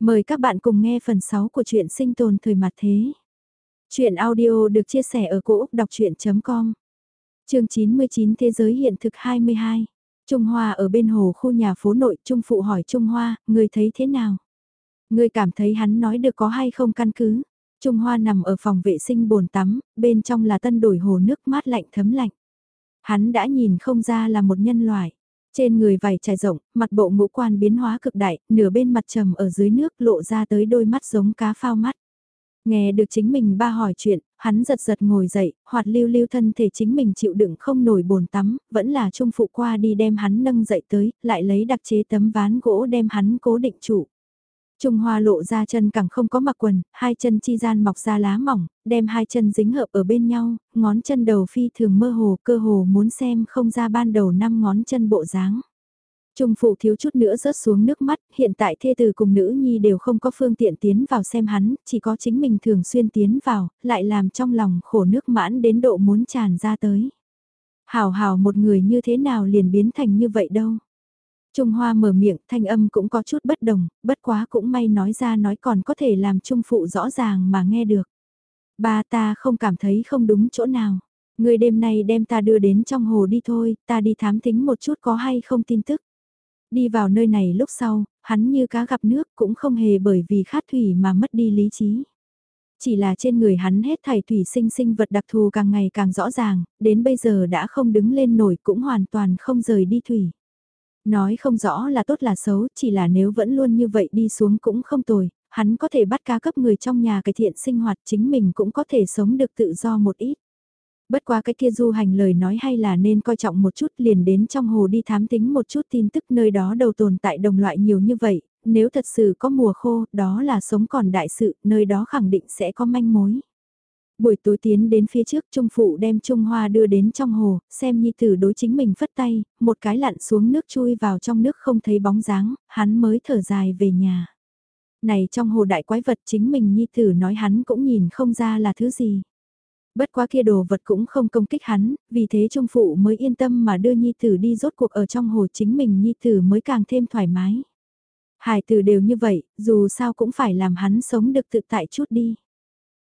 Mời các bạn cùng nghe phần 6 của truyện sinh tồn thời mặt thế. Chuyện audio được chia sẻ ở cỗ đọc chuyện.com Trường 99 Thế giới hiện thực 22 Trung Hoa ở bên hồ khu nhà phố nội Trung Phụ hỏi Trung Hoa, người thấy thế nào? Người cảm thấy hắn nói được có hay không căn cứ? Trung Hoa nằm ở phòng vệ sinh bồn tắm, bên trong là tân đổi hồ nước mát lạnh thấm lạnh. Hắn đã nhìn không ra là một nhân loại. Trên người vải trải rộng, mặt bộ ngũ quan biến hóa cực đại, nửa bên mặt trầm ở dưới nước lộ ra tới đôi mắt giống cá phao mắt. Nghe được chính mình ba hỏi chuyện, hắn giật giật ngồi dậy, hoạt lưu lưu thân thể chính mình chịu đựng không nổi bồn tắm, vẫn là trung phụ qua đi đem hắn nâng dậy tới, lại lấy đặc chế tấm ván gỗ đem hắn cố định trụ. Trung Hoa lộ ra chân càng không có mặc quần, hai chân chi gian mọc ra lá mỏng, đem hai chân dính hợp ở bên nhau, ngón chân đầu phi thường mơ hồ, cơ hồ muốn xem không ra ban đầu năm ngón chân bộ dáng. Trung phụ thiếu chút nữa rớt xuống nước mắt, hiện tại thê từ cùng nữ nhi đều không có phương tiện tiến vào xem hắn, chỉ có chính mình thường xuyên tiến vào, lại làm trong lòng khổ nước mãn đến độ muốn tràn ra tới. Hào hào một người như thế nào liền biến thành như vậy đâu. Trung Hoa mở miệng, thanh âm cũng có chút bất đồng, bất quá cũng may nói ra nói còn có thể làm Trung Phụ rõ ràng mà nghe được. Ba ta không cảm thấy không đúng chỗ nào. Người đêm nay đem ta đưa đến trong hồ đi thôi, ta đi thám thính một chút có hay không tin tức. Đi vào nơi này lúc sau, hắn như cá gặp nước cũng không hề bởi vì khát thủy mà mất đi lý trí. Chỉ là trên người hắn hết thảy thủy sinh sinh vật đặc thù càng ngày càng rõ ràng, đến bây giờ đã không đứng lên nổi cũng hoàn toàn không rời đi thủy. Nói không rõ là tốt là xấu, chỉ là nếu vẫn luôn như vậy đi xuống cũng không tồi, hắn có thể bắt cá cấp người trong nhà cải thiện sinh hoạt chính mình cũng có thể sống được tự do một ít. Bất quá cái kia du hành lời nói hay là nên coi trọng một chút liền đến trong hồ đi thám tính một chút tin tức nơi đó đầu tồn tại đồng loại nhiều như vậy, nếu thật sự có mùa khô, đó là sống còn đại sự, nơi đó khẳng định sẽ có manh mối. Buổi tối tiến đến phía trước Trung Phụ đem Trung Hoa đưa đến trong hồ, xem Nhi Tử đối chính mình phất tay, một cái lặn xuống nước chui vào trong nước không thấy bóng dáng, hắn mới thở dài về nhà. Này trong hồ đại quái vật chính mình Nhi Tử nói hắn cũng nhìn không ra là thứ gì. Bất quá kia đồ vật cũng không công kích hắn, vì thế Trung Phụ mới yên tâm mà đưa Nhi Tử đi rốt cuộc ở trong hồ chính mình Nhi Tử mới càng thêm thoải mái. Hải tử đều như vậy, dù sao cũng phải làm hắn sống được tự tại chút đi.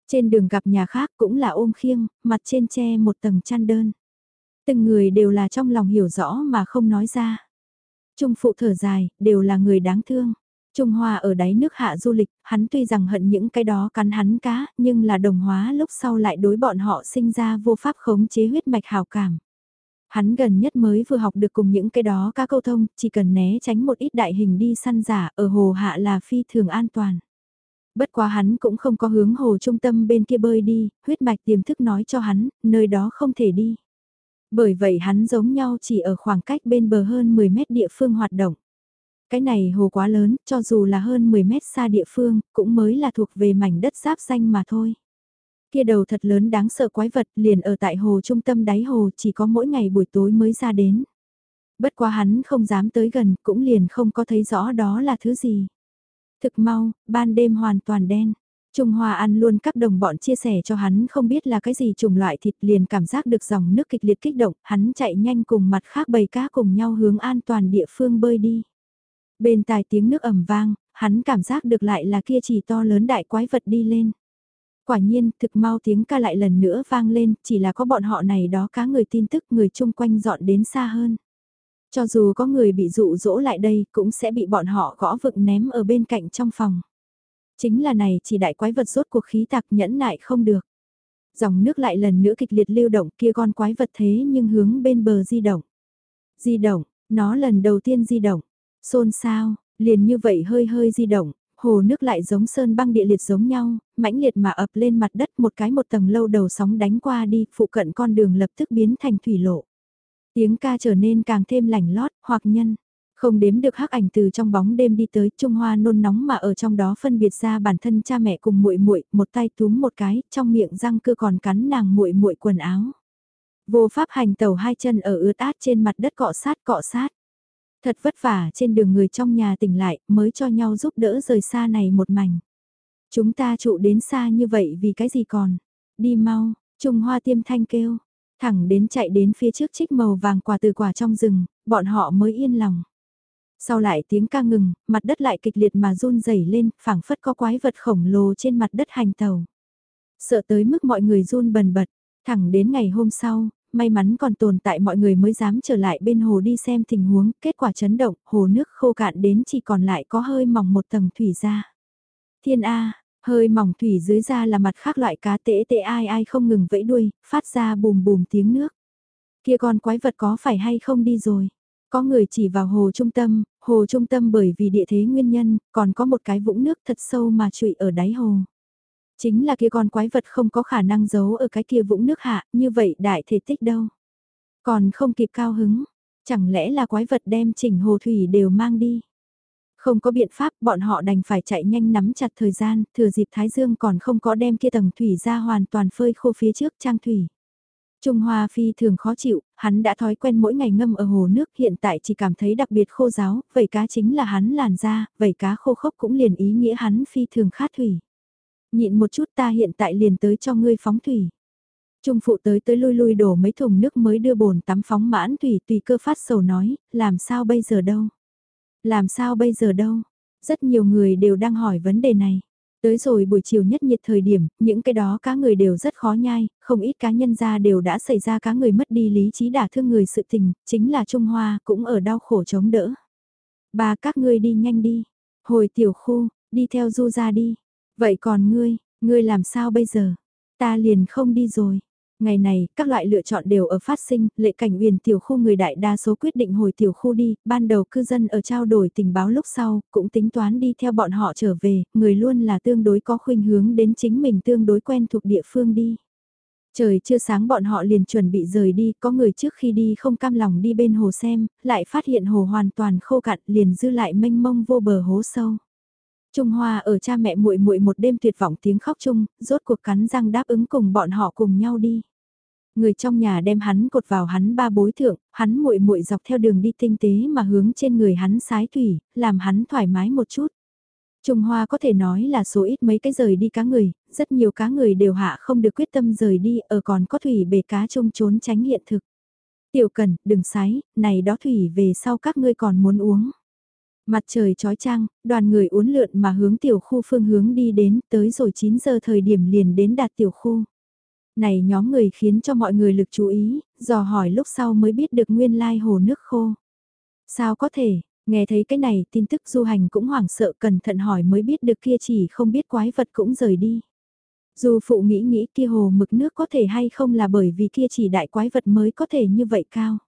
Trên đường gặp nhà khác cũng là ôm khiêng, mặt trên che một tầng chăn đơn. Từng người đều là trong lòng hiểu rõ mà không nói ra. Trung phụ thở dài, đều là người đáng thương. Trung Hoa ở đáy nước hạ du lịch, hắn tuy rằng hận những cái đó cắn hắn cá, nhưng là đồng hóa lúc sau lại đối bọn họ sinh ra vô pháp khống chế huyết mạch hào cảm. Hắn gần nhất mới vừa học được cùng những cái đó cá câu thông, chỉ cần né tránh một ít đại hình đi săn giả ở hồ hạ là phi thường an toàn. Bất quá hắn cũng không có hướng hồ trung tâm bên kia bơi đi, huyết mạch tiềm thức nói cho hắn, nơi đó không thể đi. Bởi vậy hắn giống nhau chỉ ở khoảng cách bên bờ hơn 10 mét địa phương hoạt động. Cái này hồ quá lớn, cho dù là hơn 10 mét xa địa phương, cũng mới là thuộc về mảnh đất giáp xanh mà thôi. Kia đầu thật lớn đáng sợ quái vật liền ở tại hồ trung tâm đáy hồ chỉ có mỗi ngày buổi tối mới ra đến. Bất quá hắn không dám tới gần, cũng liền không có thấy rõ đó là thứ gì. Thực mau, ban đêm hoàn toàn đen. Trung Hoa ăn luôn các đồng bọn chia sẻ cho hắn không biết là cái gì trùng loại thịt liền cảm giác được dòng nước kịch liệt kích động, hắn chạy nhanh cùng mặt khác bầy cá cùng nhau hướng an toàn địa phương bơi đi. Bên tai tiếng nước ẩm vang, hắn cảm giác được lại là kia chỉ to lớn đại quái vật đi lên. Quả nhiên, thực mau tiếng ca lại lần nữa vang lên, chỉ là có bọn họ này đó cá người tin tức người chung quanh dọn đến xa hơn. Cho dù có người bị dụ dỗ lại đây cũng sẽ bị bọn họ gõ vực ném ở bên cạnh trong phòng. Chính là này chỉ đại quái vật rốt cuộc khí tạc nhẫn nại không được. Dòng nước lại lần nữa kịch liệt lưu động kia con quái vật thế nhưng hướng bên bờ di động. Di động, nó lần đầu tiên di động. Xôn sao, liền như vậy hơi hơi di động, hồ nước lại giống sơn băng địa liệt giống nhau, mãnh liệt mà ập lên mặt đất một cái một tầng lâu đầu sóng đánh qua đi, phụ cận con đường lập tức biến thành thủy lộ. Tiếng ca trở nên càng thêm lảnh lót, hoặc nhân. Không đếm được hắc ảnh từ trong bóng đêm đi tới, Trung Hoa nôn nóng mà ở trong đó phân biệt ra bản thân cha mẹ cùng muội muội, một tay túm một cái, trong miệng răng cưa còn cắn nàng muội muội quần áo. Vô pháp hành tàu hai chân ở ướt át trên mặt đất cọ sát cọ sát. Thật vất vả trên đường người trong nhà tỉnh lại mới cho nhau giúp đỡ rời xa này một mảnh. Chúng ta trụ đến xa như vậy vì cái gì còn? Đi mau, Trung Hoa tiêm thanh kêu. Thẳng đến chạy đến phía trước trích màu vàng quả từ quả trong rừng, bọn họ mới yên lòng. Sau lại tiếng ca ngừng, mặt đất lại kịch liệt mà run rẩy lên, phảng phất có quái vật khổng lồ trên mặt đất hành tàu. Sợ tới mức mọi người run bần bật, thẳng đến ngày hôm sau, may mắn còn tồn tại mọi người mới dám trở lại bên hồ đi xem tình huống, kết quả chấn động, hồ nước khô cạn đến chỉ còn lại có hơi mỏng một tầng thủy ra. Thiên A, hơi mỏng thủy dưới da là mặt khác loại cá tễ tệ ai ai không ngừng vẫy đuôi, phát ra bùm bùm tiếng nước. Kia con quái vật có phải hay không đi rồi? Có người chỉ vào hồ trung tâm, hồ trung tâm bởi vì địa thế nguyên nhân, còn có một cái vũng nước thật sâu mà trụi ở đáy hồ. Chính là kia con quái vật không có khả năng giấu ở cái kia vũng nước hạ, như vậy đại thể tích đâu. Còn không kịp cao hứng, chẳng lẽ là quái vật đem chỉnh hồ thủy đều mang đi. Không có biện pháp, bọn họ đành phải chạy nhanh nắm chặt thời gian, thừa dịp Thái Dương còn không có đem kia tầng thủy ra hoàn toàn phơi khô phía trước trang thủy. Trung Hoa Phi thường khó chịu, hắn đã thói quen mỗi ngày ngâm ở hồ nước hiện tại chỉ cảm thấy đặc biệt khô giáo, vẩy cá chính là hắn làn da, vẩy cá khô khốc cũng liền ý nghĩa hắn phi thường khát thủy. Nhịn một chút ta hiện tại liền tới cho ngươi phóng thủy. Trung phụ tới tới lui lui đổ mấy thùng nước mới đưa bồn tắm phóng mãn thủy tùy cơ phát sầu nói, làm sao bây giờ đâu? Làm sao bây giờ đâu? Rất nhiều người đều đang hỏi vấn đề này. Tới rồi buổi chiều nhất nhiệt thời điểm, những cái đó cá người đều rất khó nhai, không ít cá nhân ra đều đã xảy ra cá người mất đi lý trí đả thương người sự tình, chính là Trung Hoa cũng ở đau khổ chống đỡ. bà các ngươi đi nhanh đi, hồi tiểu khu, đi theo du ra đi. Vậy còn ngươi, ngươi làm sao bây giờ? Ta liền không đi rồi. Ngày này, các loại lựa chọn đều ở phát sinh, lệ cảnh uyển tiểu khu người đại đa số quyết định hồi tiểu khu đi, ban đầu cư dân ở trao đổi tình báo lúc sau, cũng tính toán đi theo bọn họ trở về, người luôn là tương đối có khuynh hướng đến chính mình tương đối quen thuộc địa phương đi. Trời chưa sáng bọn họ liền chuẩn bị rời đi, có người trước khi đi không cam lòng đi bên hồ xem, lại phát hiện hồ hoàn toàn khô cạn liền dư lại mênh mông vô bờ hố sâu. Trung Hoa ở cha mẹ muội muội một đêm tuyệt vọng tiếng khóc chung, rốt cuộc cắn răng đáp ứng cùng bọn họ cùng nhau đi. Người trong nhà đem hắn cột vào hắn ba bối thượng, hắn muội muội dọc theo đường đi tinh tế mà hướng trên người hắn sái thủy, làm hắn thoải mái một chút. Trung Hoa có thể nói là số ít mấy cái rời đi cá người, rất nhiều cá người đều hạ không được quyết tâm rời đi ở còn có thủy bể cá trông trốn tránh hiện thực. Tiểu Cần, đừng sái, này đó thủy về sau các ngươi còn muốn uống. Mặt trời chói trang, đoàn người uốn lượn mà hướng tiểu khu phương hướng đi đến, tới rồi 9 giờ thời điểm liền đến đạt tiểu khu. Này nhóm người khiến cho mọi người lực chú ý, dò hỏi lúc sau mới biết được nguyên lai hồ nước khô. Sao có thể, nghe thấy cái này tin tức du hành cũng hoảng sợ cẩn thận hỏi mới biết được kia chỉ không biết quái vật cũng rời đi. Dù phụ nghĩ nghĩ kia hồ mực nước có thể hay không là bởi vì kia chỉ đại quái vật mới có thể như vậy cao.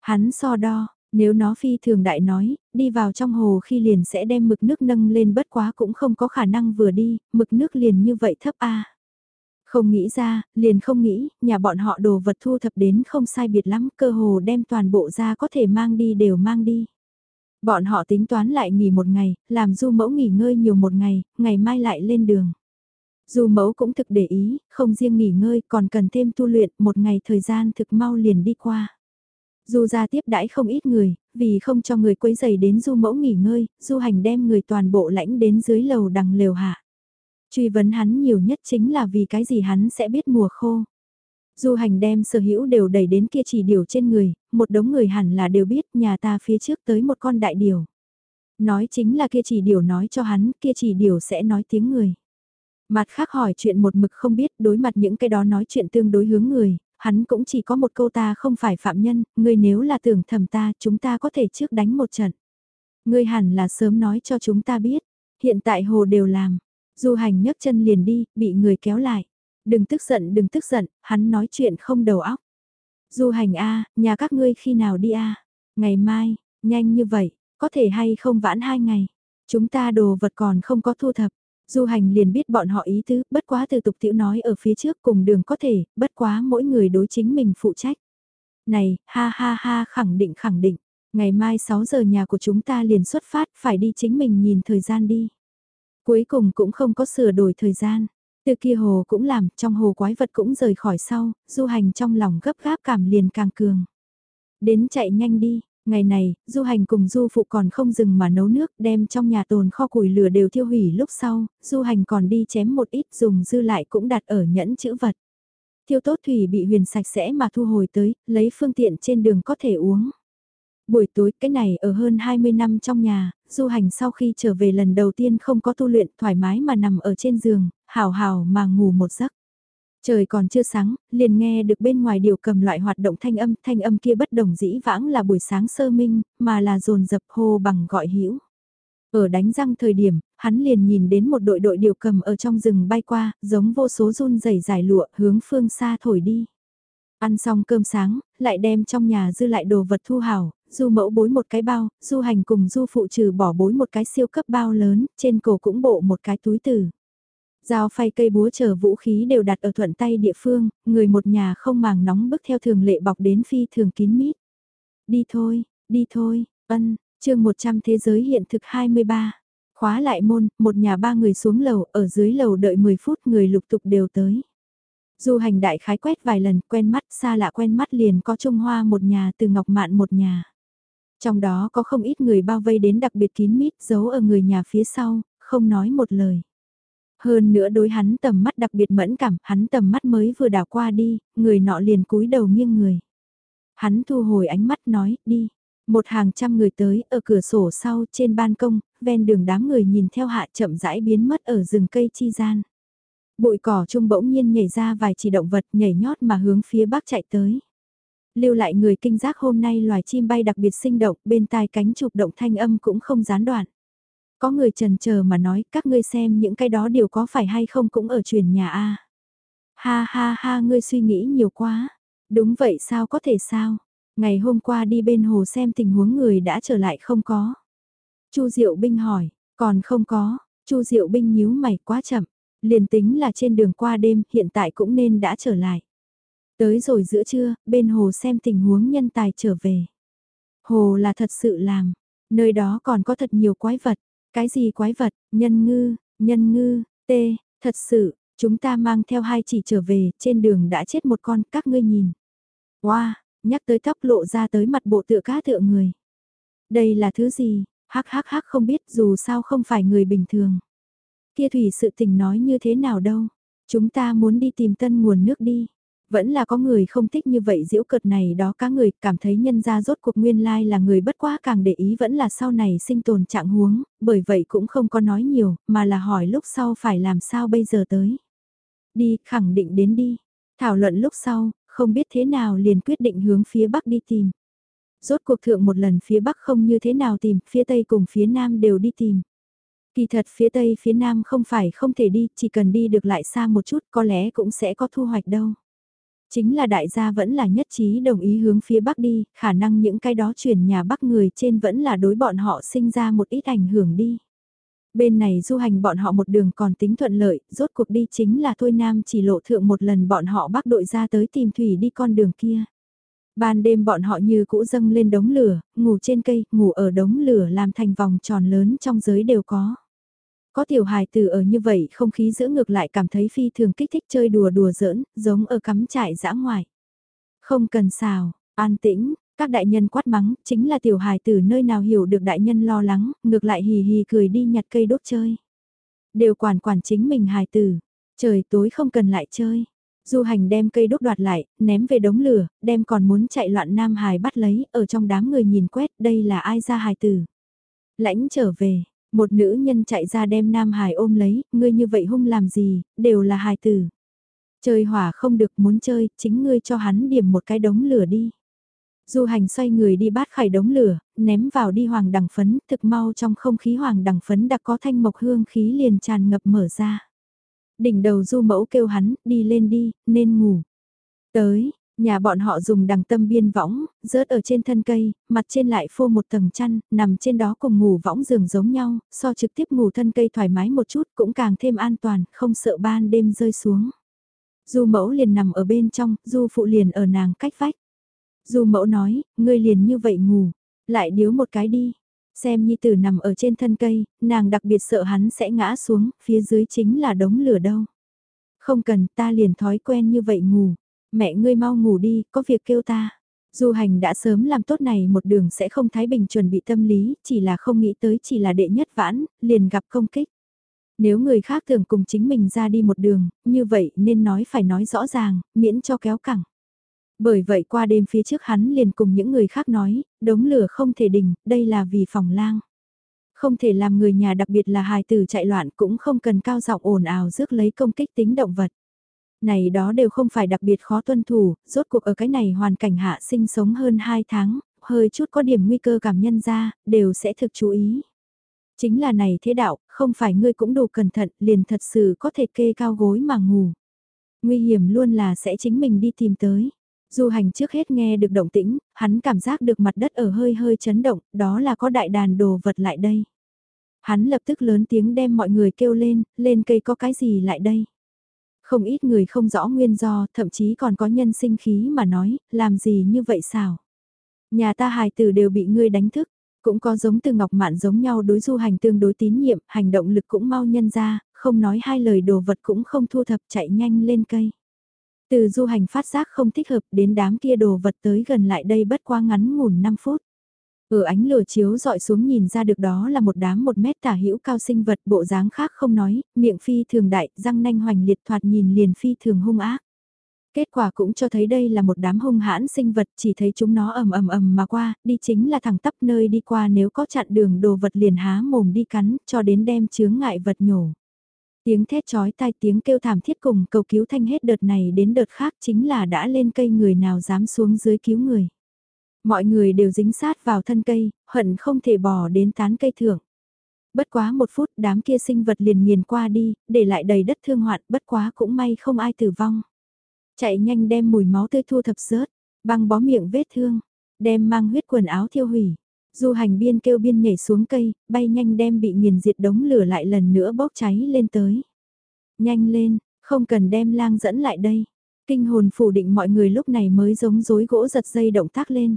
Hắn so đo, nếu nó phi thường đại nói, đi vào trong hồ khi liền sẽ đem mực nước nâng lên bất quá cũng không có khả năng vừa đi, mực nước liền như vậy thấp a. Không nghĩ ra, liền không nghĩ, nhà bọn họ đồ vật thu thập đến không sai biệt lắm, cơ hồ đem toàn bộ ra có thể mang đi đều mang đi. Bọn họ tính toán lại nghỉ một ngày, làm du mẫu nghỉ ngơi nhiều một ngày, ngày mai lại lên đường. Du mẫu cũng thực để ý, không riêng nghỉ ngơi còn cần thêm tu luyện, một ngày thời gian thực mau liền đi qua. Du ra tiếp đãi không ít người, vì không cho người quấy giày đến du mẫu nghỉ ngơi, du hành đem người toàn bộ lãnh đến dưới lầu đằng lều hạ. Truy vấn hắn nhiều nhất chính là vì cái gì hắn sẽ biết mùa khô. Du hành đem sở hữu đều đẩy đến kia chỉ điều trên người, một đống người hẳn là đều biết nhà ta phía trước tới một con đại điều. Nói chính là kia chỉ điều nói cho hắn, kia chỉ điều sẽ nói tiếng người. Mặt khác hỏi chuyện một mực không biết đối mặt những cái đó nói chuyện tương đối hướng người, hắn cũng chỉ có một câu ta không phải phạm nhân, ngươi nếu là tưởng thầm ta chúng ta có thể trước đánh một trận. Ngươi hẳn là sớm nói cho chúng ta biết, hiện tại hồ đều làm, du hành nhấc chân liền đi, bị người kéo lại. Đừng tức giận đừng tức giận, hắn nói chuyện không đầu óc. Du hành A, nhà các ngươi khi nào đi A? Ngày mai, nhanh như vậy, có thể hay không vãn hai ngày. Chúng ta đồ vật còn không có thu thập. Du hành liền biết bọn họ ý tứ, bất quá từ tục tiểu nói ở phía trước cùng đường có thể, bất quá mỗi người đối chính mình phụ trách. Này, ha ha ha khẳng định khẳng định, ngày mai 6 giờ nhà của chúng ta liền xuất phát, phải đi chính mình nhìn thời gian đi. Cuối cùng cũng không có sửa đổi thời gian. Từ kia hồ cũng làm, trong hồ quái vật cũng rời khỏi sau, du hành trong lòng gấp gáp cảm liền càng cường. Đến chạy nhanh đi, Ngày này, du hành cùng du phụ còn không dừng mà nấu nước đem trong nhà tồn kho củi lửa đều thiêu hủy lúc sau, du hành còn đi chém một ít dùng dư lại cũng đặt ở nhẫn chữ vật. Thiêu tốt thủy bị huyền sạch sẽ mà thu hồi tới, lấy phương tiện trên đường có thể uống. Buổi tối cái này ở hơn 20 năm trong nhà, du hành sau khi trở về lần đầu tiên không có tu luyện thoải mái mà nằm ở trên giường, hào hào mà ngủ một giấc. Trời còn chưa sáng, liền nghe được bên ngoài điều cầm loại hoạt động thanh âm, thanh âm kia bất đồng dĩ vãng là buổi sáng sơ minh, mà là dồn dập hô bằng gọi hữu Ở đánh răng thời điểm, hắn liền nhìn đến một đội đội điều cầm ở trong rừng bay qua, giống vô số run rẩy dài lụa hướng phương xa thổi đi. Ăn xong cơm sáng, lại đem trong nhà dư lại đồ vật thu hào du mẫu bối một cái bao, du hành cùng du phụ trừ bỏ bối một cái siêu cấp bao lớn, trên cổ cũng bộ một cái túi tử. Dao phay cây búa chờ vũ khí đều đặt ở thuận tay địa phương, người một nhà không màng nóng bức theo thường lệ bọc đến phi thường kín mít. Đi thôi, đi thôi, ân, chương 100 thế giới hiện thực 23. Khóa lại môn, một nhà ba người xuống lầu, ở dưới lầu đợi 10 phút người lục tục đều tới. Du hành đại khái quét vài lần, quen mắt, xa lạ quen mắt liền có Trung Hoa một nhà từ Ngọc Mạn một nhà. Trong đó có không ít người bao vây đến đặc biệt kín mít giấu ở người nhà phía sau, không nói một lời. Hơn nữa đối hắn tầm mắt đặc biệt mẫn cảm, hắn tầm mắt mới vừa đảo qua đi, người nọ liền cúi đầu nghiêng người. Hắn thu hồi ánh mắt nói, đi. Một hàng trăm người tới, ở cửa sổ sau, trên ban công, ven đường đám người nhìn theo hạ chậm rãi biến mất ở rừng cây chi gian. Bụi cỏ trung bỗng nhiên nhảy ra vài chỉ động vật nhảy nhót mà hướng phía bắc chạy tới. Lưu lại người kinh giác hôm nay loài chim bay đặc biệt sinh động, bên tai cánh chụp động thanh âm cũng không gián đoạn. Có người trần chờ mà nói các ngươi xem những cái đó đều có phải hay không cũng ở truyền nhà a Ha ha ha ngươi suy nghĩ nhiều quá. Đúng vậy sao có thể sao? Ngày hôm qua đi bên hồ xem tình huống người đã trở lại không có. Chu Diệu Binh hỏi, còn không có, Chu Diệu Binh nhíu mày quá chậm, liền tính là trên đường qua đêm hiện tại cũng nên đã trở lại. Tới rồi giữa trưa, bên hồ xem tình huống nhân tài trở về. Hồ là thật sự làm, nơi đó còn có thật nhiều quái vật, cái gì quái vật, nhân ngư, nhân ngư, tê, thật sự, chúng ta mang theo hai chỉ trở về, trên đường đã chết một con, các ngươi nhìn. Wow, nhắc tới tóc lộ ra tới mặt bộ tựa cá tựa người. Đây là thứ gì, hắc hắc hắc không biết dù sao không phải người bình thường. Kia thủy sự tình nói như thế nào đâu, chúng ta muốn đi tìm tân nguồn nước đi. Vẫn là có người không thích như vậy diễu cợt này đó cá người cảm thấy nhân ra rốt cuộc nguyên lai là người bất quá càng để ý vẫn là sau này sinh tồn trạng huống, bởi vậy cũng không có nói nhiều, mà là hỏi lúc sau phải làm sao bây giờ tới. Đi, khẳng định đến đi. Thảo luận lúc sau, không biết thế nào liền quyết định hướng phía bắc đi tìm. Rốt cuộc thượng một lần phía bắc không như thế nào tìm, phía tây cùng phía nam đều đi tìm. Kỳ thật phía tây phía nam không phải không thể đi, chỉ cần đi được lại xa một chút có lẽ cũng sẽ có thu hoạch đâu. Chính là đại gia vẫn là nhất trí đồng ý hướng phía bắc đi, khả năng những cái đó chuyển nhà bắc người trên vẫn là đối bọn họ sinh ra một ít ảnh hưởng đi. Bên này du hành bọn họ một đường còn tính thuận lợi, rốt cuộc đi chính là Thôi Nam chỉ lộ thượng một lần bọn họ bắc đội ra tới tìm thủy đi con đường kia. Ban đêm bọn họ như cũ dâng lên đống lửa, ngủ trên cây, ngủ ở đống lửa làm thành vòng tròn lớn trong giới đều có. Có tiểu hài tử ở như vậy không khí giữ ngược lại cảm thấy phi thường kích thích chơi đùa đùa giỡn, giống ở cắm trại dã ngoại. Không cần xào, an tĩnh, các đại nhân quát mắng, chính là tiểu hài tử nơi nào hiểu được đại nhân lo lắng, ngược lại hì hì cười đi nhặt cây đốt chơi. Đều quản quản chính mình hài tử, trời tối không cần lại chơi. Du hành đem cây đốt đoạt lại, ném về đống lửa, đem còn muốn chạy loạn nam hài bắt lấy, ở trong đám người nhìn quét đây là ai ra hài tử. Lãnh trở về, một nữ nhân chạy ra đem Nam Hải ôm lấy, ngươi như vậy hung làm gì, đều là hài tử. Chơi hỏa không được muốn chơi, chính ngươi cho hắn điểm một cái đống lửa đi. Du hành xoay người đi bát khải đống lửa, ném vào đi hoàng đằng phấn, thực mau trong không khí hoàng đằng phấn đã có thanh mộc hương khí liền tràn ngập mở ra. Đỉnh đầu du mẫu kêu hắn, đi lên đi, nên ngủ. Tới, Nhà bọn họ dùng đằng tâm biên võng, rớt ở trên thân cây, mặt trên lại phô một tầng chăn, nằm trên đó cùng ngủ võng giường giống nhau, so trực tiếp ngủ thân cây thoải mái một chút cũng càng thêm an toàn, không sợ ban đêm rơi xuống. Du mẫu liền nằm ở bên trong, du phụ liền ở nàng cách vách. Du mẫu nói, ngươi liền như vậy ngủ, lại điếu một cái đi. Xem nhi tử nằm ở trên thân cây, nàng đặc biệt sợ hắn sẽ ngã xuống, phía dưới chính là đống lửa đâu. Không cần ta liền thói quen như vậy ngủ mẹ ngươi mau ngủ đi, có việc kêu ta. Du hành đã sớm làm tốt này một đường sẽ không thái bình chuẩn bị tâm lý, chỉ là không nghĩ tới chỉ là đệ nhất vãn, liền gặp công kích. Nếu người khác tưởng cùng chính mình ra đi một đường, như vậy nên nói phải nói rõ ràng, miễn cho kéo cẳng. Bởi vậy qua đêm phía trước hắn liền cùng những người khác nói, đống lửa không thể đình, đây là vì phòng lang. Không thể làm người nhà đặc biệt là hài tử chạy loạn cũng không cần cao giọng ồn ào rước lấy công kích tính động vật. Này đó đều không phải đặc biệt khó tuân thủ, rốt cuộc ở cái này hoàn cảnh hạ sinh sống hơn 2 tháng, hơi chút có điểm nguy cơ cảm nhân ra, đều sẽ thực chú ý. Chính là này thế đạo, không phải ngươi cũng đủ cẩn thận, liền thật sự có thể kê cao gối mà ngủ. Nguy hiểm luôn là sẽ chính mình đi tìm tới. Du hành trước hết nghe được động tĩnh, hắn cảm giác được mặt đất ở hơi hơi chấn động, đó là có đại đàn đồ vật lại đây. Hắn lập tức lớn tiếng đem mọi người kêu lên, lên cây có cái gì lại đây. Không ít người không rõ nguyên do, thậm chí còn có nhân sinh khí mà nói, làm gì như vậy sao? Nhà ta hài tử đều bị ngươi đánh thức, cũng có giống từ ngọc mạn giống nhau đối du hành tương đối tín nhiệm, hành động lực cũng mau nhân ra, không nói hai lời đồ vật cũng không thu thập chạy nhanh lên cây. Từ du hành phát giác không thích hợp đến đám kia đồ vật tới gần lại đây bất qua ngắn ngủn 5 phút. Ở ánh lửa chiếu dọi xuống nhìn ra được đó là một đám một mét tả hữu cao sinh vật bộ dáng khác không nói, miệng phi thường đại, răng nanh hoành liệt thoạt nhìn liền phi thường hung ác. Kết quả cũng cho thấy đây là một đám hung hãn sinh vật chỉ thấy chúng nó ầm ầm ầm mà qua, đi chính là thẳng tắp nơi đi qua nếu có chặn đường đồ vật liền há mồm đi cắn cho đến đem chướng ngại vật nhổ. Tiếng thét chói tai tiếng kêu thảm thiết cùng cầu cứu thanh hết đợt này đến đợt khác chính là đã lên cây người nào dám xuống dưới cứu người. Mọi người đều dính sát vào thân cây, hận không thể bỏ đến tán cây thưởng. Bất quá một phút đám kia sinh vật liền nghiền qua đi, để lại đầy đất thương hoạn bất quá cũng may không ai tử vong. Chạy nhanh đem mùi máu tươi thu thập rớt, băng bó miệng vết thương, đem mang huyết quần áo thiêu hủy. Du hành biên kêu biên nhảy xuống cây, bay nhanh đem bị nghiền diệt đống lửa lại lần nữa bốc cháy lên tới. Nhanh lên, không cần đem lang dẫn lại đây. Kinh hồn phủ định mọi người lúc này mới giống rối gỗ giật dây động tác lên.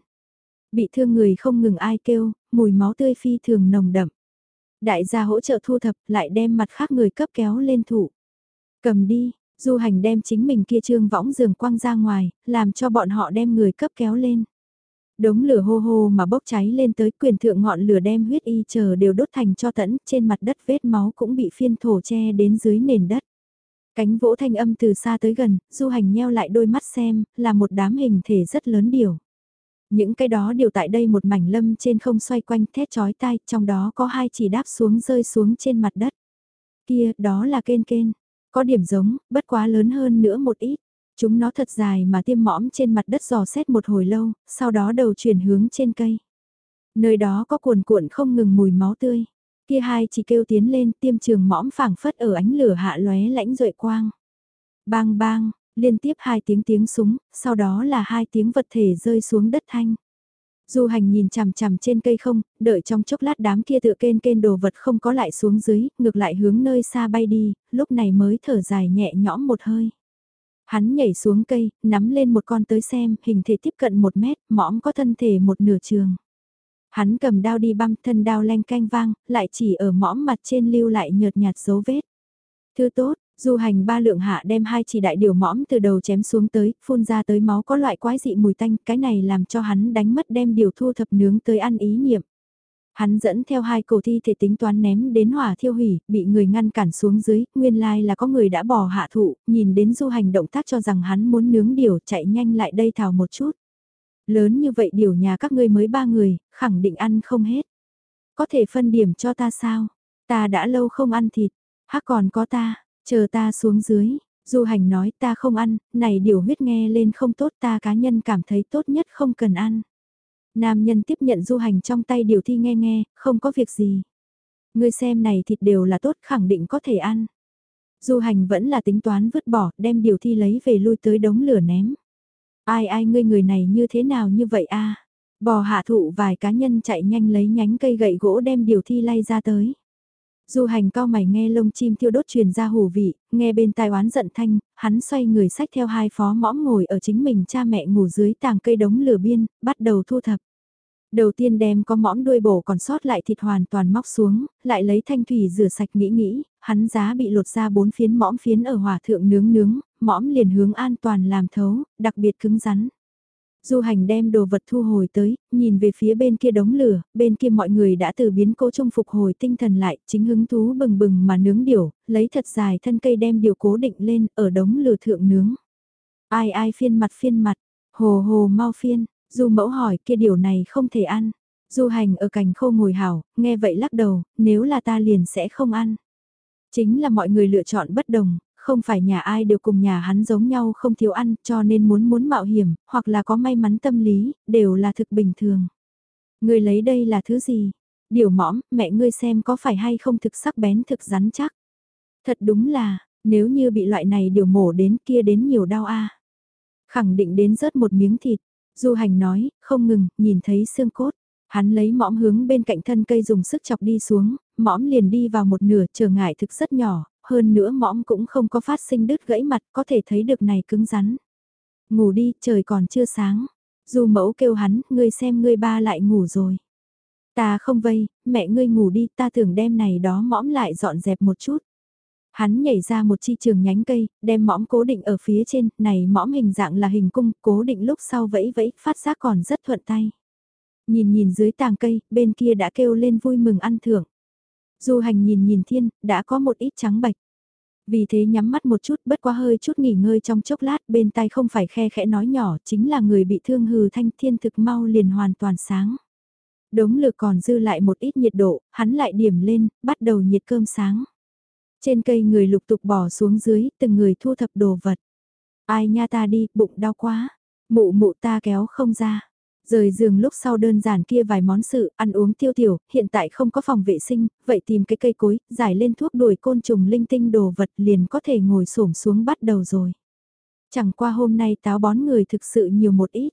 Bị thương người không ngừng ai kêu, mùi máu tươi phi thường nồng đậm. Đại gia hỗ trợ thu thập lại đem mặt khác người cấp kéo lên thủ. Cầm đi, du hành đem chính mình kia trương võng giường quăng ra ngoài, làm cho bọn họ đem người cấp kéo lên. Đống lửa hô hô mà bốc cháy lên tới quyền thượng ngọn lửa đem huyết y chờ đều đốt thành cho tẫn, trên mặt đất vết máu cũng bị phiên thổ che đến dưới nền đất. Cánh vỗ thanh âm từ xa tới gần, du hành nheo lại đôi mắt xem, là một đám hình thể rất lớn điều. Những cái đó đều tại đây một mảnh lâm trên không xoay quanh thét chói tai, trong đó có hai chỉ đáp xuống rơi xuống trên mặt đất. Kia, đó là kên kên. Có điểm giống, bất quá lớn hơn nữa một ít. Chúng nó thật dài mà tiêm mõm trên mặt đất dò xét một hồi lâu, sau đó đầu chuyển hướng trên cây. Nơi đó có cuồn cuộn không ngừng mùi máu tươi. Kia hai chỉ kêu tiến lên tiêm trường mõm phảng phất ở ánh lửa hạ lóe lãnh rợi quang. Bang bang, liên tiếp hai tiếng tiếng súng, sau đó là hai tiếng vật thể rơi xuống đất thanh. Du hành nhìn chằm chằm trên cây không, đợi trong chốc lát đám kia tựa kên kên đồ vật không có lại xuống dưới, ngược lại hướng nơi xa bay đi, lúc này mới thở dài nhẹ nhõm một hơi. Hắn nhảy xuống cây, nắm lên một con tới xem, hình thể tiếp cận một mét, mõm có thân thể một nửa trường. Hắn cầm đao đi băm thân đao len canh vang, lại chỉ ở mõm mặt trên lưu lại nhợt nhạt dấu vết. Thư tốt, Du hành ba lượng hạ đem hai chỉ đại điều mõm từ đầu chém xuống tới, phun ra tới máu có loại quái dị mùi tanh, cái này làm cho hắn đánh mất đem điều thu thập nướng tới ăn ý niệm. Hắn dẫn theo hai cổ thi thể tính toán ném đến hỏa thiêu hủy, bị người ngăn cản xuống dưới, nguyên lai là có người đã bỏ hạ thụ, nhìn đến du hành động tác cho rằng hắn muốn nướng điều chạy nhanh lại đây thảo một chút. Lớn như vậy điều nhà các ngươi mới ba người, khẳng định ăn không hết. Có thể phân điểm cho ta sao? Ta đã lâu không ăn thịt, hắc còn có ta, Chờ ta xuống dưới, Du Hành nói ta không ăn, này điều huyết nghe lên không tốt ta cá nhân cảm thấy tốt nhất không cần ăn. Nam nhân tiếp nhận Du Hành trong tay điều thi nghe nghe, không có việc gì. Ngươi xem này thịt đều là tốt khẳng định có thể ăn. Du Hành vẫn là tính toán vứt bỏ, đem điều thi lấy về lui tới đống lửa ném. Ai ai ngươi người này như thế nào như vậy a? Bò hạ thụ vài cá nhân chạy nhanh lấy nhánh cây gậy gỗ đem điều thi lay ra tới. Du hành cao mày nghe lông chim thiêu đốt truyền ra hù vị, nghe bên tai oán giận thanh, hắn xoay người sách theo hai phó mõm ngồi ở chính mình cha mẹ ngủ dưới tàng cây đống lửa biên, bắt đầu thu thập. Đầu tiên đem có mõm đuôi bổ còn sót lại thịt hoàn toàn móc xuống, lại lấy thanh thủy rửa sạch nghĩ nghĩ, hắn giá bị lột ra bốn phiến mõm phiến ở hỏa thượng nướng nướng, mõm liền hướng an toàn làm thấu, đặc biệt cứng rắn. Du hành đem đồ vật thu hồi tới, nhìn về phía bên kia đống lửa, bên kia mọi người đã từ biến cố trung phục hồi tinh thần lại, chính hứng thú bừng bừng mà nướng điểu, lấy thật dài thân cây đem điều cố định lên, ở đống lửa thượng nướng. Ai ai phiên mặt phiên mặt, Hồ hồ mau phiên, du mẫu hỏi kia điều này không thể ăn. Du hành ở cành khô ngồi hảo, nghe vậy lắc đầu, nếu là ta liền sẽ không ăn. Chính là mọi người lựa chọn bất đồng, không phải nhà ai đều cùng nhà hắn giống nhau không thiếu ăn cho nên muốn muốn mạo hiểm, hoặc là có may mắn tâm lý, đều là thực bình thường. Người lấy đây là thứ gì? Điều mõm, mẹ ngươi xem có phải hay không thực sắc bén thực rắn chắc. Thật đúng là, nếu như bị loại này điều mổ đến kia đến nhiều đau a Khẳng định đến rớt một miếng thịt. Du hành nói, không ngừng, nhìn thấy xương cốt. Hắn lấy mõm hướng bên cạnh thân cây dùng sức chọc đi xuống, mõm liền đi vào một nửa trở ngại thực rất nhỏ, hơn nữa mõm cũng không có phát sinh đứt gãy mặt có thể thấy được này cứng rắn. Ngủ đi, trời còn chưa sáng. Du mẫu kêu hắn, ngươi xem ngươi ba lại ngủ rồi. Ta không vây, mẹ ngươi ngủ đi, ta tưởng đem này đó mõm lại dọn dẹp một chút. Hắn nhảy ra một chi trường nhánh cây, đem mõm cố định ở phía trên, này mõm hình dạng là hình cung, cố định lúc sau vẫy vẫy, phát giác còn rất thuận tay. Nhìn nhìn dưới tàng cây, bên kia đã kêu lên vui mừng ăn thưởng. Du hành nhìn nhìn thiên, đã có một ít trắng bạch. Vì thế nhắm mắt một chút bất quá hơi chút nghỉ ngơi trong chốc lát bên tai không phải khe khẽ nói nhỏ chính là người bị thương hừ thanh thiên thực mau liền hoàn toàn sáng. Đống lửa còn dư lại một ít nhiệt độ, hắn lại điểm lên, bắt đầu nhiệt cơm sáng. Trên cây người lục tục bỏ xuống dưới, từng người thu thập đồ vật. Ai nha ta đi, bụng đau quá. Mụ mụ ta kéo không ra. Rời giường lúc sau đơn giản kia vài món sự, ăn uống tiêu tiểu, hiện tại không có phòng vệ sinh, vậy tìm cái cây cối, giải lên thuốc đuổi côn trùng linh tinh đồ vật liền có thể ngồi xổm xuống bắt đầu rồi. Chẳng qua hôm nay táo bón người thực sự nhiều một ít.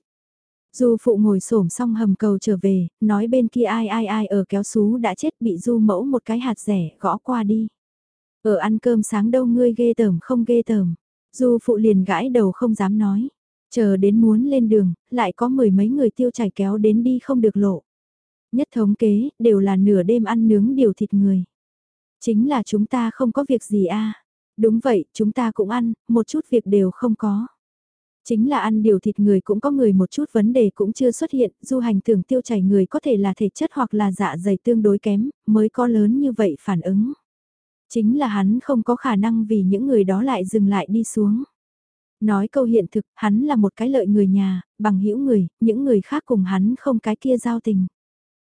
Du phụ ngồi xổm xong hầm cầu trở về, nói bên kia ai ai ai ở kéo xú đã chết bị du mẫu một cái hạt rẻ gõ qua đi. Ở ăn cơm sáng đâu ngươi ghê tởm không ghê tởm. Du phụ liền gãi đầu không dám nói. Chờ đến muốn lên đường, lại có mười mấy người tiêu chảy kéo đến đi không được lộ. Nhất thống kế, đều là nửa đêm ăn nướng điều thịt người. Chính là chúng ta không có việc gì a Đúng vậy, chúng ta cũng ăn, một chút việc đều không có. Chính là ăn điều thịt người cũng có người một chút vấn đề cũng chưa xuất hiện, du hành tưởng tiêu chảy người có thể là thể chất hoặc là dạ dày tương đối kém, mới có lớn như vậy phản ứng. Chính là hắn không có khả năng vì những người đó lại dừng lại đi xuống. Nói câu hiện thực, hắn là một cái lợi người nhà, bằng hữu người, những người khác cùng hắn không cái kia giao tình.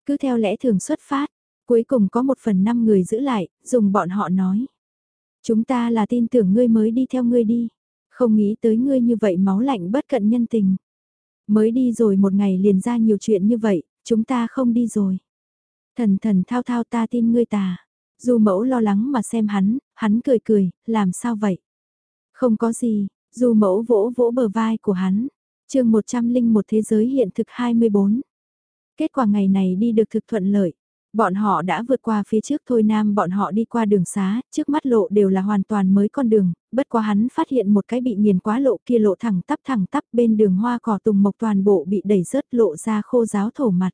Cứ theo lẽ thường xuất phát, cuối cùng có một phần năm người giữ lại, dùng bọn họ nói. Chúng ta là tin tưởng ngươi mới đi theo ngươi đi, không nghĩ tới ngươi như vậy máu lạnh bất cận nhân tình. Mới đi rồi một ngày liền ra nhiều chuyện như vậy, chúng ta không đi rồi. Thần thần thao thao ta tin ngươi tà. Du mẫu lo lắng mà xem hắn, hắn cười cười, làm sao vậy? Không có gì, Du mẫu vỗ vỗ bờ vai của hắn. chương 101 thế giới hiện thực 24. Kết quả ngày này đi được thực thuận lợi. Bọn họ đã vượt qua phía trước thôi nam bọn họ đi qua đường xá, trước mắt lộ đều là hoàn toàn mới con đường, bất quá hắn phát hiện một cái bị nghiền quá lộ kia lộ thẳng tắp thẳng tắp bên đường hoa cỏ tùng mộc toàn bộ bị đẩy rớt lộ ra khô giáo thổ mặt.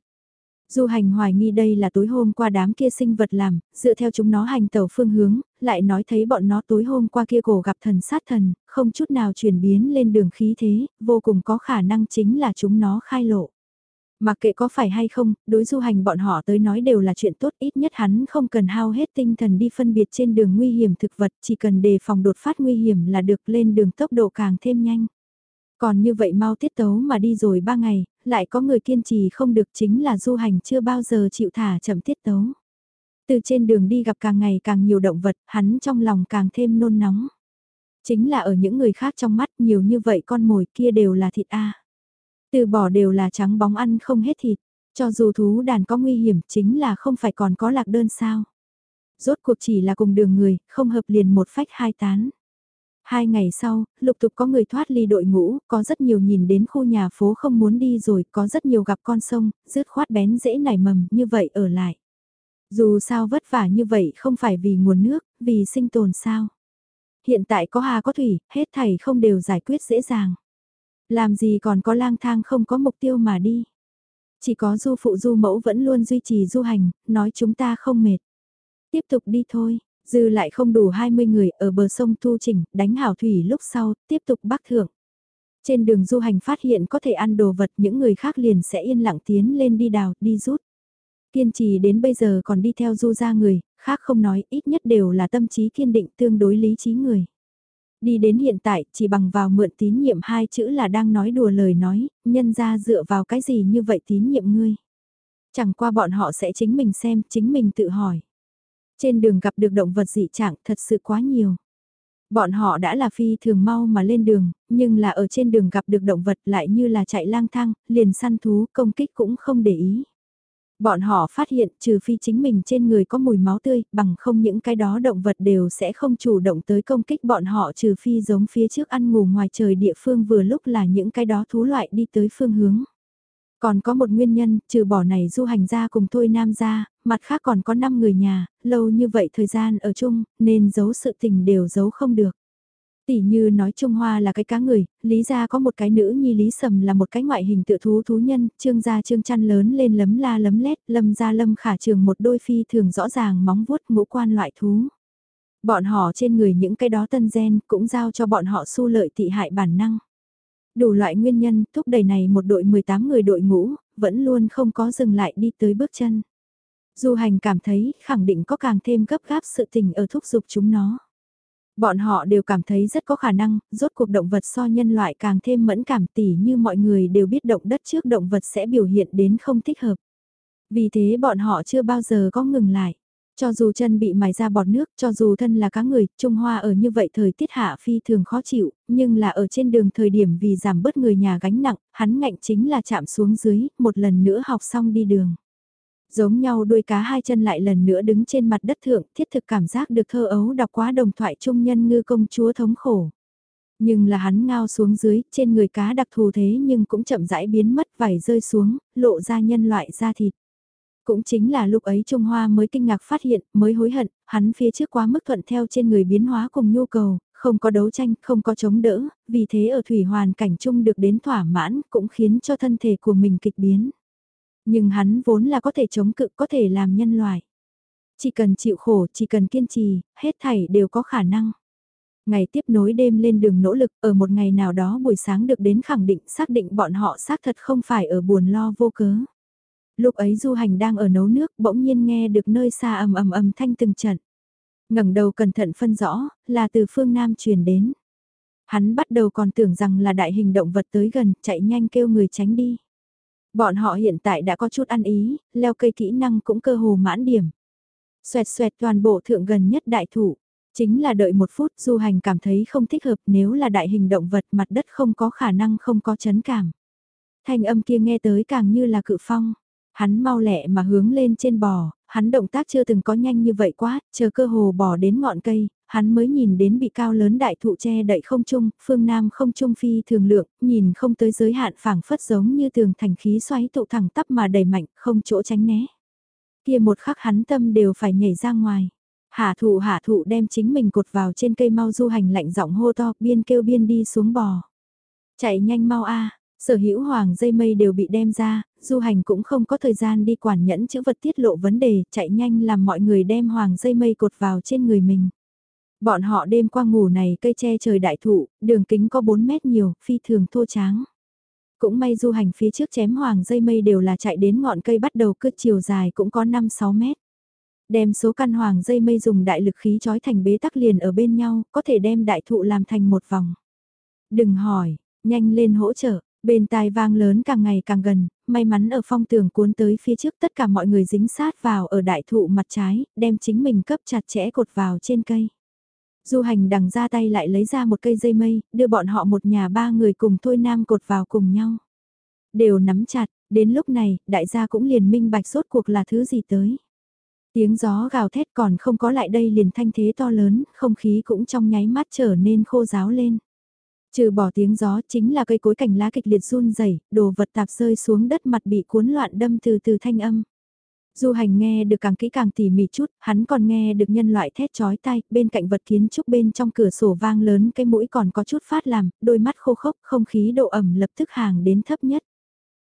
Du hành hoài nghi đây là tối hôm qua đám kia sinh vật làm, dựa theo chúng nó hành tàu phương hướng, lại nói thấy bọn nó tối hôm qua kia cổ gặp thần sát thần, không chút nào chuyển biến lên đường khí thế, vô cùng có khả năng chính là chúng nó khai lộ. Mặc kệ có phải hay không, đối du hành bọn họ tới nói đều là chuyện tốt ít nhất hắn không cần hao hết tinh thần đi phân biệt trên đường nguy hiểm thực vật, chỉ cần đề phòng đột phát nguy hiểm là được lên đường tốc độ càng thêm nhanh. Còn như vậy mau tiết tấu mà đi rồi ba ngày, lại có người kiên trì không được chính là du hành chưa bao giờ chịu thả chậm tiết tấu. Từ trên đường đi gặp càng ngày càng nhiều động vật, hắn trong lòng càng thêm nôn nóng. Chính là ở những người khác trong mắt nhiều như vậy con mồi kia đều là thịt A. Từ bỏ đều là trắng bóng ăn không hết thịt, cho dù thú đàn có nguy hiểm chính là không phải còn có lạc đơn sao. Rốt cuộc chỉ là cùng đường người, không hợp liền một phách hai tán. Hai ngày sau, lục tục có người thoát ly đội ngũ, có rất nhiều nhìn đến khu nhà phố không muốn đi rồi, có rất nhiều gặp con sông, rứt khoát bén dễ nảy mầm, như vậy ở lại. Dù sao vất vả như vậy không phải vì nguồn nước, vì sinh tồn sao. Hiện tại có hà có thủy, hết thảy không đều giải quyết dễ dàng. Làm gì còn có lang thang không có mục tiêu mà đi. Chỉ có du phụ du mẫu vẫn luôn duy trì du hành, nói chúng ta không mệt. Tiếp tục đi thôi, Dư lại không đủ 20 người ở bờ sông thu chỉnh, đánh hảo thủy lúc sau, tiếp tục bắc thượng. Trên đường du hành phát hiện có thể ăn đồ vật những người khác liền sẽ yên lặng tiến lên đi đào, đi rút. Kiên trì đến bây giờ còn đi theo du ra người, khác không nói ít nhất đều là tâm trí kiên định tương đối lý trí người. Đi đến hiện tại, chỉ bằng vào mượn tín nhiệm hai chữ là đang nói đùa lời nói, nhân ra dựa vào cái gì như vậy tín nhiệm ngươi. Chẳng qua bọn họ sẽ chính mình xem, chính mình tự hỏi. Trên đường gặp được động vật dị trạng thật sự quá nhiều. Bọn họ đã là phi thường mau mà lên đường, nhưng là ở trên đường gặp được động vật lại như là chạy lang thang, liền săn thú công kích cũng không để ý. Bọn họ phát hiện trừ phi chính mình trên người có mùi máu tươi, bằng không những cái đó động vật đều sẽ không chủ động tới công kích bọn họ trừ phi giống phía trước ăn ngủ ngoài trời địa phương vừa lúc là những cái đó thú loại đi tới phương hướng. Còn có một nguyên nhân, trừ bỏ này du hành ra cùng thôi nam ra, mặt khác còn có 5 người nhà, lâu như vậy thời gian ở chung, nên giấu sự tình đều giấu không được. Tỷ như nói Trung Hoa là cái cá người, Lý gia có một cái nữ nhi Lý Sầm là một cái ngoại hình tự thú thú nhân, Trương gia Trương chăn lớn lên lấm la lấm lét, Lâm gia Lâm khả trường một đôi phi thường rõ ràng móng vuốt ngũ quan loại thú. Bọn họ trên người những cái đó tân gen cũng giao cho bọn họ su lợi thị hại bản năng. Đủ loại nguyên nhân thúc đẩy này một đội 18 người đội ngũ, vẫn luôn không có dừng lại đi tới bước chân. Du hành cảm thấy khẳng định có càng thêm gấp gáp sự tình ở thúc giục chúng nó. Bọn họ đều cảm thấy rất có khả năng, rốt cuộc động vật so nhân loại càng thêm mẫn cảm tỉ như mọi người đều biết động đất trước động vật sẽ biểu hiện đến không thích hợp. Vì thế bọn họ chưa bao giờ có ngừng lại. Cho dù chân bị mài ra bọt nước, cho dù thân là cá người, Trung Hoa ở như vậy thời tiết hạ phi thường khó chịu, nhưng là ở trên đường thời điểm vì giảm bớt người nhà gánh nặng, hắn ngạnh chính là chạm xuống dưới, một lần nữa học xong đi đường. Giống nhau đuôi cá hai chân lại lần nữa đứng trên mặt đất thượng, thiết thực cảm giác được thơ ấu đọc quá đồng thoại trung nhân ngư công chúa thống khổ. Nhưng là hắn ngao xuống dưới, trên người cá đặc thù thế nhưng cũng chậm rãi biến mất vảy rơi xuống, lộ ra nhân loại da thịt. Cũng chính là lúc ấy Trung Hoa mới kinh ngạc phát hiện, mới hối hận, hắn phía trước quá mức thuận theo trên người biến hóa cùng nhu cầu, không có đấu tranh, không có chống đỡ, vì thế ở thủy hoàn cảnh chung được đến thỏa mãn cũng khiến cho thân thể của mình kịch biến. Nhưng hắn vốn là có thể chống cự, có thể làm nhân loại. Chỉ cần chịu khổ, chỉ cần kiên trì, hết thảy đều có khả năng. Ngày tiếp nối đêm lên đường nỗ lực, ở một ngày nào đó buổi sáng được đến khẳng định xác định bọn họ xác thật không phải ở buồn lo vô cớ. Lúc ấy du hành đang ở nấu nước, bỗng nhiên nghe được nơi xa ầm ầm ầm thanh từng trận. ngẩng đầu cẩn thận phân rõ, là từ phương Nam truyền đến. Hắn bắt đầu còn tưởng rằng là đại hình động vật tới gần, chạy nhanh kêu người tránh đi. Bọn họ hiện tại đã có chút ăn ý, leo cây kỹ năng cũng cơ hồ mãn điểm. Xoẹt xoẹt toàn bộ thượng gần nhất đại thủ. Chính là đợi một phút du hành cảm thấy không thích hợp nếu là đại hình động vật mặt đất không có khả năng không có chấn cảm. Thanh âm kia nghe tới càng như là cự phong. Hắn mau lẹ mà hướng lên trên bò, hắn động tác chưa từng có nhanh như vậy quá, chờ cơ hồ bò đến ngọn cây, hắn mới nhìn đến bị cao lớn đại thụ che đậy không trung, phương Nam không trung phi thường lượng, nhìn không tới giới hạn phảng phất giống như tường thành khí xoáy tụ thẳng tắp mà đầy mạnh, không chỗ tránh né. Kia một khắc hắn tâm đều phải nhảy ra ngoài. Hạ thụ hạ thụ đem chính mình cột vào trên cây mau du hành lạnh giọng hô to, biên kêu biên đi xuống bò. Chạy nhanh mau a Sở hữu hoàng dây mây đều bị đem ra, du hành cũng không có thời gian đi quản nhẫn chữ vật tiết lộ vấn đề, chạy nhanh làm mọi người đem hoàng dây mây cột vào trên người mình. Bọn họ đêm qua ngủ này cây che trời đại thụ, đường kính có 4 mét nhiều, phi thường thô tráng. Cũng may du hành phía trước chém hoàng dây mây đều là chạy đến ngọn cây bắt đầu cứ chiều dài cũng có 5-6 mét. Đem số căn hoàng dây mây dùng đại lực khí trói thành bế tắc liền ở bên nhau, có thể đem đại thụ làm thành một vòng. Đừng hỏi, nhanh lên hỗ trợ, Bên tai vang lớn càng ngày càng gần, may mắn ở phong tường cuốn tới phía trước tất cả mọi người dính sát vào ở đại thụ mặt trái, đem chính mình cấp chặt chẽ cột vào trên cây. Du hành đằng ra tay lại lấy ra một cây dây mây, đưa bọn họ một nhà ba người cùng thôi nam cột vào cùng nhau. Đều nắm chặt, đến lúc này, đại gia cũng liền minh bạch sốt cuộc là thứ gì tới. Tiếng gió gào thét còn không có lại đây liền thanh thế to lớn, không khí cũng trong nháy mắt trở nên khô ráo lên. Trừ bỏ tiếng gió chính là cây cối cành lá kịch liệt run rẩy, đồ vật tạp rơi xuống đất mặt bị cuốn loạn đâm từ từ thanh âm. Du hành nghe được càng kỹ càng tỉ mỉ chút, hắn còn nghe được nhân loại thét chói tai, bên cạnh vật kiến trúc bên trong cửa sổ vang lớn cái mũi còn có chút phát làm, đôi mắt khô khốc, không khí độ ẩm lập tức hàng đến thấp nhất.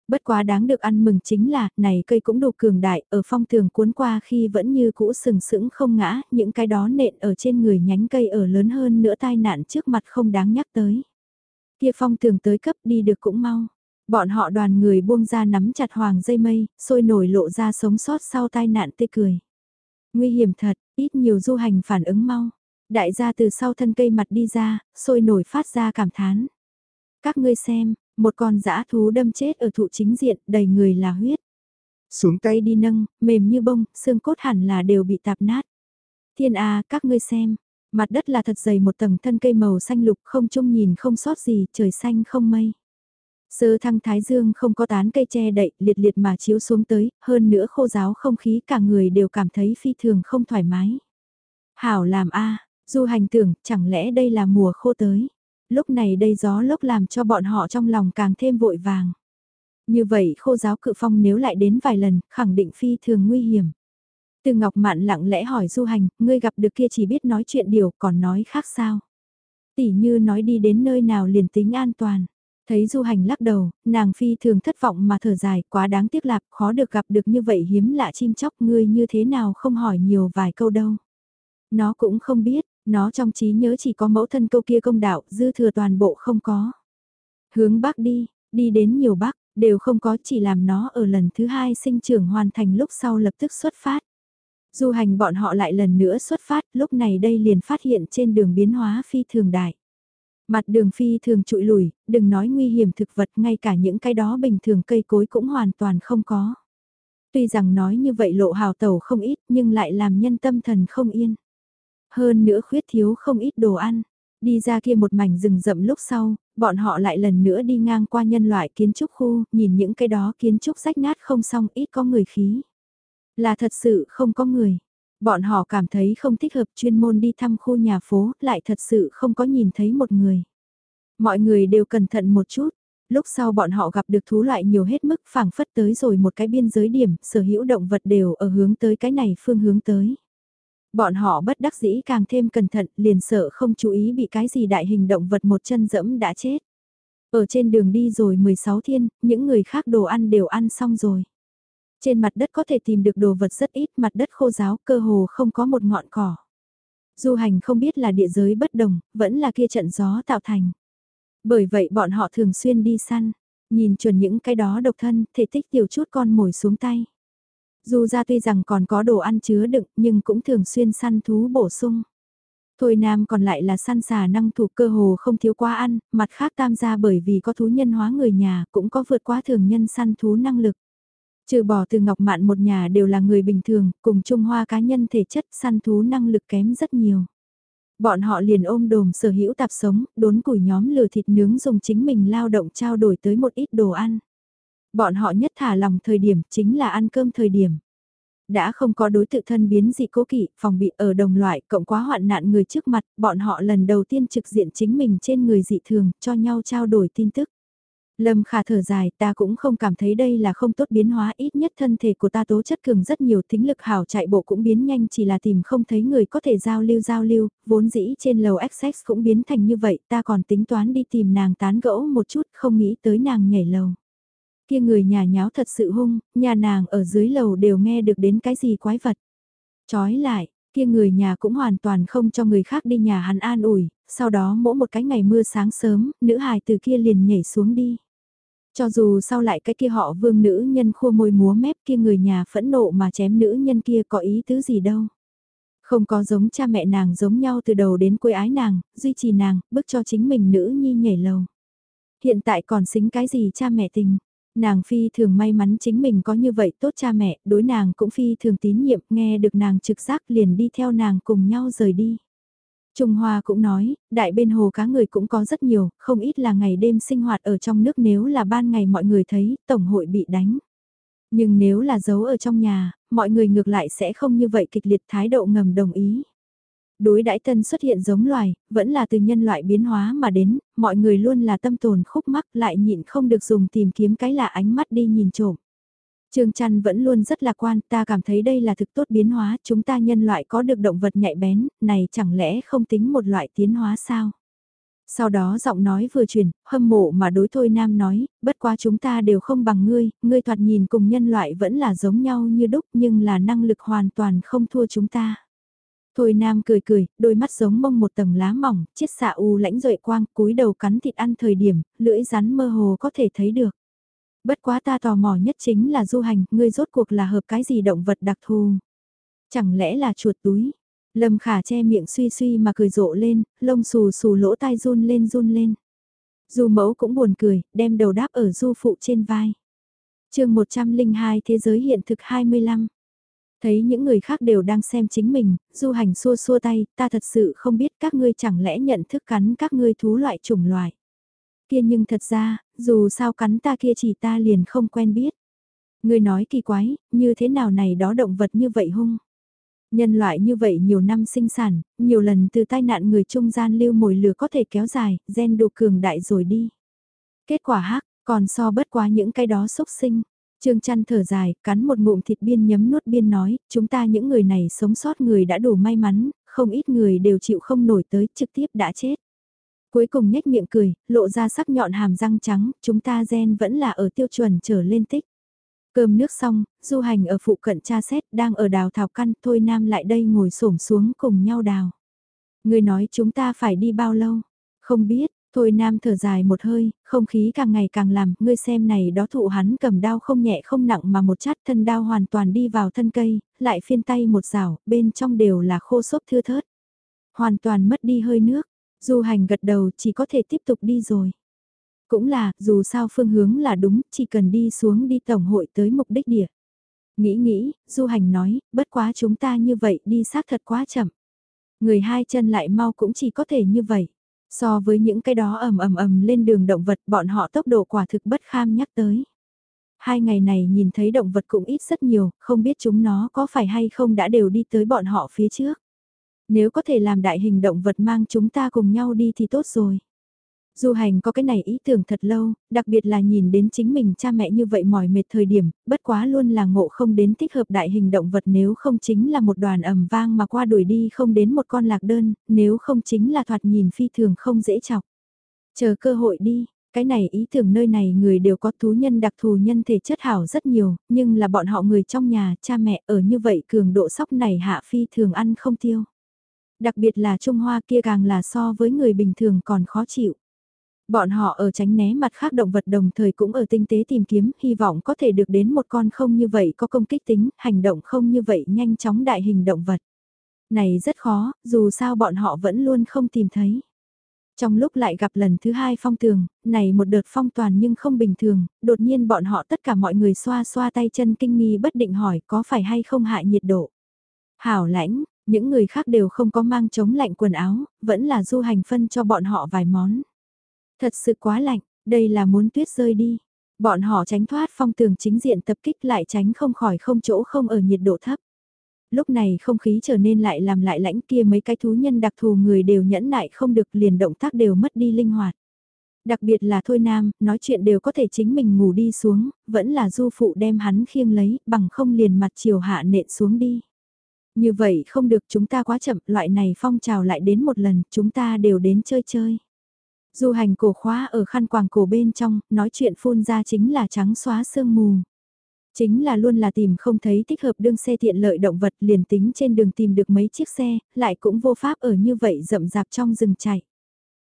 Bất quá đáng được ăn mừng chính là, này cây cũng đủ cường đại, ở phong thường cuốn qua khi vẫn như cũ sừng sững không ngã, những cái đó nện ở trên người nhánh cây ở lớn hơn nữa tai nạn trước mặt không đáng nhắc tới. Kia phong thường tới cấp đi được cũng mau. Bọn họ đoàn người buông ra nắm chặt hoàng dây mây, sôi nổi lộ ra sống sót sau tai nạn tê cười. Nguy hiểm thật, ít nhiều du hành phản ứng mau. Đại gia từ sau thân cây mặt đi ra, sôi nổi phát ra cảm thán. Các ngươi xem, một con dã thú đâm chết ở thụ chính diện, đầy người là huyết. Xuống tay đi nâng, mềm như bông, xương cốt hẳn là đều bị tạp nát. Thiên A, các ngươi xem, mặt đất là thật dày một tầng thân cây màu xanh lục không trông nhìn không sót gì, trời xanh không mây. Sơ thăng thái dương không có tán cây che đậy, liệt liệt mà chiếu xuống tới, hơn nữa khô giáo không khí cả người đều cảm thấy phi thường không thoải mái. Hảo làm a du hành tưởng, chẳng lẽ đây là mùa khô tới. Lúc này đây gió lốc làm cho bọn họ trong lòng càng thêm vội vàng. Như vậy khô giáo cự phong nếu lại đến vài lần, khẳng định phi thường nguy hiểm. Từ Ngọc Mạn lặng lẽ hỏi Du Hành, ngươi gặp được kia chỉ biết nói chuyện điều, còn nói khác sao? Tỷ như nói đi đến nơi nào liền tính an toàn. Thấy Du Hành lắc đầu, nàng phi thường thất vọng mà thở dài, quá đáng tiếc lạp, khó được gặp được như vậy hiếm lạ chim chóc ngươi như thế nào không hỏi nhiều vài câu đâu. Nó cũng không biết, nó trong trí nhớ chỉ có mẫu thân câu kia công đạo, dư thừa toàn bộ không có. Hướng bắc đi, đi đến nhiều bắc, đều không có chỉ làm nó ở lần thứ hai sinh trưởng hoàn thành lúc sau lập tức xuất phát. Du hành bọn họ lại lần nữa xuất phát, lúc này đây liền phát hiện trên đường biến hóa phi thường đại. Mặt đường phi thường trụi lùi, đừng nói nguy hiểm thực vật ngay cả những cái đó bình thường cây cối cũng hoàn toàn không có. Tuy rằng nói như vậy lộ hào tẩu không ít nhưng lại làm nhân tâm thần không yên. Hơn nữa khuyết thiếu không ít đồ ăn. Đi ra kia một mảnh rừng rậm lúc sau, bọn họ lại lần nữa đi ngang qua nhân loại kiến trúc khu, nhìn những cái đó kiến trúc rách nát không xong ít có người khí. Là thật sự không có người. Bọn họ cảm thấy không thích hợp chuyên môn đi thăm khu nhà phố, lại thật sự không có nhìn thấy một người. Mọi người đều cẩn thận một chút. Lúc sau bọn họ gặp được thú loại nhiều hết mức phảng phất tới rồi một cái biên giới điểm, sở hữu động vật đều ở hướng tới cái này phương hướng tới. Bọn họ bất đắc dĩ càng thêm cẩn thận, liền sợ không chú ý bị cái gì đại hình động vật một chân dẫm đã chết. Ở trên đường đi rồi 16 thiên, những người khác đồ ăn đều ăn xong rồi. Trên mặt đất có thể tìm được đồ vật rất ít, mặt đất khô giáo, cơ hồ không có một ngọn cỏ. Du hành không biết là địa giới bất đồng, vẫn là kia trận gió tạo thành. Bởi vậy bọn họ thường xuyên đi săn, nhìn chuẩn những cái đó độc thân, thể tích tiểu chút con mồi xuống tay. Dù ra tuy rằng còn có đồ ăn chứa đựng nhưng cũng thường xuyên săn thú bổ sung. Thôi nam còn lại là săn xà năng thủ cơ hồ không thiếu quá ăn, mặt khác tam gia bởi vì có thú nhân hóa người nhà cũng có vượt quá thường nhân săn thú năng lực. Trừ bỏ từ Ngọc Mạn một nhà đều là người bình thường, cùng Trung Hoa cá nhân thể chất săn thú năng lực kém rất nhiều. Bọn họ liền ôm đồm sở hữu tạp sống, đốn củi nhóm lừa thịt nướng dùng chính mình lao động trao đổi tới một ít đồ ăn. Bọn họ nhất thả lòng thời điểm chính là ăn cơm thời điểm. Đã không có đối tự thân biến dị cố kỵ, phòng bị ở đồng loại, cộng quá hoạn nạn người trước mặt, bọn họ lần đầu tiên trực diện chính mình trên người dị thường, cho nhau trao đổi tin tức. Lâm Khả thở dài, ta cũng không cảm thấy đây là không tốt biến hóa, ít nhất thân thể của ta tố chất cường rất nhiều, tính lực hảo chạy bộ cũng biến nhanh chỉ là tìm không thấy người có thể giao lưu giao lưu, vốn dĩ trên lầu XX cũng biến thành như vậy, ta còn tính toán đi tìm nàng tán gẫu một chút, không nghĩ tới nàng nhảy lầu. Kia người nhà nháo thật sự hung, nhà nàng ở dưới lầu đều nghe được đến cái gì quái vật. Chói lại, kia người nhà cũng hoàn toàn không cho người khác đi nhà hắn an ủi, sau đó mỗi một cái ngày mưa sáng sớm, nữ hài từ kia liền nhảy xuống đi. Cho dù sau lại cái kia họ vương nữ nhân khua môi múa mép kia người nhà phẫn nộ mà chém nữ nhân kia có ý tứ gì đâu. Không có giống cha mẹ nàng giống nhau từ đầu đến cuối ái nàng, duy trì nàng, bức cho chính mình nữ nhi nhảy lầu. Hiện tại còn xính cái gì cha mẹ tình. Nàng phi thường may mắn chính mình có như vậy tốt cha mẹ, đối nàng cũng phi thường tín nhiệm, nghe được nàng trực giác liền đi theo nàng cùng nhau rời đi. Trung Hoa cũng nói, đại bên hồ cá người cũng có rất nhiều, không ít là ngày đêm sinh hoạt ở trong nước nếu là ban ngày mọi người thấy, tổng hội bị đánh. Nhưng nếu là giấu ở trong nhà, mọi người ngược lại sẽ không như vậy kịch liệt thái độ ngầm đồng ý. Đối đãi tân xuất hiện giống loài, vẫn là từ nhân loại biến hóa mà đến, mọi người luôn là tâm tồn khúc mắc lại nhịn không được dùng tìm kiếm cái lạ ánh mắt đi nhìn trộm. Trương Trăn vẫn luôn rất lạc quan, ta cảm thấy đây là thực tốt biến hóa, chúng ta nhân loại có được động vật nhạy bén, này chẳng lẽ không tính một loại tiến hóa sao? Sau đó giọng nói vừa chuyển, hâm mộ mà đối thôi nam nói, bất quá chúng ta đều không bằng ngươi, ngươi thoạt nhìn cùng nhân loại vẫn là giống nhau như đúc nhưng là năng lực hoàn toàn không thua chúng ta. Thôi nam cười cười, đôi mắt giống mông một tầng lá mỏng, chiếc xạ u lãnh rợi quang, cúi đầu cắn thịt ăn thời điểm, lưỡi rắn mơ hồ có thể thấy được. Bất quá ta tò mò nhất chính là du hành, ngươi rốt cuộc là hợp cái gì động vật đặc thù. Chẳng lẽ là chuột túi? Lâm khả che miệng suy suy mà cười rộ lên, lông xù xù lỗ tai run lên run lên. Du mẫu cũng buồn cười, đem đầu đáp ở du phụ trên vai. chương 102 Thế giới hiện thực 25 Thấy những người khác đều đang xem chính mình, du hành xua xua tay, ta thật sự không biết các ngươi chẳng lẽ nhận thức cắn các ngươi thú loại chủng loại. Kia nhưng thật ra, dù sao cắn ta kia chỉ ta liền không quen biết. Ngươi nói kỳ quái, như thế nào này đó động vật như vậy hung. Nhân loại như vậy nhiều năm sinh sản, nhiều lần từ tai nạn người trung gian lưu mồi lửa có thể kéo dài, gen đủ cường đại rồi đi. Kết quả hắc, còn so bất quá những cái đó xúc sinh. Trương chăn thở dài, cắn một ngụm thịt biên nhấm nuốt biên nói, chúng ta những người này sống sót người đã đủ may mắn, không ít người đều chịu không nổi tới, trực tiếp đã chết. Cuối cùng nhếch miệng cười, lộ ra sắc nhọn hàm răng trắng, chúng ta gen vẫn là ở tiêu chuẩn trở lên tích. Cơm nước xong, du hành ở phụ cận cha xét đang ở đào thảo căn, thôi nam lại đây ngồi xổm xuống cùng nhau đào. Người nói chúng ta phải đi bao lâu? Không biết, thôi nam thở dài một hơi, không khí càng ngày càng làm, ngươi xem này đó thụ hắn cầm đao không nhẹ không nặng mà một chát thân đao hoàn toàn đi vào thân cây, lại phiên tay một rào, bên trong đều là khô xốp thưa thớt. Hoàn toàn mất đi hơi nước, du hành gật đầu chỉ có thể tiếp tục đi rồi. Cũng là, dù sao phương hướng là đúng, chỉ cần đi xuống đi tổng hội tới mục đích địa. Nghĩ nghĩ, du hành nói, bất quá chúng ta như vậy đi xác thật quá chậm. Người hai chân lại mau cũng chỉ có thể như vậy. So với những cái đó ầm ầm ầm lên đường động vật bọn họ tốc độ quả thực bất kham nhắc tới. Hai ngày này nhìn thấy động vật cũng ít rất nhiều, không biết chúng nó có phải hay không đã đều đi tới bọn họ phía trước. Nếu có thể làm đại hình động vật mang chúng ta cùng nhau đi thì tốt rồi. Du hành có cái này ý tưởng thật lâu, đặc biệt là nhìn đến chính mình cha mẹ như vậy mỏi mệt thời điểm, bất quá luôn là ngộ không đến thích hợp đại hình động vật nếu không chính là một đoàn ẩm vang mà qua đuổi đi không đến một con lạc đơn, nếu không chính là thoạt nhìn phi thường không dễ chọc. Chờ cơ hội đi, cái này ý tưởng nơi này người đều có thú nhân đặc thù nhân thể chất hảo rất nhiều, nhưng là bọn họ người trong nhà, cha mẹ ở như vậy cường độ sóc này hạ phi thường ăn không tiêu. Đặc biệt là Trung Hoa kia càng là so với người bình thường còn khó chịu. Bọn họ ở tránh né mặt khác động vật đồng thời cũng ở tinh tế tìm kiếm, hy vọng có thể được đến một con không như vậy có công kích tính, hành động không như vậy nhanh chóng đại hình động vật. Này rất khó, dù sao bọn họ vẫn luôn không tìm thấy. Trong lúc lại gặp lần thứ hai phong tường, này một đợt phong toàn nhưng không bình thường, đột nhiên bọn họ tất cả mọi người xoa xoa tay chân kinh nghi bất định hỏi có phải hay không hại nhiệt độ. Hảo lãnh, những người khác đều không có mang chống lạnh quần áo, vẫn là du hành phân cho bọn họ vài món. Thật sự quá lạnh, đây là muốn tuyết rơi đi. Bọn họ tránh thoát phong tường chính diện tập kích lại tránh không khỏi không chỗ không ở nhiệt độ thấp. Lúc này không khí trở nên lại làm lại lãnh kia mấy cái thú nhân đặc thù người đều nhẫn nại không được liền động tác đều mất đi linh hoạt. Đặc biệt là Thôi Nam, nói chuyện đều có thể chính mình ngủ đi xuống, vẫn là du phụ đem hắn khiêng lấy, bằng không liền mặt chiều hạ nện xuống đi. Như vậy không được chúng ta quá chậm, loại này phong trào lại đến một lần, chúng ta đều đến chơi chơi. Du hành cổ khóa ở khăn quàng cổ bên trong, nói chuyện phun ra chính là trắng xóa sương mù. Chính là luôn là tìm không thấy thích hợp đương xe tiện lợi động vật liền tính trên đường tìm được mấy chiếc xe, lại cũng vô pháp ở như vậy rậm rạp trong rừng chạy.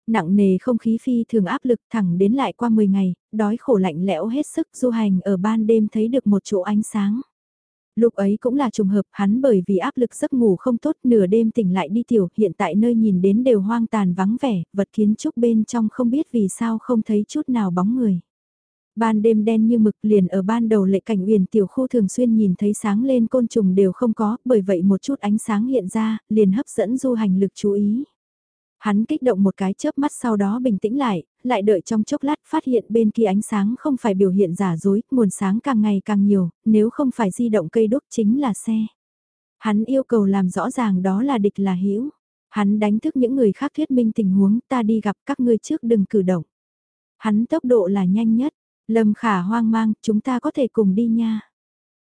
Nặng nề không khí phi thường áp lực thẳng đến lại qua 10 ngày, đói khổ lạnh lẽo hết sức du hành ở ban đêm thấy được một chỗ ánh sáng. Lúc ấy cũng là trùng hợp hắn bởi vì áp lực giấc ngủ không tốt nửa đêm tỉnh lại đi tiểu hiện tại nơi nhìn đến đều hoang tàn vắng vẻ, vật kiến trúc bên trong không biết vì sao không thấy chút nào bóng người. Ban đêm đen như mực liền ở ban đầu lệ cảnh uyển tiểu khu thường xuyên nhìn thấy sáng lên côn trùng đều không có, bởi vậy một chút ánh sáng hiện ra, liền hấp dẫn du hành lực chú ý. Hắn kích động một cái chớp mắt sau đó bình tĩnh lại, lại đợi trong chốc lát phát hiện bên kia ánh sáng không phải biểu hiện giả dối, nguồn sáng càng ngày càng nhiều, nếu không phải di động cây đốt chính là xe. Hắn yêu cầu làm rõ ràng đó là địch là hữu Hắn đánh thức những người khác thuyết minh tình huống ta đi gặp các ngươi trước đừng cử động. Hắn tốc độ là nhanh nhất, lâm khả hoang mang, chúng ta có thể cùng đi nha.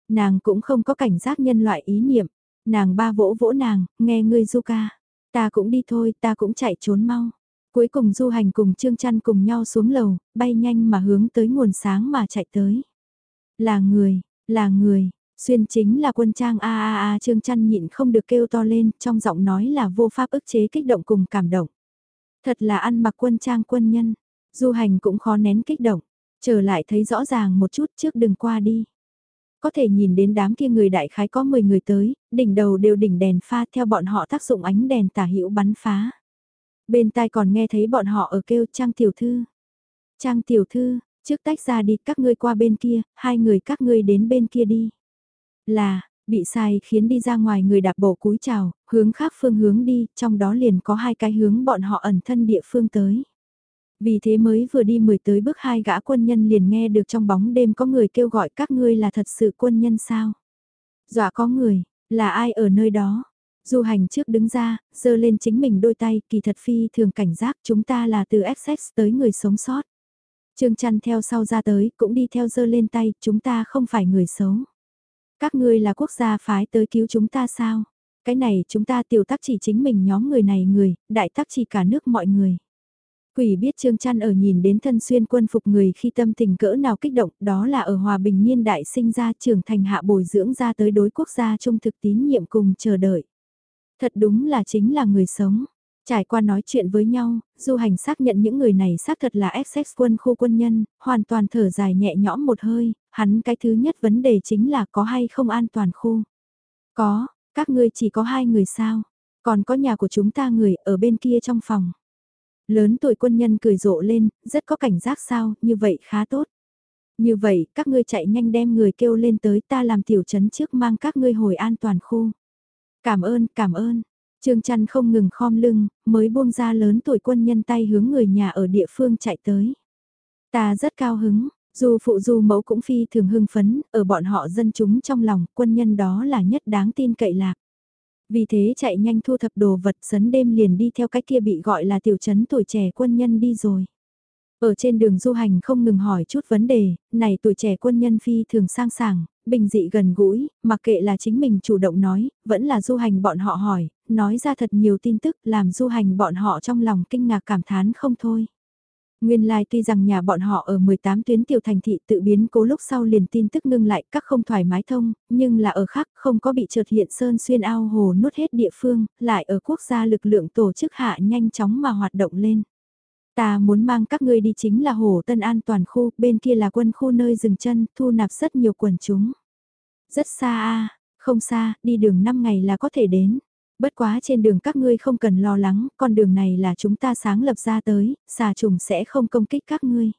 Nàng cũng không có cảnh giác nhân loại ý niệm, nàng ba vỗ vỗ nàng, nghe ngươi du ca. Ta cũng đi thôi, ta cũng chạy trốn mau. Cuối cùng du hành cùng Trương Trăn cùng nhau xuống lầu, bay nhanh mà hướng tới nguồn sáng mà chạy tới. Là người, là người, xuyên chính là quân trang a a a Trương Trăn nhịn không được kêu to lên, trong giọng nói là vô pháp ức chế kích động cùng cảm động. Thật là ăn mặc quân trang quân nhân, du hành cũng khó nén kích động, trở lại thấy rõ ràng một chút trước đừng qua đi. Có thể nhìn đến đám kia người đại khái có 10 người tới, đỉnh đầu đều đỉnh đèn pha theo bọn họ tác dụng ánh đèn tả hữu bắn phá. Bên tai còn nghe thấy bọn họ ở kêu Trang Tiểu Thư. Trang Tiểu Thư, trước tách ra đi các ngươi qua bên kia, hai người các ngươi đến bên kia đi. Là, bị sai khiến đi ra ngoài người đạp bộ cúi chào, hướng khác phương hướng đi, trong đó liền có hai cái hướng bọn họ ẩn thân địa phương tới. Vì thế mới vừa đi mười tới bước hai gã quân nhân liền nghe được trong bóng đêm có người kêu gọi các ngươi là thật sự quân nhân sao. Dọa có người, là ai ở nơi đó? Du hành trước đứng ra, giơ lên chính mình đôi tay, kỳ thật phi thường cảnh giác chúng ta là từ Essex tới người sống sót. Trương chăn theo sau ra tới, cũng đi theo giơ lên tay, chúng ta không phải người xấu. Các ngươi là quốc gia phái tới cứu chúng ta sao? Cái này chúng ta tiểu tác chỉ chính mình nhóm người này người, đại tác chỉ cả nước mọi người. Quỷ biết Trương Trăn ở nhìn đến thân xuyên quân phục người khi tâm tình cỡ nào kích động, đó là ở hòa bình niên đại sinh ra trưởng thành hạ bồi dưỡng ra tới đối quốc gia trung thực tín nhiệm cùng chờ đợi. Thật đúng là chính là người sống. Trải qua nói chuyện với nhau, du hành xác nhận những người này xác thật là Essex quân khu quân nhân, hoàn toàn thở dài nhẹ nhõm một hơi, hắn cái thứ nhất vấn đề chính là có hay không an toàn khu. Có, các ngươi chỉ có hai người sao, còn có nhà của chúng ta người ở bên kia trong phòng. Lớn tuổi quân nhân cười rộ lên, rất có cảnh giác sao, như vậy khá tốt. Như vậy, các ngươi chạy nhanh đem người kêu lên tới ta làm tiểu chấn trước mang các ngươi hồi an toàn khu. Cảm ơn, cảm ơn. Trương chăn không ngừng khom lưng, mới buông ra lớn tuổi quân nhân tay hướng người nhà ở địa phương chạy tới. Ta rất cao hứng, dù phụ dù mẫu cũng phi thường hưng phấn, ở bọn họ dân chúng trong lòng, quân nhân đó là nhất đáng tin cậy lạc. Vì thế chạy nhanh thu thập đồ vật sấn đêm liền đi theo cái kia bị gọi là tiểu chấn tuổi trẻ quân nhân đi rồi. Ở trên đường du hành không ngừng hỏi chút vấn đề, này tuổi trẻ quân nhân phi thường sang sảng, bình dị gần gũi, mặc kệ là chính mình chủ động nói, vẫn là du hành bọn họ hỏi, nói ra thật nhiều tin tức làm du hành bọn họ trong lòng kinh ngạc cảm thán không thôi. Nguyên lai like tuy rằng nhà bọn họ ở 18 tuyến tiểu thành thị tự biến cố lúc sau liền tin tức ngưng lại các không thoải mái thông, nhưng là ở khác không có bị trượt hiện sơn xuyên ao hồ nuốt hết địa phương, lại ở quốc gia lực lượng tổ chức hạ nhanh chóng mà hoạt động lên. Ta muốn mang các ngươi đi chính là hồ Tân An toàn khu, bên kia là quân khu nơi dừng chân, thu nạp rất nhiều quần chúng. Rất xa a không xa, đi đường 5 ngày là có thể đến. Bất quá trên đường các ngươi không cần lo lắng, con đường này là chúng ta sáng lập ra tới, xà trùng sẽ không công kích các ngươi.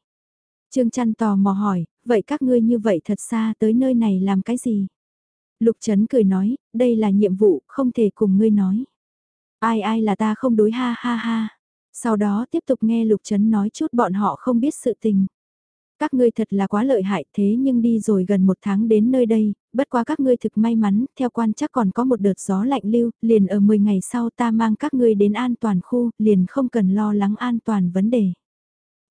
Trương Trăn tò mò hỏi, vậy các ngươi như vậy thật xa tới nơi này làm cái gì? Lục Trấn cười nói, đây là nhiệm vụ, không thể cùng ngươi nói. Ai ai là ta không đối ha ha ha. Sau đó tiếp tục nghe Lục Trấn nói chút bọn họ không biết sự tình. Các ngươi thật là quá lợi hại thế nhưng đi rồi gần một tháng đến nơi đây, bất quá các ngươi thực may mắn, theo quan chắc còn có một đợt gió lạnh lưu, liền ở 10 ngày sau ta mang các ngươi đến an toàn khu, liền không cần lo lắng an toàn vấn đề.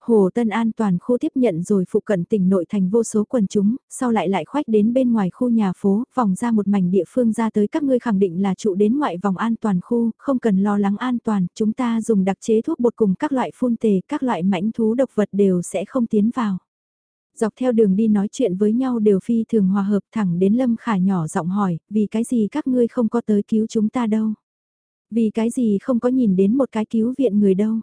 Hồ Tân An toàn khu tiếp nhận rồi phụ cận tỉnh nội thành vô số quần chúng, sau lại lại khoách đến bên ngoài khu nhà phố, vòng ra một mảnh địa phương ra tới các ngươi khẳng định là trụ đến ngoại vòng an toàn khu, không cần lo lắng an toàn, chúng ta dùng đặc chế thuốc bột cùng các loại phun tề, các loại mãnh thú độc vật đều sẽ không tiến vào. Dọc theo đường đi nói chuyện với nhau đều phi thường hòa hợp thẳng đến Lâm Khả nhỏ giọng hỏi, vì cái gì các ngươi không có tới cứu chúng ta đâu? Vì cái gì không có nhìn đến một cái cứu viện người đâu?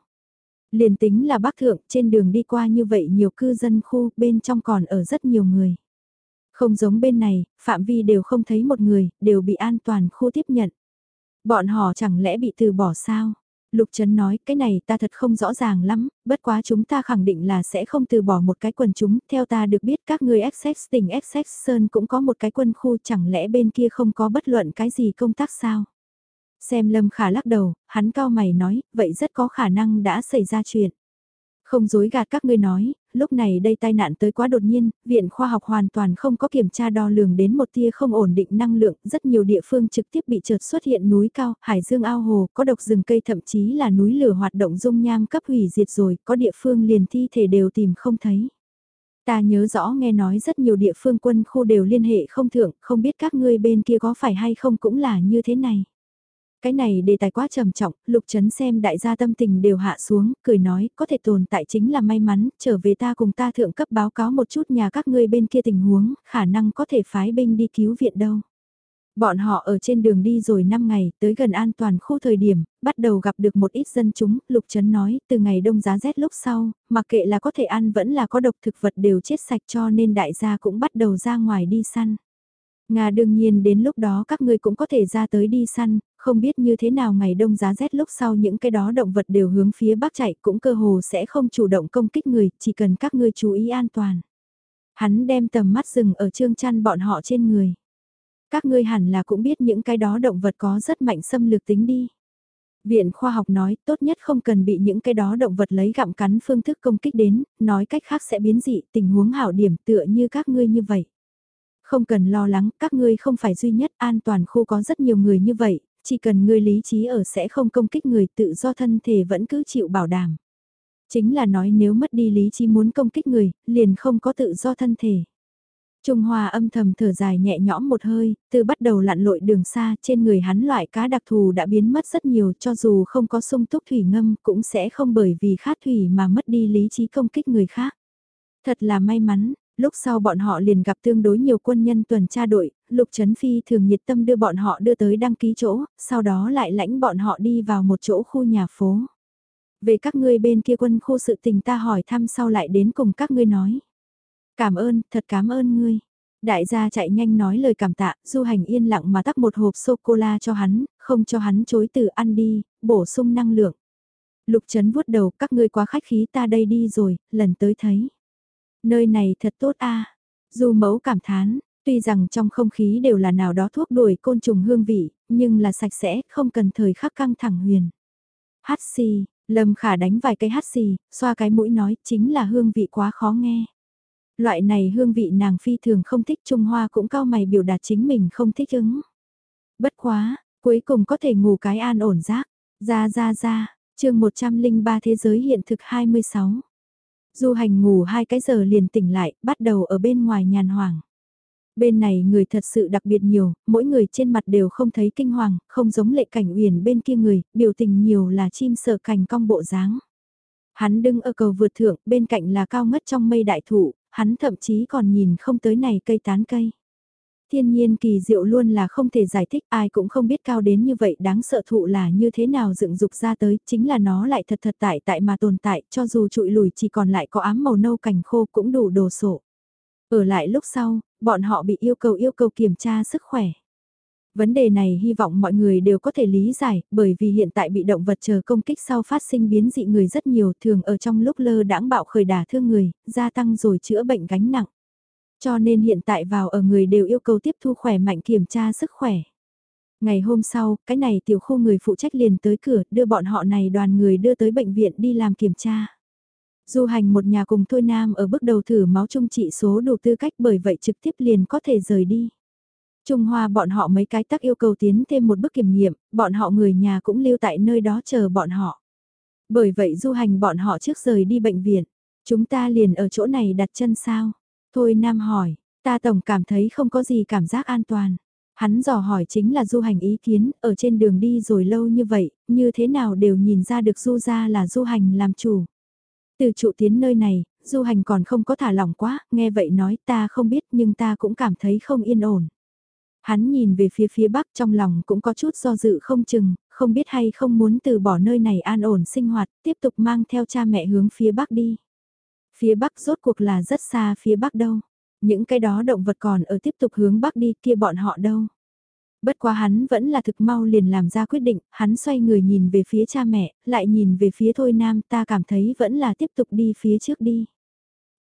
Liền tính là bác thượng trên đường đi qua như vậy nhiều cư dân khu bên trong còn ở rất nhiều người. Không giống bên này, phạm vi đều không thấy một người, đều bị an toàn khu tiếp nhận. Bọn họ chẳng lẽ bị từ bỏ sao? Lục Trấn nói, cái này ta thật không rõ ràng lắm, bất quá chúng ta khẳng định là sẽ không từ bỏ một cái quần chúng, theo ta được biết các người Essex tỉnh Essex Sơn cũng có một cái quân khu chẳng lẽ bên kia không có bất luận cái gì công tác sao? Xem Lâm Khả lắc đầu, hắn cao mày nói, vậy rất có khả năng đã xảy ra chuyện. Không dối gạt các ngươi nói, lúc này đây tai nạn tới quá đột nhiên, viện khoa học hoàn toàn không có kiểm tra đo lường đến một tia không ổn định năng lượng, rất nhiều địa phương trực tiếp bị trượt xuất hiện núi cao, hải dương ao hồ, có độc rừng cây thậm chí là núi lửa hoạt động dung nham cấp hủy diệt rồi, có địa phương liền thi thể đều tìm không thấy. Ta nhớ rõ nghe nói rất nhiều địa phương quân khu đều liên hệ không thượng, không biết các ngươi bên kia có phải hay không cũng là như thế này. Cái này đề tài quá trầm trọng, lục chấn xem đại gia tâm tình đều hạ xuống, cười nói, có thể tồn tại chính là may mắn, trở về ta cùng ta thượng cấp báo cáo một chút nhà các ngươi bên kia tình huống, khả năng có thể phái binh đi cứu viện đâu. Bọn họ ở trên đường đi rồi 5 ngày, tới gần an toàn khu thời điểm, bắt đầu gặp được một ít dân chúng, Lục Trấn nói, từ ngày đông giá rét lúc sau, mặc kệ là có thể ăn vẫn là có độc thực vật đều chết sạch cho nên đại gia cũng bắt đầu ra ngoài đi săn. Nga đương nhiên đến lúc đó các ngươi cũng có thể ra tới đi săn, không biết như thế nào ngày đông giá rét lúc sau những cái đó động vật đều hướng phía bắc chạy cũng cơ hồ sẽ không chủ động công kích người, chỉ cần các ngươi chú ý an toàn. Hắn đem tầm mắt rừng ở trương chăn bọn họ trên người. Các ngươi hẳn là cũng biết những cái đó động vật có rất mạnh xâm lược tính đi. Viện khoa học nói tốt nhất không cần bị những cái đó động vật lấy gặm cắn phương thức công kích đến, nói cách khác sẽ biến dị tình huống hảo điểm tựa như các ngươi như vậy. Không cần lo lắng, các ngươi không phải duy nhất, an toàn khu có rất nhiều người như vậy, chỉ cần ngươi lý trí ở sẽ không công kích người tự do thân thể vẫn cứ chịu bảo đảm. Chính là nói nếu mất đi lý trí muốn công kích người, liền không có tự do thân thể. Trung Hoa âm thầm thở dài nhẹ nhõm một hơi, từ bắt đầu lặn lội đường xa trên người hắn loại cá đặc thù đã biến mất rất nhiều cho dù không có sung túc thủy ngâm cũng sẽ không bởi vì khát thủy mà mất đi lý trí công kích người khác. Thật là may mắn, lúc sau bọn họ liền gặp tương đối nhiều quân nhân tuần tra đội, Lục Trấn Phi thường nhiệt tâm đưa bọn họ đưa tới đăng ký chỗ, sau đó lại lãnh bọn họ đi vào một chỗ khu nhà phố. Về các ngươi bên kia quân khu sự tình ta hỏi thăm sau lại đến cùng các ngươi nói. Cảm ơn, thật cảm ơn ngươi. Đại gia chạy nhanh nói lời cảm tạ, du hành yên lặng mà tắt một hộp sô-cô-la cho hắn, không cho hắn chối từ ăn đi, bổ sung năng lượng. Lục Trấn vuốt đầu, các ngươi quá khách khí ta đây đi rồi, lần tới thấy. Nơi này thật tốt a Du mẫu cảm thán, tuy rằng trong không khí đều là nào đó thuốc đuổi côn trùng hương vị, nhưng là sạch sẽ, không cần thời khắc căng thẳng huyền. Hát xì, Lâm Khả đánh vài cái hát xì, xoa cái mũi nói chính là hương vị quá khó nghe. Loại này hương vị nàng phi thường không thích Trung Hoa cũng cao mày biểu đạt chính mình không thích ứng. Bất quá, cuối cùng có thể ngủ cái an ổn giác. Ra ra ra, chương 103 thế giới hiện thực 26. Du hành ngủ hai cái giờ liền tỉnh lại, bắt đầu ở bên ngoài nhàn hoàng. Bên này người thật sự đặc biệt nhiều, mỗi người trên mặt đều không thấy kinh hoàng, không giống lệ cảnh uyển bên kia người, biểu tình nhiều là chim sợ cành cong bộ dáng. Hắn đứng ở cầu vượt thượng, bên cạnh là cao ngất trong mây đại thụ, hắn thậm chí còn nhìn không tới này cây tán cây. Thiên nhiên kỳ diệu luôn là không thể giải thích ai cũng không biết cao đến như vậy đáng sợ thụ là như thế nào dựng dục ra tới, chính là nó lại thật thật tại tại mà tồn tại cho dù trụi lùi chỉ còn lại có ám màu nâu cành khô cũng đủ đồ sộ. Ở lại lúc sau, bọn họ bị yêu cầu yêu cầu kiểm tra sức khỏe. Vấn đề này hy vọng mọi người đều có thể lý giải, bởi vì hiện tại bị động vật chờ công kích sau phát sinh biến dị người rất nhiều thường ở trong lúc lơ đãng bạo khởi đả thương người, gia tăng rồi chữa bệnh gánh nặng. Cho nên hiện tại vào ở người đều yêu cầu tiếp thu khỏe mạnh kiểm tra sức khỏe. Ngày hôm sau, cái này tiểu khu người phụ trách liền tới cửa đưa bọn họ này đoàn người đưa tới bệnh viện đi làm kiểm tra. Du hành một nhà cùng Thôi Nam ở bước đầu thử máu trung trị số đủ tư cách bởi vậy trực tiếp liền có thể rời đi. Trung Hoa bọn họ mấy cái tắc yêu cầu tiến thêm một bước kiểm nghiệm, bọn họ người nhà cũng lưu tại nơi đó chờ bọn họ. Bởi vậy du hành bọn họ trước rời đi bệnh viện, chúng ta liền ở chỗ này đặt chân sao? Thôi Nam hỏi, ta tổng cảm thấy không có gì cảm giác an toàn. Hắn dò hỏi chính là du hành ý kiến, ở trên đường đi rồi lâu như vậy, như thế nào đều nhìn ra được du ra là du hành làm chủ. Từ trụ tiến nơi này, du hành còn không có thả lỏng quá, nghe vậy nói ta không biết nhưng ta cũng cảm thấy không yên ổn. Hắn nhìn về phía phía bắc trong lòng cũng có chút do dự không chừng, không biết hay không muốn từ bỏ nơi này an ổn sinh hoạt, tiếp tục mang theo cha mẹ hướng phía bắc đi. Phía bắc rốt cuộc là rất xa phía bắc đâu. Những cái đó động vật còn ở tiếp tục hướng bắc đi kia bọn họ đâu. Bất quá hắn vẫn là thực mau liền làm ra quyết định, hắn xoay người nhìn về phía cha mẹ, lại nhìn về phía thôi nam ta cảm thấy vẫn là tiếp tục đi phía trước đi.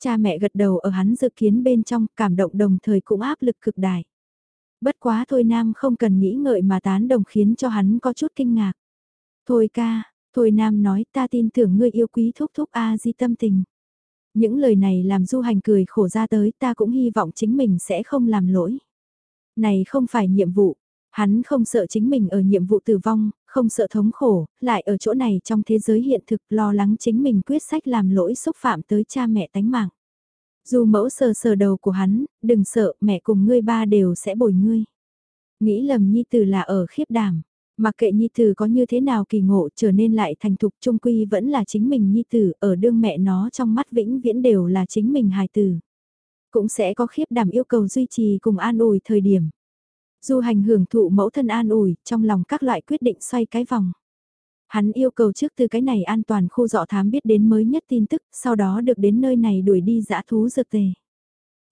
Cha mẹ gật đầu ở hắn dự kiến bên trong, cảm động đồng thời cũng áp lực cực đại. Bất quá thôi nam không cần nghĩ ngợi mà tán đồng khiến cho hắn có chút kinh ngạc. Thôi ca, thôi nam nói ta tin tưởng ngươi yêu quý thúc thúc A di tâm tình. Những lời này làm du hành cười khổ ra tới ta cũng hy vọng chính mình sẽ không làm lỗi. Này không phải nhiệm vụ, hắn không sợ chính mình ở nhiệm vụ tử vong, không sợ thống khổ, lại ở chỗ này trong thế giới hiện thực lo lắng chính mình quyết sách làm lỗi xúc phạm tới cha mẹ tánh mạng. Dù mẫu sờ sờ đầu của hắn, đừng sợ, mẹ cùng ngươi ba đều sẽ bồi ngươi. Nghĩ lầm nhi tử là ở khiếp đảm. Mặc kệ nhi tử có như thế nào kỳ ngộ trở nên lại thành thục trung quy vẫn là chính mình nhi tử, ở đương mẹ nó trong mắt vĩnh viễn đều là chính mình hài tử. Cũng sẽ có khiếp đảm yêu cầu duy trì cùng an ủi thời điểm. Du hành hưởng thụ mẫu thân an ủi, trong lòng các loại quyết định xoay cái vòng. Hắn yêu cầu trước từ cái này an toàn khu dọ thám biết đến mới nhất tin tức, sau đó được đến nơi này đuổi đi dã thú dược tề.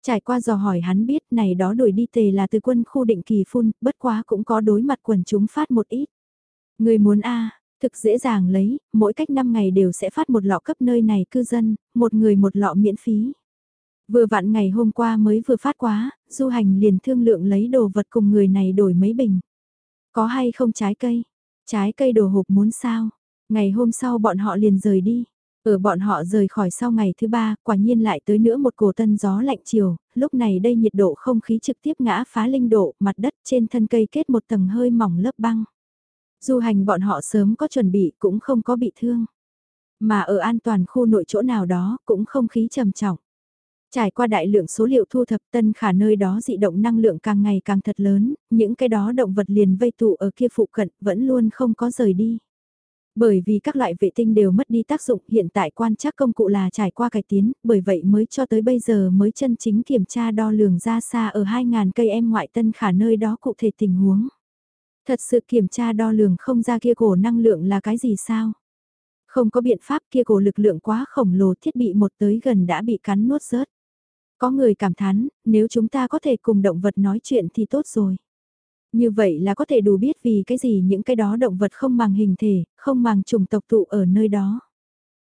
Trải qua dò hỏi hắn biết này đó đuổi đi tề là từ quân khu định kỳ phun, bất quá cũng có đối mặt quần chúng phát một ít. Người muốn A, thực dễ dàng lấy, mỗi cách 5 ngày đều sẽ phát một lọ cấp nơi này cư dân, một người một lọ miễn phí. Vừa vặn ngày hôm qua mới vừa phát quá, du hành liền thương lượng lấy đồ vật cùng người này đổi mấy bình. Có hay không trái cây? Trái cây đồ hộp muốn sao? Ngày hôm sau bọn họ liền rời đi. Ở bọn họ rời khỏi sau ngày thứ ba, quả nhiên lại tới nữa một cổ tân gió lạnh chiều, lúc này đây nhiệt độ không khí trực tiếp ngã phá linh độ, mặt đất trên thân cây kết một tầng hơi mỏng lớp băng. Du hành bọn họ sớm có chuẩn bị cũng không có bị thương. Mà ở an toàn khu nội chỗ nào đó cũng không khí trầm trọng. Trải qua đại lượng số liệu thu thập tân khả nơi đó dị động năng lượng càng ngày càng thật lớn, những cái đó động vật liền vây tụ ở kia phụ cận vẫn luôn không có rời đi. Bởi vì các loại vệ tinh đều mất đi tác dụng hiện tại quan trắc công cụ là trải qua cải tiến, bởi vậy mới cho tới bây giờ mới chân chính kiểm tra đo lường ra xa ở 2.000 cây em ngoại tân khả nơi đó cụ thể tình huống. Thật sự kiểm tra đo lường không ra kia cổ năng lượng là cái gì sao? Không có biện pháp kia cổ lực lượng quá khổng lồ thiết bị một tới gần đã bị cắn nuốt rớt. Có người cảm thán, nếu chúng ta có thể cùng động vật nói chuyện thì tốt rồi. Như vậy là có thể đủ biết vì cái gì những cái đó động vật không màng hình thể, không màng chủng tộc tụ ở nơi đó.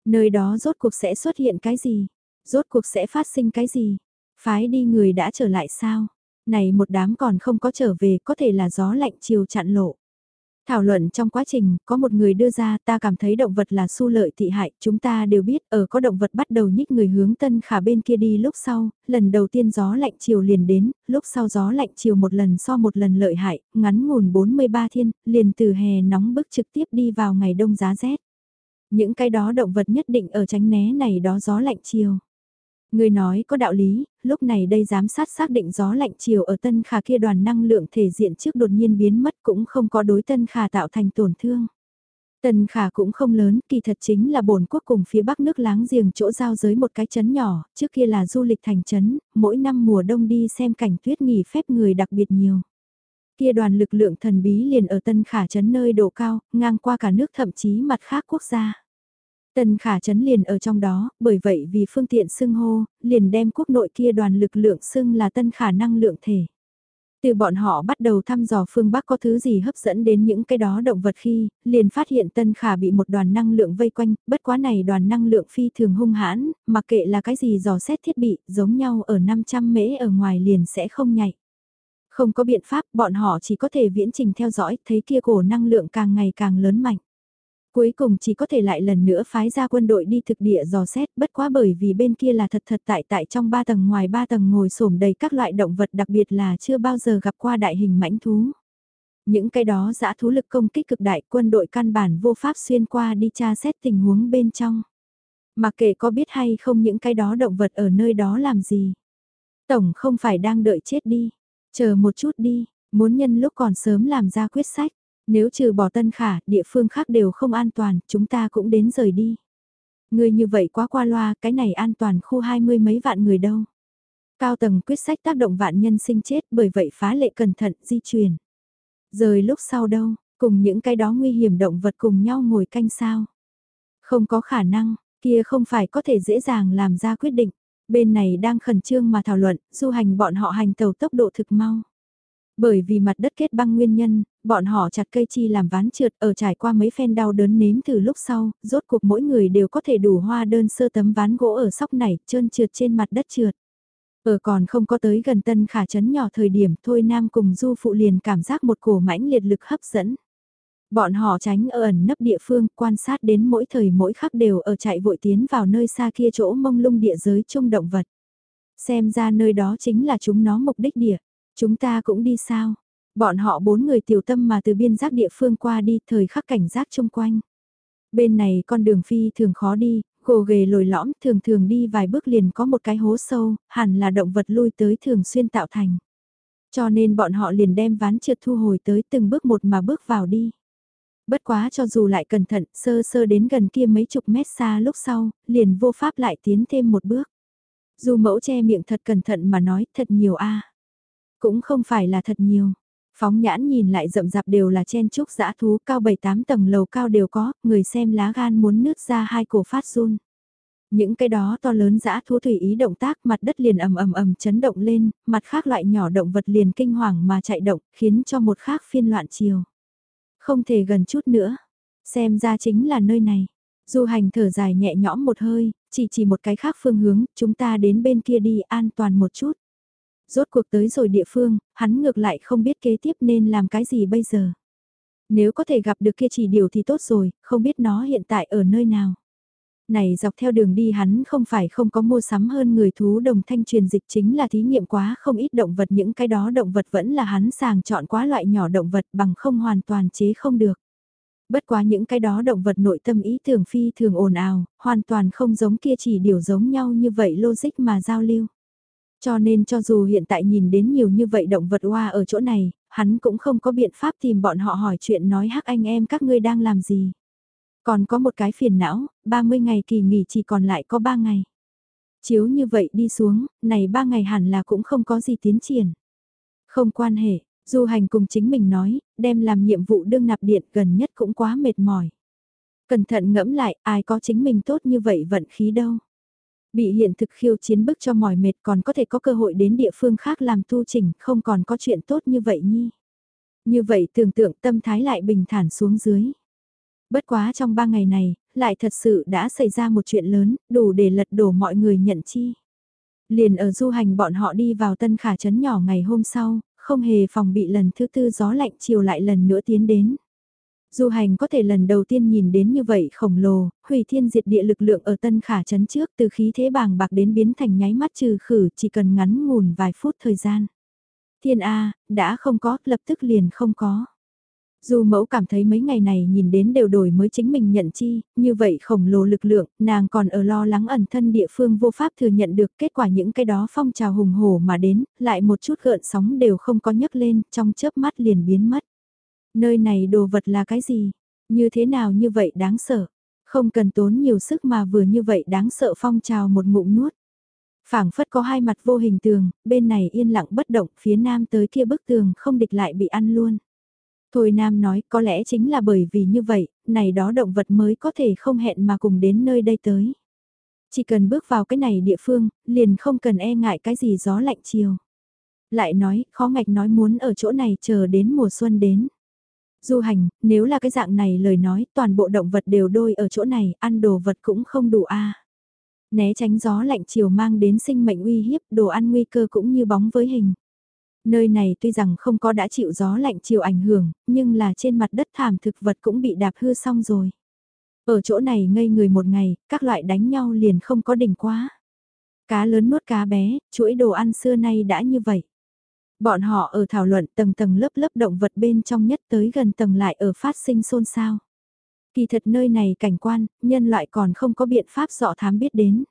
Nơi đó rốt cuộc sẽ xuất hiện cái gì? Rốt cuộc sẽ phát sinh cái gì? Phái đi người đã trở lại sao? Này một đám còn không có trở về có thể là gió lạnh chiều chặn lộ. Thảo luận trong quá trình, có một người đưa ra ta cảm thấy động vật là su lợi thị hại, chúng ta đều biết ở có động vật bắt đầu nhích người hướng tân khả bên kia đi lúc sau, lần đầu tiên gió lạnh chiều liền đến, lúc sau gió lạnh chiều một lần so một lần lợi hại, ngắn ngủn 43 thiên, liền từ hè nóng bức trực tiếp đi vào ngày đông giá rét. Những cái đó động vật nhất định ở tránh né này đó gió lạnh chiều. Người nói có đạo lý, lúc này đây giám sát xác định gió lạnh chiều ở Tân Khả kia đoàn năng lượng thể diện trước đột nhiên biến mất cũng không có đối Tân Khả tạo thành tổn thương. Tân Khả cũng không lớn, kỳ thật chính là bổn quốc cùng phía bắc nước láng giềng chỗ giao giới một cái chấn nhỏ, trước kia là du lịch thành chấn, mỗi năm mùa đông đi xem cảnh tuyết nghỉ phép người đặc biệt nhiều. Kia đoàn lực lượng thần bí liền ở Tân Khả chấn nơi độ cao, ngang qua cả nước thậm chí mặt khác quốc gia. Tần khả chấn liền ở trong đó, bởi vậy vì phương tiện xưng hô, liền đem quốc nội kia đoàn lực lượng xưng là tân khả năng lượng thể. Từ bọn họ bắt đầu thăm dò phương Bắc có thứ gì hấp dẫn đến những cái đó động vật khi, liền phát hiện tân khả bị một đoàn năng lượng vây quanh, bất quá này đoàn năng lượng phi thường hung hãn, mặc kệ là cái gì dò xét thiết bị, giống nhau ở 500 mễ ở ngoài liền sẽ không nhạy. Không có biện pháp, bọn họ chỉ có thể viễn trình theo dõi, thấy kia cổ năng lượng càng ngày càng lớn mạnh. Cuối cùng chỉ có thể lại lần nữa phái ra quân đội đi thực địa dò xét bất quá bởi vì bên kia là thật thật tại tại trong ba tầng ngoài ba tầng ngồi sổm đầy các loại động vật đặc biệt là chưa bao giờ gặp qua đại hình mãnh thú. Những cái đó dã thú lực công kích cực đại quân đội căn bản vô pháp xuyên qua đi tra xét tình huống bên trong. Mà kể có biết hay không những cái đó động vật ở nơi đó làm gì. Tổng không phải đang đợi chết đi. Chờ một chút đi, muốn nhân lúc còn sớm làm ra quyết sách. Nếu trừ bỏ tân khả, địa phương khác đều không an toàn, chúng ta cũng đến rời đi. Người như vậy quá qua loa, cái này an toàn khu hai mươi mấy vạn người đâu. Cao tầng quyết sách tác động vạn nhân sinh chết bởi vậy phá lệ cẩn thận di chuyển. Rời lúc sau đâu, cùng những cái đó nguy hiểm động vật cùng nhau ngồi canh sao. Không có khả năng, kia không phải có thể dễ dàng làm ra quyết định. Bên này đang khẩn trương mà thảo luận, du hành bọn họ hành tàu tốc độ thực mau. Bởi vì mặt đất kết băng nguyên nhân, bọn họ chặt cây chi làm ván trượt ở trải qua mấy phen đau đớn nếm từ lúc sau, rốt cuộc mỗi người đều có thể đủ hoa đơn sơ tấm ván gỗ ở sóc này, trơn trượt trên mặt đất trượt. Ở còn không có tới gần tân khả chấn nhỏ thời điểm thôi nam cùng du phụ liền cảm giác một cổ mãnh liệt lực hấp dẫn. Bọn họ tránh ở ẩn nấp địa phương, quan sát đến mỗi thời mỗi khắc đều ở chạy vội tiến vào nơi xa kia chỗ mông lung địa giới chung động vật. Xem ra nơi đó chính là chúng nó mục đích địa. Chúng ta cũng đi sao? Bọn họ bốn người tiểu tâm mà từ biên giác địa phương qua đi thời khắc cảnh giác chung quanh. Bên này con đường phi thường khó đi, gồ ghề lồi lõm thường thường đi vài bước liền có một cái hố sâu, hẳn là động vật lui tới thường xuyên tạo thành. Cho nên bọn họ liền đem ván trượt thu hồi tới từng bước một mà bước vào đi. Bất quá cho dù lại cẩn thận, sơ sơ đến gần kia mấy chục mét xa lúc sau, liền vô pháp lại tiến thêm một bước. Dù mẫu che miệng thật cẩn thận mà nói thật nhiều a cũng không phải là thật nhiều. Phóng nhãn nhìn lại rậm rạp đều là chen trúc dã thú cao 7-8 tầng lầu cao đều có, người xem lá gan muốn nứt ra hai cổ phát run. Những cái đó to lớn dã thú thủy ý động tác mặt đất liền ầm ầm ầm chấn động lên, mặt khác loại nhỏ động vật liền kinh hoàng mà chạy động, khiến cho một khác phiên loạn chiều. Không thể gần chút nữa, xem ra chính là nơi này. Du hành thở dài nhẹ nhõm một hơi, chỉ chỉ một cái khác phương hướng, chúng ta đến bên kia đi an toàn một chút. Rốt cuộc tới rồi địa phương, hắn ngược lại không biết kế tiếp nên làm cái gì bây giờ. Nếu có thể gặp được kia chỉ điều thì tốt rồi, không biết nó hiện tại ở nơi nào. Này dọc theo đường đi hắn không phải không có mua sắm hơn người thú đồng thanh truyền dịch chính là thí nghiệm quá không ít động vật những cái đó động vật vẫn là hắn sàng chọn quá loại nhỏ động vật bằng không hoàn toàn chế không được. Bất quá những cái đó động vật nội tâm ý tưởng phi thường ồn ào, hoàn toàn không giống kia chỉ điều giống nhau như vậy logic mà giao lưu. Cho nên cho dù hiện tại nhìn đến nhiều như vậy động vật hoa ở chỗ này, hắn cũng không có biện pháp tìm bọn họ hỏi chuyện nói hắc anh em các ngươi đang làm gì. Còn có một cái phiền não, 30 ngày kỳ nghỉ chỉ còn lại có 3 ngày. Chiếu như vậy đi xuống, này 3 ngày hẳn là cũng không có gì tiến triển. Không quan hệ, du hành cùng chính mình nói, đem làm nhiệm vụ đương nạp điện gần nhất cũng quá mệt mỏi. Cẩn thận ngẫm lại, ai có chính mình tốt như vậy vận khí đâu. Bị hiện thực khiêu chiến bức cho mỏi mệt còn có thể có cơ hội đến địa phương khác làm tu chỉnh, không còn có chuyện tốt như vậy nhi. Như vậy tưởng tượng tâm thái lại bình thản xuống dưới. Bất quá trong ba ngày này, lại thật sự đã xảy ra một chuyện lớn, đủ để lật đổ mọi người nhận chi. Liền ở du hành bọn họ đi vào tân khả trấn nhỏ ngày hôm sau, không hề phòng bị lần thứ tư gió lạnh chiều lại lần nữa tiến đến. Du hành có thể lần đầu tiên nhìn đến như vậy khổng lồ, hủy thiên diệt địa lực lượng ở tân khả Chấn trước từ khí thế bàng bạc đến biến thành nháy mắt trừ khử chỉ cần ngắn ngủn vài phút thời gian. Thiên A, đã không có, lập tức liền không có. Dù mẫu cảm thấy mấy ngày này nhìn đến đều đổi mới chính mình nhận chi, như vậy khổng lồ lực lượng, nàng còn ở lo lắng ẩn thân địa phương vô pháp thừa nhận được kết quả những cái đó phong trào hùng hổ mà đến, lại một chút gợn sóng đều không có nhấc lên, trong chớp mắt liền biến mất. Nơi này đồ vật là cái gì? Như thế nào như vậy đáng sợ? Không cần tốn nhiều sức mà vừa như vậy đáng sợ phong trào một ngụm nuốt phảng phất có hai mặt vô hình tường, bên này yên lặng bất động, phía nam tới kia bức tường không địch lại bị ăn luôn. Thôi Nam nói có lẽ chính là bởi vì như vậy, này đó động vật mới có thể không hẹn mà cùng đến nơi đây tới. Chỉ cần bước vào cái này địa phương, liền không cần e ngại cái gì gió lạnh chiều. Lại nói, khó ngạch nói muốn ở chỗ này chờ đến mùa xuân đến. Du hành, nếu là cái dạng này lời nói, toàn bộ động vật đều đôi ở chỗ này, ăn đồ vật cũng không đủ a. Né tránh gió lạnh chiều mang đến sinh mệnh uy hiếp, đồ ăn nguy cơ cũng như bóng với hình. Nơi này tuy rằng không có đã chịu gió lạnh chiều ảnh hưởng, nhưng là trên mặt đất thảm thực vật cũng bị đạp hư xong rồi. Ở chỗ này ngây người một ngày, các loại đánh nhau liền không có đỉnh quá. Cá lớn nuốt cá bé, chuỗi đồ ăn xưa nay đã như vậy. Bọn họ ở thảo luận tầng tầng lớp lớp động vật bên trong nhất tới gần tầng lại ở phát sinh xôn xao. Kỳ thật nơi này cảnh quan, nhân loại còn không có biện pháp dọ thám biết đến.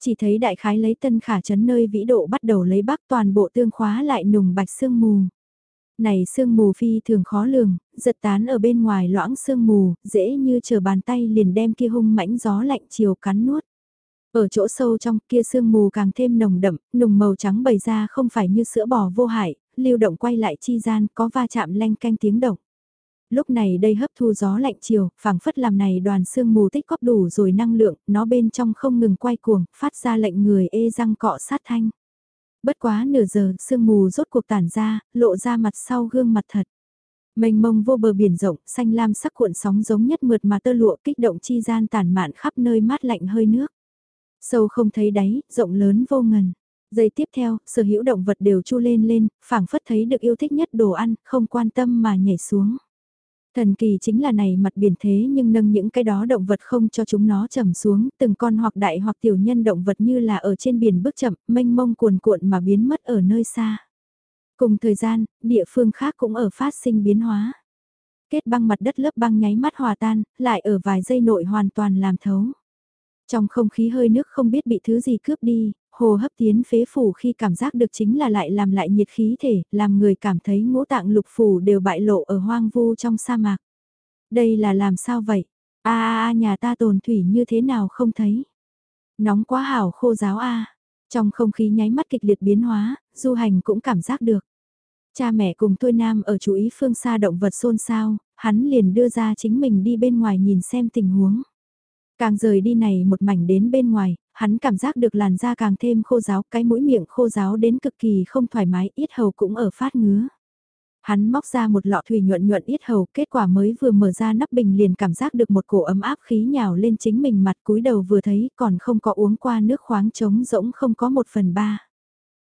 Chỉ thấy đại khái lấy tân khả chấn nơi vĩ độ bắt đầu lấy bắc toàn bộ tương khóa lại nùng bạch sương mù. Này sương mù phi thường khó lường, giật tán ở bên ngoài loãng sương mù, dễ như chờ bàn tay liền đem kia hung mãnh gió lạnh chiều cắn nuốt. Ở chỗ sâu trong kia sương mù càng thêm nồng đậm, nùng màu trắng bày ra không phải như sữa bò vô hại, lưu động quay lại chi gian có va chạm lanh canh tiếng động. Lúc này đây hấp thu gió lạnh chiều, phảng phất làm này đoàn sương mù tích góp đủ rồi năng lượng, nó bên trong không ngừng quay cuồng, phát ra lệnh người ê răng cọ sát thanh. Bất quá nửa giờ, sương mù rốt cuộc tản ra, lộ ra mặt sau gương mặt thật. Mênh mông vô bờ biển rộng, xanh lam sắc cuộn sóng giống nhất mượt mà tơ lụa kích động chi gian tản mạn khắp nơi mát lạnh hơi nước. Sâu không thấy đáy, rộng lớn vô ngần. Giây tiếp theo, sở hữu động vật đều chu lên lên, phảng phất thấy được yêu thích nhất đồ ăn, không quan tâm mà nhảy xuống. Thần kỳ chính là này mặt biển thế nhưng nâng những cái đó động vật không cho chúng nó chầm xuống, từng con hoặc đại hoặc tiểu nhân động vật như là ở trên biển bước chậm, mênh mông cuồn cuộn mà biến mất ở nơi xa. Cùng thời gian, địa phương khác cũng ở phát sinh biến hóa. Kết băng mặt đất lớp băng nháy mắt hòa tan, lại ở vài giây nội hoàn toàn làm thấu. Trong không khí hơi nước không biết bị thứ gì cướp đi, hồ hấp tiến phế phủ khi cảm giác được chính là lại làm lại nhiệt khí thể, làm người cảm thấy ngũ tạng lục phủ đều bại lộ ở hoang vu trong sa mạc. Đây là làm sao vậy? a a a nhà ta tồn thủy như thế nào không thấy? Nóng quá hảo khô giáo a. Trong không khí nháy mắt kịch liệt biến hóa, du hành cũng cảm giác được. Cha mẹ cùng tôi nam ở chú ý phương xa động vật xôn xao, hắn liền đưa ra chính mình đi bên ngoài nhìn xem tình huống. Càng rời đi này một mảnh đến bên ngoài, hắn cảm giác được làn da càng thêm khô ráo, cái mũi miệng khô ráo đến cực kỳ không thoải mái, yết hầu cũng ở phát ngứa. Hắn móc ra một lọ thủy nhuận nhuận yết hầu, kết quả mới vừa mở ra nắp bình liền cảm giác được một cổ ấm áp khí nhào lên chính mình mặt cúi đầu vừa thấy còn không có uống qua nước khoáng trống rỗng không có một phần ba.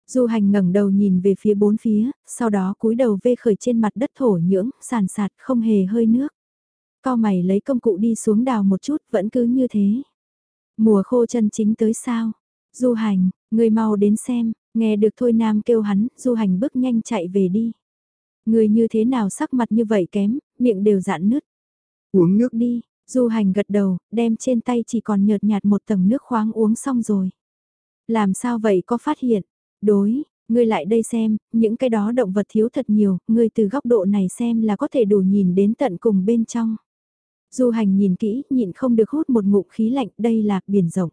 Du hành ngẩng đầu nhìn về phía bốn phía, sau đó cúi đầu vê khởi trên mặt đất thổ nhưỡng, sàn sạt không hề hơi nước. Cao mày lấy công cụ đi xuống đào một chút vẫn cứ như thế. Mùa khô chân chính tới sao? Du hành, người mau đến xem, nghe được thôi nam kêu hắn, du hành bước nhanh chạy về đi. Người như thế nào sắc mặt như vậy kém, miệng đều dạn nứt. Uống nước đi, du hành gật đầu, đem trên tay chỉ còn nhợt nhạt một tầng nước khoáng uống xong rồi. Làm sao vậy có phát hiện? Đối, ngươi lại đây xem, những cái đó động vật thiếu thật nhiều, ngươi từ góc độ này xem là có thể đủ nhìn đến tận cùng bên trong. Du hành nhìn kỹ, nhịn không được hút một ngụm khí lạnh, đây là biển rộng.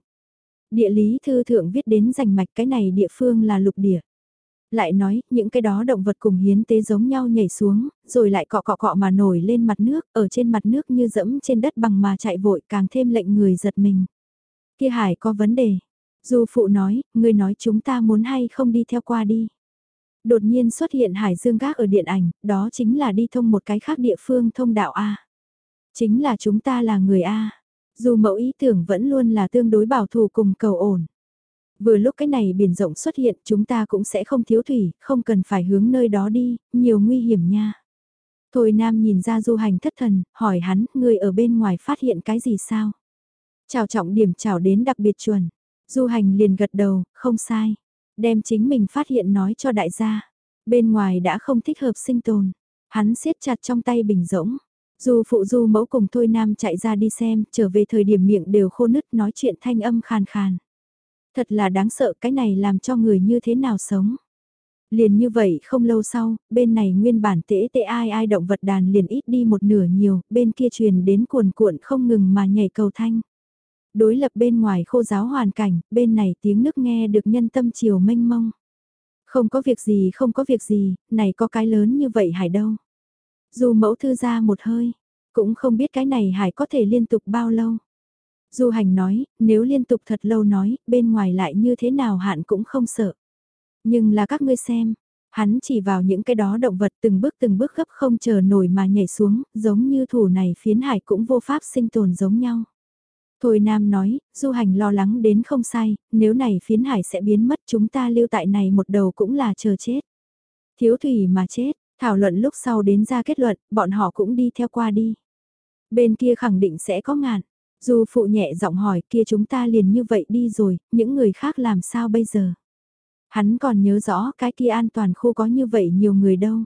Địa lý thư thượng viết đến rành mạch cái này địa phương là lục địa. Lại nói, những cái đó động vật cùng hiến tế giống nhau nhảy xuống, rồi lại cọ cọ cọ mà nổi lên mặt nước, ở trên mặt nước như dẫm trên đất bằng mà chạy vội càng thêm lệnh người giật mình. Kia hải có vấn đề. Du phụ nói, người nói chúng ta muốn hay không đi theo qua đi. Đột nhiên xuất hiện hải dương gác ở điện ảnh, đó chính là đi thông một cái khác địa phương thông đạo A. Chính là chúng ta là người A. Dù mẫu ý tưởng vẫn luôn là tương đối bảo thủ cùng cầu ổn. Vừa lúc cái này biển rộng xuất hiện chúng ta cũng sẽ không thiếu thủy, không cần phải hướng nơi đó đi, nhiều nguy hiểm nha. Thôi Nam nhìn ra du hành thất thần, hỏi hắn, người ở bên ngoài phát hiện cái gì sao? Chào trọng điểm chào đến đặc biệt chuẩn. Du hành liền gật đầu, không sai. Đem chính mình phát hiện nói cho đại gia. Bên ngoài đã không thích hợp sinh tồn. Hắn siết chặt trong tay bình rỗng. Du phụ du mẫu cùng Thôi Nam chạy ra đi xem, trở về thời điểm miệng đều khô nứt nói chuyện thanh âm khàn khàn. Thật là đáng sợ cái này làm cho người như thế nào sống. Liền như vậy không lâu sau, bên này nguyên bản tễ tệ ai ai động vật đàn liền ít đi một nửa nhiều, bên kia truyền đến cuồn cuộn không ngừng mà nhảy cầu thanh. Đối lập bên ngoài khô giáo hoàn cảnh, bên này tiếng nước nghe được nhân tâm chiều mênh mông. Không có việc gì không có việc gì, này có cái lớn như vậy hải đâu. Dù mẫu thư ra một hơi, cũng không biết cái này hải có thể liên tục bao lâu. Du hành nói, nếu liên tục thật lâu nói, bên ngoài lại như thế nào hạn cũng không sợ. Nhưng là các ngươi xem, hắn chỉ vào những cái đó động vật từng bước từng bước gấp không chờ nổi mà nhảy xuống, giống như thủ này phiến hải cũng vô pháp sinh tồn giống nhau. Thôi Nam nói, du hành lo lắng đến không sai, nếu này phiến hải sẽ biến mất chúng ta lưu tại này một đầu cũng là chờ chết. Thiếu thủy mà chết, thảo luận lúc sau đến ra kết luận, bọn họ cũng đi theo qua đi. Bên kia khẳng định sẽ có ngàn. Dù phụ nhẹ giọng hỏi kia chúng ta liền như vậy đi rồi, những người khác làm sao bây giờ? Hắn còn nhớ rõ cái kia an toàn khu có như vậy nhiều người đâu.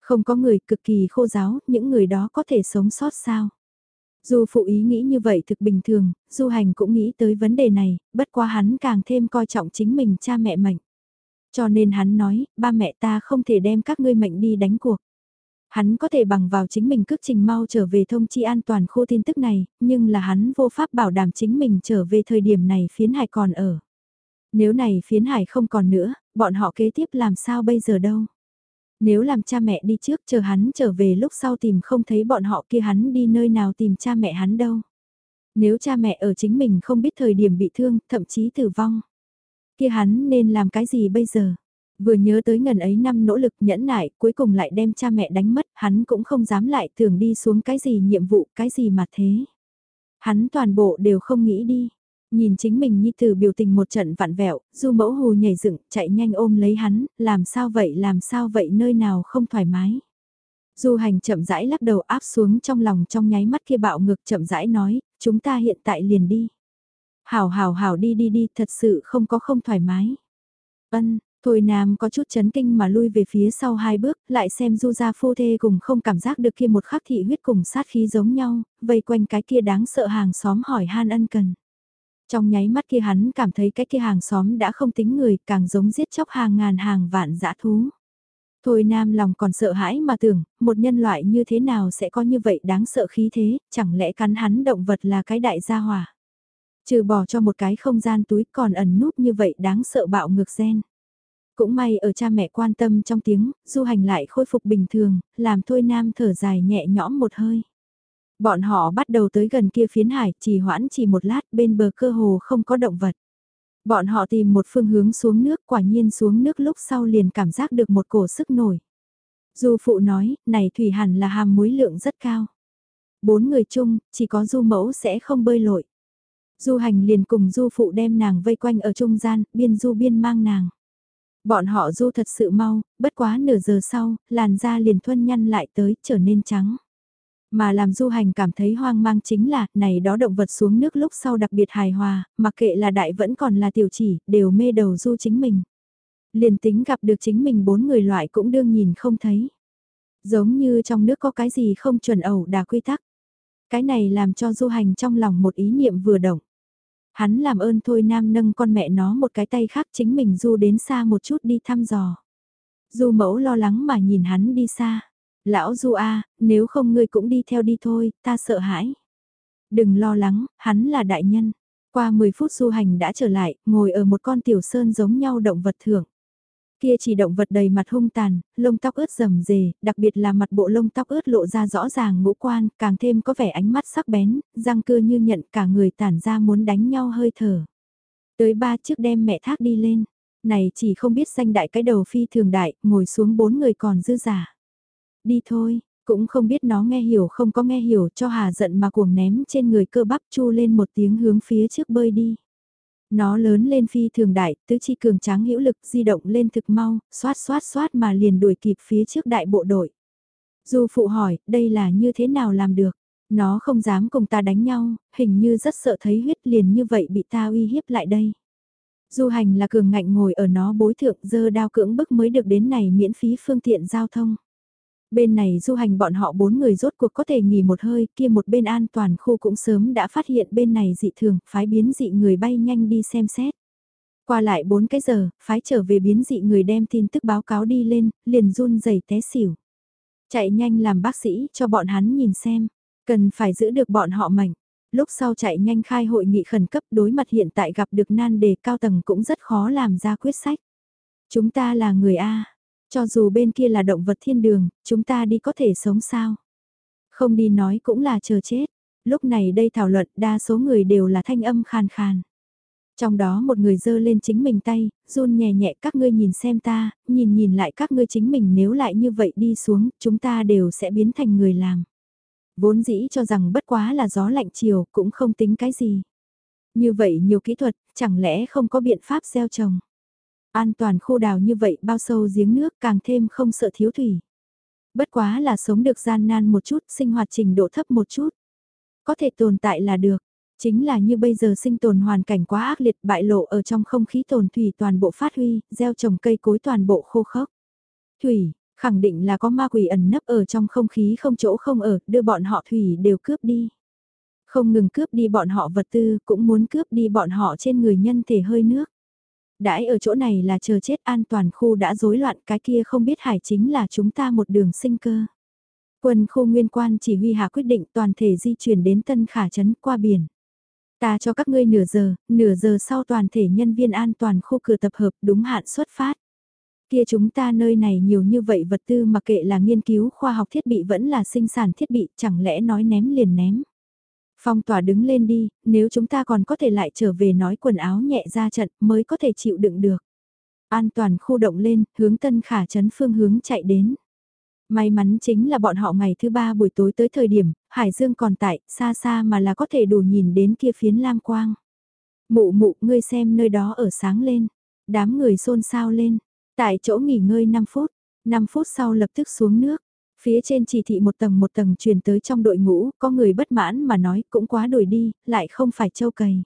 Không có người cực kỳ khô giáo, những người đó có thể sống sót sao? Dù phụ ý nghĩ như vậy thực bình thường, du hành cũng nghĩ tới vấn đề này, bất quá hắn càng thêm coi trọng chính mình cha mẹ mạnh. Cho nên hắn nói, ba mẹ ta không thể đem các ngươi mệnh đi đánh cuộc. Hắn có thể bằng vào chính mình cước trình mau trở về thông chi an toàn khu tin tức này, nhưng là hắn vô pháp bảo đảm chính mình trở về thời điểm này phiến hải còn ở. Nếu này phiến hải không còn nữa, bọn họ kế tiếp làm sao bây giờ đâu. Nếu làm cha mẹ đi trước chờ hắn trở về lúc sau tìm không thấy bọn họ kia hắn đi nơi nào tìm cha mẹ hắn đâu. Nếu cha mẹ ở chính mình không biết thời điểm bị thương, thậm chí tử vong. Kia hắn nên làm cái gì bây giờ? Vừa nhớ tới ngần ấy năm nỗ lực nhẫn nại, cuối cùng lại đem cha mẹ đánh mất, hắn cũng không dám lại tưởng đi xuống cái gì nhiệm vụ, cái gì mà thế. Hắn toàn bộ đều không nghĩ đi. Nhìn chính mình như từ biểu tình một trận vặn vẹo, du mẫu hù nhảy dựng, chạy nhanh ôm lấy hắn, làm sao vậy làm sao vậy nơi nào không thoải mái. Du hành chậm rãi lắc đầu áp xuống trong lòng trong nháy mắt kia bạo ngực chậm rãi nói, chúng ta hiện tại liền đi. Hảo hảo hảo đi đi đi, thật sự không có không thoải mái. Ân, Thôi Nam có chút chấn kinh mà lui về phía sau hai bước, lại xem du gia phu thê cùng không cảm giác được kia một khắc thị huyết cùng sát khí giống nhau, vây quanh cái kia đáng sợ hàng xóm hỏi han ân cần. Trong nháy mắt kia hắn cảm thấy cái kia hàng xóm đã không tính người, càng giống giết chóc hàng ngàn hàng vạn dã thú. Thôi Nam lòng còn sợ hãi mà tưởng, một nhân loại như thế nào sẽ có như vậy đáng sợ khí thế, chẳng lẽ cắn hắn động vật là cái đại gia hỏa. Trừ bỏ cho một cái không gian túi còn ẩn núp như vậy đáng sợ bạo ngược gen. Cũng may ở cha mẹ quan tâm trong tiếng, du hành lại khôi phục bình thường, làm Thôi Nam thở dài nhẹ nhõm một hơi. Bọn họ bắt đầu tới gần kia phiến hải, chỉ hoãn chỉ một lát, bên bờ cơ hồ không có động vật. Bọn họ tìm một phương hướng xuống nước, quả nhiên xuống nước lúc sau liền cảm giác được một cổ sức nổi. Du phụ nói, này thủy hẳn là hàm muối lượng rất cao. Bốn người chung, chỉ có du mẫu sẽ không bơi lội. Du hành liền cùng du phụ đem nàng vây quanh ở trung gian, biên du biên mang nàng. Bọn họ du thật sự mau, bất quá nửa giờ sau, làn da liền thuân nhăn lại tới, trở nên trắng. Mà làm du hành cảm thấy hoang mang chính là, này đó động vật xuống nước lúc sau đặc biệt hài hòa, mặc kệ là đại vẫn còn là tiểu chỉ, đều mê đầu du chính mình. Liền tính gặp được chính mình bốn người loại cũng đương nhìn không thấy. Giống như trong nước có cái gì không chuẩn ẩu đà quy tắc. Cái này làm cho du hành trong lòng một ý niệm vừa động. Hắn làm ơn thôi nam nâng con mẹ nó một cái tay khác chính mình du đến xa một chút đi thăm dò. Du mẫu lo lắng mà nhìn hắn đi xa. Lão du a nếu không ngươi cũng đi theo đi thôi, ta sợ hãi. Đừng lo lắng, hắn là đại nhân. Qua 10 phút du hành đã trở lại, ngồi ở một con tiểu sơn giống nhau động vật thưởng. Kia chỉ động vật đầy mặt hung tàn, lông tóc ướt rầm rề, đặc biệt là mặt bộ lông tóc ướt lộ ra rõ ràng ngũ quan, càng thêm có vẻ ánh mắt sắc bén, răng cưa như nhận cả người tản ra muốn đánh nhau hơi thở. Tới ba chiếc đem mẹ thác đi lên, này chỉ không biết danh đại cái đầu phi thường đại, ngồi xuống bốn người còn dư giả. Đi thôi, cũng không biết nó nghe hiểu không có nghe hiểu cho hà giận mà cuồng ném trên người cơ bắp chu lên một tiếng hướng phía trước bơi đi. Nó lớn lên phi thường đại, tứ chi cường tráng hữu lực di động lên thực mau, xoát xoát xoát mà liền đuổi kịp phía trước đại bộ đội. Du phụ hỏi, đây là như thế nào làm được? Nó không dám cùng ta đánh nhau, hình như rất sợ thấy huyết liền như vậy bị ta uy hiếp lại đây. Du hành là cường ngạnh ngồi ở nó bối thượng dơ đao cưỡng bức mới được đến này miễn phí phương tiện giao thông. Bên này du hành bọn họ bốn người rốt cuộc có thể nghỉ một hơi, kia một bên an toàn khu cũng sớm đã phát hiện bên này dị thường, phái biến dị người bay nhanh đi xem xét. Qua lại 4 cái giờ, phái trở về biến dị người đem tin tức báo cáo đi lên, liền run rẩy té xỉu. Chạy nhanh làm bác sĩ cho bọn hắn nhìn xem, cần phải giữ được bọn họ mảnh. Lúc sau chạy nhanh khai hội nghị khẩn cấp đối mặt hiện tại gặp được nan đề cao tầng cũng rất khó làm ra quyết sách. Chúng ta là người A, cho dù bên kia là động vật thiên đường, chúng ta đi có thể sống sao? Không đi nói cũng là chờ chết. Lúc này đây thảo luận đa số người đều là thanh âm khàn khàn. Trong đó một người dơ lên chính mình tay, run nhẹ nhẹ các ngươi nhìn xem ta, nhìn nhìn lại các ngươi chính mình nếu lại như vậy đi xuống, chúng ta đều sẽ biến thành người làm. Vốn dĩ cho rằng bất quá là gió lạnh chiều cũng không tính cái gì. Như vậy nhiều kỹ thuật, chẳng lẽ không có biện pháp gieo trồng. An toàn khu đào như vậy bao sâu giếng nước càng thêm không sợ thiếu thủy. Bất quá là sống được gian nan một chút, sinh hoạt trình độ thấp một chút. Có thể tồn tại là được. Chính là như bây giờ sinh tồn hoàn cảnh quá ác liệt bại lộ ở trong không khí tồn thủy toàn bộ phát huy, gieo trồng cây cối toàn bộ khô khốc. Thủy, khẳng định là có ma quỷ ẩn nấp ở trong không khí không chỗ không ở, đưa bọn họ thủy đều cướp đi. Không ngừng cướp đi bọn họ vật tư, cũng muốn cướp đi bọn họ trên người nhân thể hơi nước. Đãi ở chỗ này là chờ chết an toàn khu đã rối loạn cái kia không biết hải chính là chúng ta một đường sinh cơ. Quân khu nguyên quan chỉ huy hạ quyết định toàn thể di chuyển đến Tân Khả Trấn qua biển. Ta cho các ngươi nửa giờ, nửa giờ sau toàn thể nhân viên an toàn khu cửa tập hợp đúng hạn xuất phát. Kia chúng ta nơi này nhiều như vậy vật tư mà kệ là nghiên cứu khoa học thiết bị vẫn là sinh sản thiết bị chẳng lẽ nói ném liền ném. Phong tỏa đứng lên đi, nếu chúng ta còn có thể lại trở về nói quần áo nhẹ ra trận mới có thể chịu đựng được. An toàn khu động lên, hướng tân khả chấn phương hướng chạy đến. May mắn chính là bọn họ ngày thứ ba buổi tối tới thời điểm, Hải Dương còn tại, xa xa mà là có thể đủ nhìn đến kia phiến lam quang. Mụ mụ, ngươi xem nơi đó ở sáng lên. Đám người xôn xao lên. Tại chỗ nghỉ ngơi 5 phút. 5 phút sau lập tức xuống nước. Phía trên chỉ thị một tầng một tầng truyền tới trong đội ngũ, có người bất mãn mà nói cũng quá đổi đi, lại không phải châu cầy.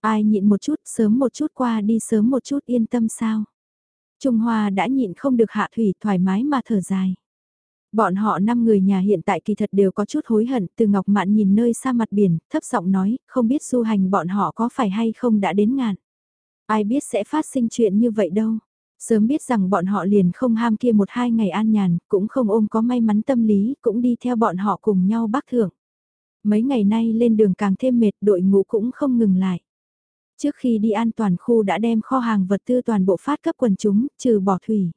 Ai nhịn một chút, sớm một chút qua đi sớm một chút yên tâm sao. Trung Hoa đã nhịn không được hạ thủy thoải mái mà thở dài. Bọn họ năm người nhà hiện tại kỳ thật đều có chút hối hận, từ Ngọc Mạn nhìn nơi xa mặt biển, thấp giọng nói, không biết du hành bọn họ có phải hay không đã đến ngàn. Ai biết sẽ phát sinh chuyện như vậy đâu. Sớm biết rằng bọn họ liền không ham kia một hai ngày an nhàn, cũng không ôm có may mắn tâm lý, cũng đi theo bọn họ cùng nhau bắc thưởng. Mấy ngày nay lên đường càng thêm mệt, đội ngũ cũng không ngừng lại. Trước khi đi an toàn khu đã đem kho hàng vật tư toàn bộ phát cấp quần chúng, trừ bỏ thủy.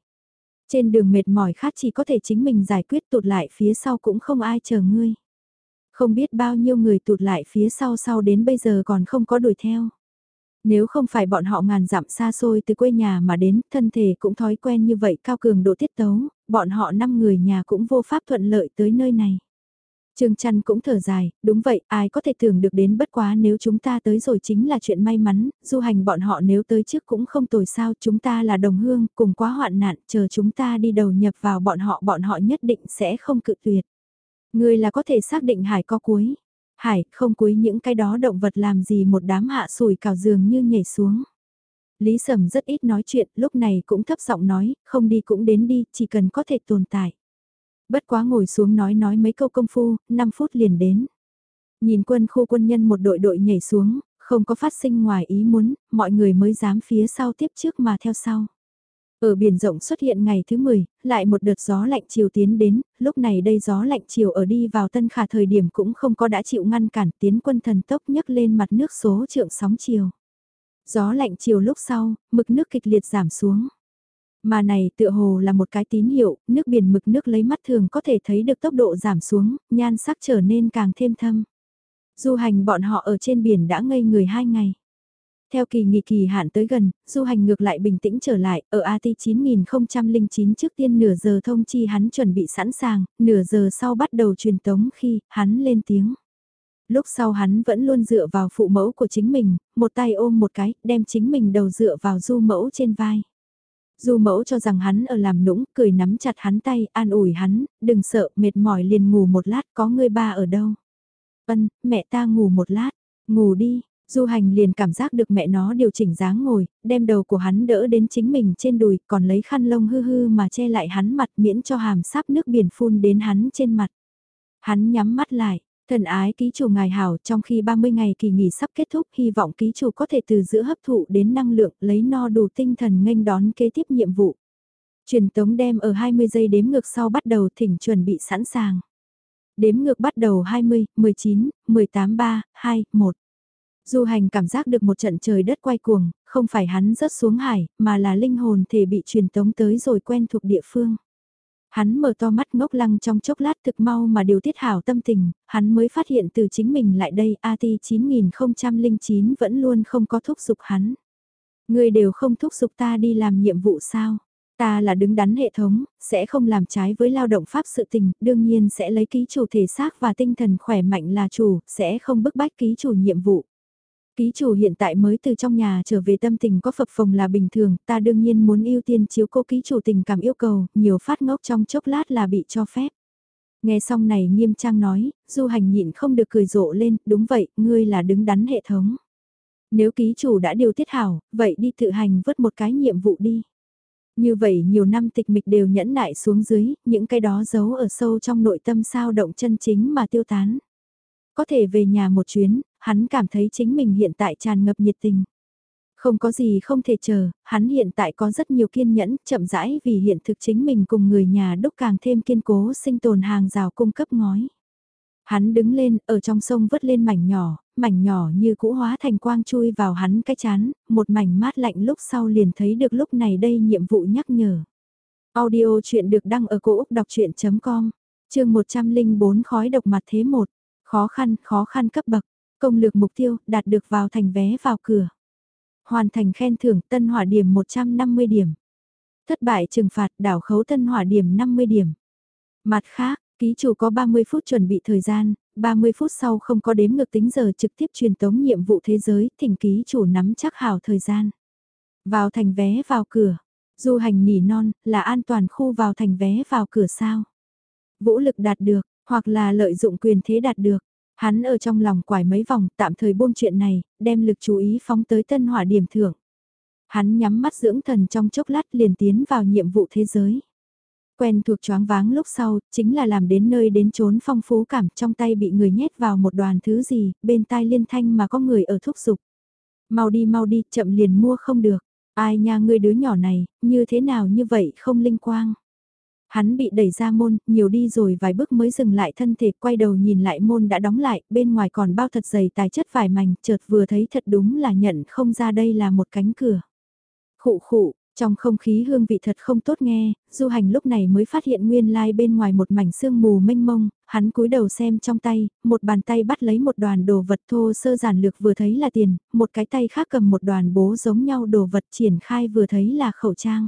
Trên đường mệt mỏi khát chỉ có thể chính mình giải quyết tụt lại phía sau cũng không ai chờ ngươi. Không biết bao nhiêu người tụt lại phía sau sau đến bây giờ còn không có đuổi theo. Nếu không phải bọn họ ngàn dặm xa xôi từ quê nhà mà đến, thân thể cũng thói quen như vậy cao cường độ tiết tấu, bọn họ năm người nhà cũng vô pháp thuận lợi tới nơi này. Trương Trăn cũng thở dài, đúng vậy, ai có thể tưởng được đến bất quá nếu chúng ta tới rồi chính là chuyện may mắn, du hành bọn họ nếu tới trước cũng không tồi sao, chúng ta là đồng hương, cùng quá hoạn nạn, chờ chúng ta đi đầu nhập vào bọn họ, bọn họ nhất định sẽ không cự tuyệt. Người là có thể xác định hải có cuối. Hải, không quấy những cái đó động vật làm gì một đám hạ sùi cào giường như nhảy xuống. Lý Sầm rất ít nói chuyện, lúc này cũng thấp giọng nói, không đi cũng đến đi, chỉ cần có thể tồn tại. Bất quá ngồi xuống nói nói mấy câu công phu, 5 phút liền đến. Nhìn quân khu quân nhân một đội đội nhảy xuống, không có phát sinh ngoài ý muốn, mọi người mới dám phía sau tiếp trước mà theo sau. Ở biển rộng xuất hiện ngày thứ 10, lại một đợt gió lạnh chiều tiến đến, lúc này đây gió lạnh chiều ở đi vào tân khả thời điểm cũng không có đã chịu ngăn cản tiến quân thần tốc nhấc lên mặt nước số trượng sóng chiều. Gió lạnh chiều lúc sau, mực nước kịch liệt giảm xuống. Mà này tựa hồ là một cái tín hiệu, nước biển mực nước lấy mắt thường có thể thấy được tốc độ giảm xuống, nhan sắc trở nên càng thêm thâm. Du hành bọn họ ở trên biển đã ngây người hai ngày. Theo kỳ nghỉ kỳ hạn tới gần, du hành ngược lại bình tĩnh trở lại, ở AT 9009 trước tiên nửa giờ thông chi hắn chuẩn bị sẵn sàng, nửa giờ sau bắt đầu truyền tống khi hắn lên tiếng. Lúc sau hắn vẫn luôn dựa vào phụ mẫu của chính mình, một tay ôm một cái, đem chính mình đầu dựa vào du mẫu trên vai. Du mẫu cho rằng hắn ở làm nũng, cười nắm chặt hắn tay, an ủi hắn, đừng sợ, mệt mỏi liền ngủ một lát, có người ba ở đâu. Ân, mẹ ta ngủ một lát, ngủ đi, Du hành liền cảm giác được mẹ nó điều chỉnh dáng ngồi, đem đầu của hắn đỡ đến chính mình trên đùi, còn lấy khăn lông hư hư mà che lại hắn mặt miễn cho hàm sáp nước biển phun đến hắn trên mặt. Hắn nhắm mắt lại, thần ái ký chủ ngài hảo trong khi 30 ngày kỳ nghỉ sắp kết thúc hy vọng ký chủ có thể từ giữa hấp thụ đến năng lượng lấy no đủ tinh thần nghênh đón kế tiếp nhiệm vụ. Truyền tống đem ở 20 giây đếm ngược sau bắt đầu thỉnh chuẩn bị sẵn sàng. Đếm ngược bắt đầu 20, 19, 18 3, 2, 1. Du hành cảm giác được một trận trời đất quay cuồng, không phải hắn rớt xuống hải, mà là linh hồn thể bị truyền tống tới rồi quen thuộc địa phương. Hắn mở to mắt ngốc lăng trong chốc lát thực mau mà điều tiết hảo tâm tình, hắn mới phát hiện từ chính mình lại đây AT 9009 vẫn luôn không có thúc giục hắn. Người đều không thúc giục ta đi làm nhiệm vụ sao? Ta là đứng đắn hệ thống, sẽ không làm trái với lao động pháp sự tình, đương nhiên sẽ lấy ký chủ thể xác và tinh thần khỏe mạnh là chủ, sẽ không bức bách ký chủ nhiệm vụ. Ký chủ hiện tại mới từ trong nhà trở về tâm tình có phập phồng là bình thường, ta đương nhiên muốn ưu tiên chiếu cố ký chủ tình cảm yêu cầu, nhiều phát ngốc trong chốc lát là bị cho phép. Nghe xong này nghiêm trang nói, du hành nhịn không được cười rộ lên, đúng vậy, ngươi là đứng đắn hệ thống. Nếu ký chủ đã điều tiết hảo, vậy đi tự hành vớt một cái nhiệm vụ đi. Như vậy nhiều năm tịch mịch đều nhẫn nại xuống dưới, những cái đó giấu ở sâu trong nội tâm sao động chân chính mà tiêu tán. Có thể về nhà một chuyến, hắn cảm thấy chính mình hiện tại tràn ngập nhiệt tình. Không có gì không thể chờ, hắn hiện tại có rất nhiều kiên nhẫn, chậm rãi vì hiện thực chính mình cùng người nhà đúc càng thêm kiên cố sinh tồn hàng rào cung cấp ngói. Hắn đứng lên, ở trong sông vớt lên mảnh nhỏ, mảnh nhỏ như cũ hóa thành quang chui vào hắn cái chán, một mảnh mát lạnh lúc sau liền thấy được lúc này đây nhiệm vụ nhắc nhở. Audio chuyện được đăng ở cổ Úc đọc chuyện.com, chương 104 khói độc mặt thế 1, khó khăn, khó khăn cấp bậc. Công lược mục tiêu, đạt được vào thành vé vào cửa. Hoàn thành khen thưởng tân hỏa điểm 150 điểm. Thất bại trừng phạt đảo khấu tân hỏa điểm 50 điểm. Mặt khác, ký chủ có 30 phút chuẩn bị thời gian, 30 phút sau không có đếm ngược tính giờ trực tiếp truyền tống nhiệm vụ thế giới, thỉnh ký chủ nắm chắc hảo thời gian. Vào thành vé vào cửa. Du hành nỉ non, là an toàn khu vào thành vé vào cửa sao. Vũ lực đạt được, hoặc là lợi dụng quyền thế đạt được. Hắn ở trong lòng quải mấy vòng tạm thời buông chuyện này, đem lực chú ý phóng tới tân hỏa điểm thưởng. Hắn nhắm mắt dưỡng thần trong chốc lát liền tiến vào nhiệm vụ thế giới. Quen thuộc choáng váng lúc sau, chính là làm đến nơi đến trốn phong phú cảm trong tay bị người nhét vào một đoàn thứ gì, bên tai liên thanh mà có người ở thúc giục. Mau đi mau đi, chậm liền mua không được. Ai nha ngươi đứa nhỏ này, như thế nào như vậy không linh quang. Hắn bị đẩy ra môn, nhiều đi rồi vài bước mới dừng lại thân thể, quay đầu nhìn lại môn đã đóng lại, bên ngoài còn bao thật dày tài chất vải mảnh, chợt vừa thấy thật đúng là nhận không ra đây là một cánh cửa. Khụ khụ, Trong không khí hương vị thật không tốt nghe, du hành lúc này mới phát hiện nguyên lai like bên ngoài một mảnh sương mù mênh mông, hắn cúi đầu xem trong tay, một bàn tay bắt lấy một đoàn đồ vật thô sơ giản lược vừa thấy là tiền, một cái tay khác cầm một đoàn bố giống nhau đồ vật triển khai vừa thấy là khẩu trang.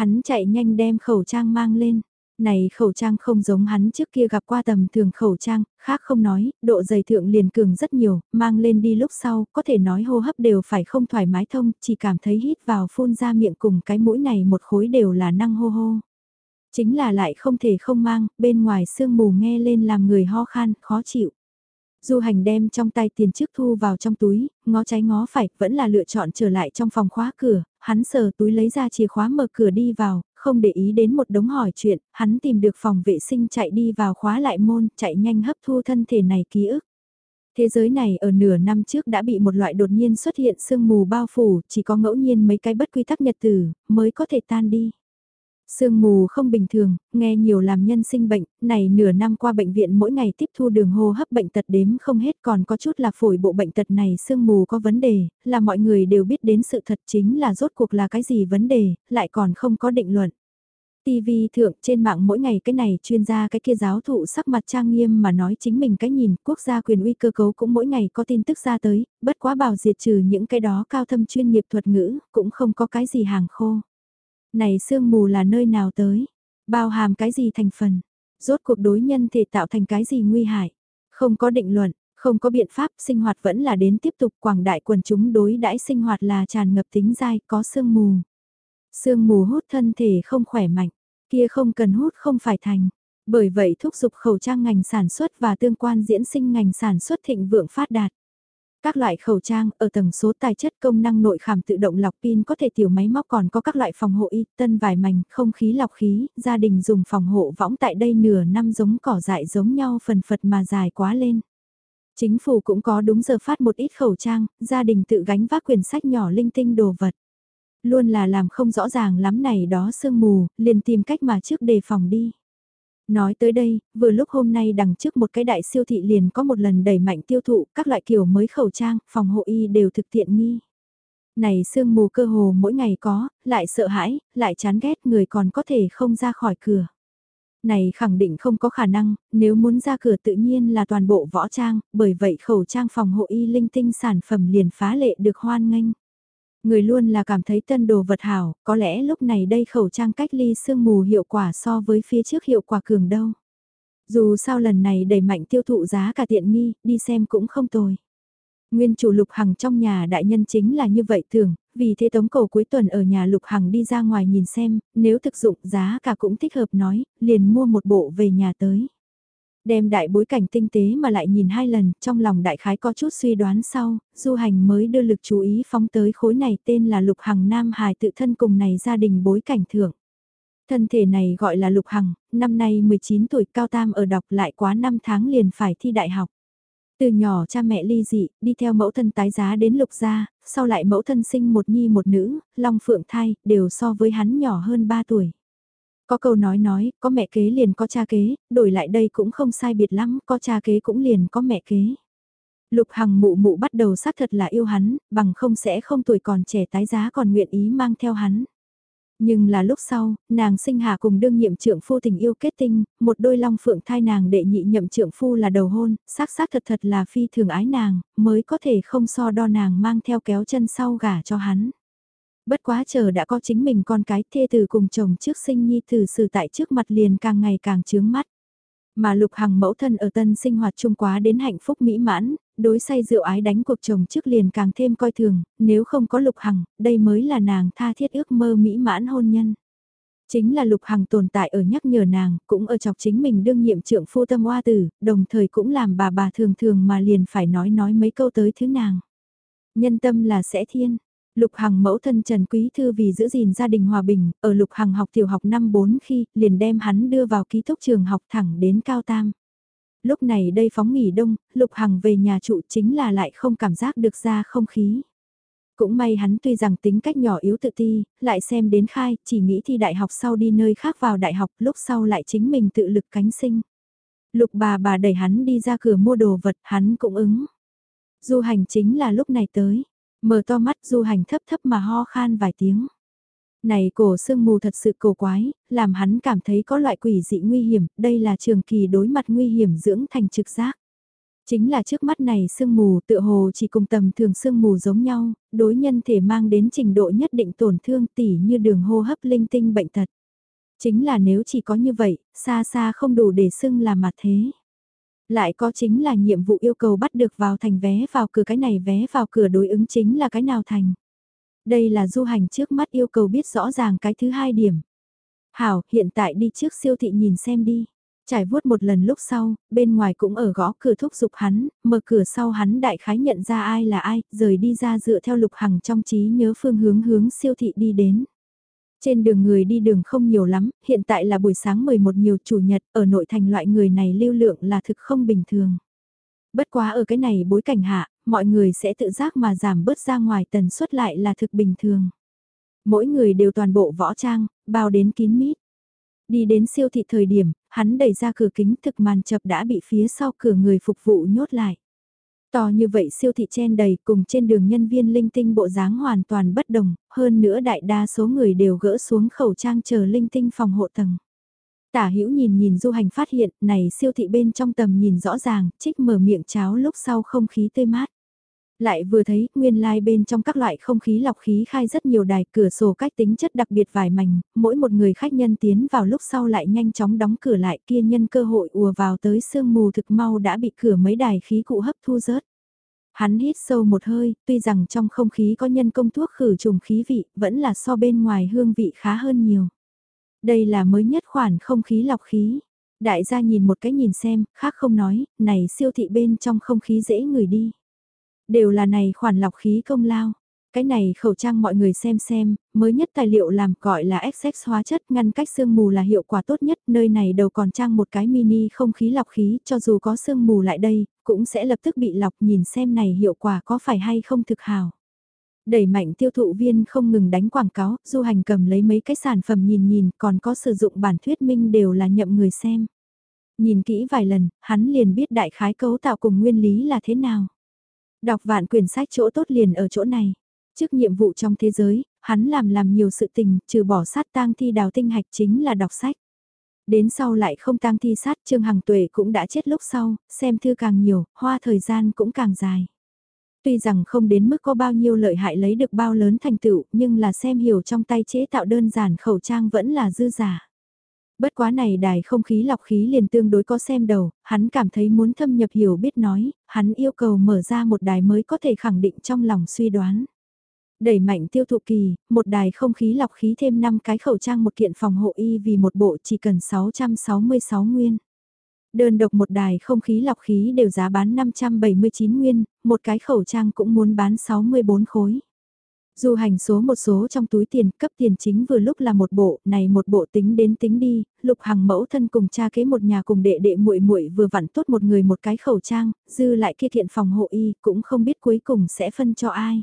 Hắn chạy nhanh đem khẩu trang mang lên. Này khẩu trang không giống hắn trước kia gặp qua tầm thường khẩu trang, khác không nói, độ dày thượng liền cường rất nhiều, mang lên đi lúc sau, có thể nói hô hấp đều phải không thoải mái thông, chỉ cảm thấy hít vào phun ra miệng cùng cái mũi này một khối đều là năng hô hô. Chính là lại không thể không mang, bên ngoài sương mù nghe lên làm người ho khan, khó chịu. Du hành đem trong tay tiền trước thu vào trong túi, ngó trái ngó phải, vẫn là lựa chọn trở lại trong phòng khóa cửa, hắn sờ túi lấy ra chìa khóa mở cửa đi vào, không để ý đến một đống hỏi chuyện, hắn tìm được phòng vệ sinh chạy đi vào khóa lại môn, chạy nhanh hấp thu thân thể này ký ức. Thế giới này ở nửa năm trước đã bị một loại đột nhiên xuất hiện sương mù bao phủ, chỉ có ngẫu nhiên mấy cái bất quy tắc nhật tử, mới có thể tan đi. Sương mù không bình thường, nghe nhiều làm nhân sinh bệnh, này nửa năm qua bệnh viện mỗi ngày tiếp thu đường hô hấp bệnh tật đếm không hết còn có chút là phổi bộ bệnh tật này sương mù có vấn đề, là mọi người đều biết đến sự thật chính là rốt cuộc là cái gì vấn đề, lại còn không có định luận. TV thượng trên mạng mỗi ngày cái này chuyên gia cái kia giáo thụ sắc mặt trang nghiêm mà nói chính mình cái nhìn quốc gia quyền uy cơ cấu cũng mỗi ngày có tin tức ra tới, bất quá bảo diệt trừ những cái đó cao thâm chuyên nghiệp thuật ngữ, cũng không có cái gì hàng khô. Này sương mù là nơi nào tới? Bao hàm cái gì thành phần? Rốt cuộc đối nhân thể tạo thành cái gì nguy hại? Không có định luận, không có biện pháp sinh hoạt vẫn là đến tiếp tục quảng đại quần chúng đối đãi sinh hoạt là tràn ngập tính dai có sương mù. Sương mù hút thân thể không khỏe mạnh, kia không cần hút không phải thành. Bởi vậy thúc giục khẩu trang ngành sản xuất và tương quan diễn sinh ngành sản xuất thịnh vượng phát đạt. Các loại khẩu trang ở tầng số tài chất công năng nội khảm tự động lọc pin có thể tiểu máy móc còn có các loại phòng hộ y, tân vải mảnh, không khí lọc khí, gia đình dùng phòng hộ võng tại đây nửa năm giống cỏ dại giống nhau phần phật mà dài quá lên. Chính phủ cũng có đúng giờ phát một ít khẩu trang, gia đình tự gánh vác quyển sách nhỏ linh tinh đồ vật. Luôn là làm không rõ ràng lắm này đó sương mù, liền tìm cách mà trước đề phòng đi. Nói tới đây, vừa lúc hôm nay đằng trước một cái đại siêu thị liền có một lần đẩy mạnh tiêu thụ các loại kiểu mới khẩu trang, phòng hộ y đều thực tiện nghi. Này sương mù cơ hồ mỗi ngày có, lại sợ hãi, lại chán ghét người còn có thể không ra khỏi cửa. Này khẳng định không có khả năng, nếu muốn ra cửa tự nhiên là toàn bộ võ trang, bởi vậy khẩu trang phòng hộ y linh tinh sản phẩm liền phá lệ được hoan nghênh. Người luôn là cảm thấy tân đồ vật hảo, có lẽ lúc này đây khẩu trang cách ly sương mù hiệu quả so với phía trước hiệu quả cường đâu. Dù sao lần này đẩy mạnh tiêu thụ giá cả tiện nghi, đi xem cũng không tồi. Nguyên chủ Lục Hằng trong nhà đại nhân chính là như vậy thường, vì thế tống cầu cuối tuần ở nhà Lục Hằng đi ra ngoài nhìn xem, nếu thực dụng giá cả cũng thích hợp nói, liền mua một bộ về nhà tới. Đem đại bối cảnh tinh tế mà lại nhìn hai lần, trong lòng đại khái có chút suy đoán sau, du hành mới đưa lực chú ý phóng tới khối này tên là Lục Hằng Nam Hải tự thân cùng này gia đình bối cảnh thưởng. Thân thể này gọi là Lục Hằng, năm nay 19 tuổi cao tam ở đọc lại quá 5 tháng liền phải thi đại học. Từ nhỏ cha mẹ ly dị, đi theo mẫu thân tái giá đến lục gia, sau lại mẫu thân sinh một nhi một nữ, long phượng thai, đều so với hắn nhỏ hơn 3 tuổi. Có câu nói nói, có mẹ kế liền có cha kế, đổi lại đây cũng không sai biệt lắm, có cha kế cũng liền có mẹ kế. Lục Hằng mụ mụ bắt đầu xác thật là yêu hắn, bằng không sẽ không tuổi còn trẻ tái giá còn nguyện ý mang theo hắn. Nhưng là lúc sau, nàng sinh hạ cùng đương nhiệm trưởng phu tình yêu kết tinh, một đôi long phượng thai nàng đệ nhị nhậm trưởng phu là đầu hôn, xác xác thật thật là phi thường ái nàng, mới có thể không so đo nàng mang theo kéo chân sau gả cho hắn. Bất quá chờ đã có chính mình con cái thê từ cùng chồng trước sinh nhi từ xử tại trước mặt liền càng ngày càng chướng mắt. Mà Lục Hằng mẫu thân ở tân sinh hoạt chung quá đến hạnh phúc mỹ mãn, đối say rượu ái đánh cuộc chồng trước liền càng thêm coi thường, nếu không có Lục Hằng, đây mới là nàng tha thiết ước mơ mỹ mãn hôn nhân. Chính là Lục Hằng tồn tại ở nhắc nhở nàng, cũng ở chọc chính mình đương nhiệm trưởng phu tâm hoa tử, đồng thời cũng làm bà bà thường thường mà liền phải nói nói mấy câu tới thứ nàng. Nhân tâm là sẽ thiên, Lục Hằng mẫu thân Trần Quý Thư vì giữ gìn gia đình hòa bình, ở Lục Hằng học tiểu học năm 4 khi, liền đem hắn đưa vào ký túc trường học thẳng đến cao tam. Lúc này đây phóng nghỉ đông, Lục Hằng về nhà trụ chính là lại không cảm giác được ra không khí. Cũng may hắn tuy rằng tính cách nhỏ yếu tự ti, lại xem đến khai, chỉ nghĩ thi đại học sau đi nơi khác vào đại học, lúc sau lại chính mình tự lực cánh sinh. Lục bà bà đẩy hắn đi ra cửa mua đồ vật, hắn cũng ứng. Du hành chính là lúc này tới Mở to mắt du hành thấp thấp mà ho khan vài tiếng. Này cổ sương mù thật sự cổ quái, làm hắn cảm thấy có loại quỷ dị nguy hiểm, đây là trường kỳ đối mặt nguy hiểm dưỡng thành trực giác. Chính là trước mắt này sương mù tựa hồ chỉ cùng tầm thường sương mù giống nhau, đối nhân thể mang đến trình độ nhất định tổn thương tỉ như đường hô hấp linh tinh bệnh tật. Chính là nếu chỉ có như vậy, xa xa không đủ để sưng là mặt thế. Lại có chính là nhiệm vụ yêu cầu bắt được vào thành vé vào cửa cái này vé vào cửa đối ứng chính là cái nào thành. Đây là du hành trước mắt yêu cầu biết rõ ràng cái thứ hai điểm. Hảo, hiện tại đi trước siêu thị nhìn xem đi. Trải vuốt một lần lúc sau, bên ngoài cũng ở gõ cửa thúc giục hắn, mở cửa sau hắn đại khái nhận ra ai là ai, rời đi ra dựa theo lục hằng trong trí nhớ phương hướng hướng siêu thị đi đến. Trên đường người đi đường không nhiều lắm, hiện tại là buổi sáng 11 nhiều chủ nhật, ở nội thành loại người này lưu lượng là thực không bình thường. Bất quá ở cái này bối cảnh hạ, mọi người sẽ tự giác mà giảm bớt ra ngoài tần suất lại là thực bình thường. Mỗi người đều toàn bộ võ trang, bao đến kín mít. Đi đến siêu thị thời điểm, hắn đẩy ra cửa kính thực màn chập đã bị phía sau cửa người phục vụ nhốt lại. To như vậy siêu thị chen đầy cùng trên đường nhân viên linh tinh bộ dáng hoàn toàn bất đồng, hơn nữa đại đa số người đều gỡ xuống khẩu trang chờ linh tinh phòng hộ tầng. Tả hữu nhìn nhìn du hành phát hiện này siêu thị bên trong tầm nhìn rõ ràng, trích mở miệng cháo lúc sau không khí tươi mát. Lại vừa thấy, nguyên lai like bên trong các loại không khí lọc khí khai rất nhiều đài cửa sổ cách tính chất đặc biệt vài mảnh, mỗi một người khách nhân tiến vào lúc sau lại nhanh chóng đóng cửa lại kia nhân cơ hội ùa vào tới sương mù thực mau đã bị cửa mấy đài khí cụ hấp thu rớt. Hắn hít sâu một hơi, tuy rằng trong không khí có nhân công thuốc khử trùng khí vị, vẫn là so bên ngoài hương vị khá hơn nhiều. Đây là mới nhất khoản không khí lọc khí. Đại gia nhìn một cái nhìn xem, khác không nói, này siêu thị bên trong không khí dễ người đi. Đều là này khoản lọc khí công lao. Cái này khẩu trang mọi người xem xem, mới nhất tài liệu làm gọi là XX hóa chất ngăn cách sương mù là hiệu quả tốt nhất, nơi này đầu còn trang một cái mini không khí lọc khí, cho dù có sương mù lại đây, cũng sẽ lập tức bị lọc nhìn xem này hiệu quả có phải hay không thực hào. Đẩy mạnh tiêu thụ viên không ngừng đánh quảng cáo, du hành cầm lấy mấy cái sản phẩm nhìn nhìn, còn có sử dụng bản thuyết minh đều là nhậm người xem. Nhìn kỹ vài lần, hắn liền biết đại khái cấu tạo cùng nguyên lý là thế nào. Đọc vạn quyển sách chỗ tốt liền ở chỗ này. Trước nhiệm vụ trong thế giới, hắn làm làm nhiều sự tình, trừ bỏ sát tang thi đào tinh hạch chính là đọc sách. Đến sau lại không tang thi sát Trương Hằng Tuệ cũng đã chết lúc sau, xem thư càng nhiều, hoa thời gian cũng càng dài. Tuy rằng không đến mức có bao nhiêu lợi hại lấy được bao lớn thành tựu, nhưng là xem hiểu trong tay chế tạo đơn giản khẩu trang vẫn là dư giả. Bất quá này đài không khí lọc khí liền tương đối có xem đầu, hắn cảm thấy muốn thâm nhập hiểu biết nói, hắn yêu cầu mở ra một đài mới có thể khẳng định trong lòng suy đoán. Đẩy mạnh tiêu thụ kỳ, một đài không khí lọc khí thêm 5 cái khẩu trang một kiện phòng hộ y vì một bộ chỉ cần 666 nguyên. Đơn độc một đài không khí lọc khí đều giá bán 579 nguyên, một cái khẩu trang cũng muốn bán 64 khối. Du hành số một số trong túi tiền, cấp tiền chính vừa lúc là một bộ, này một bộ tính đến tính đi, lục hàng mẫu thân cùng cha kế một nhà cùng đệ đệ muội muội vừa vặn tốt một người một cái khẩu trang, dư lại kia thiện phòng hộ y, cũng không biết cuối cùng sẽ phân cho ai.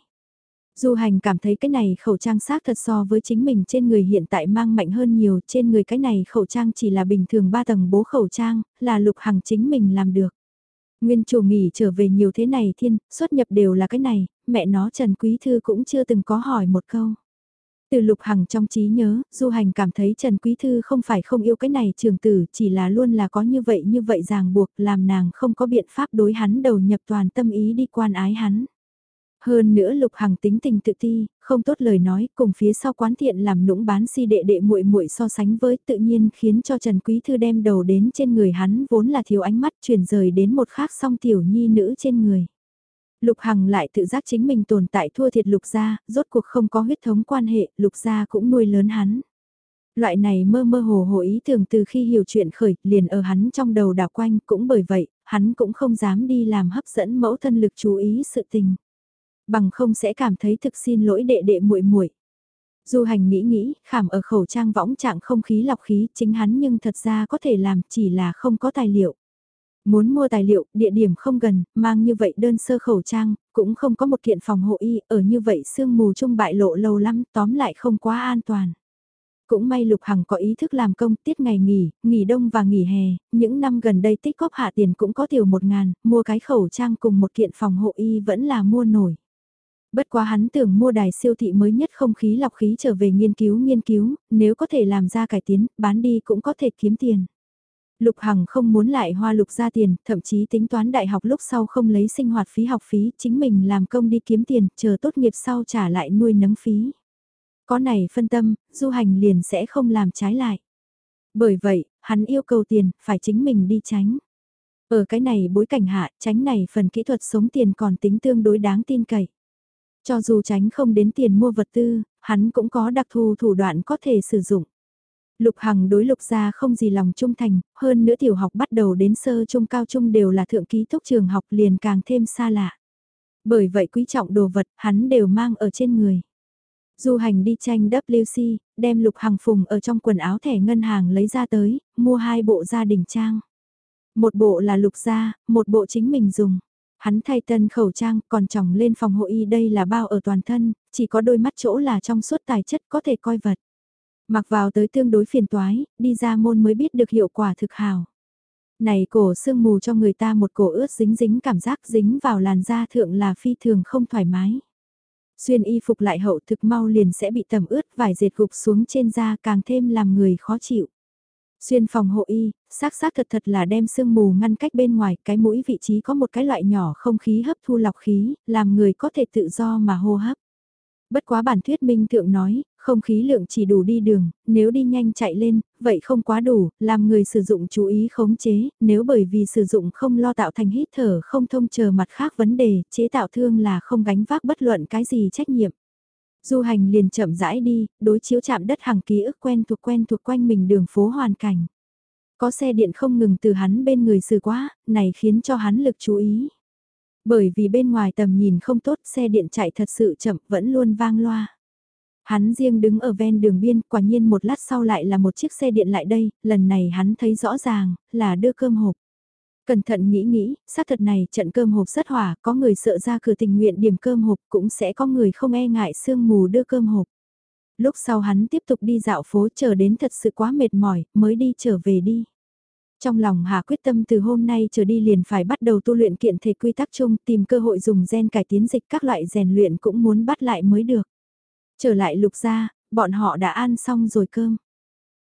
Du hành cảm thấy cái này khẩu trang xác thật so với chính mình trên người hiện tại mang mạnh hơn nhiều, trên người cái này khẩu trang chỉ là bình thường ba tầng bố khẩu trang, là lục hằng chính mình làm được. Nguyên chủ nghỉ trở về nhiều thế này thiên, xuất nhập đều là cái này, mẹ nó Trần Quý Thư cũng chưa từng có hỏi một câu. Từ lục hằng trong trí nhớ, du hành cảm thấy Trần Quý Thư không phải không yêu cái này trường tử, chỉ là luôn là có như vậy như vậy ràng buộc làm nàng không có biện pháp đối hắn đầu nhập toàn tâm ý đi quan ái hắn. Hơn nữa Lục Hằng tính tình tự ti, không tốt lời nói, cùng phía sau quán thiện làm nũng bán si đệ đệ muội muội so sánh với tự nhiên khiến cho Trần Quý Thư đem đầu đến trên người hắn vốn là thiếu ánh mắt chuyển rời đến một khác song tiểu nhi nữ trên người. Lục Hằng lại tự giác chính mình tồn tại thua thiệt Lục gia, rốt cuộc không có huyết thống quan hệ, Lục gia cũng nuôi lớn hắn. Loại này mơ mơ hồ hồ ý tưởng từ khi hiểu chuyện khởi, liền ở hắn trong đầu đảo quanh, cũng bởi vậy, hắn cũng không dám đi làm hấp dẫn mẫu thân lực chú ý sự tình bằng không sẽ cảm thấy thực xin lỗi đệ đệ muội muội. Du hành nghĩ nghĩ, khảm ở khẩu trang võng trạng không khí lọc khí chính hắn nhưng thật ra có thể làm chỉ là không có tài liệu. Muốn mua tài liệu, địa điểm không gần, mang như vậy đơn sơ khẩu trang, cũng không có một kiện phòng hộ y, ở như vậy sương mù trung bại lộ lâu lắm, tóm lại không quá an toàn. Cũng may Lục Hằng có ý thức làm công tiết ngày nghỉ, nghỉ đông và nghỉ hè, những năm gần đây tích góp hạ tiền cũng có tiểu một ngàn, mua cái khẩu trang cùng một kiện phòng hộ y vẫn là mua nổi. Bất quá hắn tưởng mua đài siêu thị mới nhất không khí lọc khí trở về nghiên cứu nghiên cứu, nếu có thể làm ra cải tiến, bán đi cũng có thể kiếm tiền. Lục Hằng không muốn lại hoa lục ra tiền, thậm chí tính toán đại học lúc sau không lấy sinh hoạt phí học phí, chính mình làm công đi kiếm tiền, chờ tốt nghiệp sau trả lại nuôi nấng phí. Có này phân tâm, du hành liền sẽ không làm trái lại. Bởi vậy, hắn yêu cầu tiền, phải chính mình đi tránh. Ở cái này bối cảnh hạ, tránh này phần kỹ thuật sống tiền còn tính tương đối đáng tin cậy. Cho dù tránh không đến tiền mua vật tư, hắn cũng có đặc thù thủ đoạn có thể sử dụng. Lục Hằng đối lục gia không gì lòng trung thành, hơn nữa tiểu học bắt đầu đến sơ trung cao trung đều là thượng ký túc trường học liền càng thêm xa lạ. Bởi vậy quý trọng đồ vật hắn đều mang ở trên người. Du hành đi tranh WC, đem lục hằng phùng ở trong quần áo thẻ ngân hàng lấy ra tới, mua hai bộ gia đình trang. Một bộ là lục gia, một bộ chính mình dùng. Hắn thay tân khẩu trang, còn tròng lên phòng hộ y đây là bao ở toàn thân, chỉ có đôi mắt chỗ là trong suốt tài chất có thể coi vật. Mặc vào tới tương đối phiền toái, đi ra môn mới biết được hiệu quả thực hào. Này cổ sương mù cho người ta một cổ ướt dính dính cảm giác dính vào làn da thượng là phi thường không thoải mái. Xuyên y phục lại hậu thực mau liền sẽ bị tẩm ướt vải dệt gục xuống trên da càng thêm làm người khó chịu. Xuyên phòng hộ y, xác xác thật thật là đem sương mù ngăn cách bên ngoài, cái mũi vị trí có một cái loại nhỏ không khí hấp thu lọc khí, làm người có thể tự do mà hô hấp. Bất quá bản thuyết minh thượng nói, không khí lượng chỉ đủ đi đường, nếu đi nhanh chạy lên, vậy không quá đủ, làm người sử dụng chú ý khống chế, nếu bởi vì sử dụng không lo tạo thành hít thở không thông chờ mặt khác vấn đề, chế tạo thương là không gánh vác bất luận cái gì trách nhiệm. Du hành liền chậm rãi đi, đối chiếu chạm đất hàng ký ức quen thuộc quen thuộc quanh mình đường phố hoàn cảnh. Có xe điện không ngừng từ hắn bên người xử quá, này khiến cho hắn lực chú ý. Bởi vì bên ngoài tầm nhìn không tốt xe điện chạy thật sự chậm vẫn luôn vang loa. Hắn riêng đứng ở ven đường biên, quả nhiên một lát sau lại là một chiếc xe điện lại đây, lần này hắn thấy rõ ràng, là đưa cơm hộp. Cẩn thận nghĩ nghĩ, xác thật này trận cơm hộp rất hỏa, có người sợ ra cửa tình nguyện điểm cơm hộp, cũng sẽ có người không e ngại sương mù đưa cơm hộp. Lúc sau hắn tiếp tục đi dạo phố chờ đến thật sự quá mệt mỏi, mới đi trở về đi. Trong lòng Hà quyết tâm từ hôm nay trở đi liền phải bắt đầu tu luyện kiện thể quy tắc chung tìm cơ hội dùng gen cải tiến dịch các loại rèn luyện cũng muốn bắt lại mới được. Trở lại lục ra, bọn họ đã ăn xong rồi cơm.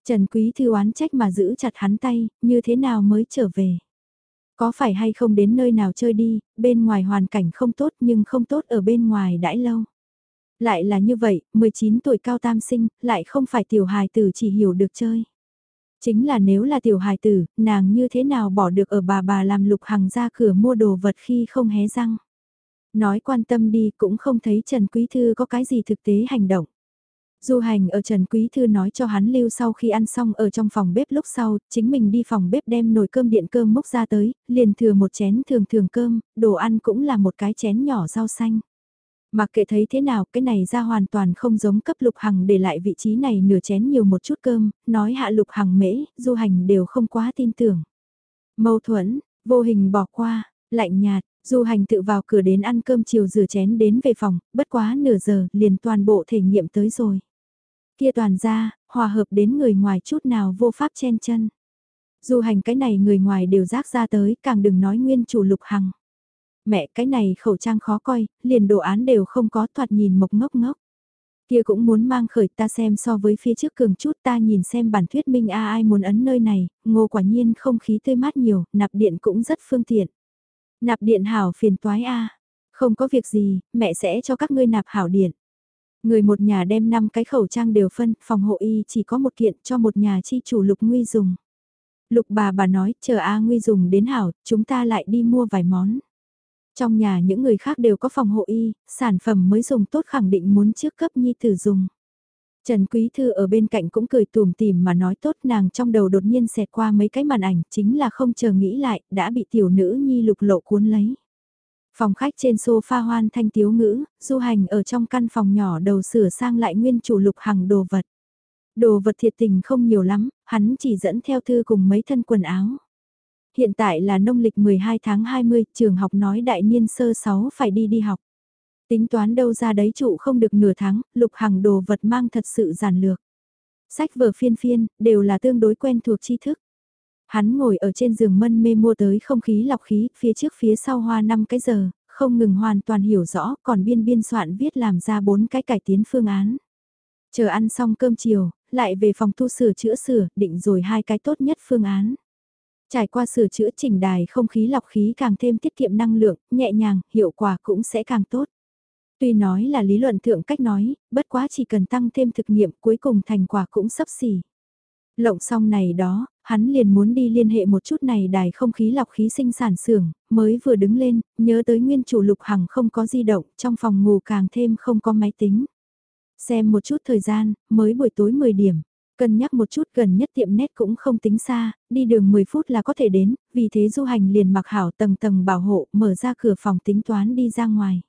Trần Quý Thư oán trách mà giữ chặt hắn tay, như thế nào mới trở về. Có phải hay không đến nơi nào chơi đi, bên ngoài hoàn cảnh không tốt nhưng không tốt ở bên ngoài đãi lâu. Lại là như vậy, 19 tuổi cao tam sinh, lại không phải tiểu hài tử chỉ hiểu được chơi. Chính là nếu là tiểu hài tử, nàng như thế nào bỏ được ở bà bà làm lục hằng ra cửa mua đồ vật khi không hé răng. Nói quan tâm đi cũng không thấy Trần Quý Thư có cái gì thực tế hành động. Du hành ở Trần Quý Thư nói cho hắn lưu sau khi ăn xong ở trong phòng bếp lúc sau, chính mình đi phòng bếp đem nồi cơm điện cơm mốc ra tới, liền thừa một chén thường thường cơm, đồ ăn cũng là một cái chén nhỏ rau xanh. Mặc kệ thấy thế nào, cái này ra hoàn toàn không giống cấp lục hằng để lại vị trí này nửa chén nhiều một chút cơm, nói hạ lục hằng mễ, du hành đều không quá tin tưởng. Mâu thuẫn, vô hình bỏ qua, lạnh nhạt, du hành tự vào cửa đến ăn cơm chiều rửa chén đến về phòng, bất quá nửa giờ, liền toàn bộ thể nghiệm tới rồi. Kia toàn ra, hòa hợp đến người ngoài chút nào vô pháp chen chân. Du hành cái này người ngoài đều rác ra tới, càng đừng nói nguyên chủ lục hằng. Mẹ cái này khẩu trang khó coi, liền đồ án đều không có thoạt nhìn mộc ngốc ngốc. Kia cũng muốn mang khởi ta xem so với phía trước cường chút ta nhìn xem bản thuyết minh a ai muốn ấn nơi này, ngô quả nhiên không khí tươi mát nhiều, nạp điện cũng rất phương tiện. Nạp điện hảo phiền toái a Không có việc gì, mẹ sẽ cho các ngươi nạp hảo điện. Người một nhà đem 5 cái khẩu trang đều phân, phòng hộ y chỉ có một kiện cho một nhà chi chủ lục nguy dùng. Lục bà bà nói, chờ A Nguy dùng đến hảo, chúng ta lại đi mua vài món. Trong nhà những người khác đều có phòng hộ y, sản phẩm mới dùng tốt khẳng định muốn trước cấp nhi tử dùng. Trần Quý Thư ở bên cạnh cũng cười tùm tìm mà nói tốt nàng trong đầu đột nhiên xẹt qua mấy cái màn ảnh chính là không chờ nghĩ lại, đã bị tiểu nữ nhi lục lộ cuốn lấy. Phòng khách trên sofa hoan thanh tiếu ngữ, du hành ở trong căn phòng nhỏ đầu sửa sang lại nguyên chủ lục hàng đồ vật. Đồ vật thiệt tình không nhiều lắm, hắn chỉ dẫn theo thư cùng mấy thân quần áo hiện tại là nông lịch 12 tháng 20, trường học nói đại niên sơ 6 phải đi đi học. Tính toán đâu ra đấy trụ không được nửa tháng, lục hàng đồ vật mang thật sự giản lược. Sách vở phiên phiên, đều là tương đối quen thuộc tri thức. Hắn ngồi ở trên giường mân mê mua tới không khí lọc khí, phía trước phía sau hoa năm cái giờ, không ngừng hoàn toàn hiểu rõ, còn biên biên soạn viết làm ra bốn cái cải tiến phương án. Chờ ăn xong cơm chiều, lại về phòng thu sửa chữa sửa, định rồi hai cái tốt nhất phương án. Trải qua sửa chữa chỉnh đài không khí lọc khí càng thêm tiết kiệm năng lượng, nhẹ nhàng, hiệu quả cũng sẽ càng tốt. Tuy nói là lý luận thượng cách nói, bất quá chỉ cần tăng thêm thực nghiệm cuối cùng thành quả cũng sấp xỉ. Lộng xong này đó, hắn liền muốn đi liên hệ một chút này đài không khí lọc khí sinh sản xưởng, mới vừa đứng lên, nhớ tới nguyên chủ lục hằng không có di động, trong phòng ngủ càng thêm không có máy tính. Xem một chút thời gian, mới buổi tối 10 điểm. Cân nhắc một chút gần nhất tiệm nét cũng không tính xa, đi đường 10 phút là có thể đến, vì thế du hành liền mặc hảo tầng tầng bảo hộ, mở ra cửa phòng tính toán đi ra ngoài.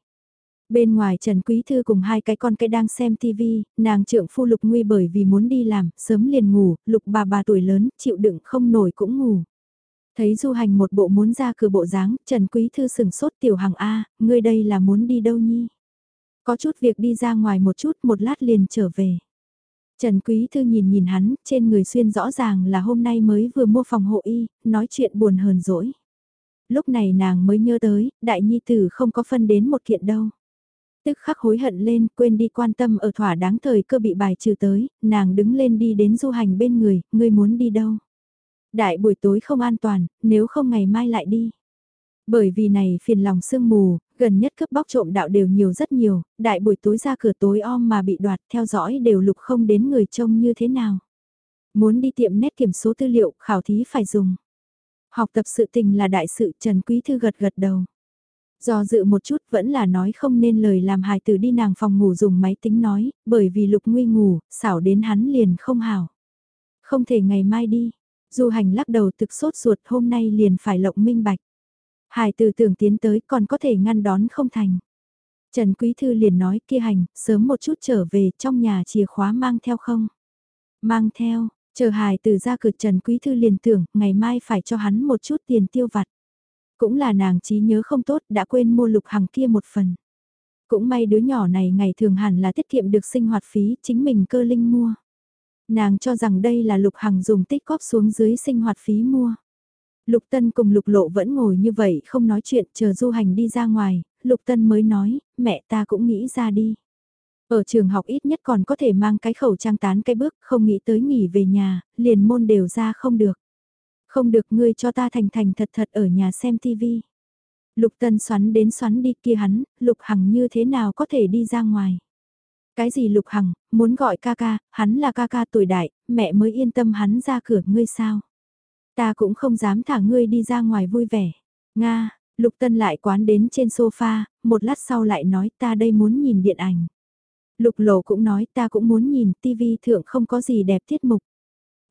Bên ngoài Trần Quý Thư cùng hai cái con cái đang xem TV, nàng trượng phu Lục Nguy bởi vì muốn đi làm, sớm liền ngủ, Lục bà bà tuổi lớn, chịu đựng không nổi cũng ngủ. Thấy du hành một bộ muốn ra cửa bộ dáng, Trần Quý Thư sừng sốt tiểu hàng A, ngươi đây là muốn đi đâu nhi? Có chút việc đi ra ngoài một chút, một lát liền trở về. Trần Quý Thư nhìn nhìn hắn, trên người xuyên rõ ràng là hôm nay mới vừa mua phòng hộ y, nói chuyện buồn hờn dỗi. Lúc này nàng mới nhớ tới, đại nhi tử không có phân đến một kiện đâu. Tức khắc hối hận lên, quên đi quan tâm ở thỏa đáng thời cơ bị bài trừ tới, nàng đứng lên đi đến du hành bên người, ngươi muốn đi đâu? Đại buổi tối không an toàn, nếu không ngày mai lại đi. Bởi vì này phiền lòng sương mù, gần nhất cướp bóc trộm đạo đều nhiều rất nhiều, đại buổi tối ra cửa tối om mà bị đoạt theo dõi đều lục không đến người trông như thế nào. Muốn đi tiệm nét kiểm số tư liệu, khảo thí phải dùng. Học tập sự tình là đại sự Trần Quý Thư gật gật đầu. Do dự một chút vẫn là nói không nên lời làm hài tử đi nàng phòng ngủ dùng máy tính nói, bởi vì lục nguy ngủ, xảo đến hắn liền không hảo. Không thể ngày mai đi, du hành lắc đầu thực sốt ruột hôm nay liền phải lộng minh bạch. Hài từ tưởng tiến tới còn có thể ngăn đón không thành. Trần Quý Thư liền nói kia hành, sớm một chút trở về trong nhà chìa khóa mang theo không? Mang theo, chờ hài từ ra cửa Trần Quý Thư liền tưởng ngày mai phải cho hắn một chút tiền tiêu vặt. Cũng là nàng trí nhớ không tốt đã quên mua lục hàng kia một phần. Cũng may đứa nhỏ này ngày thường hẳn là tiết kiệm được sinh hoạt phí chính mình cơ linh mua. Nàng cho rằng đây là lục hàng dùng tích góp xuống dưới sinh hoạt phí mua. Lục Tân cùng Lục Lộ vẫn ngồi như vậy không nói chuyện chờ du hành đi ra ngoài, Lục Tân mới nói, mẹ ta cũng nghĩ ra đi. Ở trường học ít nhất còn có thể mang cái khẩu trang tán cái bước, không nghĩ tới nghỉ về nhà, liền môn đều ra không được. Không được ngươi cho ta thành thành thật thật ở nhà xem tivi. Lục Tân xoắn đến xoắn đi kia hắn, Lục Hằng như thế nào có thể đi ra ngoài. Cái gì Lục Hằng, muốn gọi ca ca, hắn là ca ca tuổi đại, mẹ mới yên tâm hắn ra cửa ngươi sao. Ta cũng không dám thả ngươi đi ra ngoài vui vẻ. Nga, Lục Tân lại quán đến trên sofa, một lát sau lại nói ta đây muốn nhìn điện ảnh. Lục Lộ cũng nói ta cũng muốn nhìn tivi thượng không có gì đẹp tiết mục.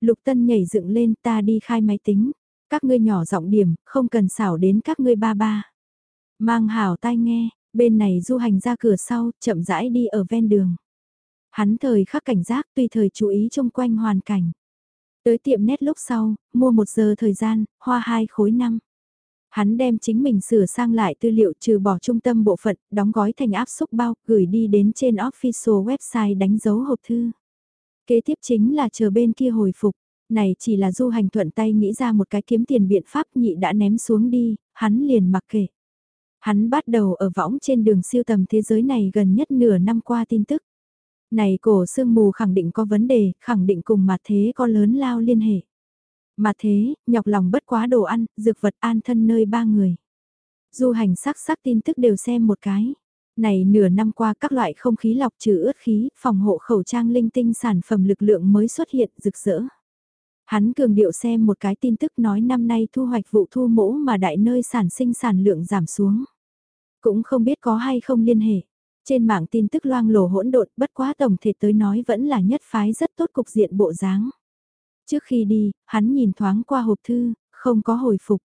Lục Tân nhảy dựng lên ta đi khai máy tính. Các ngươi nhỏ giọng điểm, không cần xảo đến các ngươi ba ba. Mang hảo tai nghe, bên này du hành ra cửa sau, chậm rãi đi ở ven đường. Hắn thời khắc cảnh giác tùy thời chú ý trong quanh hoàn cảnh. Tới tiệm nét lúc sau, mua một giờ thời gian, hoa hai khối năm. Hắn đem chính mình sửa sang lại tư liệu trừ bỏ trung tâm bộ phận, đóng gói thành áp xúc bao, gửi đi đến trên official website đánh dấu hộp thư. Kế tiếp chính là chờ bên kia hồi phục. Này chỉ là du hành thuận tay nghĩ ra một cái kiếm tiền biện pháp nhị đã ném xuống đi, hắn liền mặc kệ. Hắn bắt đầu ở võng trên đường siêu tầm thế giới này gần nhất nửa năm qua tin tức. Này cổ sương mù khẳng định có vấn đề, khẳng định cùng mặt thế có lớn lao liên hệ. Mà thế, nhọc lòng bất quá đồ ăn, dược vật an thân nơi ba người. Du hành sắc sắc tin tức đều xem một cái. Này nửa năm qua các loại không khí lọc trừ ướt khí, phòng hộ khẩu trang linh tinh sản phẩm lực lượng mới xuất hiện rực rỡ. Hắn cường điệu xem một cái tin tức nói năm nay thu hoạch vụ thu mỗ mà đại nơi sản sinh sản lượng giảm xuống. Cũng không biết có hay không liên hệ. Trên mạng tin tức loang lổ hỗn độn bất quá tổng thể tới nói vẫn là nhất phái rất tốt cục diện bộ dáng. Trước khi đi, hắn nhìn thoáng qua hộp thư, không có hồi phục.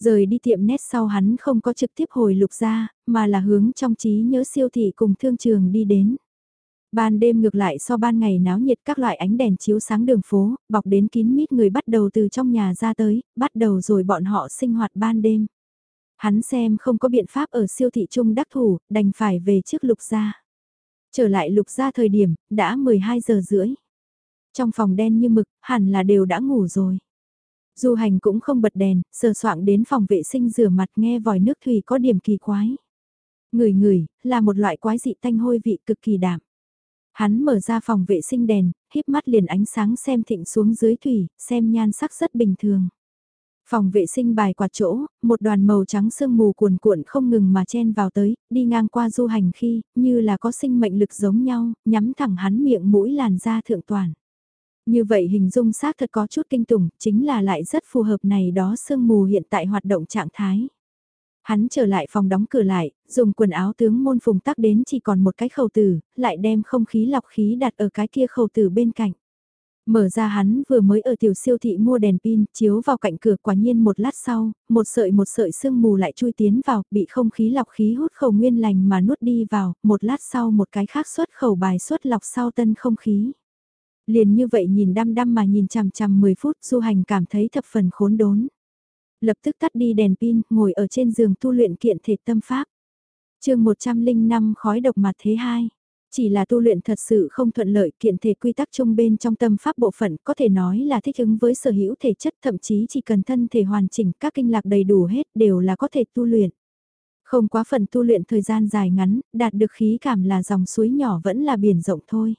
Rời đi tiệm nét sau hắn không có trực tiếp hồi lục ra, mà là hướng trong trí nhớ siêu thị cùng thương trường đi đến. Ban đêm ngược lại so ban ngày náo nhiệt các loại ánh đèn chiếu sáng đường phố, bọc đến kín mít người bắt đầu từ trong nhà ra tới, bắt đầu rồi bọn họ sinh hoạt ban đêm. Hắn xem không có biện pháp ở siêu thị trung đắc thủ, đành phải về trước lục gia. Trở lại lục gia thời điểm, đã 12 giờ rưỡi. Trong phòng đen như mực, hẳn là đều đã ngủ rồi. Du hành cũng không bật đèn, sờ soạng đến phòng vệ sinh rửa mặt nghe vòi nước thủy có điểm kỳ quái. người người là một loại quái dị tanh hôi vị cực kỳ đạm. Hắn mở ra phòng vệ sinh đèn, híp mắt liền ánh sáng xem thịnh xuống dưới thủy, xem nhan sắc rất bình thường. Phòng vệ sinh bài quạt chỗ, một đoàn màu trắng sương mù cuồn cuộn không ngừng mà chen vào tới, đi ngang qua du hành khi, như là có sinh mệnh lực giống nhau, nhắm thẳng hắn miệng mũi làn da thượng toàn. Như vậy hình dung xác thật có chút kinh tủng, chính là lại rất phù hợp này đó sương mù hiện tại hoạt động trạng thái. Hắn trở lại phòng đóng cửa lại, dùng quần áo tướng môn phùng tắc đến chỉ còn một cái khẩu tử, lại đem không khí lọc khí đặt ở cái kia khẩu tử bên cạnh. Mở ra hắn vừa mới ở tiểu siêu thị mua đèn pin, chiếu vào cạnh cửa quả nhiên một lát sau, một sợi một sợi sương mù lại chui tiến vào, bị không khí lọc khí hút khẩu nguyên lành mà nuốt đi vào, một lát sau một cái khác xuất khẩu bài xuất lọc sau tân không khí. Liền như vậy nhìn đăm đăm mà nhìn chằm chằm 10 phút du hành cảm thấy thập phần khốn đốn. Lập tức tắt đi đèn pin, ngồi ở trên giường tu luyện kiện thể tâm pháp. chương 105 khói độc mặt thế 2 chỉ là tu luyện thật sự không thuận lợi kiện thể quy tắc chung bên trong tâm pháp bộ phận có thể nói là thích ứng với sở hữu thể chất thậm chí chỉ cần thân thể hoàn chỉnh các kinh lạc đầy đủ hết đều là có thể tu luyện. Không quá phần tu luyện thời gian dài ngắn, đạt được khí cảm là dòng suối nhỏ vẫn là biển rộng thôi.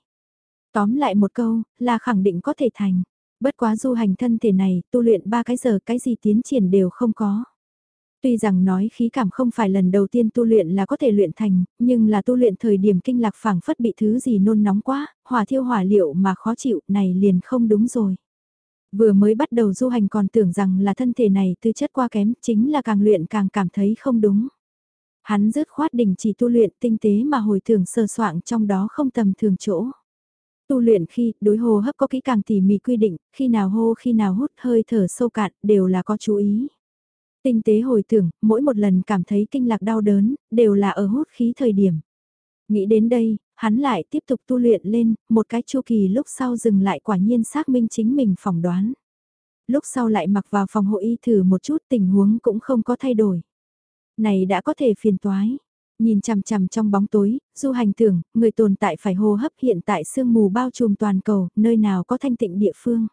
Tóm lại một câu, là khẳng định có thể thành. Bất quá du hành thân thể này, tu luyện ba cái giờ cái gì tiến triển đều không có. Tuy rằng nói khí cảm không phải lần đầu tiên tu luyện là có thể luyện thành, nhưng là tu luyện thời điểm kinh lạc phảng phất bị thứ gì nôn nóng quá, hỏa thiêu hỏa liệu mà khó chịu này liền không đúng rồi. Vừa mới bắt đầu du hành còn tưởng rằng là thân thể này tư chất qua kém, chính là càng luyện càng cảm thấy không đúng. Hắn dứt khoát đình chỉ tu luyện tinh tế mà hồi thường sơ soạn trong đó không tầm thường chỗ. Tu luyện khi đối hô hấp có kỹ càng tỉ mỉ quy định, khi nào hô khi nào hút hơi thở sâu cạn đều là có chú ý. Tinh tế hồi tưởng, mỗi một lần cảm thấy kinh lạc đau đớn, đều là ở hút khí thời điểm. Nghĩ đến đây, hắn lại tiếp tục tu luyện lên, một cái chu kỳ lúc sau dừng lại quả nhiên xác minh chính mình phỏng đoán. Lúc sau lại mặc vào phòng hộ y thử một chút tình huống cũng không có thay đổi. Này đã có thể phiền toái. Nhìn chằm chằm trong bóng tối, du hành tưởng, người tồn tại phải hô hấp hiện tại sương mù bao trùm toàn cầu, nơi nào có thanh tịnh địa phương.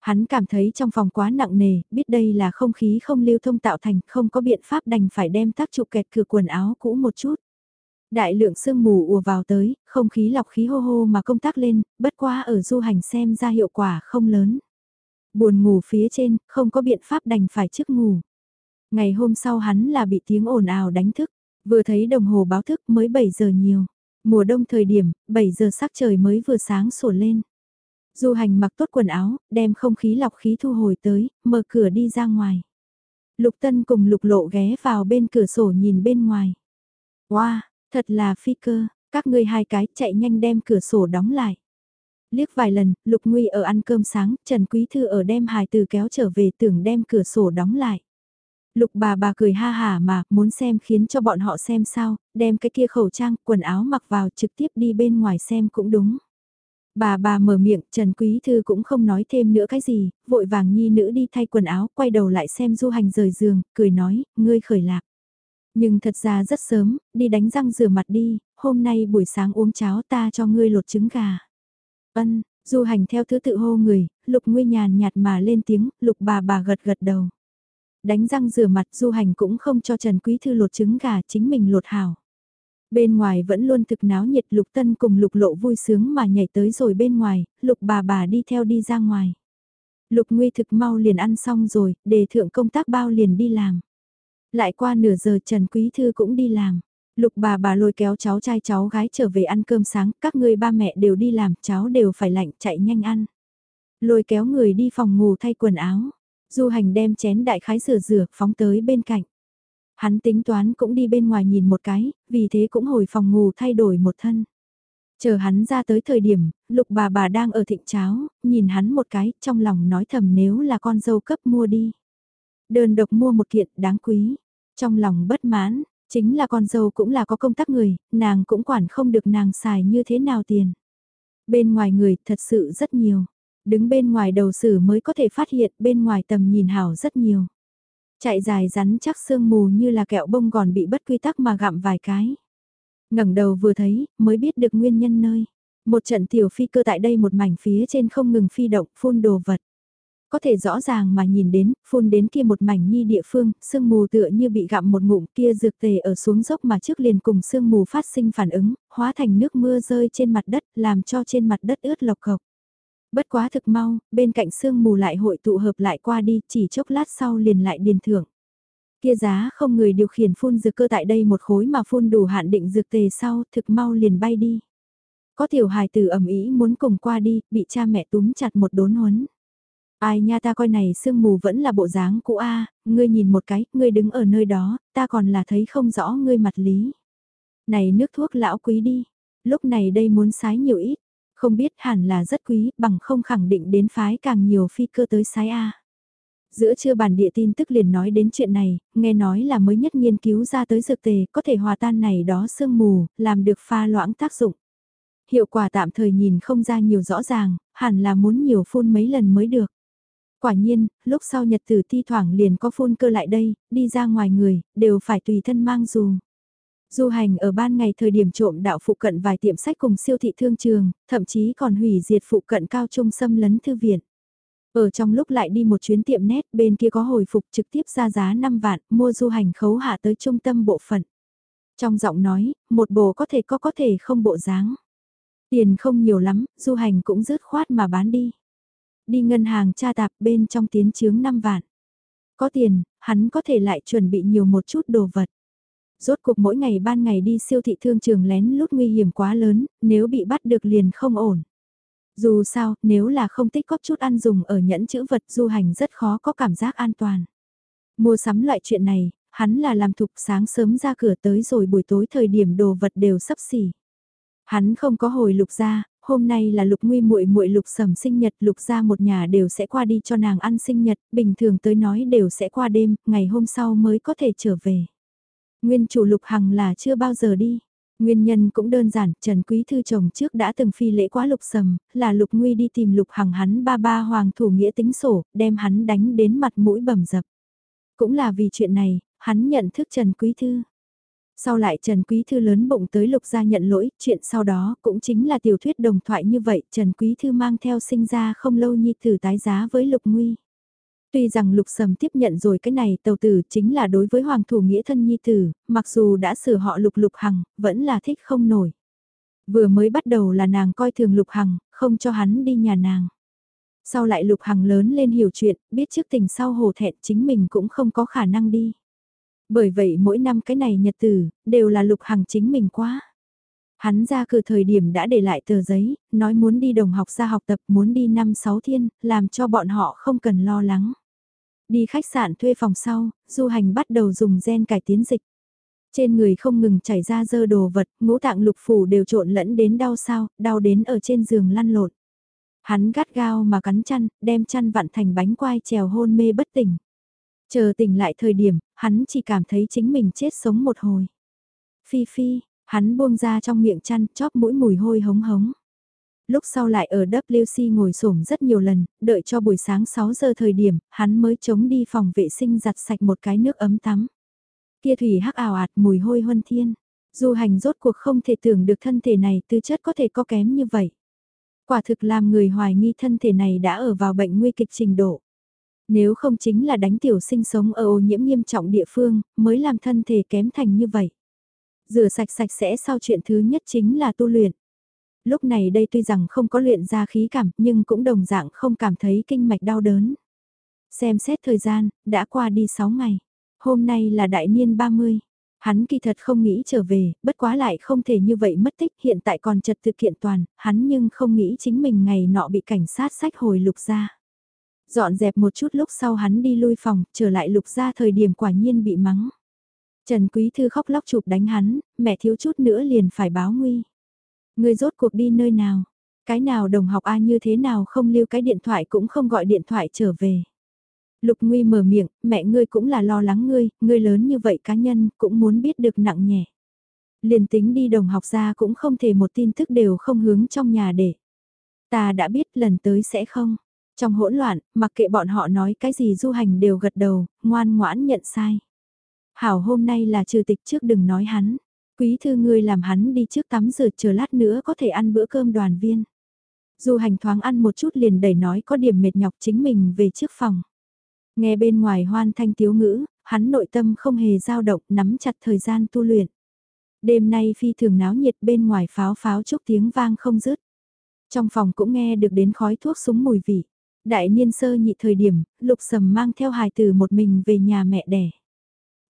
Hắn cảm thấy trong phòng quá nặng nề, biết đây là không khí không lưu thông tạo thành, không có biện pháp đành phải đem tác trụ kẹt cửa quần áo cũ một chút. Đại lượng sương mù ùa vào tới, không khí lọc khí hô hô mà công tác lên, bất quá ở du hành xem ra hiệu quả không lớn. Buồn ngủ phía trên, không có biện pháp đành phải trước ngủ. Ngày hôm sau hắn là bị tiếng ồn ào đánh thức, vừa thấy đồng hồ báo thức mới 7 giờ nhiều. Mùa đông thời điểm, 7 giờ sắc trời mới vừa sáng sổ lên. Du hành mặc tốt quần áo, đem không khí lọc khí thu hồi tới, mở cửa đi ra ngoài. Lục Tân cùng Lục Lộ ghé vào bên cửa sổ nhìn bên ngoài. Wow, thật là phi cơ, các ngươi hai cái chạy nhanh đem cửa sổ đóng lại. Liếc vài lần, Lục Nguy ở ăn cơm sáng, Trần Quý Thư ở đem hài từ kéo trở về tưởng đem cửa sổ đóng lại. Lục bà bà cười ha hả mà, muốn xem khiến cho bọn họ xem sao, đem cái kia khẩu trang, quần áo mặc vào trực tiếp đi bên ngoài xem cũng đúng. Bà bà mở miệng, Trần Quý Thư cũng không nói thêm nữa cái gì, vội vàng nhi nữ đi thay quần áo, quay đầu lại xem du hành rời giường, cười nói, ngươi khởi lạc. Nhưng thật ra rất sớm, đi đánh răng rửa mặt đi, hôm nay buổi sáng uống cháo ta cho ngươi lột trứng gà. Ân, du hành theo thứ tự hô người, lục nguy nhàn nhạt mà lên tiếng, lục bà bà gật gật đầu. Đánh răng rửa mặt du hành cũng không cho Trần Quý Thư lột trứng gà chính mình lột hào Bên ngoài vẫn luôn thực náo nhiệt lục tân cùng lục lộ vui sướng mà nhảy tới rồi bên ngoài, lục bà bà đi theo đi ra ngoài. Lục nguy thực mau liền ăn xong rồi, đề thượng công tác bao liền đi làm. Lại qua nửa giờ Trần Quý Thư cũng đi làm. Lục bà bà lôi kéo cháu trai cháu gái trở về ăn cơm sáng, các người ba mẹ đều đi làm, cháu đều phải lạnh chạy nhanh ăn. Lôi kéo người đi phòng ngủ thay quần áo. Du hành đem chén đại khái rửa rửa, phóng tới bên cạnh. Hắn tính toán cũng đi bên ngoài nhìn một cái, vì thế cũng hồi phòng ngủ thay đổi một thân. Chờ hắn ra tới thời điểm, lục bà bà đang ở thịnh cháo, nhìn hắn một cái, trong lòng nói thầm nếu là con dâu cấp mua đi. Đơn độc mua một kiện đáng quý, trong lòng bất mãn, chính là con dâu cũng là có công tác người, nàng cũng quản không được nàng xài như thế nào tiền. Bên ngoài người thật sự rất nhiều, đứng bên ngoài đầu sử mới có thể phát hiện bên ngoài tầm nhìn hảo rất nhiều. Chạy dài rắn chắc sương mù như là kẹo bông gòn bị bất quy tắc mà gặm vài cái. ngẩng đầu vừa thấy, mới biết được nguyên nhân nơi. Một trận tiểu phi cơ tại đây một mảnh phía trên không ngừng phi động, phun đồ vật. Có thể rõ ràng mà nhìn đến, phun đến kia một mảnh nhi địa phương, sương mù tựa như bị gặm một ngụm kia dược tề ở xuống dốc mà trước liền cùng sương mù phát sinh phản ứng, hóa thành nước mưa rơi trên mặt đất, làm cho trên mặt đất ướt lộc cộc. Bất quá thực mau, bên cạnh sương mù lại hội tụ hợp lại qua đi, chỉ chốc lát sau liền lại điền thưởng. Kia giá không người điều khiển phun dược cơ tại đây một khối mà phun đủ hạn định dược tề sau, thực mau liền bay đi. Có tiểu hài tử ẩm ý muốn cùng qua đi, bị cha mẹ túm chặt một đốn huấn. Ai nha ta coi này sương mù vẫn là bộ dáng cũ a, ngươi nhìn một cái, ngươi đứng ở nơi đó, ta còn là thấy không rõ ngươi mặt lý. Này nước thuốc lão quý đi, lúc này đây muốn sái nhiều ít, không biết hẳn là rất quý, bằng không khẳng định đến phái càng nhiều phi cơ tới sái a. Giữa trưa bản địa tin tức liền nói đến chuyện này, nghe nói là mới nhất nghiên cứu ra tới dược tề có thể hòa tan này đó sương mù, làm được pha loãng tác dụng. Hiệu quả tạm thời nhìn không ra nhiều rõ ràng, hẳn là muốn nhiều phun mấy lần mới được. Quả nhiên, lúc sau nhật tử thi thoảng liền có phun cơ lại đây, đi ra ngoài người, đều phải tùy thân mang dù. Du hành ở ban ngày thời điểm trộm đạo phụ cận vài tiệm sách cùng siêu thị thương trường, thậm chí còn hủy diệt phụ cận cao trung xâm lấn thư viện. Ở trong lúc lại đi một chuyến tiệm nét bên kia có hồi phục trực tiếp ra giá 5 vạn, mua du hành khấu hạ tới trung tâm bộ phận. Trong giọng nói, một bộ có thể có có thể không bộ dáng. Tiền không nhiều lắm, du hành cũng rớt khoát mà bán đi. Đi ngân hàng tra tạp bên trong tiến chướng 5 vạn. Có tiền, hắn có thể lại chuẩn bị nhiều một chút đồ vật. Rốt cuộc mỗi ngày ban ngày đi siêu thị thương trường lén lút nguy hiểm quá lớn, nếu bị bắt được liền không ổn. Dù sao, nếu là không tích góp chút ăn dùng ở nhẫn chữ vật du hành rất khó có cảm giác an toàn. Mua sắm loại chuyện này, hắn là làm thục sáng sớm ra cửa tới rồi buổi tối thời điểm đồ vật đều sắp xỉ. Hắn không có hồi lục ra, hôm nay là lục nguy muội muội lục sầm sinh nhật lục ra một nhà đều sẽ qua đi cho nàng ăn sinh nhật, bình thường tới nói đều sẽ qua đêm, ngày hôm sau mới có thể trở về. Nguyên chủ lục hằng là chưa bao giờ đi. Nguyên nhân cũng đơn giản, Trần Quý Thư chồng trước đã từng phi lễ quá lục sầm, là lục nguy đi tìm lục hằng hắn ba ba hoàng thủ nghĩa tính sổ, đem hắn đánh đến mặt mũi bầm dập. Cũng là vì chuyện này, hắn nhận thức Trần Quý Thư. Sau lại Trần Quý Thư lớn bụng tới lục gia nhận lỗi, chuyện sau đó cũng chính là tiểu thuyết đồng thoại như vậy, Trần Quý Thư mang theo sinh ra không lâu nhi tử tái giá với lục nguy. Tuy rằng lục sầm tiếp nhận rồi cái này tàu tử chính là đối với hoàng thủ nghĩa thân nhi tử, mặc dù đã sửa họ lục lục hằng, vẫn là thích không nổi. Vừa mới bắt đầu là nàng coi thường lục hằng, không cho hắn đi nhà nàng. Sau lại lục hằng lớn lên hiểu chuyện, biết trước tình sau hồ thẹn chính mình cũng không có khả năng đi. Bởi vậy mỗi năm cái này nhật tử, đều là lục hằng chính mình quá. Hắn ra cửa thời điểm đã để lại tờ giấy, nói muốn đi đồng học ra học tập muốn đi năm sáu thiên, làm cho bọn họ không cần lo lắng. Đi khách sạn thuê phòng sau, du hành bắt đầu dùng gen cải tiến dịch. Trên người không ngừng chảy ra dơ đồ vật, ngũ tạng lục phủ đều trộn lẫn đến đau sao, đau đến ở trên giường lăn lộn. Hắn gắt gao mà cắn chăn, đem chăn vặn thành bánh quai trèo hôn mê bất tỉnh. Chờ tỉnh lại thời điểm, hắn chỉ cảm thấy chính mình chết sống một hồi. Phi phi, hắn buông ra trong miệng chăn chóp mũi mùi hôi hống hống. Lúc sau lại ở WC ngồi xổm rất nhiều lần, đợi cho buổi sáng 6 giờ thời điểm, hắn mới chống đi phòng vệ sinh giặt sạch một cái nước ấm tắm. Kia thủy hắc ảo ạt mùi hôi huân thiên. Du hành rốt cuộc không thể tưởng được thân thể này tư chất có thể có kém như vậy. Quả thực làm người hoài nghi thân thể này đã ở vào bệnh nguy kịch trình độ. Nếu không chính là đánh tiểu sinh sống ở ô nhiễm nghiêm trọng địa phương, mới làm thân thể kém thành như vậy. Rửa sạch sạch sẽ sau chuyện thứ nhất chính là tu luyện. Lúc này đây tuy rằng không có luyện ra khí cảm nhưng cũng đồng dạng không cảm thấy kinh mạch đau đớn. Xem xét thời gian, đã qua đi 6 ngày. Hôm nay là đại niên 30. Hắn kỳ thật không nghĩ trở về, bất quá lại không thể như vậy mất tích hiện tại còn trật thực kiện toàn, hắn nhưng không nghĩ chính mình ngày nọ bị cảnh sát sách hồi lục ra. Dọn dẹp một chút lúc sau hắn đi lui phòng, trở lại lục ra thời điểm quả nhiên bị mắng. Trần Quý Thư khóc lóc chụp đánh hắn, mẹ thiếu chút nữa liền phải báo nguy. Người rốt cuộc đi nơi nào? Cái nào đồng học A như thế nào không lưu cái điện thoại cũng không gọi điện thoại trở về. Lục Nguy mở miệng, mẹ ngươi cũng là lo lắng ngươi, ngươi lớn như vậy cá nhân cũng muốn biết được nặng nhẹ. Liền tính đi đồng học ra cũng không thể một tin tức đều không hướng trong nhà để. Ta đã biết lần tới sẽ không. Trong hỗn loạn, mặc kệ bọn họ nói cái gì du hành đều gật đầu, ngoan ngoãn nhận sai. Hảo hôm nay là trừ tịch trước đừng nói hắn. Quý thư ngươi làm hắn đi trước tắm rửa chờ lát nữa có thể ăn bữa cơm đoàn viên. Dù hành thoáng ăn một chút liền đẩy nói có điểm mệt nhọc chính mình về trước phòng. Nghe bên ngoài hoan thanh tiếu ngữ, hắn nội tâm không hề dao động nắm chặt thời gian tu luyện. Đêm nay phi thường náo nhiệt bên ngoài pháo pháo chúc tiếng vang không dứt. Trong phòng cũng nghe được đến khói thuốc súng mùi vị. Đại niên sơ nhị thời điểm, lục sầm mang theo hài từ một mình về nhà mẹ đẻ.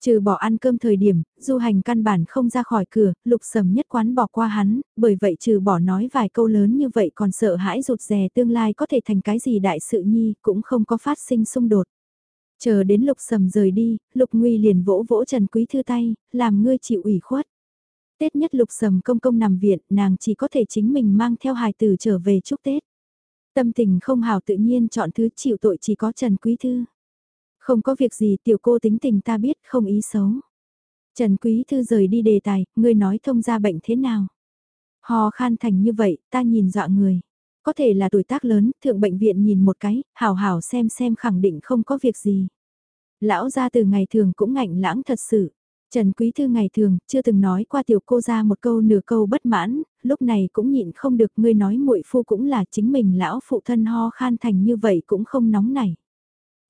Trừ bỏ ăn cơm thời điểm, du hành căn bản không ra khỏi cửa, lục sầm nhất quán bỏ qua hắn, bởi vậy trừ bỏ nói vài câu lớn như vậy còn sợ hãi rụt rè tương lai có thể thành cái gì đại sự nhi, cũng không có phát sinh xung đột. Chờ đến lục sầm rời đi, lục nguy liền vỗ vỗ Trần Quý Thư tay, làm ngươi chịu ủy khuất. Tết nhất lục sầm công công nằm viện, nàng chỉ có thể chính mình mang theo hài tử trở về chúc Tết. Tâm tình không hào tự nhiên chọn thứ chịu tội chỉ có Trần Quý Thư. Không có việc gì tiểu cô tính tình ta biết không ý xấu. Trần Quý Thư rời đi đề tài, ngươi nói thông ra bệnh thế nào. Hò khan thành như vậy, ta nhìn dọa người. Có thể là tuổi tác lớn, thượng bệnh viện nhìn một cái, hảo hảo xem xem khẳng định không có việc gì. Lão ra từ ngày thường cũng ngạnh lãng thật sự. Trần Quý Thư ngày thường, chưa từng nói qua tiểu cô ra một câu nửa câu bất mãn, lúc này cũng nhịn không được ngươi nói muội phu cũng là chính mình lão phụ thân ho khan thành như vậy cũng không nóng nảy.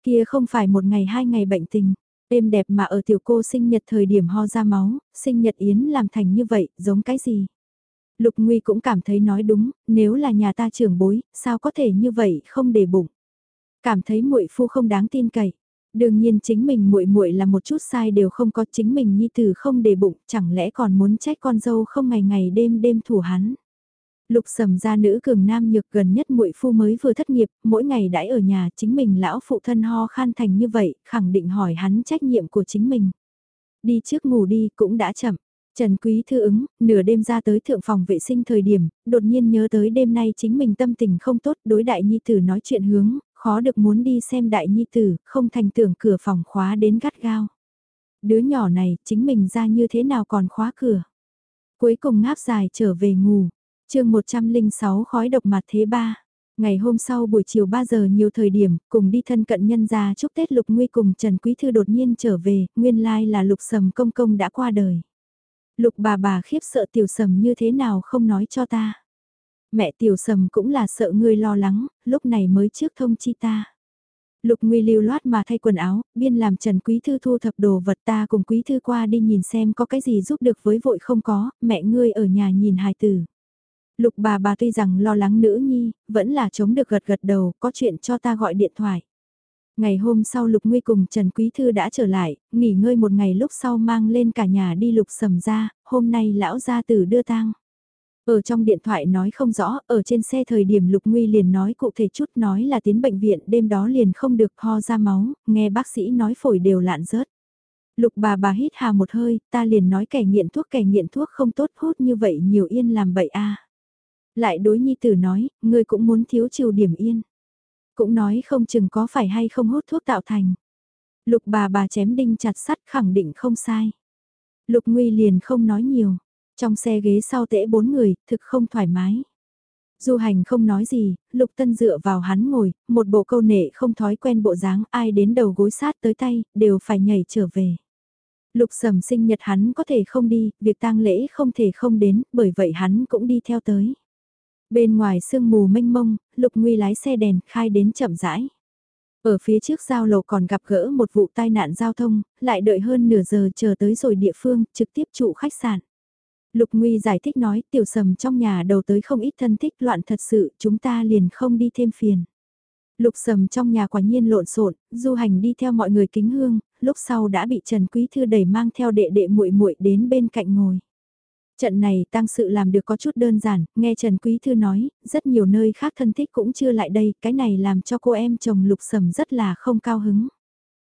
Kia không phải một ngày hai ngày bệnh tình, êm đẹp mà ở tiểu cô sinh nhật thời điểm ho ra máu, sinh nhật yến làm thành như vậy, giống cái gì? Lục Nguy cũng cảm thấy nói đúng, nếu là nhà ta trưởng bối, sao có thể như vậy không để bụng. Cảm thấy muội phu không đáng tin cậy. Đương nhiên chính mình muội muội là một chút sai đều không có chính mình nhi tử không để bụng, chẳng lẽ còn muốn trách con dâu không ngày ngày đêm đêm thủ hắn. Lục sầm ra nữ cường nam nhược gần nhất muội phu mới vừa thất nghiệp, mỗi ngày đãi ở nhà chính mình lão phụ thân ho khan thành như vậy, khẳng định hỏi hắn trách nhiệm của chính mình. Đi trước ngủ đi cũng đã chậm. Trần Quý thư ứng, nửa đêm ra tới thượng phòng vệ sinh thời điểm, đột nhiên nhớ tới đêm nay chính mình tâm tình không tốt đối đại nhi tử nói chuyện hướng, khó được muốn đi xem đại nhi tử, không thành tưởng cửa phòng khóa đến gắt gao. Đứa nhỏ này, chính mình ra như thế nào còn khóa cửa. Cuối cùng ngáp dài trở về ngủ, chương 106 khói độc mặt thế ba. Ngày hôm sau buổi chiều 3 giờ nhiều thời điểm, cùng đi thân cận nhân gia chúc Tết Lục Nguy cùng Trần Quý Thư đột nhiên trở về, nguyên lai là Lục Sầm Công Công đã qua đời. Lục bà bà khiếp sợ tiểu sầm như thế nào không nói cho ta. Mẹ tiểu sầm cũng là sợ ngươi lo lắng, lúc này mới trước thông chi ta. Lục Nguy lưu loát mà thay quần áo, biên làm Trần Quý Thư thu thập đồ vật ta cùng Quý Thư qua đi nhìn xem có cái gì giúp được với vội không có, mẹ ngươi ở nhà nhìn hài tử. Lục bà bà tuy rằng lo lắng nữ nhi, vẫn là chống được gật gật đầu, có chuyện cho ta gọi điện thoại. Ngày hôm sau Lục Nguy cùng Trần Quý Thư đã trở lại, nghỉ ngơi một ngày lúc sau mang lên cả nhà đi Lục Sầm ra, hôm nay lão gia tử đưa tang. Ở trong điện thoại nói không rõ, ở trên xe thời điểm Lục Nguy liền nói cụ thể chút nói là tiến bệnh viện đêm đó liền không được ho ra máu, nghe bác sĩ nói phổi đều lạn rớt. Lục bà bà hít hà một hơi, ta liền nói kẻ nghiện thuốc kẻ nghiện thuốc không tốt hút như vậy nhiều yên làm bậy a. Lại đối nhi tử nói, ngươi cũng muốn thiếu chiều điểm yên. Cũng nói không chừng có phải hay không hút thuốc tạo thành. Lục bà bà chém đinh chặt sắt khẳng định không sai. Lục Nguy liền không nói nhiều. Trong xe ghế sau tễ bốn người, thực không thoải mái. Du hành không nói gì, Lục Tân dựa vào hắn ngồi, một bộ câu nệ không thói quen bộ dáng, ai đến đầu gối sát tới tay, đều phải nhảy trở về. Lục sầm sinh nhật hắn có thể không đi, việc tang lễ không thể không đến, bởi vậy hắn cũng đi theo tới. Bên ngoài sương mù mênh mông, Lục Nguy lái xe đèn khai đến chậm rãi. Ở phía trước giao lộ còn gặp gỡ một vụ tai nạn giao thông, lại đợi hơn nửa giờ chờ tới rồi địa phương, trực tiếp trụ khách sạn. Lục Nguy giải thích nói tiểu sầm trong nhà đầu tới không ít thân thích loạn thật sự, chúng ta liền không đi thêm phiền. Lục sầm trong nhà quả nhiên lộn xộn, du hành đi theo mọi người kính hương, lúc sau đã bị Trần Quý Thư đẩy mang theo đệ đệ muội muội đến bên cạnh ngồi. Trận này tăng sự làm được có chút đơn giản, nghe Trần Quý Thư nói, rất nhiều nơi khác thân thích cũng chưa lại đây, cái này làm cho cô em chồng Lục Sầm rất là không cao hứng.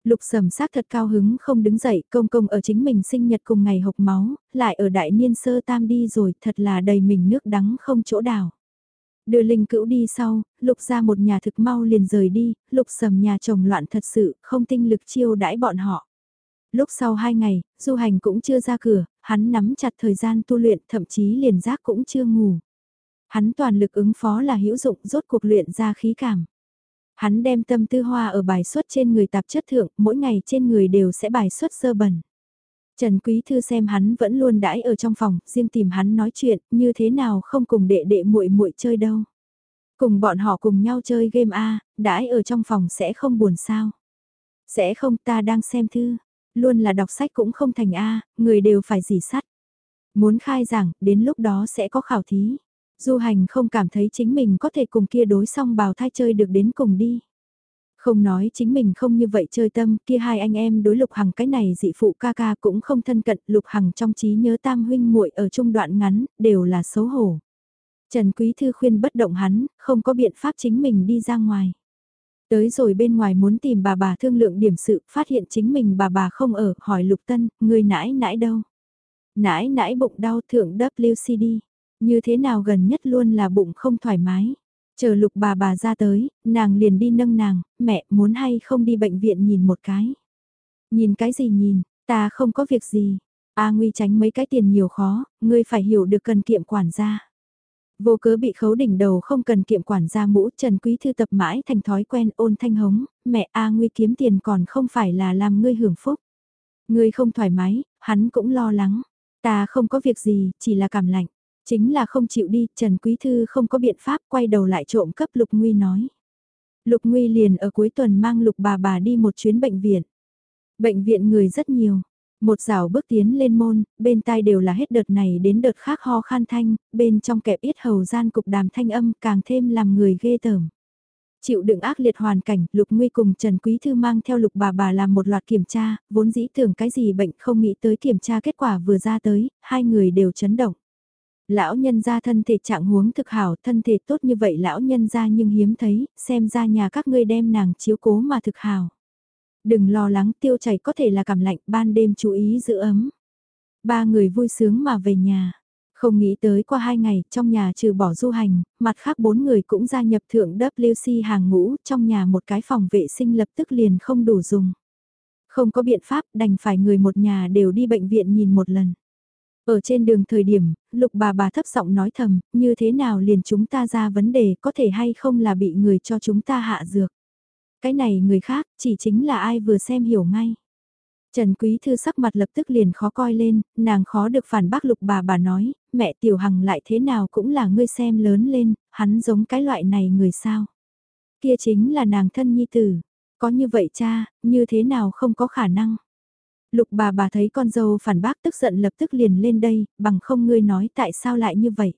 Lục Sầm xác thật cao hứng không đứng dậy, công công ở chính mình sinh nhật cùng ngày hộc máu, lại ở đại niên sơ tam đi rồi, thật là đầy mình nước đắng không chỗ đào. Đưa linh cữu đi sau, lục ra một nhà thực mau liền rời đi, lục sầm nhà chồng loạn thật sự, không tinh lực chiêu đãi bọn họ. Lúc sau hai ngày, du hành cũng chưa ra cửa, hắn nắm chặt thời gian tu luyện thậm chí liền giác cũng chưa ngủ. Hắn toàn lực ứng phó là hữu dụng rốt cuộc luyện ra khí cảm. Hắn đem tâm tư hoa ở bài xuất trên người tạp chất thượng, mỗi ngày trên người đều sẽ bài xuất sơ bẩn. Trần Quý Thư xem hắn vẫn luôn đãi ở trong phòng, riêng tìm hắn nói chuyện, như thế nào không cùng đệ đệ muội muội chơi đâu. Cùng bọn họ cùng nhau chơi game A, đãi ở trong phòng sẽ không buồn sao. Sẽ không ta đang xem thư, luôn là đọc sách cũng không thành A, người đều phải dỉ sắt. Muốn khai giảng, đến lúc đó sẽ có khảo thí. Du hành không cảm thấy chính mình có thể cùng kia đối xong bào thai chơi được đến cùng đi. Không nói chính mình không như vậy chơi tâm, kia hai anh em đối Lục Hằng cái này dị phụ ca ca cũng không thân cận, Lục Hằng trong trí nhớ tam huynh muội ở trung đoạn ngắn, đều là xấu hổ. Trần Quý Thư khuyên bất động hắn, không có biện pháp chính mình đi ra ngoài. Tới rồi bên ngoài muốn tìm bà bà thương lượng điểm sự, phát hiện chính mình bà bà không ở, hỏi Lục Tân, người nãi nãi đâu? Nãi nãi bụng đau thượng WCD, như thế nào gần nhất luôn là bụng không thoải mái. Chờ lục bà bà ra tới, nàng liền đi nâng nàng, mẹ muốn hay không đi bệnh viện nhìn một cái. Nhìn cái gì nhìn, ta không có việc gì. A Nguy tránh mấy cái tiền nhiều khó, ngươi phải hiểu được cần kiệm quản gia. Vô cớ bị khấu đỉnh đầu không cần kiệm quản gia mũ Trần Quý Thư tập mãi thành thói quen ôn thanh hống, mẹ A Nguy kiếm tiền còn không phải là làm ngươi hưởng phúc. Ngươi không thoải mái, hắn cũng lo lắng. Ta không có việc gì, chỉ là cảm lạnh. Chính là không chịu đi, Trần Quý Thư không có biện pháp quay đầu lại trộm cấp Lục Nguy nói. Lục Nguy liền ở cuối tuần mang Lục bà bà đi một chuyến bệnh viện. Bệnh viện người rất nhiều. Một rào bước tiến lên môn, bên tai đều là hết đợt này đến đợt khác ho khan thanh, bên trong kẹp ít hầu gian cục đàm thanh âm càng thêm làm người ghê tởm. Chịu đựng ác liệt hoàn cảnh, Lục Nguy cùng Trần Quý Thư mang theo Lục bà bà làm một loạt kiểm tra, vốn dĩ tưởng cái gì bệnh không nghĩ tới kiểm tra kết quả vừa ra tới, hai người đều chấn động. Lão nhân gia thân thể trạng huống thực hảo, thân thể tốt như vậy lão nhân gia nhưng hiếm thấy, xem ra nhà các ngươi đem nàng chiếu cố mà thực hảo. Đừng lo lắng tiêu chảy có thể là cảm lạnh, ban đêm chú ý giữ ấm. Ba người vui sướng mà về nhà. Không nghĩ tới qua hai ngày, trong nhà trừ bỏ du hành, mặt khác bốn người cũng gia nhập thượng WC hàng ngũ, trong nhà một cái phòng vệ sinh lập tức liền không đủ dùng. Không có biện pháp, đành phải người một nhà đều đi bệnh viện nhìn một lần. Ở trên đường thời điểm, lục bà bà thấp giọng nói thầm, như thế nào liền chúng ta ra vấn đề có thể hay không là bị người cho chúng ta hạ dược. Cái này người khác, chỉ chính là ai vừa xem hiểu ngay. Trần Quý Thư sắc mặt lập tức liền khó coi lên, nàng khó được phản bác lục bà bà nói, mẹ tiểu hằng lại thế nào cũng là ngươi xem lớn lên, hắn giống cái loại này người sao. Kia chính là nàng thân nhi tử, có như vậy cha, như thế nào không có khả năng. Lục bà bà thấy con dâu phản bác tức giận lập tức liền lên đây, bằng không ngươi nói tại sao lại như vậy.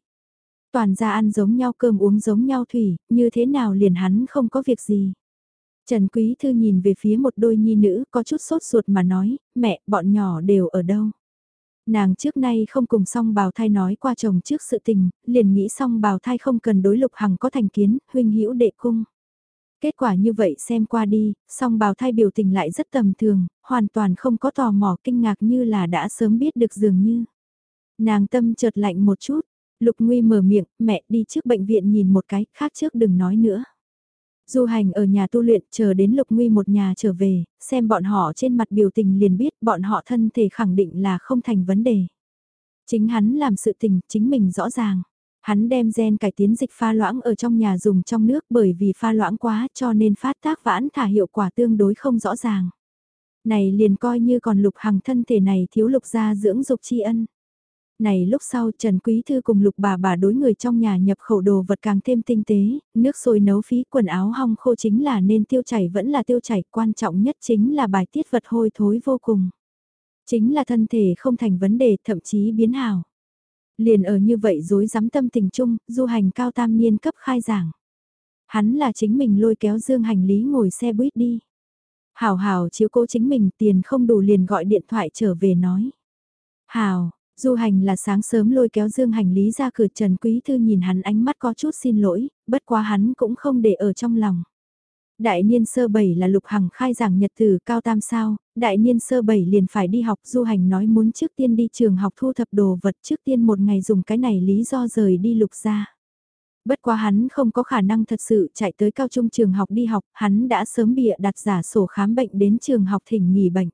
Toàn ra ăn giống nhau cơm uống giống nhau thủy, như thế nào liền hắn không có việc gì. Trần Quý Thư nhìn về phía một đôi nhi nữ có chút sốt ruột mà nói, mẹ, bọn nhỏ đều ở đâu. Nàng trước nay không cùng song bào thai nói qua chồng trước sự tình, liền nghĩ song bào thai không cần đối lục hằng có thành kiến, huynh hữu đệ cung. Kết quả như vậy xem qua đi, song bào thai biểu tình lại rất tầm thường, hoàn toàn không có tò mò kinh ngạc như là đã sớm biết được dường như. Nàng tâm chợt lạnh một chút, Lục Nguy mở miệng, mẹ đi trước bệnh viện nhìn một cái, khác trước đừng nói nữa. Du hành ở nhà tu luyện chờ đến Lục Nguy một nhà trở về, xem bọn họ trên mặt biểu tình liền biết bọn họ thân thể khẳng định là không thành vấn đề. Chính hắn làm sự tình, chính mình rõ ràng. Hắn đem gen cải tiến dịch pha loãng ở trong nhà dùng trong nước bởi vì pha loãng quá cho nên phát tác vãn thả hiệu quả tương đối không rõ ràng. Này liền coi như còn lục hằng thân thể này thiếu lục gia dưỡng dục tri ân. Này lúc sau Trần Quý Thư cùng lục bà bà đối người trong nhà nhập khẩu đồ vật càng thêm tinh tế, nước sôi nấu phí quần áo hong khô chính là nên tiêu chảy vẫn là tiêu chảy, quan trọng nhất chính là bài tiết vật hôi thối vô cùng. Chính là thân thể không thành vấn đề thậm chí biến hào. Liền ở như vậy dối dám tâm tình chung, du hành cao tam niên cấp khai giảng. Hắn là chính mình lôi kéo dương hành lý ngồi xe buýt đi. Hảo hảo chiếu cố chính mình tiền không đủ liền gọi điện thoại trở về nói. Hảo, du hành là sáng sớm lôi kéo dương hành lý ra cửa Trần Quý Thư nhìn hắn ánh mắt có chút xin lỗi, bất quá hắn cũng không để ở trong lòng. Đại niên sơ bảy là lục hằng khai giảng nhật từ cao tam sao, đại niên sơ bảy liền phải đi học du hành nói muốn trước tiên đi trường học thu thập đồ vật trước tiên một ngày dùng cái này lý do rời đi lục ra. Bất quá hắn không có khả năng thật sự chạy tới cao trung trường học đi học, hắn đã sớm bịa đặt giả sổ khám bệnh đến trường học thỉnh nghỉ bệnh.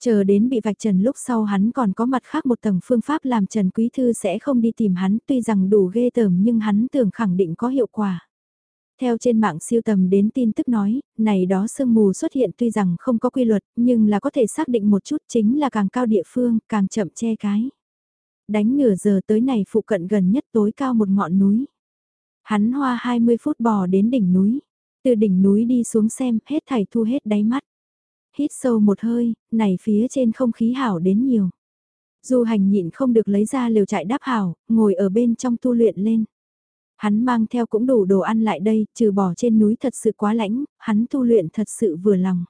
Chờ đến bị vạch trần lúc sau hắn còn có mặt khác một tầng phương pháp làm Trần Quý Thư sẽ không đi tìm hắn tuy rằng đủ ghê tởm nhưng hắn tưởng khẳng định có hiệu quả. Theo trên mạng siêu tầm đến tin tức nói, này đó sương mù xuất hiện tuy rằng không có quy luật, nhưng là có thể xác định một chút chính là càng cao địa phương, càng chậm che cái. Đánh nửa giờ tới này phụ cận gần nhất tối cao một ngọn núi. Hắn hoa 20 phút bò đến đỉnh núi. Từ đỉnh núi đi xuống xem, hết thảy thu hết đáy mắt. Hít sâu một hơi, này phía trên không khí hảo đến nhiều. Du hành nhịn không được lấy ra liều trại đáp hảo, ngồi ở bên trong tu luyện lên. Hắn mang theo cũng đủ đồ ăn lại đây, trừ bỏ trên núi thật sự quá lãnh, hắn tu luyện thật sự vừa lòng.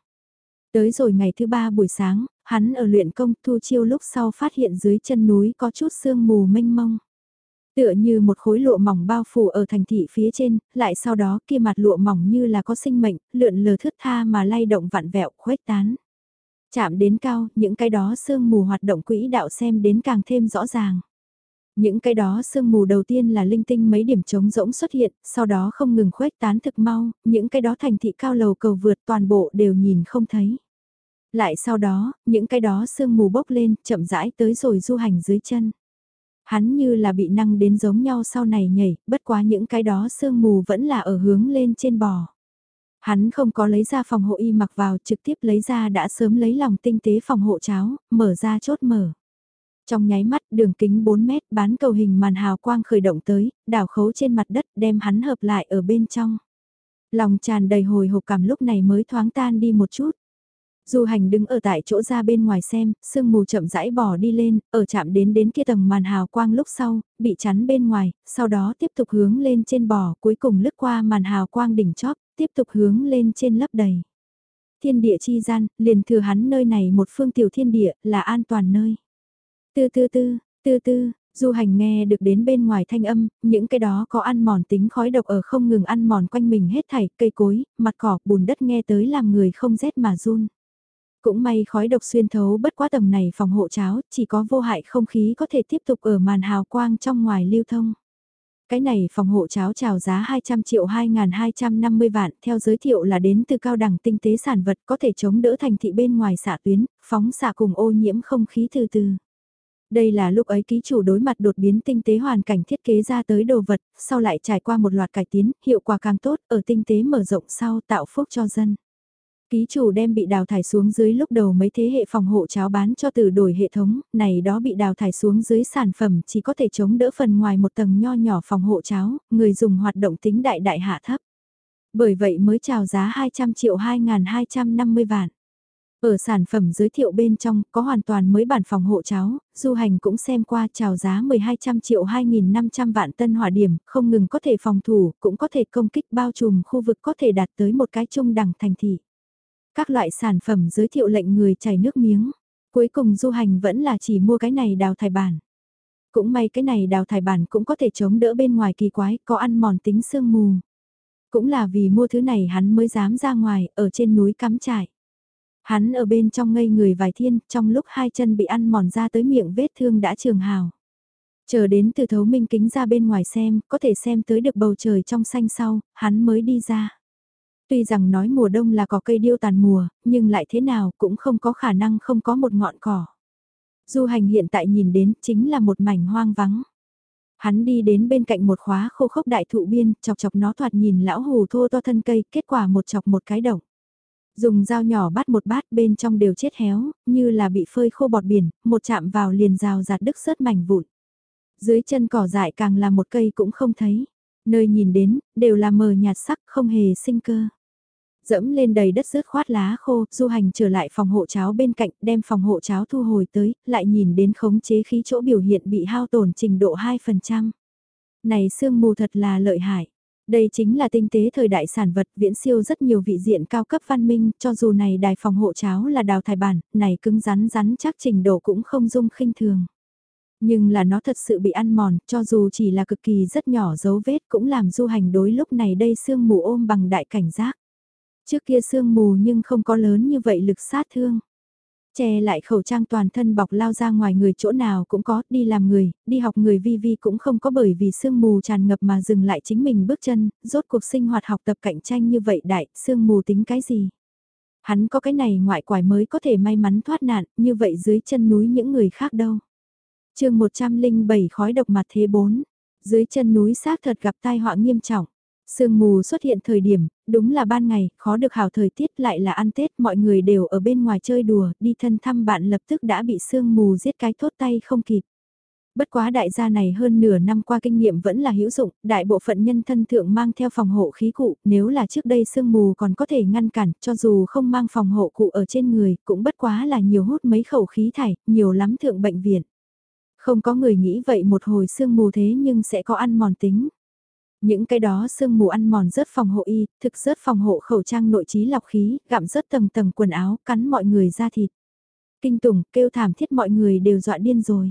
Tới rồi ngày thứ ba buổi sáng, hắn ở luyện công thu chiêu lúc sau phát hiện dưới chân núi có chút sương mù mênh mông. Tựa như một khối lụa mỏng bao phủ ở thành thị phía trên, lại sau đó kia mặt lụa mỏng như là có sinh mệnh, lượn lờ thướt tha mà lay động vặn vẹo khuếch tán. Chạm đến cao, những cái đó sương mù hoạt động quỹ đạo xem đến càng thêm rõ ràng. Những cái đó sương mù đầu tiên là linh tinh mấy điểm trống rỗng xuất hiện, sau đó không ngừng khuếch tán thực mau, những cái đó thành thị cao lầu cầu vượt toàn bộ đều nhìn không thấy. Lại sau đó, những cái đó sương mù bốc lên, chậm rãi tới rồi du hành dưới chân. Hắn như là bị năng đến giống nhau sau này nhảy, bất quá những cái đó sương mù vẫn là ở hướng lên trên bò. Hắn không có lấy ra phòng hộ y mặc vào trực tiếp lấy ra đã sớm lấy lòng tinh tế phòng hộ cháo, mở ra chốt mở. Trong nháy mắt đường kính 4 mét bán cầu hình màn hào quang khởi động tới, đảo khấu trên mặt đất đem hắn hợp lại ở bên trong. Lòng tràn đầy hồi hộp cảm lúc này mới thoáng tan đi một chút. Du hành đứng ở tại chỗ ra bên ngoài xem, sương mù chậm rãi bỏ đi lên, ở chạm đến đến kia tầng màn hào quang lúc sau, bị chắn bên ngoài, sau đó tiếp tục hướng lên trên bò, cuối cùng lướt qua màn hào quang đỉnh chóp, tiếp tục hướng lên trên lấp đầy. Thiên địa chi gian, liền thừa hắn nơi này một phương tiểu thiên địa, là an toàn nơi. Tư tư tư, tư tư, du hành nghe được đến bên ngoài thanh âm, những cái đó có ăn mòn tính khói độc ở không ngừng ăn mòn quanh mình hết thảy, cây cối, mặt cỏ, bùn đất nghe tới làm người không rét mà run. Cũng may khói độc xuyên thấu bất quá tầng này phòng hộ cháo, chỉ có vô hại không khí có thể tiếp tục ở màn hào quang trong ngoài lưu thông. Cái này phòng hộ cháo chào giá 200 triệu 2.250 vạn, theo giới thiệu là đến từ cao đẳng tinh tế sản vật có thể chống đỡ thành thị bên ngoài xạ tuyến, phóng xạ cùng ô nhiễm không khí từ từ. Đây là lúc ấy ký chủ đối mặt đột biến tinh tế hoàn cảnh thiết kế ra tới đồ vật, sau lại trải qua một loạt cải tiến, hiệu quả càng tốt, ở tinh tế mở rộng sau tạo phúc cho dân. Ký chủ đem bị đào thải xuống dưới lúc đầu mấy thế hệ phòng hộ cháo bán cho từ đổi hệ thống, này đó bị đào thải xuống dưới sản phẩm chỉ có thể chống đỡ phần ngoài một tầng nho nhỏ phòng hộ cháo, người dùng hoạt động tính đại đại hạ thấp. Bởi vậy mới chào giá 200 triệu 2.250 vạn. Ở sản phẩm giới thiệu bên trong có hoàn toàn mới bản phòng hộ cháo, du hành cũng xem qua chào giá 1200 triệu 2.500 vạn tân hỏa điểm, không ngừng có thể phòng thủ, cũng có thể công kích bao trùm khu vực có thể đạt tới một cái trung đẳng thành thị. Các loại sản phẩm giới thiệu lệnh người chảy nước miếng. Cuối cùng du hành vẫn là chỉ mua cái này đào thải bản. Cũng may cái này đào thải bản cũng có thể chống đỡ bên ngoài kỳ quái, có ăn mòn tính sương mù. Cũng là vì mua thứ này hắn mới dám ra ngoài, ở trên núi cắm trại. Hắn ở bên trong ngây người vài thiên, trong lúc hai chân bị ăn mòn ra tới miệng vết thương đã trường hào. Chờ đến từ thấu minh kính ra bên ngoài xem, có thể xem tới được bầu trời trong xanh sau, hắn mới đi ra. Tuy rằng nói mùa đông là có cây điêu tàn mùa, nhưng lại thế nào cũng không có khả năng không có một ngọn cỏ. Du hành hiện tại nhìn đến chính là một mảnh hoang vắng. Hắn đi đến bên cạnh một khóa khô khốc đại thụ biên, chọc chọc nó thoạt nhìn lão hù thô to thân cây, kết quả một chọc một cái động. Dùng dao nhỏ bắt một bát bên trong đều chết héo, như là bị phơi khô bọt biển, một chạm vào liền rào giạt đứt sớt mảnh vụn. Dưới chân cỏ dại càng là một cây cũng không thấy. Nơi nhìn đến, đều là mờ nhạt sắc không hề sinh cơ. Dẫm lên đầy đất rớt khoát lá khô, du hành trở lại phòng hộ cháo bên cạnh, đem phòng hộ cháo thu hồi tới, lại nhìn đến khống chế khí chỗ biểu hiện bị hao tổn trình độ 2%. Này sương mù thật là lợi hại. Đây chính là tinh tế thời đại sản vật viễn siêu rất nhiều vị diện cao cấp văn minh, cho dù này đài phòng hộ cháo là đào thải bản, này cứng rắn rắn chắc trình độ cũng không dung khinh thường. Nhưng là nó thật sự bị ăn mòn, cho dù chỉ là cực kỳ rất nhỏ dấu vết cũng làm du hành đối lúc này đây sương mù ôm bằng đại cảnh giác. Trước kia sương mù nhưng không có lớn như vậy lực sát thương. Che lại khẩu trang toàn thân bọc lao ra ngoài người chỗ nào cũng có, đi làm người, đi học người vi vi cũng không có bởi vì sương mù tràn ngập mà dừng lại chính mình bước chân, rốt cuộc sinh hoạt học tập cạnh tranh như vậy đại, sương mù tính cái gì? Hắn có cái này ngoại quải mới có thể may mắn thoát nạn, như vậy dưới chân núi những người khác đâu. chương 107 khói độc mặt thế 4, dưới chân núi xác thật gặp tai họa nghiêm trọng. Sương mù xuất hiện thời điểm, đúng là ban ngày, khó được hào thời tiết lại là ăn Tết, mọi người đều ở bên ngoài chơi đùa, đi thân thăm bạn lập tức đã bị sương mù giết cái thốt tay không kịp. Bất quá đại gia này hơn nửa năm qua kinh nghiệm vẫn là hữu dụng, đại bộ phận nhân thân thượng mang theo phòng hộ khí cụ, nếu là trước đây sương mù còn có thể ngăn cản, cho dù không mang phòng hộ cụ ở trên người, cũng bất quá là nhiều hút mấy khẩu khí thải, nhiều lắm thượng bệnh viện. Không có người nghĩ vậy một hồi sương mù thế nhưng sẽ có ăn mòn tính. Những cái đó sương mù ăn mòn rớt phòng hộ y, thực rớt phòng hộ khẩu trang nội trí lọc khí, gặm rớt tầng tầng quần áo, cắn mọi người ra thịt. Kinh tủng, kêu thảm thiết mọi người đều dọa điên rồi.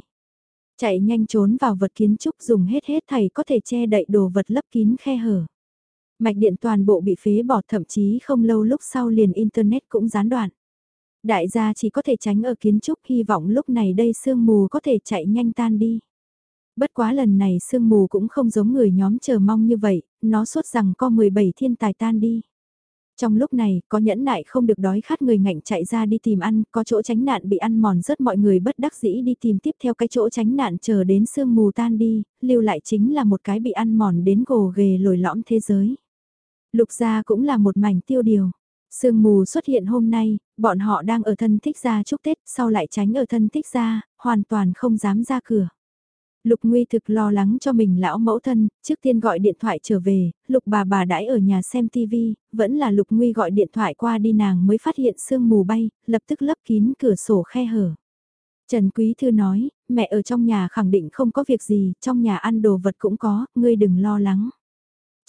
Chạy nhanh trốn vào vật kiến trúc dùng hết hết thầy có thể che đậy đồ vật lấp kín khe hở. Mạch điện toàn bộ bị phế bỏ thậm chí không lâu lúc sau liền Internet cũng gián đoạn. Đại gia chỉ có thể tránh ở kiến trúc hy vọng lúc này đây sương mù có thể chạy nhanh tan đi. Bất quá lần này sương mù cũng không giống người nhóm chờ mong như vậy, nó suốt rằng có 17 thiên tài tan đi. Trong lúc này, có nhẫn nại không được đói khát người ngạnh chạy ra đi tìm ăn, có chỗ tránh nạn bị ăn mòn rất mọi người bất đắc dĩ đi tìm tiếp theo cái chỗ tránh nạn chờ đến sương mù tan đi, lưu lại chính là một cái bị ăn mòn đến gồ ghề lồi lõm thế giới. Lục gia cũng là một mảnh tiêu điều. Sương mù xuất hiện hôm nay, bọn họ đang ở thân thích gia chúc Tết, sau lại tránh ở thân thích gia, hoàn toàn không dám ra cửa. Lục Nguy thực lo lắng cho mình lão mẫu thân, trước tiên gọi điện thoại trở về, Lục bà bà đãi ở nhà xem TV, vẫn là Lục Nguy gọi điện thoại qua đi nàng mới phát hiện sương mù bay, lập tức lấp kín cửa sổ khe hở. Trần Quý Thư nói, mẹ ở trong nhà khẳng định không có việc gì, trong nhà ăn đồ vật cũng có, ngươi đừng lo lắng.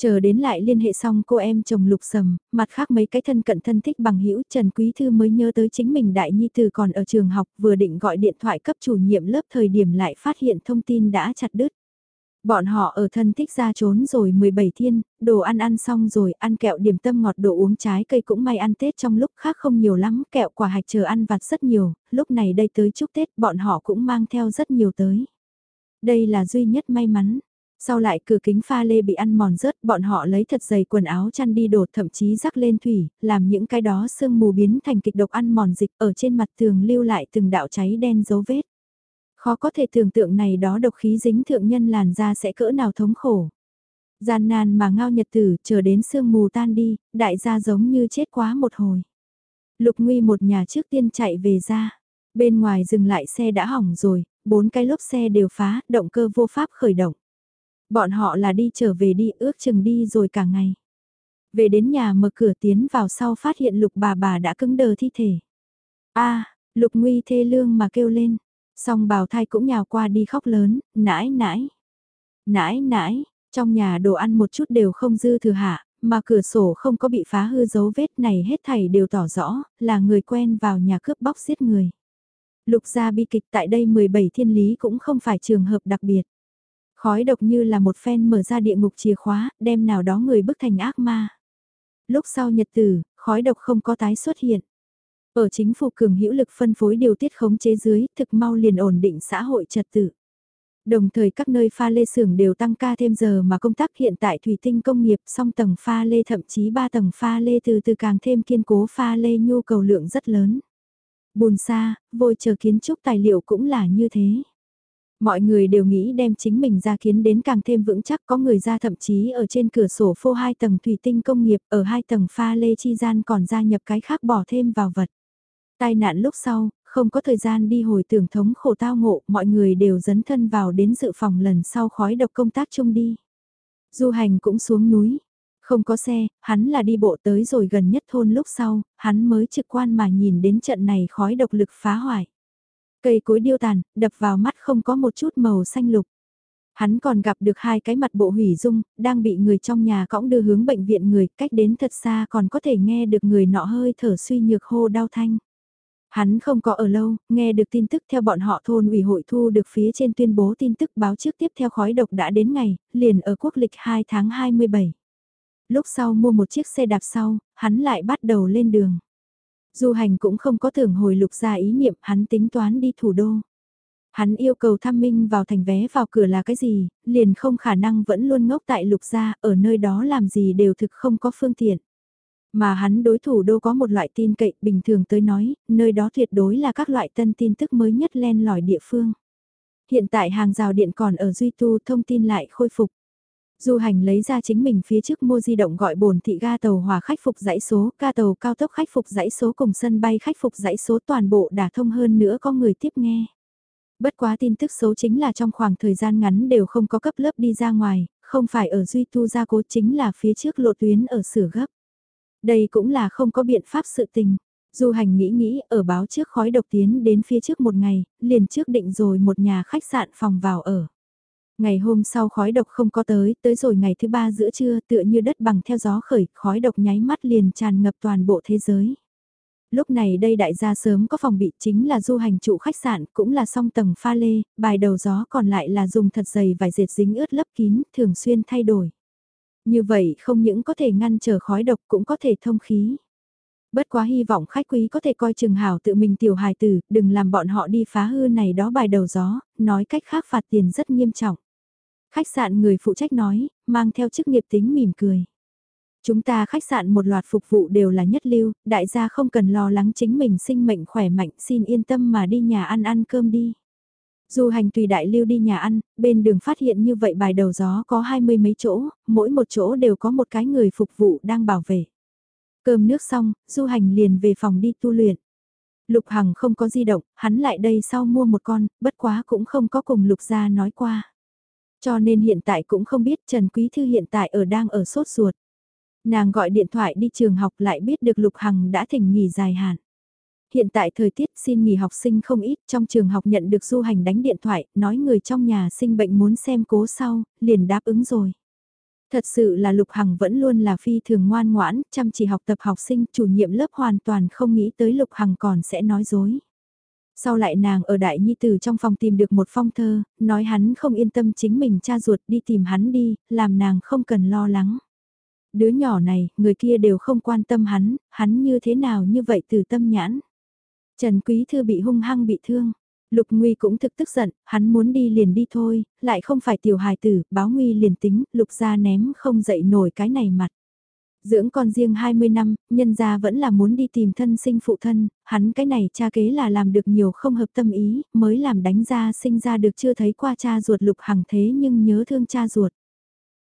Chờ đến lại liên hệ xong cô em chồng lục sầm, mặt khác mấy cái thân cận thân thích bằng hữu Trần Quý Thư mới nhớ tới chính mình đại nhi từ còn ở trường học vừa định gọi điện thoại cấp chủ nhiệm lớp thời điểm lại phát hiện thông tin đã chặt đứt. Bọn họ ở thân thích ra trốn rồi 17 thiên, đồ ăn ăn xong rồi, ăn kẹo điểm tâm ngọt đồ uống trái cây cũng may ăn Tết trong lúc khác không nhiều lắm, kẹo quả hạch chờ ăn vặt rất nhiều, lúc này đây tới chúc Tết bọn họ cũng mang theo rất nhiều tới. Đây là duy nhất may mắn, sau lại cửa kính pha lê bị ăn mòn rớt, bọn họ lấy thật dày quần áo chăn đi đổ thậm chí rắc lên thủy, làm những cái đó sương mù biến thành kịch độc ăn mòn dịch ở trên mặt tường lưu lại từng đạo cháy đen dấu vết. Khó có thể tưởng tượng này đó độc khí dính thượng nhân làn da sẽ cỡ nào thống khổ. Gian nan mà ngao nhật tử chờ đến sương mù tan đi, đại gia giống như chết quá một hồi. Lục nguy một nhà trước tiên chạy về ra. Bên ngoài dừng lại xe đã hỏng rồi, bốn cái lốp xe đều phá, động cơ vô pháp khởi động. Bọn họ là đi trở về đi ước chừng đi rồi cả ngày. Về đến nhà mở cửa tiến vào sau phát hiện lục bà bà đã cứng đờ thi thể. a lục nguy thê lương mà kêu lên. Xong bào thai cũng nhào qua đi khóc lớn, nãi nãi. Nãi nãi, trong nhà đồ ăn một chút đều không dư thừa hạ, mà cửa sổ không có bị phá hư dấu vết này hết thảy đều tỏ rõ, là người quen vào nhà cướp bóc giết người. Lục gia bi kịch tại đây 17 thiên lý cũng không phải trường hợp đặc biệt. Khói độc như là một phen mở ra địa ngục chìa khóa, đem nào đó người bức thành ác ma. Lúc sau nhật tử, khói độc không có tái xuất hiện. Ở chính phủ cường hữu lực phân phối điều tiết khống chế dưới, thực mau liền ổn định xã hội trật tự. Đồng thời các nơi pha lê xưởng đều tăng ca thêm giờ mà công tác hiện tại thủy tinh công nghiệp song tầng pha lê thậm chí 3 tầng pha lê từ từ càng thêm kiên cố pha lê nhu cầu lượng rất lớn. Bùn xa, vôi chờ kiến trúc tài liệu cũng là như thế. Mọi người đều nghĩ đem chính mình ra kiến đến càng thêm vững chắc có người ra thậm chí ở trên cửa sổ phô hai tầng thủy tinh công nghiệp ở hai tầng pha lê chi gian còn gia nhập cái khác bỏ thêm vào vật. Tai nạn lúc sau, không có thời gian đi hồi tưởng thống khổ tao ngộ, mọi người đều dấn thân vào đến dự phòng lần sau khói độc công tác chung đi. Du hành cũng xuống núi, không có xe, hắn là đi bộ tới rồi gần nhất thôn lúc sau, hắn mới trực quan mà nhìn đến trận này khói độc lực phá hoại. Cây cối điêu tàn, đập vào mắt không có một chút màu xanh lục. Hắn còn gặp được hai cái mặt bộ hủy dung, đang bị người trong nhà cõng đưa hướng bệnh viện người, cách đến thật xa còn có thể nghe được người nọ hơi thở suy nhược hô đau thanh. Hắn không có ở lâu, nghe được tin tức theo bọn họ thôn ủy hội thu được phía trên tuyên bố tin tức báo trước tiếp theo khói độc đã đến ngày, liền ở quốc lịch 2 tháng 27. Lúc sau mua một chiếc xe đạp sau, hắn lại bắt đầu lên đường. Du hành cũng không có tưởng hồi lục ra ý niệm hắn tính toán đi thủ đô. Hắn yêu cầu thăm minh vào thành vé vào cửa là cái gì, liền không khả năng vẫn luôn ngốc tại lục gia, ở nơi đó làm gì đều thực không có phương tiện. Mà hắn đối thủ đô có một loại tin cậy bình thường tới nói, nơi đó tuyệt đối là các loại tân tin tức mới nhất len lỏi địa phương. Hiện tại hàng rào điện còn ở duy tu thông tin lại khôi phục. Du hành lấy ra chính mình phía trước mua di động gọi bồn thị ga tàu hòa khách phục dãy số, ga tàu cao tốc khách phục dãy số cùng sân bay khách phục dãy số toàn bộ đã thông hơn nữa có người tiếp nghe. Bất quá tin tức xấu chính là trong khoảng thời gian ngắn đều không có cấp lớp đi ra ngoài, không phải ở duy tu gia cố chính là phía trước lộ tuyến ở sửa gấp. Đây cũng là không có biện pháp sự tình. Du hành nghĩ nghĩ ở báo trước khói độc tiến đến phía trước một ngày, liền trước định rồi một nhà khách sạn phòng vào ở. Ngày hôm sau khói độc không có tới, tới rồi ngày thứ ba giữa trưa tựa như đất bằng theo gió khởi, khói độc nháy mắt liền tràn ngập toàn bộ thế giới. Lúc này đây đại gia sớm có phòng bị chính là du hành trụ khách sạn, cũng là song tầng pha lê, bài đầu gió còn lại là dùng thật dày vải dệt dính ướt lấp kín, thường xuyên thay đổi. Như vậy không những có thể ngăn trở khói độc cũng có thể thông khí. Bất quá hy vọng khách quý có thể coi chừng hảo tự mình tiểu hài tử, đừng làm bọn họ đi phá hư này đó bài đầu gió, nói cách khác phạt tiền rất nghiêm trọng. Khách sạn người phụ trách nói, mang theo chức nghiệp tính mỉm cười. Chúng ta khách sạn một loạt phục vụ đều là nhất lưu, đại gia không cần lo lắng chính mình sinh mệnh khỏe mạnh xin yên tâm mà đi nhà ăn ăn cơm đi. Du hành tùy đại lưu đi nhà ăn, bên đường phát hiện như vậy bài đầu gió có hai mươi mấy chỗ, mỗi một chỗ đều có một cái người phục vụ đang bảo vệ. Cơm nước xong, du hành liền về phòng đi tu luyện. Lục Hằng không có di động, hắn lại đây sau mua một con, bất quá cũng không có cùng Lục gia nói qua. Cho nên hiện tại cũng không biết Trần Quý Thư hiện tại ở đang ở sốt ruột. Nàng gọi điện thoại đi trường học lại biết được Lục Hằng đã thỉnh nghỉ dài hạn. Hiện tại thời tiết xin nghỉ học sinh không ít, trong trường học nhận được du hành đánh điện thoại, nói người trong nhà sinh bệnh muốn xem cố sau, liền đáp ứng rồi. Thật sự là Lục Hằng vẫn luôn là phi thường ngoan ngoãn, chăm chỉ học tập học sinh, chủ nhiệm lớp hoàn toàn không nghĩ tới Lục Hằng còn sẽ nói dối. Sau lại nàng ở Đại Nhi Tử trong phòng tìm được một phong thơ, nói hắn không yên tâm chính mình cha ruột đi tìm hắn đi, làm nàng không cần lo lắng. Đứa nhỏ này, người kia đều không quan tâm hắn, hắn như thế nào như vậy từ tâm nhãn. Trần Quý Thư bị hung hăng bị thương. Lục Nguy cũng thực tức giận, hắn muốn đi liền đi thôi, lại không phải tiểu hài tử, báo Nguy liền tính, Lục ra ném không dậy nổi cái này mặt. Dưỡng con riêng 20 năm, nhân gia vẫn là muốn đi tìm thân sinh phụ thân, hắn cái này cha kế là làm được nhiều không hợp tâm ý, mới làm đánh ra sinh ra được chưa thấy qua cha ruột lục hằng thế nhưng nhớ thương cha ruột.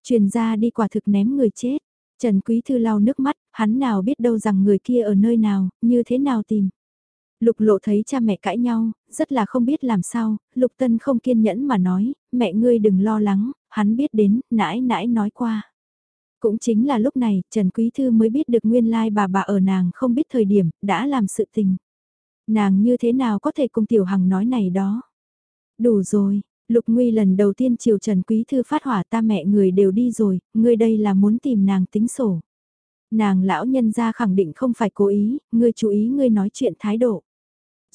Truyền ra đi quả thực ném người chết, Trần Quý Thư lau nước mắt, hắn nào biết đâu rằng người kia ở nơi nào, như thế nào tìm. Lục lộ thấy cha mẹ cãi nhau, rất là không biết làm sao, lục tân không kiên nhẫn mà nói, mẹ ngươi đừng lo lắng, hắn biết đến, nãi nãi nói qua. Cũng chính là lúc này, Trần Quý Thư mới biết được nguyên lai bà bà ở nàng không biết thời điểm, đã làm sự tình. Nàng như thế nào có thể cùng Tiểu Hằng nói này đó. Đủ rồi, Lục Nguy lần đầu tiên chiều Trần Quý Thư phát hỏa ta mẹ người đều đi rồi, ngươi đây là muốn tìm nàng tính sổ. Nàng lão nhân ra khẳng định không phải cố ý, ngươi chú ý ngươi nói chuyện thái độ.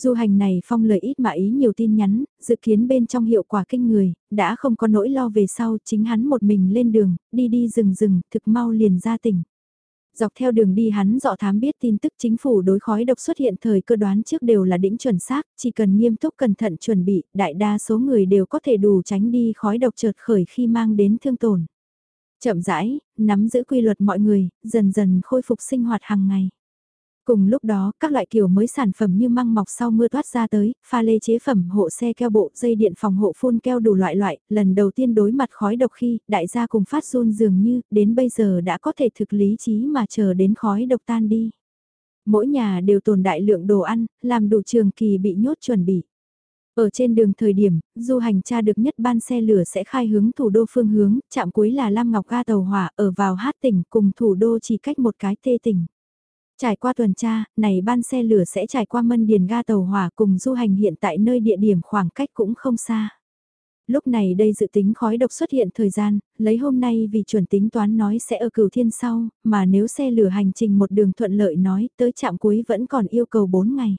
Du hành này phong lời ít mà ý nhiều tin nhắn, dự kiến bên trong hiệu quả kinh người, đã không có nỗi lo về sau, chính hắn một mình lên đường, đi đi rừng rừng, thực mau liền ra tỉnh. Dọc theo đường đi hắn dọ thám biết tin tức chính phủ đối khói độc xuất hiện thời cơ đoán trước đều là đỉnh chuẩn xác, chỉ cần nghiêm túc cẩn thận chuẩn bị, đại đa số người đều có thể đủ tránh đi khói độc chợt khởi khi mang đến thương tổn. Chậm rãi, nắm giữ quy luật mọi người, dần dần khôi phục sinh hoạt hàng ngày. Cùng lúc đó, các loại kiểu mới sản phẩm như măng mọc sau mưa thoát ra tới, pha lê chế phẩm, hộ xe keo bộ, dây điện phòng hộ phun keo đủ loại loại, lần đầu tiên đối mặt khói độc khi, đại gia cùng phát run dường như, đến bây giờ đã có thể thực lý trí mà chờ đến khói độc tan đi. Mỗi nhà đều tồn đại lượng đồ ăn, làm đủ trường kỳ bị nhốt chuẩn bị. Ở trên đường thời điểm, du hành tra được nhất ban xe lửa sẽ khai hướng thủ đô phương hướng, chạm cuối là Lam Ngọc ga tàu hỏa ở vào hát tỉnh cùng thủ đô chỉ cách một cái tê tỉnh. Trải qua tuần tra, này ban xe lửa sẽ trải qua mân điền ga tàu hỏa cùng du hành hiện tại nơi địa điểm khoảng cách cũng không xa. Lúc này đây dự tính khói độc xuất hiện thời gian, lấy hôm nay vì chuẩn tính toán nói sẽ ở cửu thiên sau, mà nếu xe lửa hành trình một đường thuận lợi nói tới trạm cuối vẫn còn yêu cầu 4 ngày.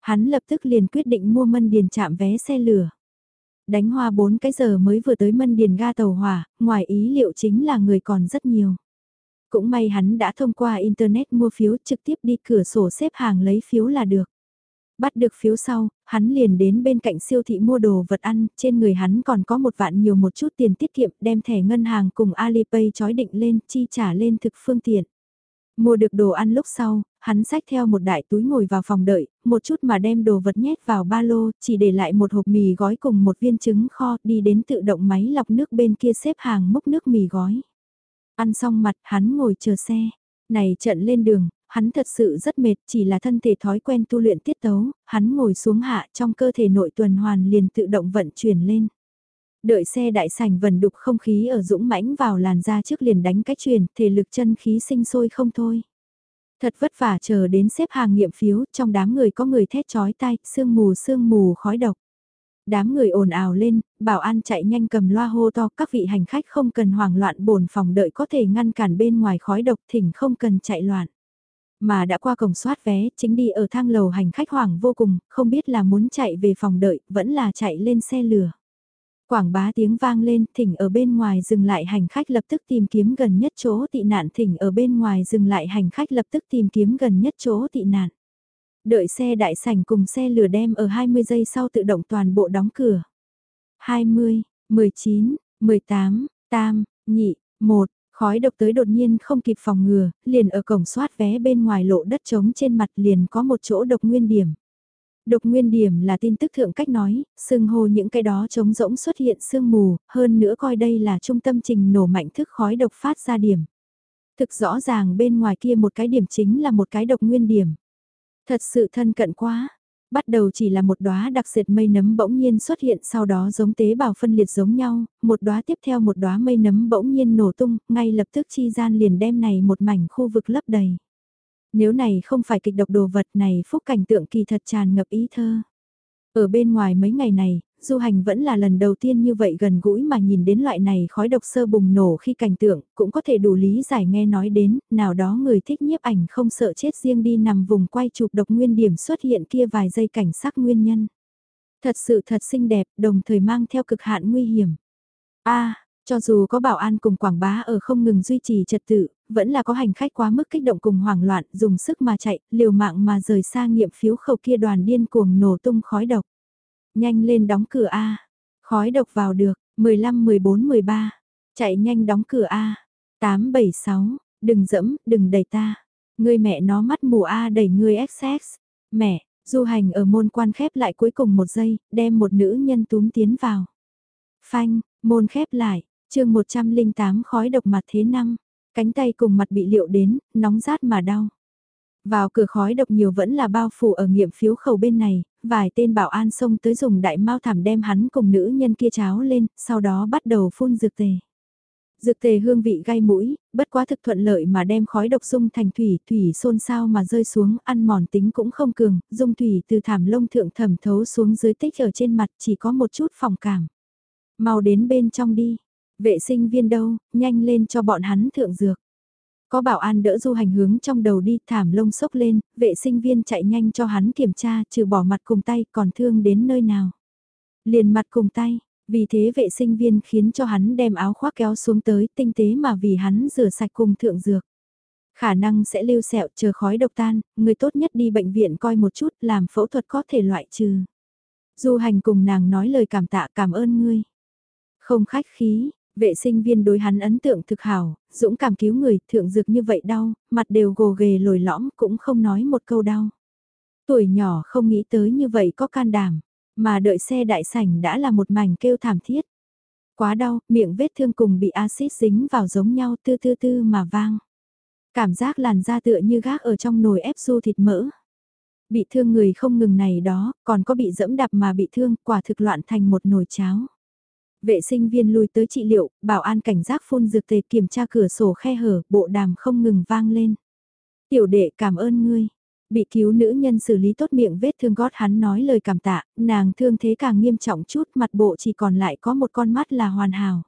Hắn lập tức liền quyết định mua mân điền chạm vé xe lửa. Đánh hoa 4 cái giờ mới vừa tới mân điền ga tàu hỏa, ngoài ý liệu chính là người còn rất nhiều. Cũng may hắn đã thông qua Internet mua phiếu trực tiếp đi cửa sổ xếp hàng lấy phiếu là được. Bắt được phiếu sau, hắn liền đến bên cạnh siêu thị mua đồ vật ăn, trên người hắn còn có một vạn nhiều một chút tiền tiết kiệm đem thẻ ngân hàng cùng Alipay chói định lên, chi trả lên thực phương tiện. Mua được đồ ăn lúc sau, hắn xách theo một đại túi ngồi vào phòng đợi, một chút mà đem đồ vật nhét vào ba lô, chỉ để lại một hộp mì gói cùng một viên trứng kho đi đến tự động máy lọc nước bên kia xếp hàng múc nước mì gói. Ăn xong mặt hắn ngồi chờ xe. Này trận lên đường, hắn thật sự rất mệt, chỉ là thân thể thói quen tu luyện tiết tấu, hắn ngồi xuống hạ trong cơ thể nội tuần hoàn liền tự động vận chuyển lên. Đợi xe đại sảnh vần đục không khí ở dũng mãnh vào làn da trước liền đánh cách truyền, thể lực chân khí sinh sôi không thôi. Thật vất vả chờ đến xếp hàng nghiệm phiếu, trong đám người có người thét chói tai, sương mù sương mù khói độc. Đám người ồn ào lên, bảo an chạy nhanh cầm loa hô to các vị hành khách không cần hoảng loạn bổn phòng đợi có thể ngăn cản bên ngoài khói độc thỉnh không cần chạy loạn. Mà đã qua cổng soát vé, chính đi ở thang lầu hành khách hoảng vô cùng, không biết là muốn chạy về phòng đợi, vẫn là chạy lên xe lửa. Quảng bá tiếng vang lên, thỉnh ở bên ngoài dừng lại hành khách lập tức tìm kiếm gần nhất chỗ tị nạn thỉnh ở bên ngoài dừng lại hành khách lập tức tìm kiếm gần nhất chỗ tị nạn. Đợi xe đại sảnh cùng xe lửa đem ở 20 giây sau tự động toàn bộ đóng cửa. 20, 19, 18, tam, nhị, 1, khói độc tới đột nhiên không kịp phòng ngừa, liền ở cổng soát vé bên ngoài lộ đất trống trên mặt liền có một chỗ độc nguyên điểm. Độc nguyên điểm là tin tức thượng cách nói, sương hồ những cái đó trống rỗng xuất hiện sương mù, hơn nữa coi đây là trung tâm trình nổ mạnh thức khói độc phát ra điểm. Thực rõ ràng bên ngoài kia một cái điểm chính là một cái độc nguyên điểm. Thật sự thân cận quá. Bắt đầu chỉ là một đóa đặc sệt mây nấm bỗng nhiên xuất hiện sau đó giống tế bào phân liệt giống nhau, một đóa tiếp theo một đóa mây nấm bỗng nhiên nổ tung, ngay lập tức chi gian liền đem này một mảnh khu vực lấp đầy. Nếu này không phải kịch độc đồ vật này phúc cảnh tượng kỳ thật tràn ngập ý thơ. Ở bên ngoài mấy ngày này, du hành vẫn là lần đầu tiên như vậy gần gũi mà nhìn đến loại này khói độc sơ bùng nổ khi cảnh tượng, cũng có thể đủ lý giải nghe nói đến, nào đó người thích nhiếp ảnh không sợ chết riêng đi nằm vùng quay chụp độc nguyên điểm xuất hiện kia vài giây cảnh sắc nguyên nhân. Thật sự thật xinh đẹp, đồng thời mang theo cực hạn nguy hiểm. a cho dù có bảo an cùng quảng bá ở không ngừng duy trì trật tự, vẫn là có hành khách quá mức kích động cùng hoảng loạn, dùng sức mà chạy, liều mạng mà rời xa nghiệm phiếu khẩu kia đoàn điên cuồng nổ tung khói độc. Nhanh lên đóng cửa A. Khói độc vào được, 15, 14, 13. Chạy nhanh đóng cửa A. 8, 7, 6. Đừng dẫm, đừng đẩy ta. Người mẹ nó mắt mù A đẩy người XX. Mẹ, du hành ở môn quan khép lại cuối cùng một giây, đem một nữ nhân túm tiến vào. Phanh, môn khép lại, chương 108 khói độc mặt thế năm. Cánh tay cùng mặt bị liệu đến, nóng rát mà đau. Vào cửa khói độc nhiều vẫn là bao phủ ở nghiệm phiếu khẩu bên này, vài tên bảo an xông tới dùng đại mau thảm đem hắn cùng nữ nhân kia cháo lên, sau đó bắt đầu phun dược tề. Dược tề hương vị gai mũi, bất quá thực thuận lợi mà đem khói độc dung thành thủy, thủy xôn xao mà rơi xuống, ăn mòn tính cũng không cường, dung thủy từ thảm lông thượng thẩm thấu xuống dưới tích ở trên mặt chỉ có một chút phòng cảm. Mau đến bên trong đi, vệ sinh viên đâu, nhanh lên cho bọn hắn thượng dược. Có bảo an đỡ du hành hướng trong đầu đi thảm lông sốc lên, vệ sinh viên chạy nhanh cho hắn kiểm tra trừ bỏ mặt cùng tay còn thương đến nơi nào. Liền mặt cùng tay, vì thế vệ sinh viên khiến cho hắn đem áo khoác kéo xuống tới tinh tế mà vì hắn rửa sạch cùng thượng dược. Khả năng sẽ lưu sẹo chờ khói độc tan, người tốt nhất đi bệnh viện coi một chút làm phẫu thuật có thể loại trừ. Du hành cùng nàng nói lời cảm tạ cảm ơn ngươi. Không khách khí, Vệ sinh viên đối hắn ấn tượng thực hảo, dũng cảm cứu người, thượng dược như vậy đau, mặt đều gồ ghề lồi lõm cũng không nói một câu đau. Tuổi nhỏ không nghĩ tới như vậy có can đảm, mà đợi xe đại sảnh đã là một mảnh kêu thảm thiết. Quá đau, miệng vết thương cùng bị axit dính vào giống nhau tư tư tư mà vang. Cảm giác làn da tựa như gác ở trong nồi ép du thịt mỡ. Bị thương người không ngừng này đó, còn có bị dẫm đạp mà bị thương, quả thực loạn thành một nồi cháo. Vệ sinh viên lui tới trị liệu, bảo an cảnh giác phun dược tề kiểm tra cửa sổ khe hở, bộ đàm không ngừng vang lên. Tiểu đệ cảm ơn ngươi. Bị cứu nữ nhân xử lý tốt miệng vết thương gót hắn nói lời cảm tạ, nàng thương thế càng nghiêm trọng chút mặt bộ chỉ còn lại có một con mắt là hoàn hảo.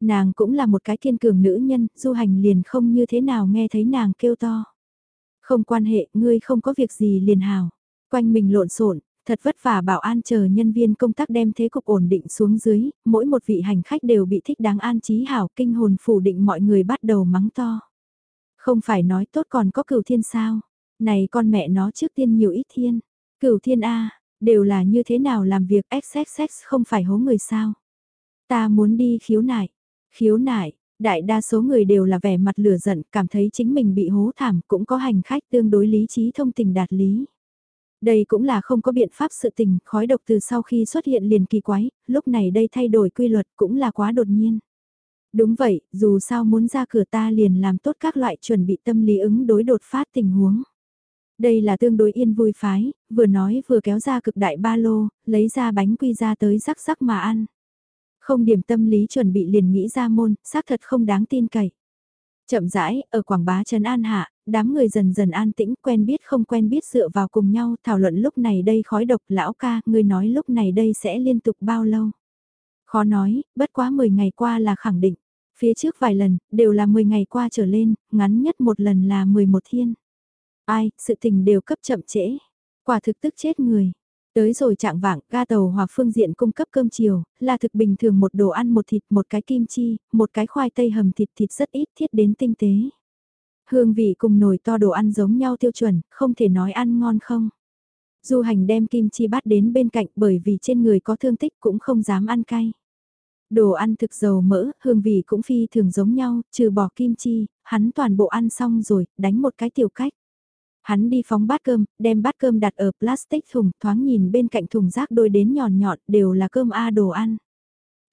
Nàng cũng là một cái kiên cường nữ nhân, du hành liền không như thế nào nghe thấy nàng kêu to. Không quan hệ, ngươi không có việc gì liền hào. Quanh mình lộn xộn Thật vất vả bảo an chờ nhân viên công tác đem thế cục ổn định xuống dưới, mỗi một vị hành khách đều bị thích đáng an trí hảo kinh hồn phủ định mọi người bắt đầu mắng to. Không phải nói tốt còn có cửu thiên sao, này con mẹ nó trước tiên nhiều ít thiên, cửu thiên A, đều là như thế nào làm việc XXX không phải hố người sao. Ta muốn đi khiếu nại, khiếu nại, đại đa số người đều là vẻ mặt lửa giận, cảm thấy chính mình bị hố thảm, cũng có hành khách tương đối lý trí thông tình đạt lý. Đây cũng là không có biện pháp sự tình, khói độc từ sau khi xuất hiện liền kỳ quái, lúc này đây thay đổi quy luật cũng là quá đột nhiên. Đúng vậy, dù sao muốn ra cửa ta liền làm tốt các loại chuẩn bị tâm lý ứng đối đột phát tình huống. Đây là tương đối yên vui phái, vừa nói vừa kéo ra cực đại ba lô, lấy ra bánh quy ra tới rắc rắc mà ăn. Không điểm tâm lý chuẩn bị liền nghĩ ra môn, xác thật không đáng tin cậy. Chậm rãi, ở Quảng Bá Trấn An Hạ, đám người dần dần an tĩnh, quen biết không quen biết dựa vào cùng nhau, thảo luận lúc này đây khói độc lão ca, người nói lúc này đây sẽ liên tục bao lâu. Khó nói, bất quá 10 ngày qua là khẳng định. Phía trước vài lần, đều là 10 ngày qua trở lên, ngắn nhất một lần là 11 thiên. Ai, sự tình đều cấp chậm trễ. Quả thực tức chết người. Tới rồi trạng vạng, ga tàu hoặc phương diện cung cấp cơm chiều, là thực bình thường một đồ ăn một thịt, một cái kim chi, một cái khoai tây hầm thịt thịt rất ít thiết đến tinh tế. Hương vị cùng nồi to đồ ăn giống nhau tiêu chuẩn, không thể nói ăn ngon không. Du hành đem kim chi bát đến bên cạnh bởi vì trên người có thương tích cũng không dám ăn cay. Đồ ăn thực dầu mỡ, hương vị cũng phi thường giống nhau, trừ bỏ kim chi, hắn toàn bộ ăn xong rồi, đánh một cái tiểu cách. Hắn đi phóng bát cơm, đem bát cơm đặt ở plastic thùng, thoáng nhìn bên cạnh thùng rác đôi đến nhọn nhọn, đều là cơm A đồ ăn.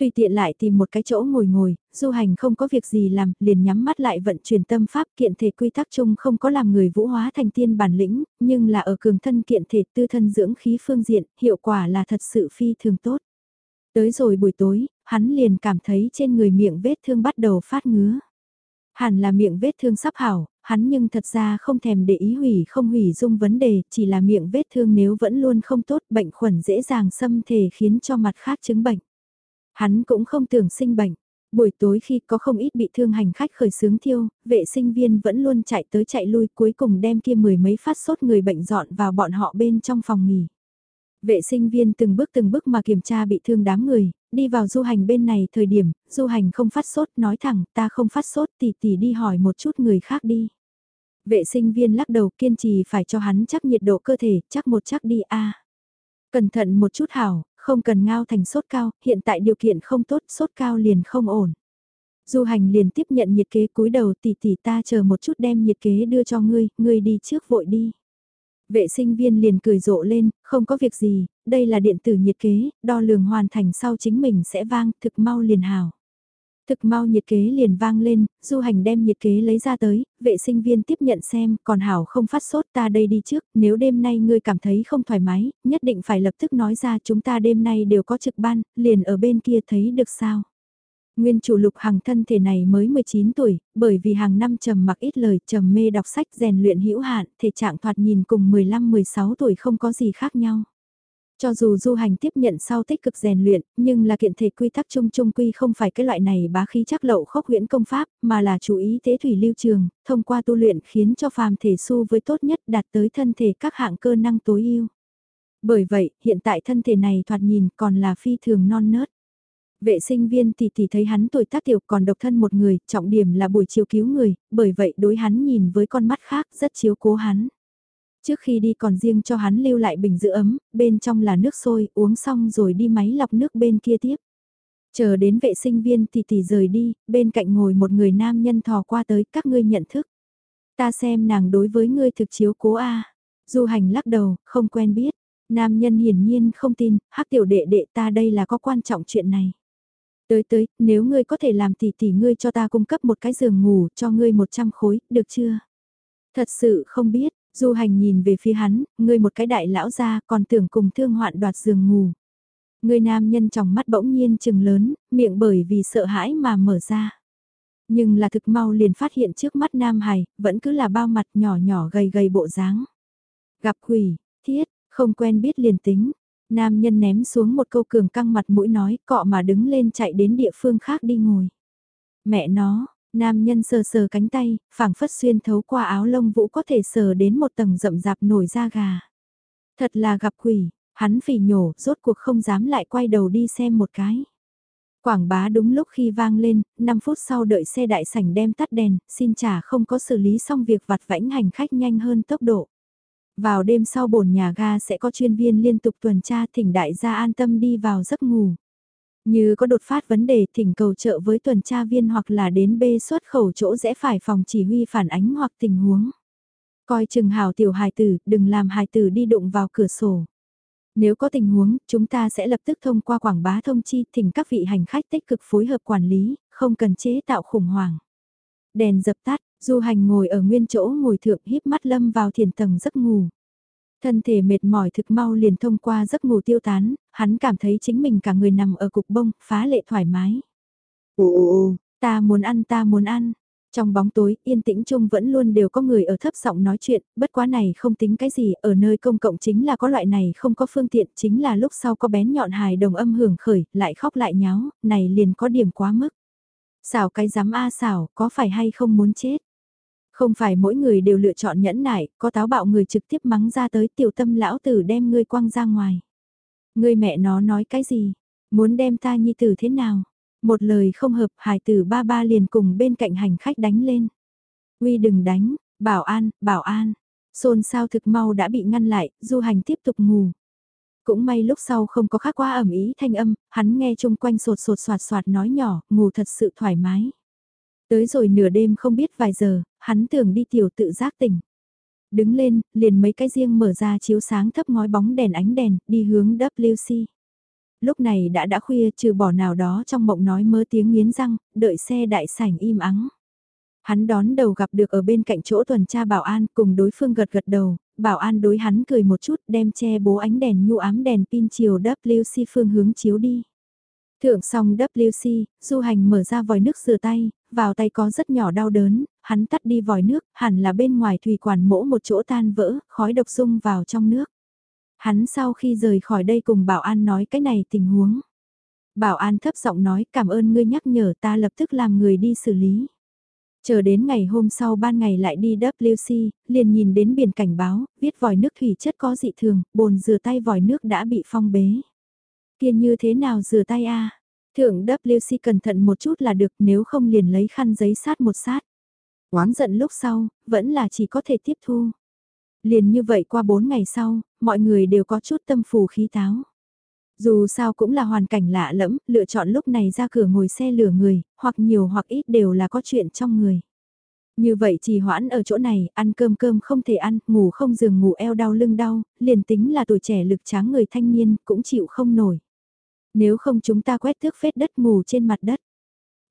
Tùy tiện lại tìm một cái chỗ ngồi ngồi, du hành không có việc gì làm, liền nhắm mắt lại vận chuyển tâm pháp kiện thể quy tắc chung không có làm người vũ hóa thành tiên bản lĩnh, nhưng là ở cường thân kiện thể tư thân dưỡng khí phương diện, hiệu quả là thật sự phi thường tốt. Tới rồi buổi tối, hắn liền cảm thấy trên người miệng vết thương bắt đầu phát ngứa. Hẳn là miệng vết thương sắp hảo, hắn nhưng thật ra không thèm để ý hủy không hủy dung vấn đề, chỉ là miệng vết thương nếu vẫn luôn không tốt bệnh khuẩn dễ dàng xâm thể khiến cho mặt khác chứng bệnh. Hắn cũng không tưởng sinh bệnh. Buổi tối khi có không ít bị thương hành khách khởi sướng thiêu, vệ sinh viên vẫn luôn chạy tới chạy lui cuối cùng đem kia mười mấy phát sốt người bệnh dọn vào bọn họ bên trong phòng nghỉ. Vệ sinh viên từng bước từng bước mà kiểm tra bị thương đám người, đi vào du hành bên này thời điểm, du hành không phát sốt, nói thẳng, ta không phát sốt, tỷ tỷ đi hỏi một chút người khác đi. Vệ sinh viên lắc đầu kiên trì phải cho hắn chắc nhiệt độ cơ thể, chắc một chắc đi a. Cẩn thận một chút hảo, không cần ngao thành sốt cao, hiện tại điều kiện không tốt, sốt cao liền không ổn. Du hành liền tiếp nhận nhiệt kế cúi đầu tỷ tỷ ta chờ một chút đem nhiệt kế đưa cho ngươi, ngươi đi trước vội đi. Vệ sinh viên liền cười rộ lên, không có việc gì, đây là điện tử nhiệt kế, đo lường hoàn thành sau chính mình sẽ vang, thực mau liền hào. Thực mau nhiệt kế liền vang lên, du hành đem nhiệt kế lấy ra tới, vệ sinh viên tiếp nhận xem, còn hảo không phát sốt ta đây đi trước, nếu đêm nay ngươi cảm thấy không thoải mái, nhất định phải lập tức nói ra chúng ta đêm nay đều có trực ban, liền ở bên kia thấy được sao. Nguyên chủ lục hàng thân thể này mới 19 tuổi, bởi vì hàng năm trầm mặc ít lời trầm mê đọc sách rèn luyện hữu hạn, thể trạng thoạt nhìn cùng 15-16 tuổi không có gì khác nhau. Cho dù du hành tiếp nhận sau tích cực rèn luyện, nhưng là kiện thể quy tắc chung chung quy không phải cái loại này bá khí chắc lậu khốc huyễn công pháp, mà là chú ý tế thủy lưu trường, thông qua tu luyện khiến cho phàm thể su với tốt nhất đạt tới thân thể các hạng cơ năng tối ưu. Bởi vậy, hiện tại thân thể này thoạt nhìn còn là phi thường non nớt. Vệ sinh viên tỷ tỷ thấy hắn tuổi tác tiểu còn độc thân một người, trọng điểm là buổi chiều cứu người, bởi vậy đối hắn nhìn với con mắt khác rất chiếu cố hắn. Trước khi đi còn riêng cho hắn lưu lại bình giữ ấm, bên trong là nước sôi, uống xong rồi đi máy lọc nước bên kia tiếp. Chờ đến vệ sinh viên thì tỷ rời đi, bên cạnh ngồi một người nam nhân thò qua tới các ngươi nhận thức. Ta xem nàng đối với ngươi thực chiếu cố a Du hành lắc đầu, không quen biết. Nam nhân hiển nhiên không tin, hắc tiểu đệ đệ ta đây là có quan trọng chuyện này. Tới tới, nếu ngươi có thể làm tỷ tỷ ngươi cho ta cung cấp một cái giường ngủ cho ngươi 100 khối, được chưa? Thật sự không biết, Du hành nhìn về phía hắn, ngươi một cái đại lão ra còn tưởng cùng thương hoạn đoạt giường ngủ. Người nam nhân trong mắt bỗng nhiên chừng lớn, miệng bởi vì sợ hãi mà mở ra. Nhưng là thực mau liền phát hiện trước mắt nam hài, vẫn cứ là bao mặt nhỏ nhỏ gầy gầy bộ dáng. Gặp quỷ, thiết, không quen biết liền tính, Nam nhân ném xuống một câu cường căng mặt mũi nói cọ mà đứng lên chạy đến địa phương khác đi ngồi. Mẹ nó, nam nhân sờ sờ cánh tay, phảng phất xuyên thấu qua áo lông vũ có thể sờ đến một tầng rậm rạp nổi da gà. Thật là gặp quỷ, hắn phỉ nhổ, rốt cuộc không dám lại quay đầu đi xem một cái. Quảng bá đúng lúc khi vang lên, 5 phút sau đợi xe đại sảnh đem tắt đèn, xin trả không có xử lý xong việc vặt vãnh hành khách nhanh hơn tốc độ. Vào đêm sau bổn nhà ga sẽ có chuyên viên liên tục tuần tra thỉnh đại gia an tâm đi vào giấc ngủ. Như có đột phát vấn đề thỉnh cầu trợ với tuần tra viên hoặc là đến bê xuất khẩu chỗ rẽ phải phòng chỉ huy phản ánh hoặc tình huống. Coi chừng hào tiểu hài tử, đừng làm hài tử đi đụng vào cửa sổ. Nếu có tình huống, chúng ta sẽ lập tức thông qua quảng bá thông chi thỉnh các vị hành khách tích cực phối hợp quản lý, không cần chế tạo khủng hoảng. Đèn dập tắt, du hành ngồi ở nguyên chỗ ngồi thượng híp mắt lâm vào thiền tầng giấc ngủ. Thân thể mệt mỏi thực mau liền thông qua giấc ngủ tiêu tán, hắn cảm thấy chính mình cả người nằm ở cục bông, phá lệ thoải mái. Ồ, ta muốn ăn ta muốn ăn. Trong bóng tối, yên tĩnh chung vẫn luôn đều có người ở thấp giọng nói chuyện, bất quá này không tính cái gì, ở nơi công cộng chính là có loại này không có phương tiện, chính là lúc sau có bén nhọn hài đồng âm hưởng khởi, lại khóc lại nháo, này liền có điểm quá mức. Xảo cái dám a xảo, có phải hay không muốn chết? Không phải mỗi người đều lựa chọn nhẫn nại, có táo bạo người trực tiếp mắng ra tới tiểu tâm lão tử đem ngươi quăng ra ngoài. Ngươi mẹ nó nói cái gì? Muốn đem ta nhi tử thế nào? Một lời không hợp hải tử ba ba liền cùng bên cạnh hành khách đánh lên. Uy đừng đánh, bảo an, bảo an. Xôn sao thực mau đã bị ngăn lại, du hành tiếp tục ngủ. Cũng may lúc sau không có khác quá ẩm ý thanh âm, hắn nghe chung quanh sột sột soạt soạt nói nhỏ, ngủ thật sự thoải mái. Tới rồi nửa đêm không biết vài giờ, hắn tưởng đi tiểu tự giác tỉnh. Đứng lên, liền mấy cái riêng mở ra chiếu sáng thấp ngói bóng đèn ánh đèn, đi hướng WC. Lúc này đã đã khuya trừ bỏ nào đó trong mộng nói mơ tiếng nghiến răng, đợi xe đại sảnh im ắng. Hắn đón đầu gặp được ở bên cạnh chỗ tuần tra bảo an cùng đối phương gật gật đầu, bảo an đối hắn cười một chút đem che bố ánh đèn nhu ám đèn pin chiều WC phương hướng chiếu đi. Thượng xong WC, du hành mở ra vòi nước rửa tay, vào tay có rất nhỏ đau đớn, hắn tắt đi vòi nước, hẳn là bên ngoài thủy quản mỗ một chỗ tan vỡ, khói độc sung vào trong nước. Hắn sau khi rời khỏi đây cùng bảo an nói cái này tình huống. Bảo an thấp giọng nói cảm ơn ngươi nhắc nhở ta lập tức làm người đi xử lý. Chờ đến ngày hôm sau ban ngày lại đi WC, liền nhìn đến biển cảnh báo, viết vòi nước thủy chất có dị thường, bồn rửa tay vòi nước đã bị phong bế. Kia như thế nào rửa tay a Thượng WC cẩn thận một chút là được nếu không liền lấy khăn giấy sát một sát. Oán giận lúc sau, vẫn là chỉ có thể tiếp thu. Liền như vậy qua 4 ngày sau, mọi người đều có chút tâm phù khí táo. Dù sao cũng là hoàn cảnh lạ lẫm, lựa chọn lúc này ra cửa ngồi xe lửa người, hoặc nhiều hoặc ít đều là có chuyện trong người. Như vậy chỉ hoãn ở chỗ này, ăn cơm cơm không thể ăn, ngủ không giường ngủ eo đau lưng đau, liền tính là tuổi trẻ lực tráng người thanh niên, cũng chịu không nổi. Nếu không chúng ta quét thước phết đất ngủ trên mặt đất.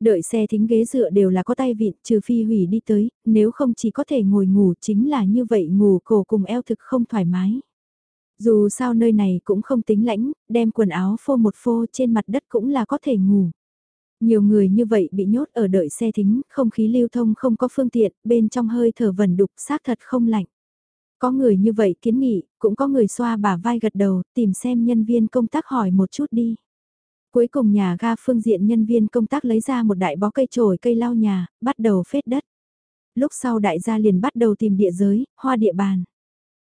Đợi xe thính ghế dựa đều là có tay vịn, trừ phi hủy đi tới, nếu không chỉ có thể ngồi ngủ chính là như vậy ngủ cổ cùng eo thực không thoải mái. Dù sao nơi này cũng không tính lãnh, đem quần áo phô một phô trên mặt đất cũng là có thể ngủ. Nhiều người như vậy bị nhốt ở đợi xe thính, không khí lưu thông không có phương tiện, bên trong hơi thở vần đục xác thật không lạnh. Có người như vậy kiến nghị, cũng có người xoa bả vai gật đầu, tìm xem nhân viên công tác hỏi một chút đi. Cuối cùng nhà ga phương diện nhân viên công tác lấy ra một đại bó cây trồi cây lau nhà, bắt đầu phết đất. Lúc sau đại gia liền bắt đầu tìm địa giới, hoa địa bàn.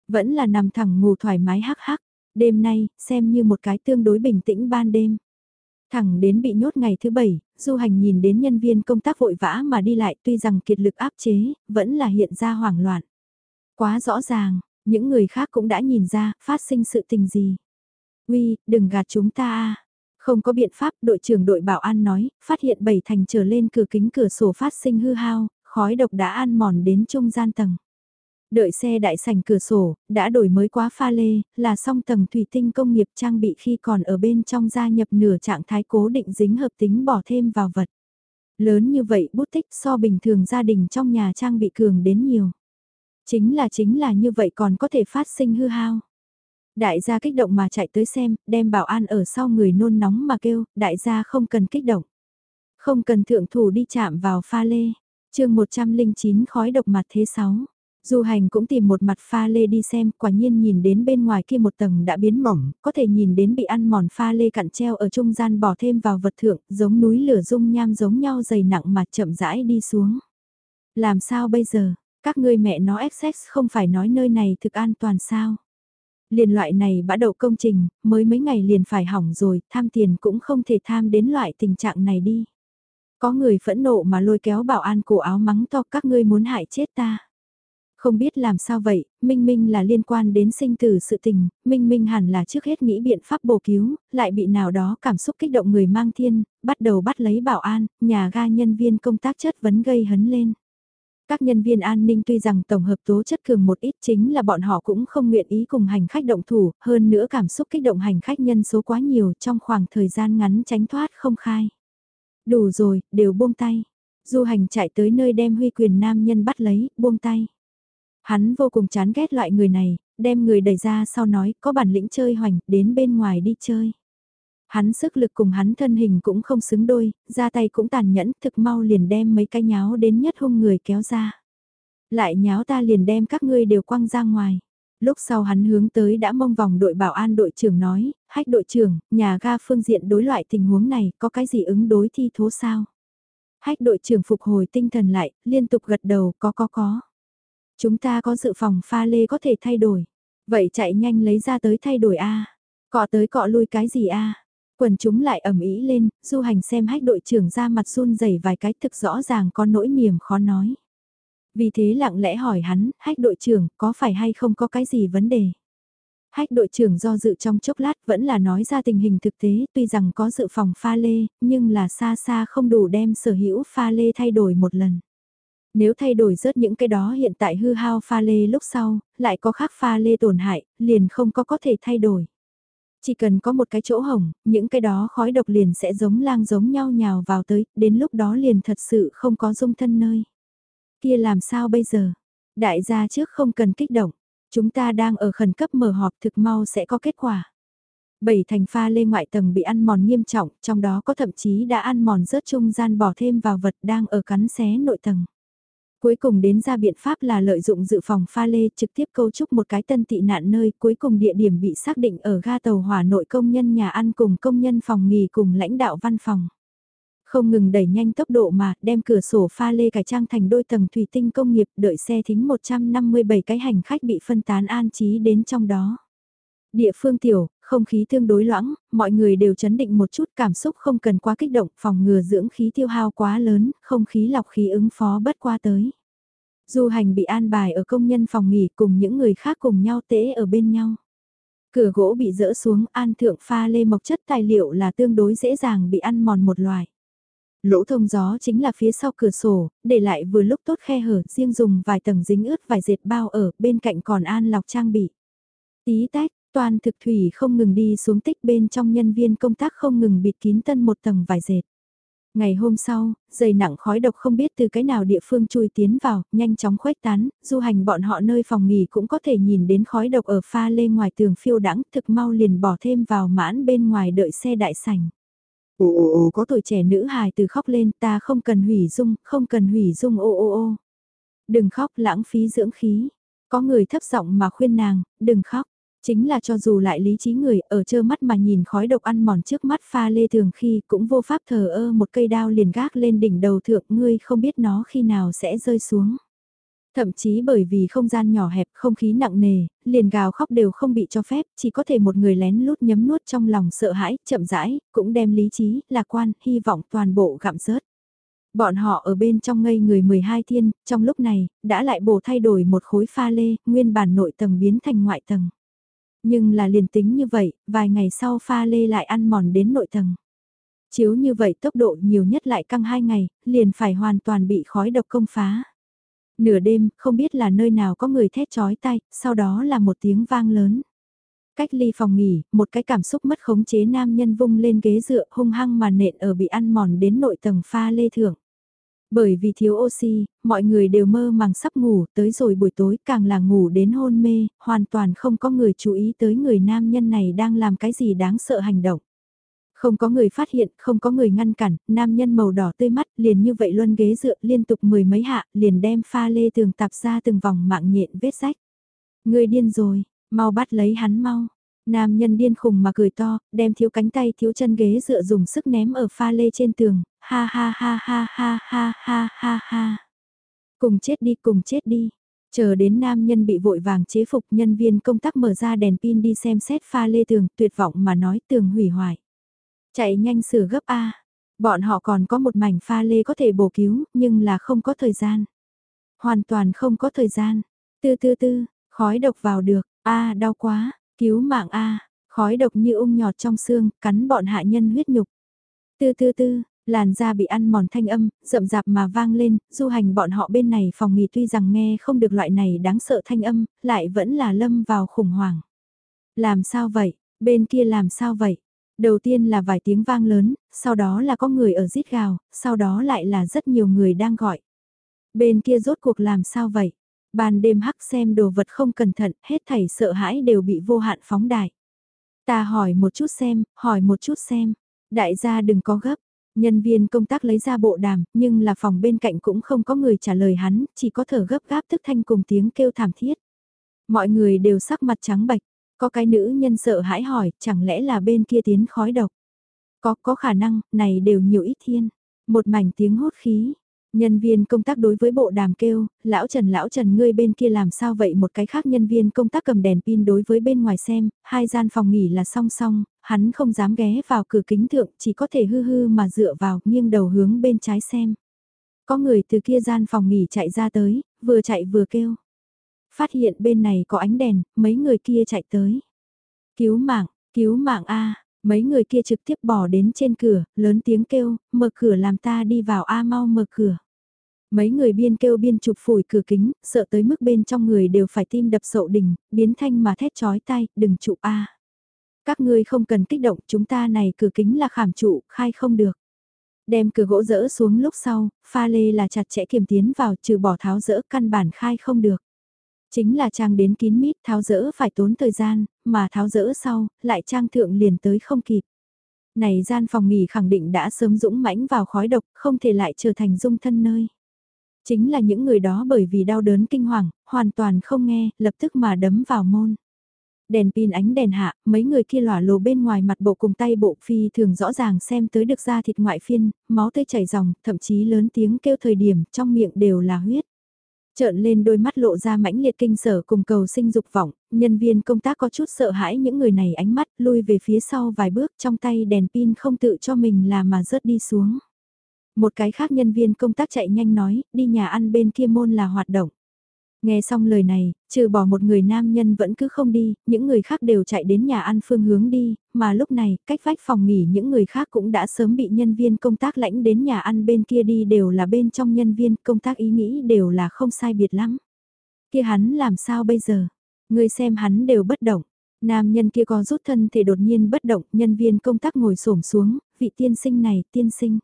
Vẫn là nằm thẳng ngủ thoải mái hắc hắc, đêm nay, xem như một cái tương đối bình tĩnh ban đêm. Thẳng đến bị nhốt ngày thứ bảy, du hành nhìn đến nhân viên công tác vội vã mà đi lại tuy rằng kiệt lực áp chế, vẫn là hiện ra hoảng loạn. Quá rõ ràng, những người khác cũng đã nhìn ra, phát sinh sự tình gì. Uy, đừng gạt chúng ta a không có biện pháp, đội trưởng đội bảo an nói, phát hiện bảy thành trở lên cửa kính cửa sổ phát sinh hư hao, khói độc đã ăn mòn đến trung gian tầng. Đợi xe đại sảnh cửa sổ, đã đổi mới quá pha lê, là song tầng thủy tinh công nghiệp trang bị khi còn ở bên trong gia nhập nửa trạng thái cố định dính hợp tính bỏ thêm vào vật. Lớn như vậy bút tích so bình thường gia đình trong nhà trang bị cường đến nhiều. Chính là chính là như vậy còn có thể phát sinh hư hao. Đại gia kích động mà chạy tới xem, đem bảo an ở sau người nôn nóng mà kêu, đại gia không cần kích động. Không cần thượng thủ đi chạm vào pha lê. chương 109 khói độc mặt thế 6. Du hành cũng tìm một mặt pha lê đi xem, quả nhiên nhìn đến bên ngoài kia một tầng đã biến mỏng, có thể nhìn đến bị ăn mòn pha lê cặn treo ở trung gian bỏ thêm vào vật thượng, giống núi lửa dung nham giống nhau dày nặng mà chậm rãi đi xuống. Làm sao bây giờ, các ngươi mẹ nó XX không phải nói nơi này thực an toàn sao? Liền loại này bã đậu công trình, mới mấy ngày liền phải hỏng rồi, tham tiền cũng không thể tham đến loại tình trạng này đi. Có người phẫn nộ mà lôi kéo bảo an cổ áo mắng to các ngươi muốn hại chết ta. Không biết làm sao vậy, Minh Minh là liên quan đến sinh tử sự tình, Minh Minh hẳn là trước hết nghĩ biện pháp bổ cứu, lại bị nào đó cảm xúc kích động người mang thiên, bắt đầu bắt lấy bảo an, nhà ga nhân viên công tác chất vấn gây hấn lên. Các nhân viên an ninh tuy rằng tổng hợp tố chất cường một ít chính là bọn họ cũng không nguyện ý cùng hành khách động thủ, hơn nữa cảm xúc kích động hành khách nhân số quá nhiều trong khoảng thời gian ngắn tránh thoát không khai. Đủ rồi, đều buông tay. Du hành chạy tới nơi đem huy quyền nam nhân bắt lấy, buông tay. Hắn vô cùng chán ghét loại người này, đem người đẩy ra sau nói có bản lĩnh chơi hoành, đến bên ngoài đi chơi. Hắn sức lực cùng hắn thân hình cũng không xứng đôi, ra tay cũng tàn nhẫn, thực mau liền đem mấy cái nháo đến nhất hung người kéo ra. Lại nháo ta liền đem các ngươi đều quăng ra ngoài. Lúc sau hắn hướng tới đã mong vòng đội bảo an đội trưởng nói, hách đội trưởng, nhà ga phương diện đối loại tình huống này có cái gì ứng đối thi thố sao? Hách đội trưởng phục hồi tinh thần lại, liên tục gật đầu, có có có. Chúng ta có dự phòng pha lê có thể thay đổi. Vậy chạy nhanh lấy ra tới thay đổi A. Cọ tới cọ lui cái gì A. Quần chúng lại ầm ĩ lên, du hành xem hách đội trưởng ra mặt run rẩy vài cái thực rõ ràng có nỗi niềm khó nói. Vì thế lặng lẽ hỏi hắn, hách đội trưởng, có phải hay không có cái gì vấn đề? Hách đội trưởng do dự trong chốc lát vẫn là nói ra tình hình thực tế, tuy rằng có dự phòng pha lê, nhưng là xa xa không đủ đem sở hữu pha lê thay đổi một lần. Nếu thay đổi rớt những cái đó hiện tại hư hao pha lê lúc sau, lại có khác pha lê tổn hại, liền không có có thể thay đổi. Chỉ cần có một cái chỗ hỏng, những cái đó khói độc liền sẽ giống lang giống nhau nhào vào tới, đến lúc đó liền thật sự không có dung thân nơi. Kia làm sao bây giờ? Đại gia trước không cần kích động, chúng ta đang ở khẩn cấp mở họp thực mau sẽ có kết quả. Bảy thành pha lê ngoại tầng bị ăn mòn nghiêm trọng, trong đó có thậm chí đã ăn mòn rớt trung gian bỏ thêm vào vật đang ở cắn xé nội tầng. Cuối cùng đến ra biện pháp là lợi dụng dự phòng pha lê trực tiếp cấu trúc một cái tân tị nạn nơi cuối cùng địa điểm bị xác định ở ga tàu hỏa nội công nhân nhà ăn cùng công nhân phòng nghỉ cùng lãnh đạo văn phòng. Không ngừng đẩy nhanh tốc độ mà đem cửa sổ pha lê cải trang thành đôi tầng thủy tinh công nghiệp, đợi xe thính 157 cái hành khách bị phân tán an trí đến trong đó. Địa phương tiểu, không khí tương đối loãng, mọi người đều chấn định một chút cảm xúc không cần quá kích động, phòng ngừa dưỡng khí tiêu hao quá lớn, không khí lọc khí ứng phó bất qua tới. Du hành bị an bài ở công nhân phòng nghỉ cùng những người khác cùng nhau tễ ở bên nhau. Cửa gỗ bị dỡ xuống an thượng pha lê mộc chất tài liệu là tương đối dễ dàng bị ăn mòn một loài. Lỗ thông gió chính là phía sau cửa sổ, để lại vừa lúc tốt khe hở riêng dùng vài tầng dính ướt vài dệt bao ở bên cạnh còn an lọc trang bị. Tí tách, Toàn thực thủy không ngừng đi xuống tích bên trong nhân viên công tác không ngừng bịt kín tân một tầng vải dệt. Ngày hôm sau, dày nặng khói độc không biết từ cái nào địa phương chui tiến vào, nhanh chóng khuếch tán, du hành bọn họ nơi phòng nghỉ cũng có thể nhìn đến khói độc ở pha lê ngoài tường phiêu đắng, thực mau liền bỏ thêm vào mãn bên ngoài đợi xe đại sảnh. Ồ ồ ồ có tuổi trẻ nữ hài từ khóc lên ta không cần hủy dung, không cần hủy dung ô ô ô. Đừng khóc lãng phí dưỡng khí. Có người thấp giọng mà khuyên nàng, đừng khóc. Chính là cho dù lại lý trí người ở trơ mắt mà nhìn khói độc ăn mòn trước mắt pha lê thường khi cũng vô pháp thờ ơ một cây đao liền gác lên đỉnh đầu thượng ngươi không biết nó khi nào sẽ rơi xuống. Thậm chí bởi vì không gian nhỏ hẹp không khí nặng nề, liền gào khóc đều không bị cho phép, chỉ có thể một người lén lút nhấm nuốt trong lòng sợ hãi, chậm rãi, cũng đem lý trí, lạc quan, hy vọng toàn bộ gặm rớt. Bọn họ ở bên trong ngây người 12 thiên, trong lúc này, đã lại bổ thay đổi một khối pha lê, nguyên bản nội tầng biến thành ngoại tầng. Nhưng là liền tính như vậy, vài ngày sau pha lê lại ăn mòn đến nội tầng. Chiếu như vậy tốc độ nhiều nhất lại căng hai ngày, liền phải hoàn toàn bị khói độc công phá. Nửa đêm, không biết là nơi nào có người thét chói tay, sau đó là một tiếng vang lớn. Cách ly phòng nghỉ, một cái cảm xúc mất khống chế nam nhân vung lên ghế dựa hung hăng mà nện ở bị ăn mòn đến nội tầng pha lê thưởng. Bởi vì thiếu oxy, mọi người đều mơ màng sắp ngủ, tới rồi buổi tối càng là ngủ đến hôn mê, hoàn toàn không có người chú ý tới người nam nhân này đang làm cái gì đáng sợ hành động. Không có người phát hiện, không có người ngăn cản, nam nhân màu đỏ tươi mắt liền như vậy luân ghế dựa liên tục mười mấy hạ, liền đem pha lê tường tạp ra từng vòng mạng nhện vết rách. Người điên rồi, mau bắt lấy hắn mau. Nam nhân điên khùng mà cười to, đem thiếu cánh tay thiếu chân ghế dựa dùng sức ném ở pha lê trên tường, ha ha ha ha ha ha ha ha ha. Cùng chết đi cùng chết đi. Chờ đến nam nhân bị vội vàng chế phục nhân viên công tác mở ra đèn pin đi xem xét pha lê tường tuyệt vọng mà nói tường hủy hoại. Chạy nhanh sửa gấp A. Bọn họ còn có một mảnh pha lê có thể bổ cứu nhưng là không có thời gian. Hoàn toàn không có thời gian. Tư tư tư, khói độc vào được. A đau quá, cứu mạng A. Khói độc như ung nhọt trong xương, cắn bọn hạ nhân huyết nhục. Tư tư tư, Làn da bị ăn mòn thanh âm, rậm rạp mà vang lên, du hành bọn họ bên này phòng nghỉ tuy rằng nghe không được loại này đáng sợ thanh âm, lại vẫn là lâm vào khủng hoảng. Làm sao vậy? Bên kia làm sao vậy? Đầu tiên là vài tiếng vang lớn, sau đó là có người ở rít gào, sau đó lại là rất nhiều người đang gọi. Bên kia rốt cuộc làm sao vậy? Ban đêm hắc xem đồ vật không cẩn thận, hết thảy sợ hãi đều bị vô hạn phóng đại. Ta hỏi một chút xem, hỏi một chút xem. Đại gia đừng có gấp. Nhân viên công tác lấy ra bộ đàm, nhưng là phòng bên cạnh cũng không có người trả lời hắn, chỉ có thở gấp gáp tức thanh cùng tiếng kêu thảm thiết. Mọi người đều sắc mặt trắng bạch, có cái nữ nhân sợ hãi hỏi, chẳng lẽ là bên kia tiến khói độc? Có, có khả năng, này đều nhiều ít thiên. Một mảnh tiếng hốt khí, Nhân viên công tác đối với bộ đàm kêu, lão Trần lão Trần ngươi bên kia làm sao vậy một cái khác nhân viên công tác cầm đèn pin đối với bên ngoài xem, hai gian phòng nghỉ là song song, hắn không dám ghé vào cửa kính thượng chỉ có thể hư hư mà dựa vào nghiêng đầu hướng bên trái xem. Có người từ kia gian phòng nghỉ chạy ra tới, vừa chạy vừa kêu. Phát hiện bên này có ánh đèn, mấy người kia chạy tới. Cứu mạng, cứu mạng A, Mấy người kia trực tiếp bỏ đến trên cửa, lớn tiếng kêu, mở cửa làm ta đi vào A mau mở cửa. Mấy người biên kêu biên chụp phủi cửa kính, sợ tới mức bên trong người đều phải tim đập sậu đỉnh, biến thanh mà thét chói tay, đừng chụp A. Các ngươi không cần kích động, chúng ta này cửa kính là khảm trụ, khai không được. Đem cửa gỗ dỡ xuống lúc sau, pha lê là chặt chẽ kiểm tiến vào trừ bỏ tháo dỡ căn bản khai không được. Chính là trang đến kín mít tháo dỡ phải tốn thời gian, mà tháo dỡ sau, lại trang thượng liền tới không kịp. Này gian phòng nghỉ khẳng định đã sớm dũng mãnh vào khói độc, không thể lại trở thành dung thân nơi. Chính là những người đó bởi vì đau đớn kinh hoàng, hoàn toàn không nghe, lập tức mà đấm vào môn đèn pin ánh đèn hạ, mấy người kia lỏa lồ bên ngoài mặt bộ cùng tay bộ phi thường rõ ràng xem tới được da thịt ngoại phiên, máu tươi chảy ròng, thậm chí lớn tiếng kêu thời điểm trong miệng đều là huyết. Trợn lên đôi mắt lộ ra mãnh liệt kinh sở cùng cầu sinh dục vọng, nhân viên công tác có chút sợ hãi những người này ánh mắt lui về phía sau vài bước trong tay đèn pin không tự cho mình là mà rớt đi xuống. Một cái khác nhân viên công tác chạy nhanh nói, đi nhà ăn bên kia môn là hoạt động. Nghe xong lời này, trừ bỏ một người nam nhân vẫn cứ không đi, những người khác đều chạy đến nhà ăn phương hướng đi, mà lúc này, cách vách phòng nghỉ những người khác cũng đã sớm bị nhân viên công tác lãnh đến nhà ăn bên kia đi đều là bên trong nhân viên, công tác ý nghĩ đều là không sai biệt lắm. Kia hắn làm sao bây giờ? Người xem hắn đều bất động. Nam nhân kia có rút thân thể đột nhiên bất động, nhân viên công tác ngồi xổm xuống, vị tiên sinh này, tiên sinh.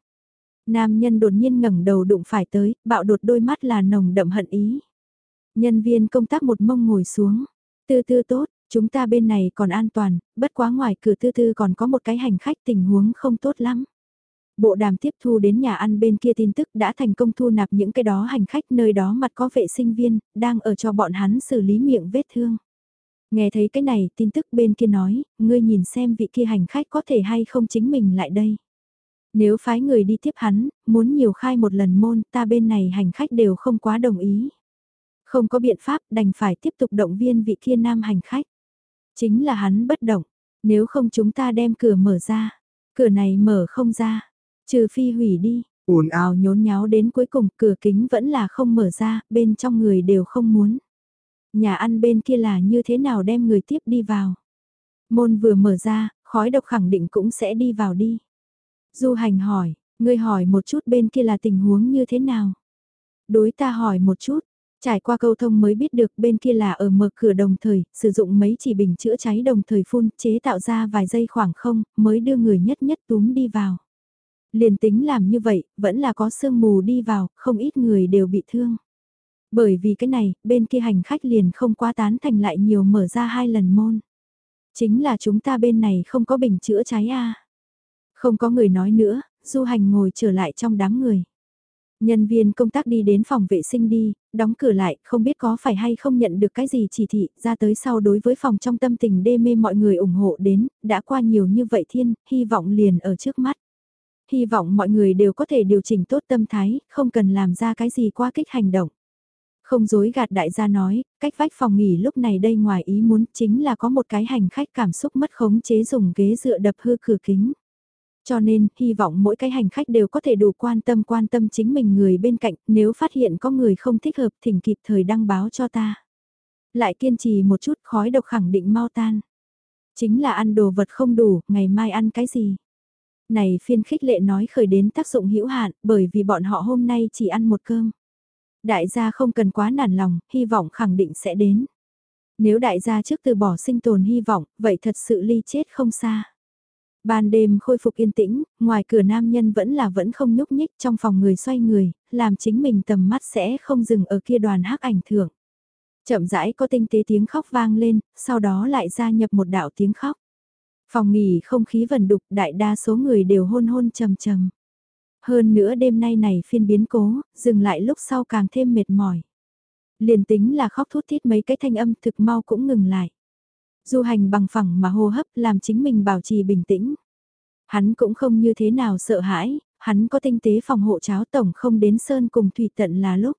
Nam nhân đột nhiên ngẩng đầu đụng phải tới, bạo đột đôi mắt là nồng đậm hận ý. Nhân viên công tác một mông ngồi xuống. Tư tư tốt, chúng ta bên này còn an toàn, bất quá ngoài cửa tư tư còn có một cái hành khách tình huống không tốt lắm. Bộ đàm tiếp thu đến nhà ăn bên kia tin tức đã thành công thu nạp những cái đó hành khách nơi đó mặt có vệ sinh viên, đang ở cho bọn hắn xử lý miệng vết thương. Nghe thấy cái này, tin tức bên kia nói, ngươi nhìn xem vị kia hành khách có thể hay không chính mình lại đây. Nếu phái người đi tiếp hắn, muốn nhiều khai một lần môn, ta bên này hành khách đều không quá đồng ý. Không có biện pháp đành phải tiếp tục động viên vị kia nam hành khách. Chính là hắn bất động, nếu không chúng ta đem cửa mở ra. Cửa này mở không ra, trừ phi hủy đi, ồn ào nhốn nháo đến cuối cùng cửa kính vẫn là không mở ra, bên trong người đều không muốn. Nhà ăn bên kia là như thế nào đem người tiếp đi vào. Môn vừa mở ra, khói độc khẳng định cũng sẽ đi vào đi. Du hành hỏi, ngươi hỏi một chút bên kia là tình huống như thế nào. Đối ta hỏi một chút, Trải qua câu thông mới biết được bên kia là ở mở cửa đồng thời, sử dụng mấy chỉ bình chữa cháy đồng thời phun, chế tạo ra vài giây khoảng không, mới đưa người nhất nhất túm đi vào. Liền tính làm như vậy, vẫn là có sương mù đi vào, không ít người đều bị thương. Bởi vì cái này, bên kia hành khách liền không quá tán thành lại nhiều mở ra hai lần môn. Chính là chúng ta bên này không có bình chữa cháy a Không có người nói nữa, du hành ngồi trở lại trong đám người. Nhân viên công tác đi đến phòng vệ sinh đi, đóng cửa lại, không biết có phải hay không nhận được cái gì chỉ thị, ra tới sau đối với phòng trong tâm tình đê mê mọi người ủng hộ đến, đã qua nhiều như vậy thiên, hy vọng liền ở trước mắt. Hy vọng mọi người đều có thể điều chỉnh tốt tâm thái, không cần làm ra cái gì quá kích hành động. Không dối gạt đại gia nói, cách vách phòng nghỉ lúc này đây ngoài ý muốn chính là có một cái hành khách cảm xúc mất khống chế dùng ghế dựa đập hư cửa kính. Cho nên, hy vọng mỗi cái hành khách đều có thể đủ quan tâm quan tâm chính mình người bên cạnh, nếu phát hiện có người không thích hợp thỉnh kịp thời đăng báo cho ta. Lại kiên trì một chút khói độc khẳng định mau tan. Chính là ăn đồ vật không đủ, ngày mai ăn cái gì? Này phiên khích lệ nói khởi đến tác dụng hữu hạn, bởi vì bọn họ hôm nay chỉ ăn một cơm. Đại gia không cần quá nản lòng, hy vọng khẳng định sẽ đến. Nếu đại gia trước từ bỏ sinh tồn hy vọng, vậy thật sự ly chết không xa. Ban đêm khôi phục yên tĩnh, ngoài cửa nam nhân vẫn là vẫn không nhúc nhích trong phòng người xoay người, làm chính mình tầm mắt sẽ không dừng ở kia đoàn hắc ảnh thưởng. Chậm rãi có tinh tế tiếng khóc vang lên, sau đó lại gia nhập một đạo tiếng khóc. Phòng nghỉ không khí vần đục, đại đa số người đều hôn hôn trầm trầm. Hơn nữa đêm nay này phiên biến cố, dừng lại lúc sau càng thêm mệt mỏi. Liền tính là khóc thút thít mấy cái thanh âm thực mau cũng ngừng lại. Du hành bằng phẳng mà hô hấp làm chính mình bảo trì bình tĩnh. Hắn cũng không như thế nào sợ hãi, hắn có tinh tế phòng hộ cháo tổng không đến sơn cùng thủy tận là lúc.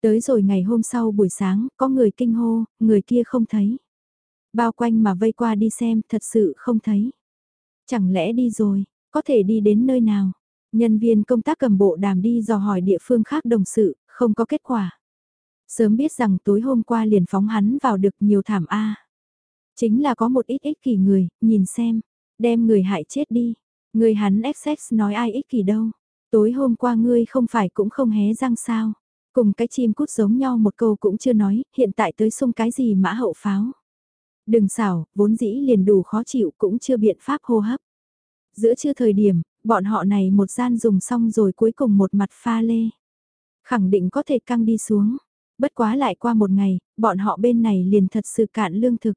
Tới rồi ngày hôm sau buổi sáng, có người kinh hô, người kia không thấy. Bao quanh mà vây qua đi xem, thật sự không thấy. Chẳng lẽ đi rồi, có thể đi đến nơi nào? Nhân viên công tác cầm bộ đàm đi dò hỏi địa phương khác đồng sự, không có kết quả. Sớm biết rằng tối hôm qua liền phóng hắn vào được nhiều thảm A. Chính là có một ít ích kỷ người, nhìn xem, đem người hại chết đi. Người hắn XX nói ai ích kỷ đâu. Tối hôm qua ngươi không phải cũng không hé răng sao. Cùng cái chim cút giống nhau một câu cũng chưa nói, hiện tại tới xung cái gì mã hậu pháo. Đừng xảo, vốn dĩ liền đủ khó chịu cũng chưa biện pháp hô hấp. Giữa chưa thời điểm, bọn họ này một gian dùng xong rồi cuối cùng một mặt pha lê. Khẳng định có thể căng đi xuống. Bất quá lại qua một ngày, bọn họ bên này liền thật sự cạn lương thực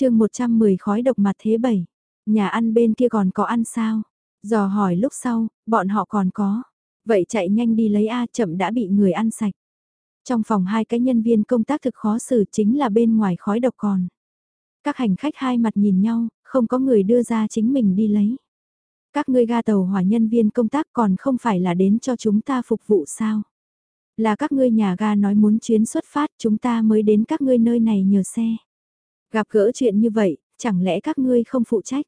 chương 110 khói độc mặt thế bảy Nhà ăn bên kia còn có ăn sao? Dò hỏi lúc sau, bọn họ còn có. Vậy chạy nhanh đi lấy A chậm đã bị người ăn sạch. Trong phòng hai cái nhân viên công tác thực khó xử chính là bên ngoài khói độc còn. Các hành khách hai mặt nhìn nhau, không có người đưa ra chính mình đi lấy. Các ngươi ga tàu hỏa nhân viên công tác còn không phải là đến cho chúng ta phục vụ sao? Là các ngươi nhà ga nói muốn chuyến xuất phát chúng ta mới đến các ngươi nơi này nhờ xe. Gặp gỡ chuyện như vậy, chẳng lẽ các ngươi không phụ trách?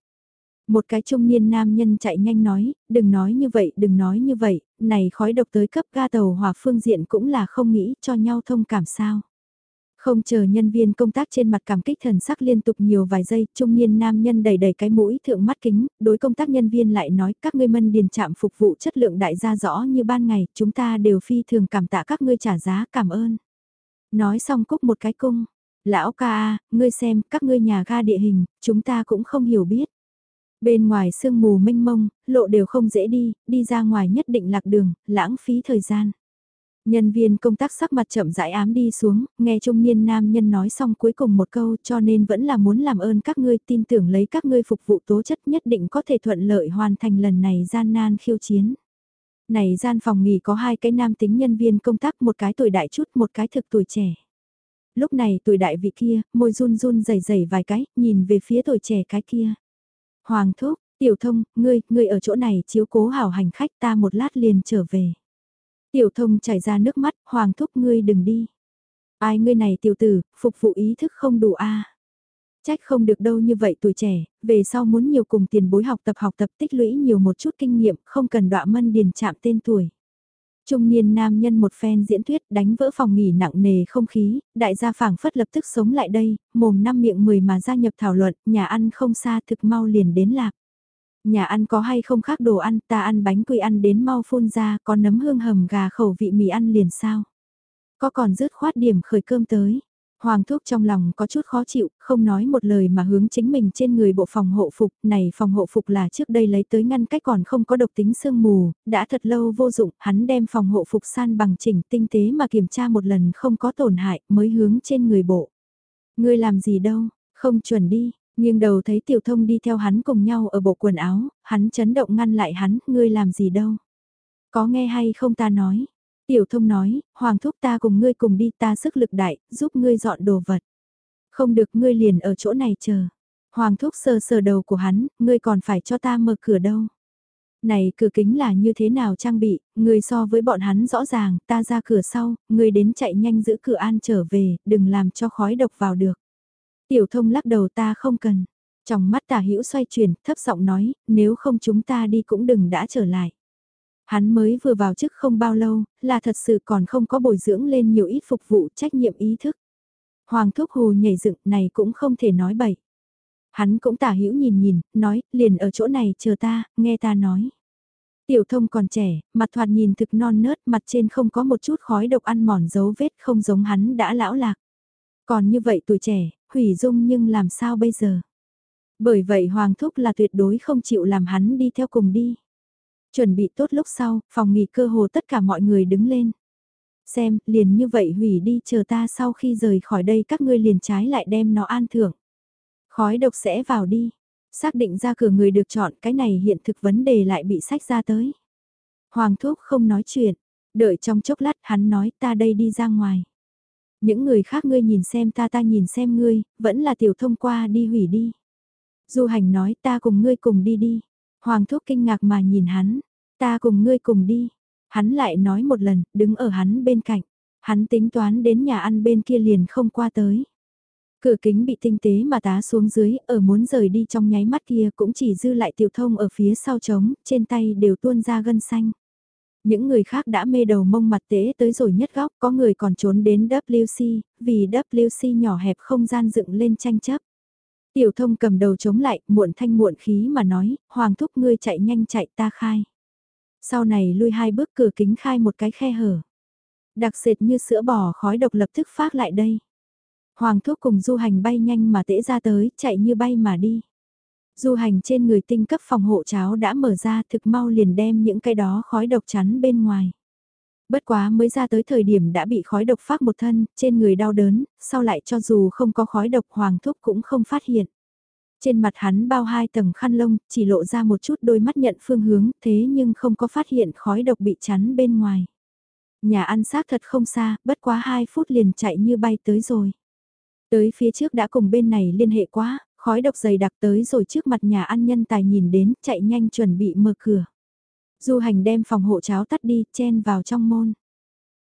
Một cái trung niên nam nhân chạy nhanh nói, đừng nói như vậy, đừng nói như vậy, này khói độc tới cấp ga tàu hỏa phương diện cũng là không nghĩ cho nhau thông cảm sao. Không chờ nhân viên công tác trên mặt cảm kích thần sắc liên tục nhiều vài giây, trung niên nam nhân đầy đầy cái mũi thượng mắt kính, đối công tác nhân viên lại nói các ngươi mân điền trạm phục vụ chất lượng đại gia rõ như ban ngày, chúng ta đều phi thường cảm tạ các ngươi trả giá cảm ơn. Nói xong cúc một cái cung, lão ca ngươi xem các ngươi nhà ga địa hình, chúng ta cũng không hiểu biết. Bên ngoài sương mù mênh mông, lộ đều không dễ đi, đi ra ngoài nhất định lạc đường, lãng phí thời gian. Nhân viên công tác sắc mặt chậm rãi ám đi xuống, nghe trung niên nam nhân nói xong cuối cùng một câu cho nên vẫn là muốn làm ơn các ngươi tin tưởng lấy các ngươi phục vụ tố chất nhất định có thể thuận lợi hoàn thành lần này gian nan khiêu chiến. Này gian phòng nghỉ có hai cái nam tính nhân viên công tác một cái tuổi đại chút một cái thực tuổi trẻ. Lúc này tuổi đại vị kia, môi run run dày dày vài cái, nhìn về phía tuổi trẻ cái kia. Hoàng thúc, tiểu thông, ngươi, ngươi ở chỗ này chiếu cố hảo hành khách ta một lát liền trở về. Tiểu thông chảy ra nước mắt, hoàng thúc ngươi đừng đi. Ai ngươi này tiểu tử, phục vụ ý thức không đủ a Trách không được đâu như vậy tuổi trẻ, về sau muốn nhiều cùng tiền bối học tập học tập tích lũy nhiều một chút kinh nghiệm, không cần đọa mân điền chạm tên tuổi. Trung niên nam nhân một phen diễn thuyết đánh vỡ phòng nghỉ nặng nề không khí, đại gia phảng phất lập tức sống lại đây, mồm năm miệng mười mà gia nhập thảo luận, nhà ăn không xa thực mau liền đến lạc. Nhà ăn có hay không khác đồ ăn, ta ăn bánh quy ăn đến mau phun ra, có nấm hương hầm gà khẩu vị mì ăn liền sao. Có còn rứt khoát điểm khởi cơm tới. Hoàng thúc trong lòng có chút khó chịu, không nói một lời mà hướng chính mình trên người bộ phòng hộ phục, này phòng hộ phục là trước đây lấy tới ngăn cách còn không có độc tính sương mù, đã thật lâu vô dụng, hắn đem phòng hộ phục san bằng chỉnh tinh tế mà kiểm tra một lần không có tổn hại mới hướng trên người bộ. Ngươi làm gì đâu, không chuẩn đi, nhưng đầu thấy tiểu thông đi theo hắn cùng nhau ở bộ quần áo, hắn chấn động ngăn lại hắn, ngươi làm gì đâu. Có nghe hay không ta nói, Tiểu thông nói, hoàng thúc ta cùng ngươi cùng đi ta sức lực đại, giúp ngươi dọn đồ vật. Không được ngươi liền ở chỗ này chờ. Hoàng thúc sờ sờ đầu của hắn, ngươi còn phải cho ta mở cửa đâu. Này cửa kính là như thế nào trang bị, ngươi so với bọn hắn rõ ràng, ta ra cửa sau, ngươi đến chạy nhanh giữ cửa an trở về, đừng làm cho khói độc vào được. Tiểu thông lắc đầu ta không cần. Trong mắt tả hữu xoay chuyển, thấp giọng nói, nếu không chúng ta đi cũng đừng đã trở lại. Hắn mới vừa vào chức không bao lâu, là thật sự còn không có bồi dưỡng lên nhiều ít phục vụ trách nhiệm ý thức. Hoàng thúc hù nhảy dựng này cũng không thể nói bậy. Hắn cũng tả hữu nhìn nhìn, nói, liền ở chỗ này chờ ta, nghe ta nói. Tiểu thông còn trẻ, mặt thoạt nhìn thực non nớt, mặt trên không có một chút khói độc ăn mòn dấu vết không giống hắn đã lão lạc. Còn như vậy tuổi trẻ, hủy dung nhưng làm sao bây giờ? Bởi vậy Hoàng Thúc là tuyệt đối không chịu làm hắn đi theo cùng đi. Chuẩn bị tốt lúc sau, phòng nghỉ cơ hồ tất cả mọi người đứng lên. Xem, liền như vậy hủy đi chờ ta sau khi rời khỏi đây các ngươi liền trái lại đem nó an thưởng. Khói độc sẽ vào đi. Xác định ra cửa người được chọn cái này hiện thực vấn đề lại bị sách ra tới. Hoàng Thúc không nói chuyện. Đợi trong chốc lát hắn nói ta đây đi ra ngoài. Những người khác ngươi nhìn xem ta ta nhìn xem ngươi, vẫn là tiểu thông qua đi hủy đi. Du hành nói ta cùng ngươi cùng đi đi. Hoàng thúc kinh ngạc mà nhìn hắn, ta cùng ngươi cùng đi. Hắn lại nói một lần, đứng ở hắn bên cạnh. Hắn tính toán đến nhà ăn bên kia liền không qua tới. Cửa kính bị tinh tế mà tá xuống dưới, ở muốn rời đi trong nháy mắt kia cũng chỉ dư lại tiểu thông ở phía sau trống, trên tay đều tuôn ra gân xanh. Những người khác đã mê đầu mông mặt tế tới rồi nhất góc, có người còn trốn đến WC, vì WC nhỏ hẹp không gian dựng lên tranh chấp. Tiểu thông cầm đầu chống lại, muộn thanh muộn khí mà nói, hoàng thúc ngươi chạy nhanh chạy ta khai. Sau này lui hai bước cửa kính khai một cái khe hở. Đặc sệt như sữa bò khói độc lập tức phát lại đây. Hoàng thúc cùng du hành bay nhanh mà tễ ra tới, chạy như bay mà đi. Du hành trên người tinh cấp phòng hộ cháo đã mở ra thực mau liền đem những cái đó khói độc chắn bên ngoài. Bất quá mới ra tới thời điểm đã bị khói độc phát một thân, trên người đau đớn, sau lại cho dù không có khói độc hoàng thúc cũng không phát hiện. Trên mặt hắn bao hai tầng khăn lông, chỉ lộ ra một chút đôi mắt nhận phương hướng, thế nhưng không có phát hiện khói độc bị chắn bên ngoài. Nhà ăn xác thật không xa, bất quá hai phút liền chạy như bay tới rồi. Tới phía trước đã cùng bên này liên hệ quá, khói độc dày đặc tới rồi trước mặt nhà ăn nhân tài nhìn đến, chạy nhanh chuẩn bị mở cửa. Du hành đem phòng hộ cháo tắt đi, chen vào trong môn.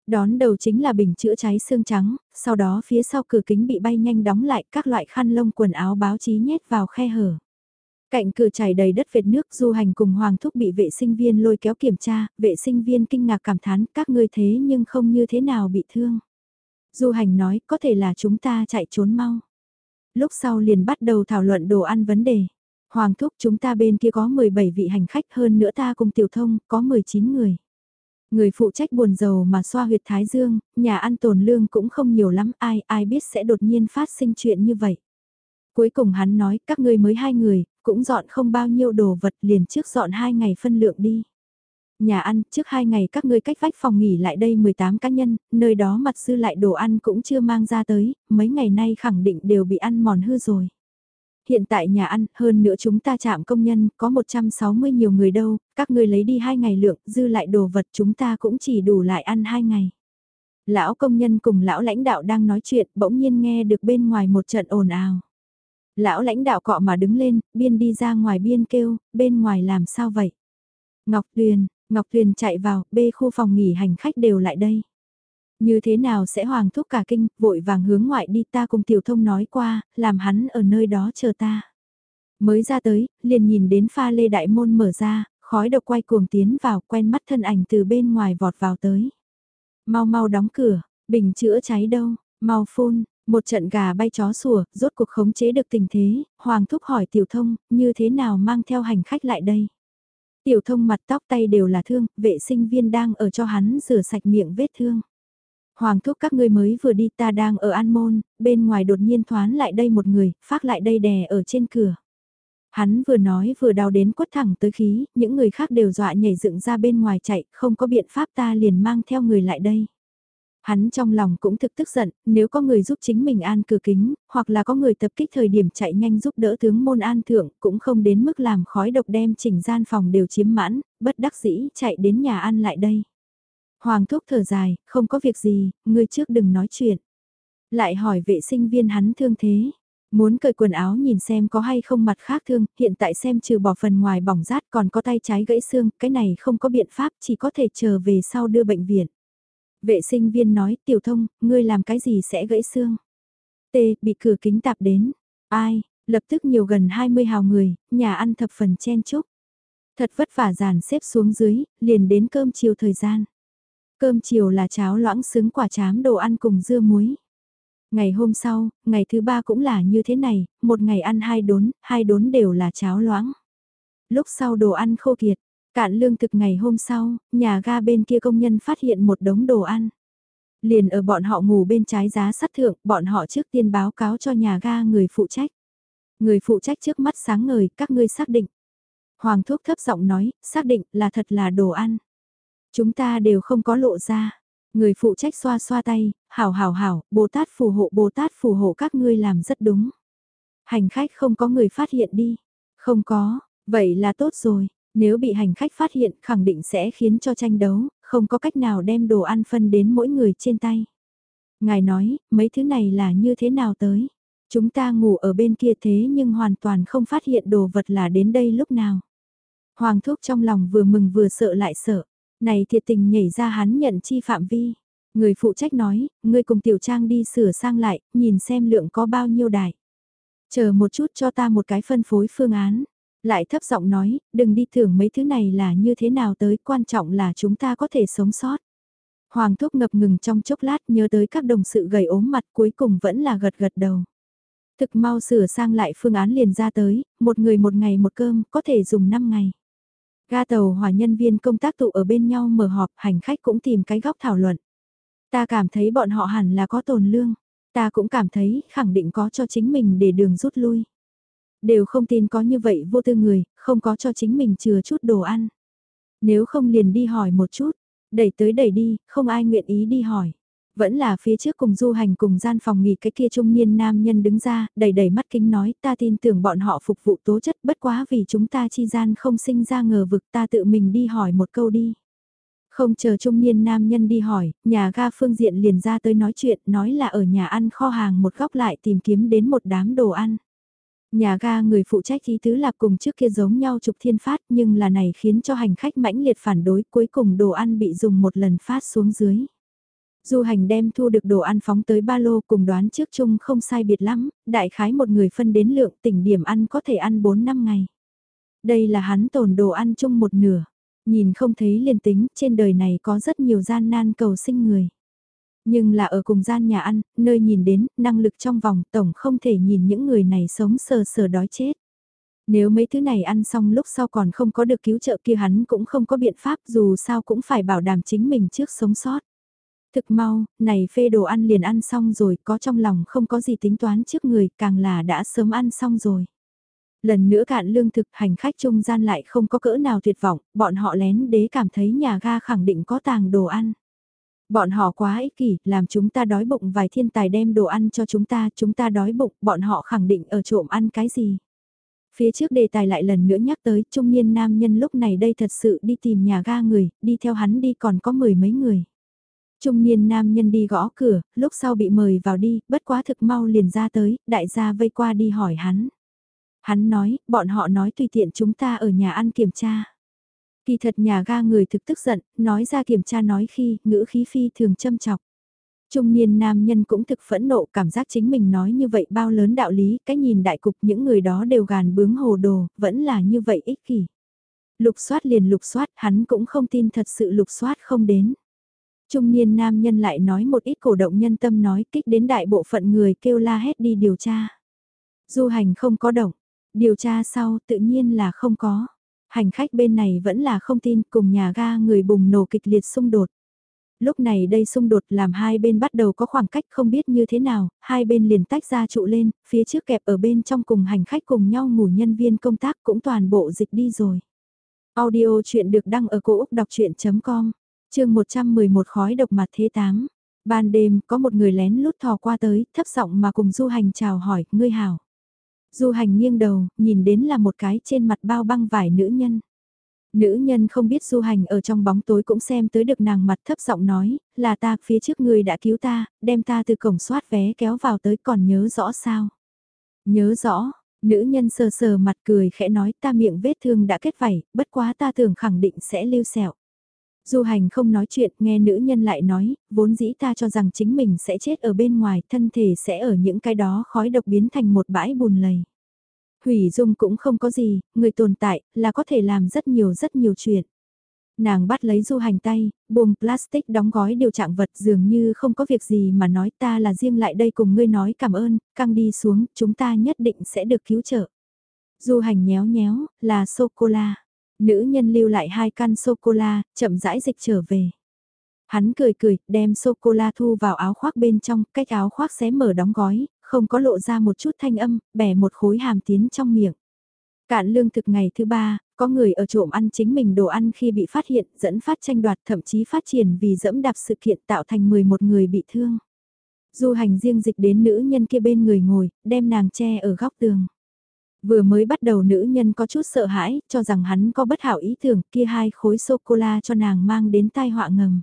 Đón đầu chính là bình chữa cháy xương trắng, sau đó phía sau cửa kính bị bay nhanh đóng lại các loại khăn lông quần áo báo chí nhét vào khe hở. Cạnh cửa chảy đầy đất vệt nước du hành cùng Hoàng Thúc bị vệ sinh viên lôi kéo kiểm tra, vệ sinh viên kinh ngạc cảm thán các ngươi thế nhưng không như thế nào bị thương. Du hành nói có thể là chúng ta chạy trốn mau. Lúc sau liền bắt đầu thảo luận đồ ăn vấn đề. Hoàng thúc chúng ta bên kia có 17 vị hành khách hơn nữa ta cùng tiểu thông có 19 người. Người phụ trách buồn giàu mà xoa huyệt thái dương, nhà ăn tồn lương cũng không nhiều lắm ai ai biết sẽ đột nhiên phát sinh chuyện như vậy. Cuối cùng hắn nói các ngươi mới hai người, cũng dọn không bao nhiêu đồ vật liền trước dọn hai ngày phân lượng đi. Nhà ăn, trước hai ngày các ngươi cách vách phòng nghỉ lại đây 18 cá nhân, nơi đó mặt sư lại đồ ăn cũng chưa mang ra tới, mấy ngày nay khẳng định đều bị ăn mòn hư rồi. Hiện tại nhà ăn, hơn nữa chúng ta chạm công nhân, có 160 nhiều người đâu, các ngươi lấy đi hai ngày lượng, dư lại đồ vật chúng ta cũng chỉ đủ lại ăn hai ngày. Lão công nhân cùng lão lãnh đạo đang nói chuyện, bỗng nhiên nghe được bên ngoài một trận ồn ào. Lão lãnh đạo cọ mà đứng lên, biên đi ra ngoài biên kêu, bên ngoài làm sao vậy? Ngọc Tuyền, Ngọc Tuyền chạy vào, bê khu phòng nghỉ hành khách đều lại đây. Như thế nào sẽ hoàng thúc cả kinh, vội vàng hướng ngoại đi ta cùng tiểu thông nói qua, làm hắn ở nơi đó chờ ta. Mới ra tới, liền nhìn đến pha lê đại môn mở ra, khói độc quay cuồng tiến vào, quen mắt thân ảnh từ bên ngoài vọt vào tới. Mau mau đóng cửa, bình chữa cháy đâu, mau phun, một trận gà bay chó sủa, rốt cuộc khống chế được tình thế, Hoàng Thúc hỏi Tiểu Thông, như thế nào mang theo hành khách lại đây? Tiểu Thông mặt tóc tay đều là thương, vệ sinh viên đang ở cho hắn rửa sạch miệng vết thương. Hoàng thúc các ngươi mới vừa đi ta đang ở an môn, bên ngoài đột nhiên thoán lại đây một người, phát lại đây đè ở trên cửa. Hắn vừa nói vừa đào đến quất thẳng tới khí, những người khác đều dọa nhảy dựng ra bên ngoài chạy, không có biện pháp ta liền mang theo người lại đây. Hắn trong lòng cũng thực tức giận, nếu có người giúp chính mình an cửa kính, hoặc là có người tập kích thời điểm chạy nhanh giúp đỡ tướng môn an thượng, cũng không đến mức làm khói độc đem chỉnh gian phòng đều chiếm mãn, bất đắc dĩ chạy đến nhà ăn lại đây. Hoàng thúc thở dài, không có việc gì, ngươi trước đừng nói chuyện. Lại hỏi vệ sinh viên hắn thương thế. Muốn cởi quần áo nhìn xem có hay không mặt khác thương, hiện tại xem trừ bỏ phần ngoài bỏng rát còn có tay trái gãy xương, cái này không có biện pháp chỉ có thể chờ về sau đưa bệnh viện. Vệ sinh viên nói, tiểu thông, ngươi làm cái gì sẽ gãy xương? T, bị cửa kính tạp đến. Ai, lập tức nhiều gần 20 hào người, nhà ăn thập phần chen chúc. Thật vất vả dàn xếp xuống dưới, liền đến cơm chiều thời gian. Cơm chiều là cháo loãng xứng quả chám đồ ăn cùng dưa muối. Ngày hôm sau, ngày thứ ba cũng là như thế này, một ngày ăn hai đốn, hai đốn đều là cháo loãng. Lúc sau đồ ăn khô kiệt, cạn lương thực ngày hôm sau, nhà ga bên kia công nhân phát hiện một đống đồ ăn. Liền ở bọn họ ngủ bên trái giá sắt thượng, bọn họ trước tiên báo cáo cho nhà ga người phụ trách. Người phụ trách trước mắt sáng ngời, các ngươi xác định. Hoàng thuốc thấp giọng nói, xác định là thật là đồ ăn. Chúng ta đều không có lộ ra. Người phụ trách xoa xoa tay, hảo hảo hảo, Bồ Tát phù hộ Bồ Tát phù hộ các ngươi làm rất đúng. Hành khách không có người phát hiện đi. Không có, vậy là tốt rồi. Nếu bị hành khách phát hiện khẳng định sẽ khiến cho tranh đấu, không có cách nào đem đồ ăn phân đến mỗi người trên tay. Ngài nói, mấy thứ này là như thế nào tới? Chúng ta ngủ ở bên kia thế nhưng hoàn toàn không phát hiện đồ vật là đến đây lúc nào. Hoàng thúc trong lòng vừa mừng vừa sợ lại sợ. Này thiệt tình nhảy ra hắn nhận chi phạm vi. Người phụ trách nói, ngươi cùng tiểu trang đi sửa sang lại, nhìn xem lượng có bao nhiêu đài. Chờ một chút cho ta một cái phân phối phương án. Lại thấp giọng nói, đừng đi thưởng mấy thứ này là như thế nào tới, quan trọng là chúng ta có thể sống sót. Hoàng thúc ngập ngừng trong chốc lát nhớ tới các đồng sự gầy ốm mặt cuối cùng vẫn là gật gật đầu. Thực mau sửa sang lại phương án liền ra tới, một người một ngày một cơm, có thể dùng 5 ngày. Ga tàu hòa nhân viên công tác tụ ở bên nhau mở họp, hành khách cũng tìm cái góc thảo luận. Ta cảm thấy bọn họ hẳn là có tồn lương. Ta cũng cảm thấy khẳng định có cho chính mình để đường rút lui. Đều không tin có như vậy vô tư người, không có cho chính mình chừa chút đồ ăn. Nếu không liền đi hỏi một chút, đẩy tới đẩy đi, không ai nguyện ý đi hỏi. Vẫn là phía trước cùng du hành cùng gian phòng nghỉ cái kia trung niên nam nhân đứng ra, đầy đầy mắt kính nói ta tin tưởng bọn họ phục vụ tố chất bất quá vì chúng ta chi gian không sinh ra ngờ vực ta tự mình đi hỏi một câu đi. Không chờ trung niên nam nhân đi hỏi, nhà ga phương diện liền ra tới nói chuyện, nói là ở nhà ăn kho hàng một góc lại tìm kiếm đến một đám đồ ăn. Nhà ga người phụ trách ý tứ là cùng trước kia giống nhau trục thiên phát nhưng là này khiến cho hành khách mãnh liệt phản đối cuối cùng đồ ăn bị dùng một lần phát xuống dưới. Du hành đem thu được đồ ăn phóng tới ba lô cùng đoán trước chung không sai biệt lắm, đại khái một người phân đến lượng tỉnh điểm ăn có thể ăn 4 năm ngày. Đây là hắn tồn đồ ăn chung một nửa. Nhìn không thấy liền tính, trên đời này có rất nhiều gian nan cầu sinh người. Nhưng là ở cùng gian nhà ăn, nơi nhìn đến, năng lực trong vòng tổng không thể nhìn những người này sống sờ sờ đói chết. Nếu mấy thứ này ăn xong lúc sau còn không có được cứu trợ kia hắn cũng không có biện pháp dù sao cũng phải bảo đảm chính mình trước sống sót. Thực mau, này phê đồ ăn liền ăn xong rồi, có trong lòng không có gì tính toán trước người, càng là đã sớm ăn xong rồi. Lần nữa cạn lương thực hành khách trung gian lại không có cỡ nào tuyệt vọng, bọn họ lén đế cảm thấy nhà ga khẳng định có tàng đồ ăn. Bọn họ quá ích kỷ, làm chúng ta đói bụng vài thiên tài đem đồ ăn cho chúng ta, chúng ta đói bụng, bọn họ khẳng định ở trộm ăn cái gì. Phía trước đề tài lại lần nữa nhắc tới, trung niên nam nhân lúc này đây thật sự đi tìm nhà ga người, đi theo hắn đi còn có mười mấy người. Trung niên nam nhân đi gõ cửa, lúc sau bị mời vào đi, bất quá thực mau liền ra tới, đại gia vây qua đi hỏi hắn. Hắn nói, bọn họ nói tùy tiện chúng ta ở nhà ăn kiểm tra. Kỳ thật nhà ga người thực tức giận, nói ra kiểm tra nói khi, ngữ khí phi thường châm chọc. Trung niên nam nhân cũng thực phẫn nộ cảm giác chính mình nói như vậy bao lớn đạo lý, cái nhìn đại cục những người đó đều gàn bướng hồ đồ, vẫn là như vậy ích kỷ. Lục soát liền lục soát, hắn cũng không tin thật sự lục soát không đến. Trung niên nam nhân lại nói một ít cổ động nhân tâm nói kích đến đại bộ phận người kêu la hét đi điều tra. Du hành không có động, điều tra sau tự nhiên là không có. Hành khách bên này vẫn là không tin cùng nhà ga người bùng nổ kịch liệt xung đột. Lúc này đây xung đột làm hai bên bắt đầu có khoảng cách không biết như thế nào, hai bên liền tách ra trụ lên, phía trước kẹp ở bên trong cùng hành khách cùng nhau ngủ nhân viên công tác cũng toàn bộ dịch đi rồi. Audio chuyện được đăng ở cổ Úc đọc chuyện.com chương 111 khói độc mặt thế tám. Ban đêm, có một người lén lút thò qua tới, thấp giọng mà cùng du hành chào hỏi, ngươi hảo. Du hành nghiêng đầu, nhìn đến là một cái trên mặt bao băng vải nữ nhân. Nữ nhân không biết du hành ở trong bóng tối cũng xem tới được nàng mặt thấp giọng nói, là ta phía trước người đã cứu ta, đem ta từ cổng soát vé kéo vào tới còn nhớ rõ sao. Nhớ rõ, nữ nhân sờ sờ mặt cười khẽ nói ta miệng vết thương đã kết vảy, bất quá ta tưởng khẳng định sẽ lưu sẹo. Du hành không nói chuyện, nghe nữ nhân lại nói, vốn dĩ ta cho rằng chính mình sẽ chết ở bên ngoài, thân thể sẽ ở những cái đó khói độc biến thành một bãi bùn lầy. Hủy dung cũng không có gì, người tồn tại, là có thể làm rất nhiều rất nhiều chuyện. Nàng bắt lấy du hành tay, buông plastic đóng gói điều trạng vật dường như không có việc gì mà nói ta là riêng lại đây cùng ngươi nói cảm ơn, căng đi xuống, chúng ta nhất định sẽ được cứu trợ. Du hành nhéo nhéo, là sô-cô-la. Nữ nhân lưu lại hai căn sô-cô-la, chậm rãi dịch trở về. Hắn cười cười, đem sô-cô-la thu vào áo khoác bên trong, cách áo khoác xé mở đóng gói, không có lộ ra một chút thanh âm, bẻ một khối hàm tiến trong miệng. Cạn lương thực ngày thứ ba, có người ở trộm ăn chính mình đồ ăn khi bị phát hiện, dẫn phát tranh đoạt thậm chí phát triển vì dẫm đạp sự kiện tạo thành 11 người bị thương. Du hành riêng dịch đến nữ nhân kia bên người ngồi, đem nàng che ở góc tường. Vừa mới bắt đầu nữ nhân có chút sợ hãi, cho rằng hắn có bất hảo ý tưởng kia hai khối sô-cô-la cho nàng mang đến tai họa ngầm.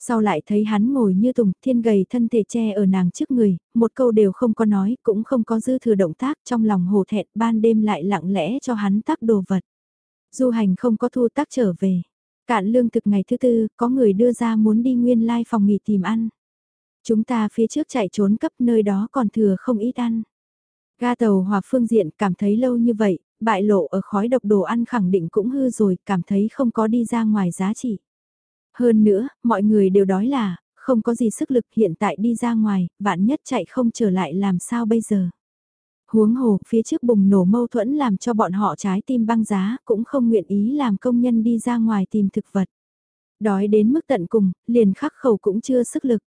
Sau lại thấy hắn ngồi như tùng thiên gầy thân thể che ở nàng trước người, một câu đều không có nói, cũng không có dư thừa động tác trong lòng hồ thẹn ban đêm lại lặng lẽ cho hắn tác đồ vật. Du hành không có thu tác trở về. Cạn lương thực ngày thứ tư, có người đưa ra muốn đi nguyên lai phòng nghỉ tìm ăn. Chúng ta phía trước chạy trốn cấp nơi đó còn thừa không ít ăn. Ga tàu hòa phương diện cảm thấy lâu như vậy, bại lộ ở khói độc đồ ăn khẳng định cũng hư rồi, cảm thấy không có đi ra ngoài giá trị. Hơn nữa, mọi người đều đói là, không có gì sức lực hiện tại đi ra ngoài, vạn nhất chạy không trở lại làm sao bây giờ. Huống hồ, phía trước bùng nổ mâu thuẫn làm cho bọn họ trái tim băng giá, cũng không nguyện ý làm công nhân đi ra ngoài tìm thực vật. Đói đến mức tận cùng, liền khắc khẩu cũng chưa sức lực.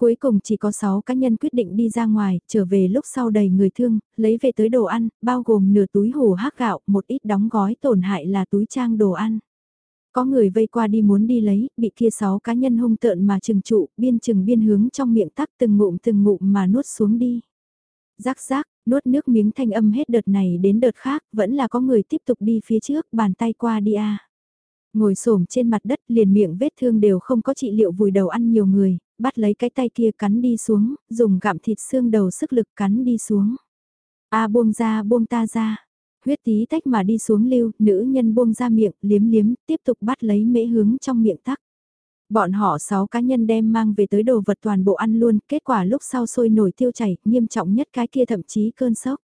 Cuối cùng chỉ có 6 cá nhân quyết định đi ra ngoài, trở về lúc sau đầy người thương, lấy về tới đồ ăn, bao gồm nửa túi hủ hác gạo, một ít đóng gói tổn hại là túi trang đồ ăn. Có người vây qua đi muốn đi lấy, bị kia 6 cá nhân hung tợn mà trừng trụ, biên trừng biên hướng trong miệng tắc từng ngụm từng ngụm mà nuốt xuống đi. Rác rác, nuốt nước miếng thanh âm hết đợt này đến đợt khác, vẫn là có người tiếp tục đi phía trước, bàn tay qua đi a. Ngồi xổm trên mặt đất liền miệng vết thương đều không có trị liệu vùi đầu ăn nhiều người, bắt lấy cái tay kia cắn đi xuống, dùng gặm thịt xương đầu sức lực cắn đi xuống. A buông ra buông ta ra. Huyết tí tách mà đi xuống lưu, nữ nhân buông ra miệng, liếm liếm, tiếp tục bắt lấy mễ hướng trong miệng tắc. Bọn họ 6 cá nhân đem mang về tới đồ vật toàn bộ ăn luôn, kết quả lúc sau sôi nổi tiêu chảy, nghiêm trọng nhất cái kia thậm chí cơn sốc.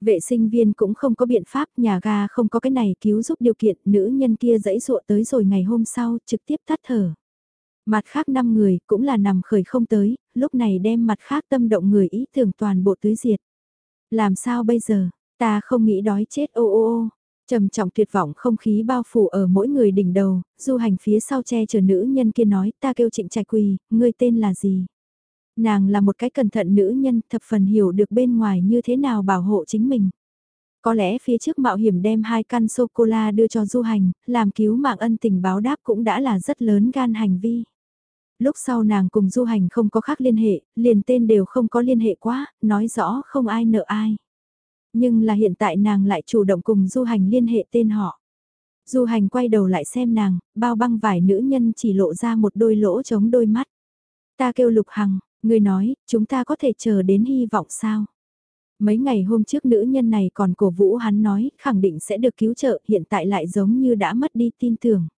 Vệ sinh viên cũng không có biện pháp, nhà ga không có cái này cứu giúp điều kiện, nữ nhân kia dãy dụa tới rồi ngày hôm sau, trực tiếp tắt thở. Mặt khác 5 người cũng là nằm khởi không tới, lúc này đem mặt khác tâm động người ý tưởng toàn bộ tưới diệt. Làm sao bây giờ, ta không nghĩ đói chết ô ô ô. Trầm trọng tuyệt vọng không khí bao phủ ở mỗi người đỉnh đầu, du hành phía sau che chở nữ nhân kia nói ta kêu trịnh trạch quỳ, ngươi tên là gì? Nàng là một cái cẩn thận nữ nhân thập phần hiểu được bên ngoài như thế nào bảo hộ chính mình. Có lẽ phía trước mạo hiểm đem hai căn sô-cô-la đưa cho du hành, làm cứu mạng ân tình báo đáp cũng đã là rất lớn gan hành vi. Lúc sau nàng cùng du hành không có khác liên hệ, liền tên đều không có liên hệ quá, nói rõ không ai nợ ai. Nhưng là hiện tại nàng lại chủ động cùng du hành liên hệ tên họ. Du hành quay đầu lại xem nàng, bao băng vải nữ nhân chỉ lộ ra một đôi lỗ chống đôi mắt. Ta kêu lục hằng, người nói, chúng ta có thể chờ đến hy vọng sao? Mấy ngày hôm trước nữ nhân này còn cổ vũ hắn nói, khẳng định sẽ được cứu trợ, hiện tại lại giống như đã mất đi tin tưởng.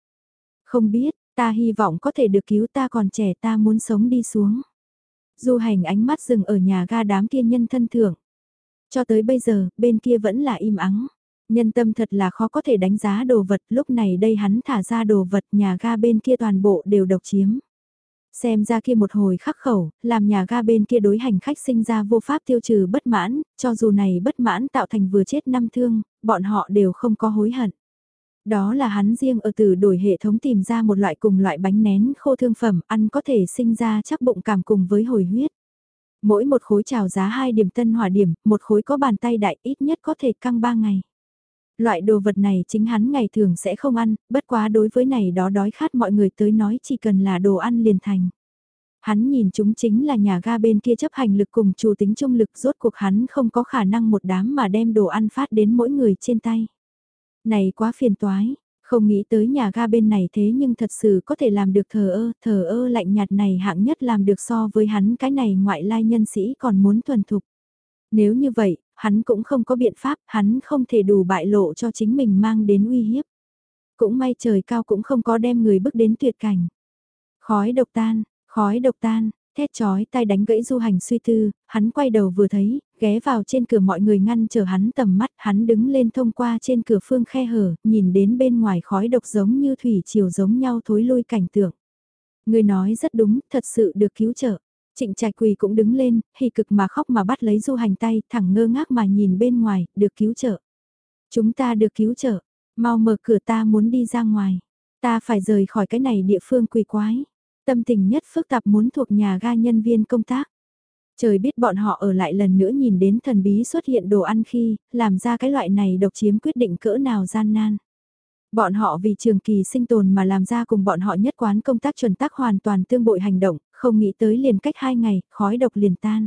Không biết, ta hy vọng có thể được cứu ta còn trẻ ta muốn sống đi xuống. Du hành ánh mắt dừng ở nhà ga đám kia nhân thân thưởng. Cho tới bây giờ, bên kia vẫn là im ắng. Nhân tâm thật là khó có thể đánh giá đồ vật, lúc này đây hắn thả ra đồ vật nhà ga bên kia toàn bộ đều độc chiếm. Xem ra kia một hồi khắc khẩu, làm nhà ga bên kia đối hành khách sinh ra vô pháp tiêu trừ bất mãn, cho dù này bất mãn tạo thành vừa chết năm thương, bọn họ đều không có hối hận. Đó là hắn riêng ở từ đổi hệ thống tìm ra một loại cùng loại bánh nén khô thương phẩm ăn có thể sinh ra chắc bụng cảm cùng với hồi huyết. Mỗi một khối trào giá 2 điểm tân hỏa điểm, một khối có bàn tay đại ít nhất có thể căng 3 ngày. Loại đồ vật này chính hắn ngày thường sẽ không ăn, bất quá đối với này đó đói khát mọi người tới nói chỉ cần là đồ ăn liền thành. Hắn nhìn chúng chính là nhà ga bên kia chấp hành lực cùng chủ tính trung lực rốt cuộc hắn không có khả năng một đám mà đem đồ ăn phát đến mỗi người trên tay. Này quá phiền toái, không nghĩ tới nhà ga bên này thế nhưng thật sự có thể làm được thờ ơ, thờ ơ lạnh nhạt này hạng nhất làm được so với hắn cái này ngoại lai nhân sĩ còn muốn thuần thục. Nếu như vậy, hắn cũng không có biện pháp, hắn không thể đủ bại lộ cho chính mình mang đến uy hiếp. Cũng may trời cao cũng không có đem người bước đến tuyệt cảnh. Khói độc tan, khói độc tan, thét chói tay đánh gãy du hành suy tư, hắn quay đầu vừa thấy, ghé vào trên cửa mọi người ngăn chờ hắn tầm mắt, hắn đứng lên thông qua trên cửa phương khe hở, nhìn đến bên ngoài khói độc giống như thủy chiều giống nhau thối lui cảnh tượng. Người nói rất đúng, thật sự được cứu trợ. Trịnh trạch quỳ cũng đứng lên, hì cực mà khóc mà bắt lấy du hành tay, thẳng ngơ ngác mà nhìn bên ngoài, được cứu trợ. Chúng ta được cứu trợ, mau mở cửa ta muốn đi ra ngoài. Ta phải rời khỏi cái này địa phương quỳ quái. Tâm tình nhất phức tạp muốn thuộc nhà ga nhân viên công tác. Trời biết bọn họ ở lại lần nữa nhìn đến thần bí xuất hiện đồ ăn khi, làm ra cái loại này độc chiếm quyết định cỡ nào gian nan. Bọn họ vì trường kỳ sinh tồn mà làm ra cùng bọn họ nhất quán công tác chuẩn tác hoàn toàn tương bội hành động, không nghĩ tới liền cách hai ngày, khói độc liền tan.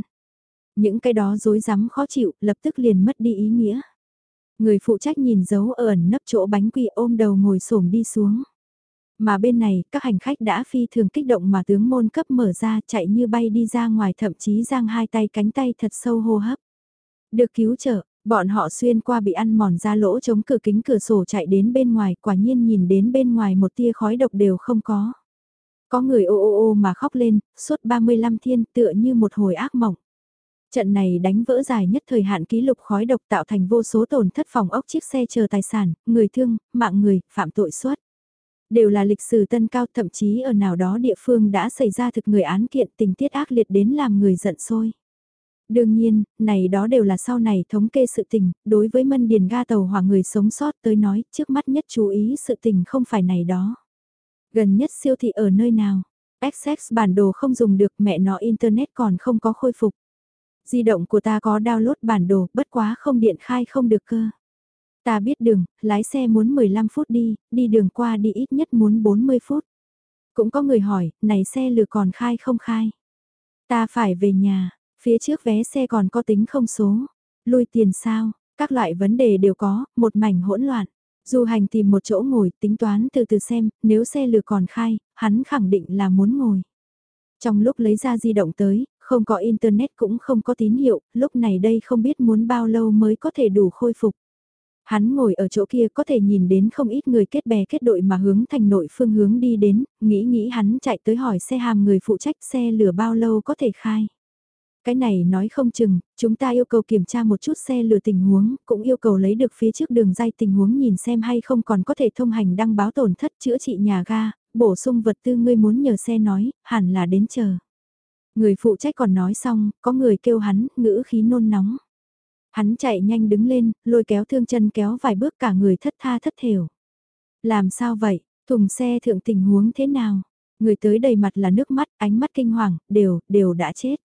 Những cái đó dối rắm khó chịu, lập tức liền mất đi ý nghĩa. Người phụ trách nhìn dấu ở ẩn nấp chỗ bánh quỳ ôm đầu ngồi xổm đi xuống. Mà bên này, các hành khách đã phi thường kích động mà tướng môn cấp mở ra chạy như bay đi ra ngoài thậm chí giang hai tay cánh tay thật sâu hô hấp. Được cứu trợ, bọn họ xuyên qua bị ăn mòn ra lỗ chống cửa kính cửa sổ chạy đến bên ngoài quả nhiên nhìn đến bên ngoài một tia khói độc đều không có. Có người ô ô ô mà khóc lên, suốt 35 thiên tựa như một hồi ác mộng. Trận này đánh vỡ dài nhất thời hạn ký lục khói độc tạo thành vô số tổn thất phòng ốc chiếc xe chờ tài sản, người thương, mạng người, phạm tội suốt. Đều là lịch sử tân cao thậm chí ở nào đó địa phương đã xảy ra thực người án kiện tình tiết ác liệt đến làm người giận sôi. Đương nhiên, này đó đều là sau này thống kê sự tình, đối với mân điền ga tàu hỏa người sống sót tới nói trước mắt nhất chú ý sự tình không phải này đó. Gần nhất siêu thị ở nơi nào? XX bản đồ không dùng được mẹ nó internet còn không có khôi phục. Di động của ta có download bản đồ, bất quá không điện khai không được cơ. Ta biết đường, lái xe muốn 15 phút đi, đi đường qua đi ít nhất muốn 40 phút. Cũng có người hỏi, này xe lừa còn khai không khai? Ta phải về nhà, phía trước vé xe còn có tính không số. Lui tiền sao, các loại vấn đề đều có, một mảnh hỗn loạn. Du hành tìm một chỗ ngồi, tính toán từ từ xem, nếu xe lừa còn khai, hắn khẳng định là muốn ngồi. Trong lúc lấy ra di động tới, không có internet cũng không có tín hiệu, lúc này đây không biết muốn bao lâu mới có thể đủ khôi phục. Hắn ngồi ở chỗ kia có thể nhìn đến không ít người kết bè kết đội mà hướng thành nội phương hướng đi đến, nghĩ nghĩ hắn chạy tới hỏi xe hàm người phụ trách xe lửa bao lâu có thể khai. Cái này nói không chừng, chúng ta yêu cầu kiểm tra một chút xe lửa tình huống, cũng yêu cầu lấy được phía trước đường dây tình huống nhìn xem hay không còn có thể thông hành đăng báo tổn thất chữa trị nhà ga, bổ sung vật tư ngươi muốn nhờ xe nói, hẳn là đến chờ. Người phụ trách còn nói xong, có người kêu hắn, ngữ khí nôn nóng. Hắn chạy nhanh đứng lên, lôi kéo thương chân kéo vài bước cả người thất tha thất thểu. Làm sao vậy, thùng xe thượng tình huống thế nào? Người tới đầy mặt là nước mắt, ánh mắt kinh hoàng, đều, đều đã chết.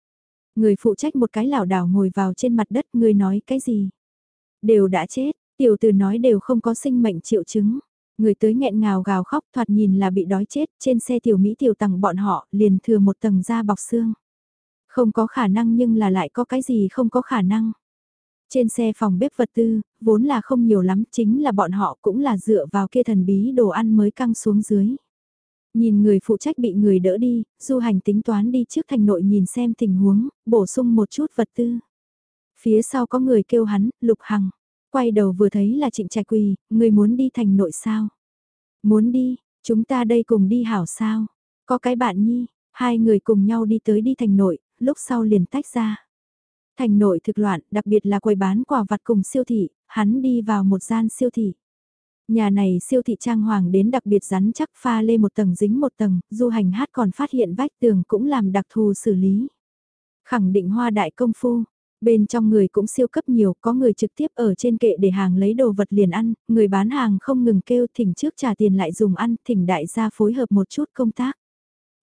Người phụ trách một cái lảo đảo ngồi vào trên mặt đất, người nói cái gì? Đều đã chết, tiểu tử nói đều không có sinh mệnh triệu chứng. Người tới nghẹn ngào gào khóc thoạt nhìn là bị đói chết, trên xe tiểu Mỹ tiểu tầng bọn họ liền thừa một tầng da bọc xương. Không có khả năng nhưng là lại có cái gì không có khả năng. Trên xe phòng bếp vật tư, vốn là không nhiều lắm, chính là bọn họ cũng là dựa vào kia thần bí đồ ăn mới căng xuống dưới. Nhìn người phụ trách bị người đỡ đi, du hành tính toán đi trước thành nội nhìn xem tình huống, bổ sung một chút vật tư. Phía sau có người kêu hắn, lục hằng. Quay đầu vừa thấy là trịnh trạch quỳ, người muốn đi thành nội sao? Muốn đi, chúng ta đây cùng đi hảo sao? Có cái bạn nhi, hai người cùng nhau đi tới đi thành nội, lúc sau liền tách ra. Thành nội thực loạn, đặc biệt là quầy bán quà vặt cùng siêu thị, hắn đi vào một gian siêu thị. Nhà này siêu thị trang hoàng đến đặc biệt rắn chắc pha lê một tầng dính một tầng, du hành hát còn phát hiện vách tường cũng làm đặc thù xử lý. Khẳng định hoa đại công phu, bên trong người cũng siêu cấp nhiều, có người trực tiếp ở trên kệ để hàng lấy đồ vật liền ăn, người bán hàng không ngừng kêu thỉnh trước trả tiền lại dùng ăn, thỉnh đại gia phối hợp một chút công tác.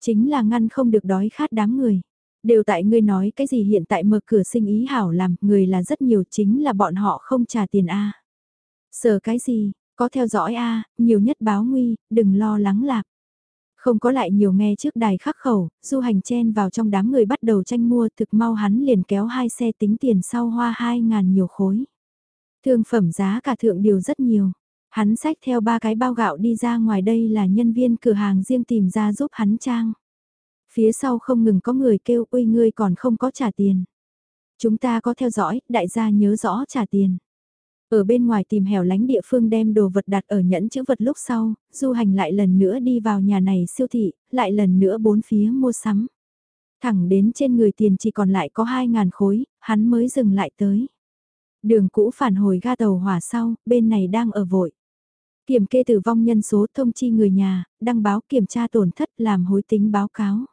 Chính là ngăn không được đói khát đám người. Đều tại ngươi nói cái gì hiện tại mở cửa sinh ý hảo làm, người là rất nhiều chính là bọn họ không trả tiền A. Sợ cái gì, có theo dõi A, nhiều nhất báo nguy, đừng lo lắng lạc. Không có lại nhiều nghe trước đài khắc khẩu, du hành chen vào trong đám người bắt đầu tranh mua thực mau hắn liền kéo hai xe tính tiền sau hoa hai ngàn nhiều khối. Thương phẩm giá cả thượng điều rất nhiều. Hắn xách theo ba cái bao gạo đi ra ngoài đây là nhân viên cửa hàng riêng tìm ra giúp hắn trang. Phía sau không ngừng có người kêu uy ngươi còn không có trả tiền. Chúng ta có theo dõi, đại gia nhớ rõ trả tiền. Ở bên ngoài tìm hẻo lánh địa phương đem đồ vật đặt ở nhẫn chữ vật lúc sau, du hành lại lần nữa đi vào nhà này siêu thị, lại lần nữa bốn phía mua sắm. Thẳng đến trên người tiền chỉ còn lại có 2.000 khối, hắn mới dừng lại tới. Đường cũ phản hồi ga tàu hỏa sau, bên này đang ở vội. Kiểm kê tử vong nhân số thông chi người nhà, đăng báo kiểm tra tổn thất làm hối tính báo cáo.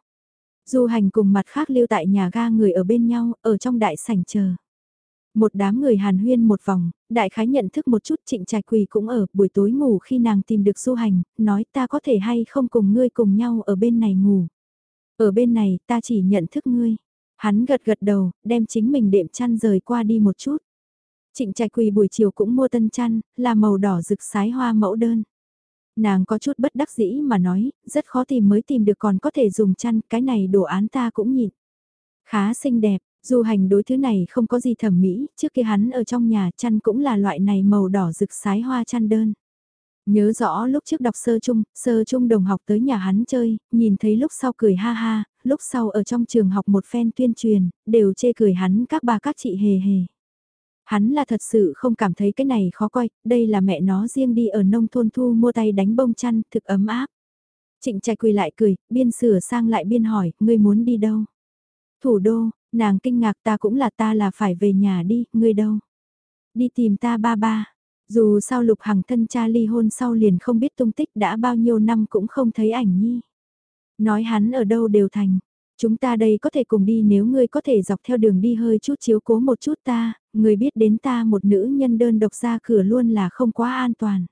Du hành cùng mặt khác lưu tại nhà ga người ở bên nhau, ở trong đại sảnh chờ. Một đám người hàn huyên một vòng, đại khái nhận thức một chút trịnh trạch quỳ cũng ở buổi tối ngủ khi nàng tìm được du hành, nói ta có thể hay không cùng ngươi cùng nhau ở bên này ngủ. Ở bên này ta chỉ nhận thức ngươi. Hắn gật gật đầu, đem chính mình đệm chăn rời qua đi một chút. Trịnh Trạch Quỳ buổi chiều cũng mua tân chăn, là màu đỏ rực sái hoa mẫu đơn. Nàng có chút bất đắc dĩ mà nói, rất khó tìm mới tìm được còn có thể dùng chăn, cái này đồ án ta cũng nhịn. Khá xinh đẹp, dù hành đối thứ này không có gì thẩm mỹ, trước kia hắn ở trong nhà chăn cũng là loại này màu đỏ rực sái hoa chăn đơn. Nhớ rõ lúc trước đọc sơ trung, sơ trung đồng học tới nhà hắn chơi, nhìn thấy lúc sau cười ha ha, lúc sau ở trong trường học một phen tuyên truyền, đều chê cười hắn các bà các chị hề hề. Hắn là thật sự không cảm thấy cái này khó coi, đây là mẹ nó riêng đi ở nông thôn thu mua tay đánh bông chăn, thực ấm áp. Trịnh trạch quỳ lại cười, biên sửa sang lại biên hỏi, ngươi muốn đi đâu? Thủ đô, nàng kinh ngạc ta cũng là ta là phải về nhà đi, ngươi đâu? Đi tìm ta ba ba. Dù sao Lục Hằng thân cha ly hôn sau liền không biết tung tích đã bao nhiêu năm cũng không thấy ảnh nhi. Nói hắn ở đâu đều thành. Chúng ta đây có thể cùng đi nếu ngươi có thể dọc theo đường đi hơi chút chiếu cố một chút ta, người biết đến ta một nữ nhân đơn độc ra cửa luôn là không quá an toàn.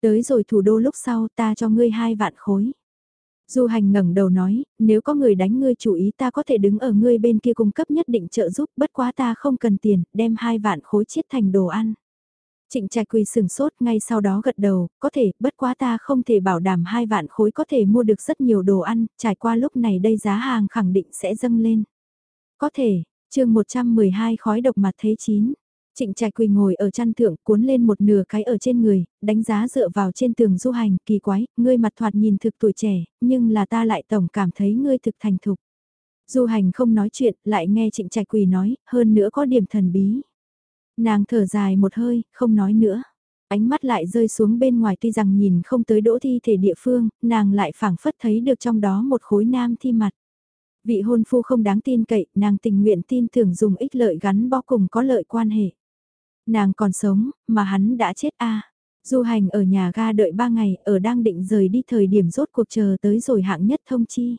Tới rồi thủ đô lúc sau ta cho ngươi hai vạn khối. Du hành ngẩng đầu nói, nếu có người đánh ngươi chủ ý ta có thể đứng ở ngươi bên kia cung cấp nhất định trợ giúp, bất quá ta không cần tiền, đem hai vạn khối chiết thành đồ ăn. Trịnh trạch quỳ sừng sốt ngay sau đó gật đầu, có thể, bất quá ta không thể bảo đảm hai vạn khối có thể mua được rất nhiều đồ ăn, trải qua lúc này đây giá hàng khẳng định sẽ dâng lên. Có thể, chương 112 khói độc mặt thế chín. Trịnh trạch quỳ ngồi ở chăn thượng cuốn lên một nửa cái ở trên người, đánh giá dựa vào trên tường du hành, kỳ quái, ngươi mặt thoạt nhìn thực tuổi trẻ, nhưng là ta lại tổng cảm thấy ngươi thực thành thục. Du hành không nói chuyện, lại nghe trịnh trạch quỳ nói, hơn nữa có điểm thần bí. Nàng thở dài một hơi, không nói nữa. Ánh mắt lại rơi xuống bên ngoài tuy rằng nhìn không tới đỗ thi thể địa phương, nàng lại phảng phất thấy được trong đó một khối nam thi mặt. Vị hôn phu không đáng tin cậy, nàng tình nguyện tin tưởng dùng ích lợi gắn bó cùng có lợi quan hệ. Nàng còn sống, mà hắn đã chết a Du hành ở nhà ga đợi ba ngày, ở đang định rời đi thời điểm rốt cuộc chờ tới rồi hạng nhất thông chi.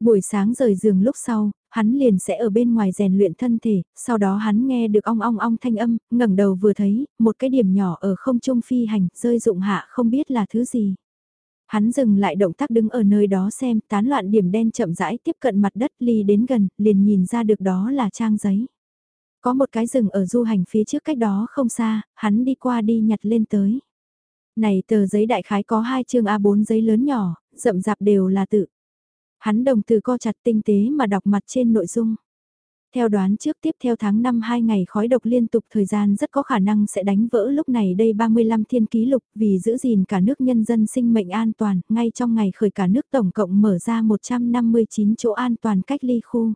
Buổi sáng rời giường lúc sau, hắn liền sẽ ở bên ngoài rèn luyện thân thể, sau đó hắn nghe được ong ong ong thanh âm, ngẩng đầu vừa thấy, một cái điểm nhỏ ở không trung phi hành, rơi dụng hạ không biết là thứ gì. Hắn dừng lại động tác đứng ở nơi đó xem, tán loạn điểm đen chậm rãi tiếp cận mặt đất ly đến gần, liền nhìn ra được đó là trang giấy. Có một cái rừng ở du hành phía trước cách đó không xa, hắn đi qua đi nhặt lên tới. Này tờ giấy đại khái có hai chương A4 giấy lớn nhỏ, rậm rạp đều là tự. Hắn đồng từ co chặt tinh tế mà đọc mặt trên nội dung. Theo đoán trước tiếp theo tháng 5 hai ngày khói độc liên tục thời gian rất có khả năng sẽ đánh vỡ lúc này đây 35 thiên ký lục vì giữ gìn cả nước nhân dân sinh mệnh an toàn, ngay trong ngày khởi cả nước tổng cộng mở ra 159 chỗ an toàn cách ly khu.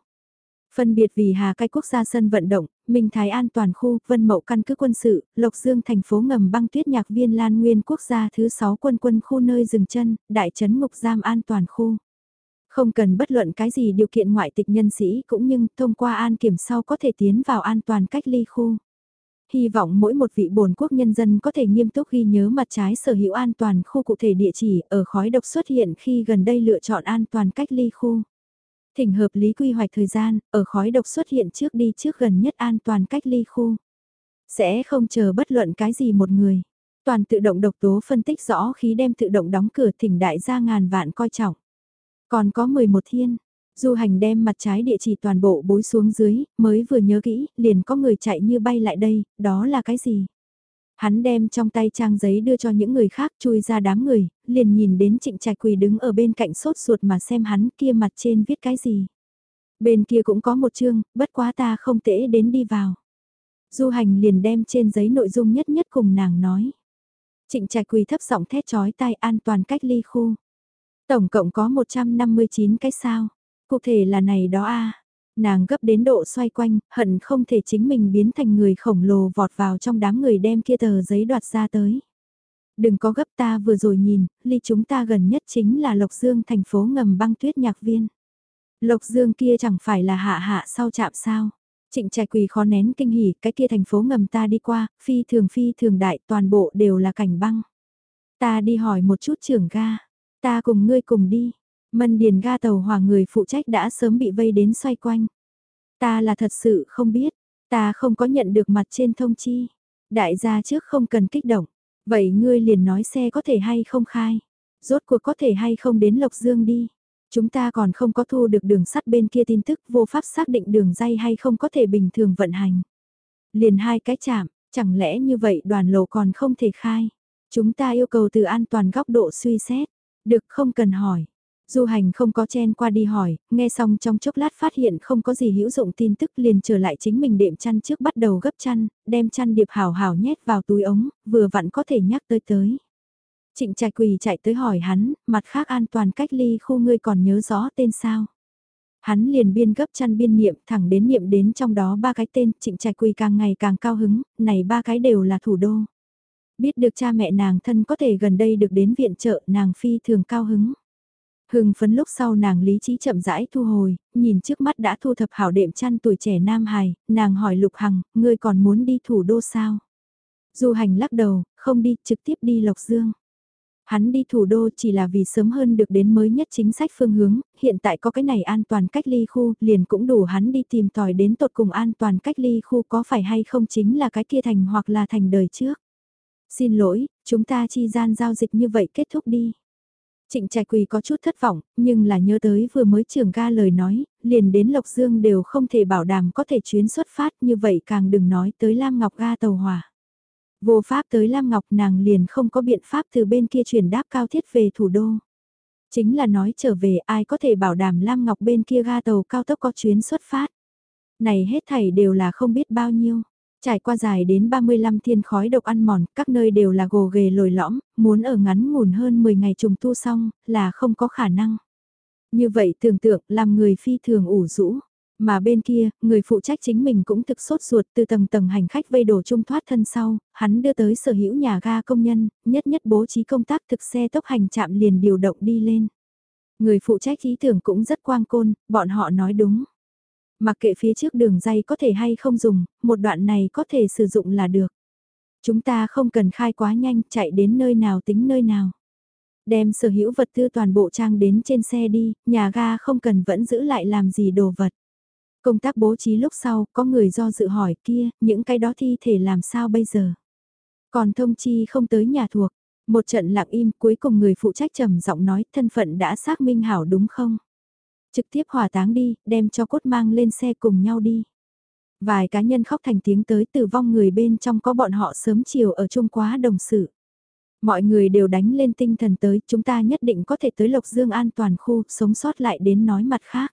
Phân biệt vì Hà Cai Quốc gia sân vận động, Minh Thái An toàn khu, Vân Mậu căn cứ quân sự, Lộc Dương thành phố ngầm băng tuyết nhạc viên Lan Nguyên quốc gia thứ 6 quân quân khu nơi dừng chân, đại trấn ngục giam an toàn khu. Không cần bất luận cái gì điều kiện ngoại tịch nhân sĩ cũng nhưng thông qua an kiểm sau có thể tiến vào an toàn cách ly khu. Hy vọng mỗi một vị bổn quốc nhân dân có thể nghiêm túc ghi nhớ mặt trái sở hữu an toàn khu cụ thể địa chỉ ở khói độc xuất hiện khi gần đây lựa chọn an toàn cách ly khu. Thỉnh hợp lý quy hoạch thời gian, ở khói độc xuất hiện trước đi trước gần nhất an toàn cách ly khu. Sẽ không chờ bất luận cái gì một người. Toàn tự động độc tố phân tích rõ khí đem tự động đóng cửa thỉnh đại gia ngàn vạn coi trọng. Còn có 11 thiên, du hành đem mặt trái địa chỉ toàn bộ bối xuống dưới, mới vừa nhớ kỹ, liền có người chạy như bay lại đây, đó là cái gì? Hắn đem trong tay trang giấy đưa cho những người khác chui ra đám người, liền nhìn đến trịnh trạch quỳ đứng ở bên cạnh sốt ruột mà xem hắn kia mặt trên viết cái gì. Bên kia cũng có một chương, bất quá ta không tễ đến đi vào. Du hành liền đem trên giấy nội dung nhất nhất cùng nàng nói. Trịnh trạch quỳ thấp giọng thét chói tai an toàn cách ly khu. Tổng cộng có 159 cái sao. Cụ thể là này đó a Nàng gấp đến độ xoay quanh, hận không thể chính mình biến thành người khổng lồ vọt vào trong đám người đem kia tờ giấy đoạt ra tới. Đừng có gấp ta vừa rồi nhìn, ly chúng ta gần nhất chính là Lộc Dương thành phố ngầm băng tuyết nhạc viên. Lộc Dương kia chẳng phải là hạ hạ sau chạm sao. Trịnh trạch quỳ khó nén kinh hỉ, cái kia thành phố ngầm ta đi qua, phi thường phi thường đại, toàn bộ đều là cảnh băng. Ta đi hỏi một chút trưởng ga, Ta cùng ngươi cùng đi. Mân điền ga tàu hỏa người phụ trách đã sớm bị vây đến xoay quanh. Ta là thật sự không biết. Ta không có nhận được mặt trên thông chi. Đại gia trước không cần kích động. Vậy ngươi liền nói xe có thể hay không khai. Rốt cuộc có thể hay không đến Lộc Dương đi. Chúng ta còn không có thu được đường sắt bên kia tin tức vô pháp xác định đường dây hay không có thể bình thường vận hành. Liền hai cái chạm, chẳng lẽ như vậy đoàn lộ còn không thể khai. Chúng ta yêu cầu từ an toàn góc độ suy xét. Được không cần hỏi. Du hành không có chen qua đi hỏi, nghe xong trong chốc lát phát hiện không có gì hữu dụng tin tức liền trở lại chính mình đệm chăn trước bắt đầu gấp chăn, đem chăn điệp hảo hảo nhét vào túi ống, vừa vặn có thể nhắc tới tới. Trịnh trạch quỳ chạy tới hỏi hắn, mặt khác an toàn cách ly khu ngươi còn nhớ rõ tên sao. Hắn liền biên gấp chăn biên niệm thẳng đến niệm đến trong đó ba cái tên, trịnh trạch quỳ càng ngày càng cao hứng, này ba cái đều là thủ đô. Biết được cha mẹ nàng thân có thể gần đây được đến viện trợ nàng phi thường cao hứng. Hưng phấn lúc sau nàng lý trí chậm rãi thu hồi, nhìn trước mắt đã thu thập hảo đệm chăn tuổi trẻ nam hài, nàng hỏi Lục Hằng, ngươi còn muốn đi thủ đô sao? Du hành lắc đầu, không đi, trực tiếp đi Lộc Dương. Hắn đi thủ đô chỉ là vì sớm hơn được đến mới nhất chính sách phương hướng, hiện tại có cái này an toàn cách ly khu, liền cũng đủ hắn đi tìm tòi đến tột cùng an toàn cách ly khu có phải hay không chính là cái kia thành hoặc là thành đời trước. Xin lỗi, chúng ta chi gian giao dịch như vậy kết thúc đi. Trịnh Trạch Quỳ có chút thất vọng, nhưng là nhớ tới vừa mới trưởng ga lời nói, liền đến Lộc Dương đều không thể bảo đảm có thể chuyến xuất phát như vậy càng đừng nói tới Lam Ngọc ga tàu hỏa. Vô pháp tới Lam Ngọc nàng liền không có biện pháp từ bên kia chuyển đáp cao thiết về thủ đô. Chính là nói trở về ai có thể bảo đảm Lam Ngọc bên kia ga tàu cao tốc có chuyến xuất phát. Này hết thảy đều là không biết bao nhiêu. Trải qua dài đến 35 thiên khói độc ăn mòn, các nơi đều là gồ ghề lồi lõm, muốn ở ngắn ngủn hơn 10 ngày trùng tu xong, là không có khả năng. Như vậy tưởng tượng làm người phi thường ủ rũ. Mà bên kia, người phụ trách chính mình cũng thực sốt ruột từ tầng tầng hành khách vây đổ trung thoát thân sau, hắn đưa tới sở hữu nhà ga công nhân, nhất nhất bố trí công tác thực xe tốc hành chạm liền điều động đi lên. Người phụ trách ý tưởng cũng rất quang côn, bọn họ nói đúng. Mặc kệ phía trước đường dây có thể hay không dùng, một đoạn này có thể sử dụng là được. Chúng ta không cần khai quá nhanh, chạy đến nơi nào tính nơi nào. Đem sở hữu vật tư toàn bộ trang đến trên xe đi, nhà ga không cần vẫn giữ lại làm gì đồ vật. Công tác bố trí lúc sau, có người do dự hỏi kia, những cái đó thi thể làm sao bây giờ? Còn thông chi không tới nhà thuộc. Một trận lặng im cuối cùng người phụ trách trầm giọng nói thân phận đã xác minh hảo đúng không? Trực tiếp hỏa táng đi, đem cho cốt mang lên xe cùng nhau đi. Vài cá nhân khóc thành tiếng tới tử vong người bên trong có bọn họ sớm chiều ở chung quá đồng sự. Mọi người đều đánh lên tinh thần tới, chúng ta nhất định có thể tới Lộc Dương an toàn khu, sống sót lại đến nói mặt khác.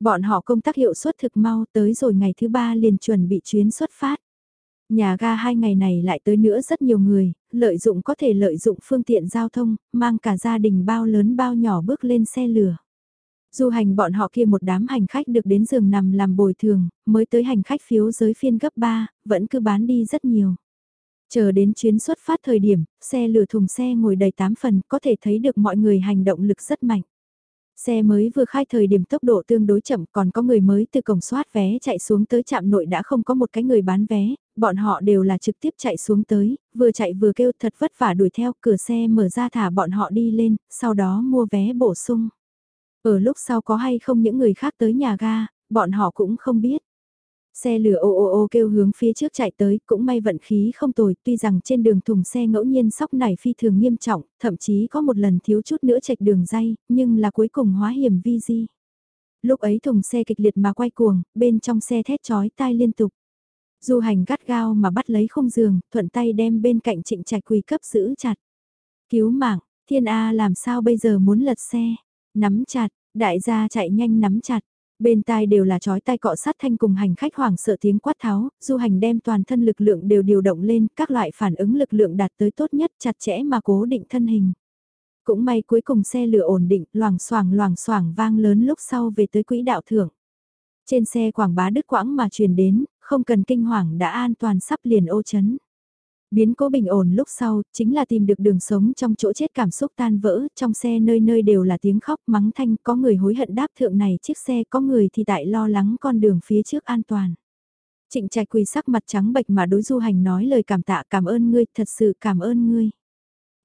Bọn họ công tác hiệu suất thực mau tới rồi ngày thứ ba liền chuẩn bị chuyến xuất phát. Nhà ga hai ngày này lại tới nữa rất nhiều người, lợi dụng có thể lợi dụng phương tiện giao thông, mang cả gia đình bao lớn bao nhỏ bước lên xe lửa. Du hành bọn họ kia một đám hành khách được đến giường nằm làm bồi thường, mới tới hành khách phiếu giới phiên gấp 3, vẫn cứ bán đi rất nhiều. Chờ đến chuyến xuất phát thời điểm, xe lửa thùng xe ngồi đầy 8 phần, có thể thấy được mọi người hành động lực rất mạnh. Xe mới vừa khai thời điểm tốc độ tương đối chậm còn có người mới từ cổng soát vé chạy xuống tới trạm nội đã không có một cái người bán vé, bọn họ đều là trực tiếp chạy xuống tới, vừa chạy vừa kêu thật vất vả đuổi theo cửa xe mở ra thả bọn họ đi lên, sau đó mua vé bổ sung. Ở lúc sau có hay không những người khác tới nhà ga, bọn họ cũng không biết. Xe lửa ô ô ô kêu hướng phía trước chạy tới, cũng may vận khí không tồi, tuy rằng trên đường thùng xe ngẫu nhiên sóc nảy phi thường nghiêm trọng, thậm chí có một lần thiếu chút nữa chạch đường dây, nhưng là cuối cùng hóa hiểm vi di. Lúc ấy thùng xe kịch liệt mà quay cuồng, bên trong xe thét chói tai liên tục. Du hành gắt gao mà bắt lấy không giường, thuận tay đem bên cạnh trịnh trạch quỳ cấp giữ chặt. Cứu mạng, thiên A làm sao bây giờ muốn lật xe, nắm chặt, đại gia chạy nhanh nắm chặt, Bên tai đều là chói tai cọ sát thanh cùng hành khách hoảng sợ tiếng quát tháo, du hành đem toàn thân lực lượng đều điều động lên, các loại phản ứng lực lượng đạt tới tốt nhất chặt chẽ mà cố định thân hình. Cũng may cuối cùng xe lửa ổn định, loảng xoảng loảng xoảng vang lớn lúc sau về tới quỹ đạo thưởng. Trên xe quảng bá đứt quãng mà truyền đến, không cần kinh hoàng đã an toàn sắp liền ô chấn. Biến cố bình ổn lúc sau, chính là tìm được đường sống trong chỗ chết cảm xúc tan vỡ, trong xe nơi nơi đều là tiếng khóc mắng thanh, có người hối hận đáp thượng này chiếc xe, có người thì tại lo lắng con đường phía trước an toàn. Trịnh trạch quỳ sắc mặt trắng bệch mà đối du hành nói lời cảm tạ cảm ơn ngươi, thật sự cảm ơn ngươi.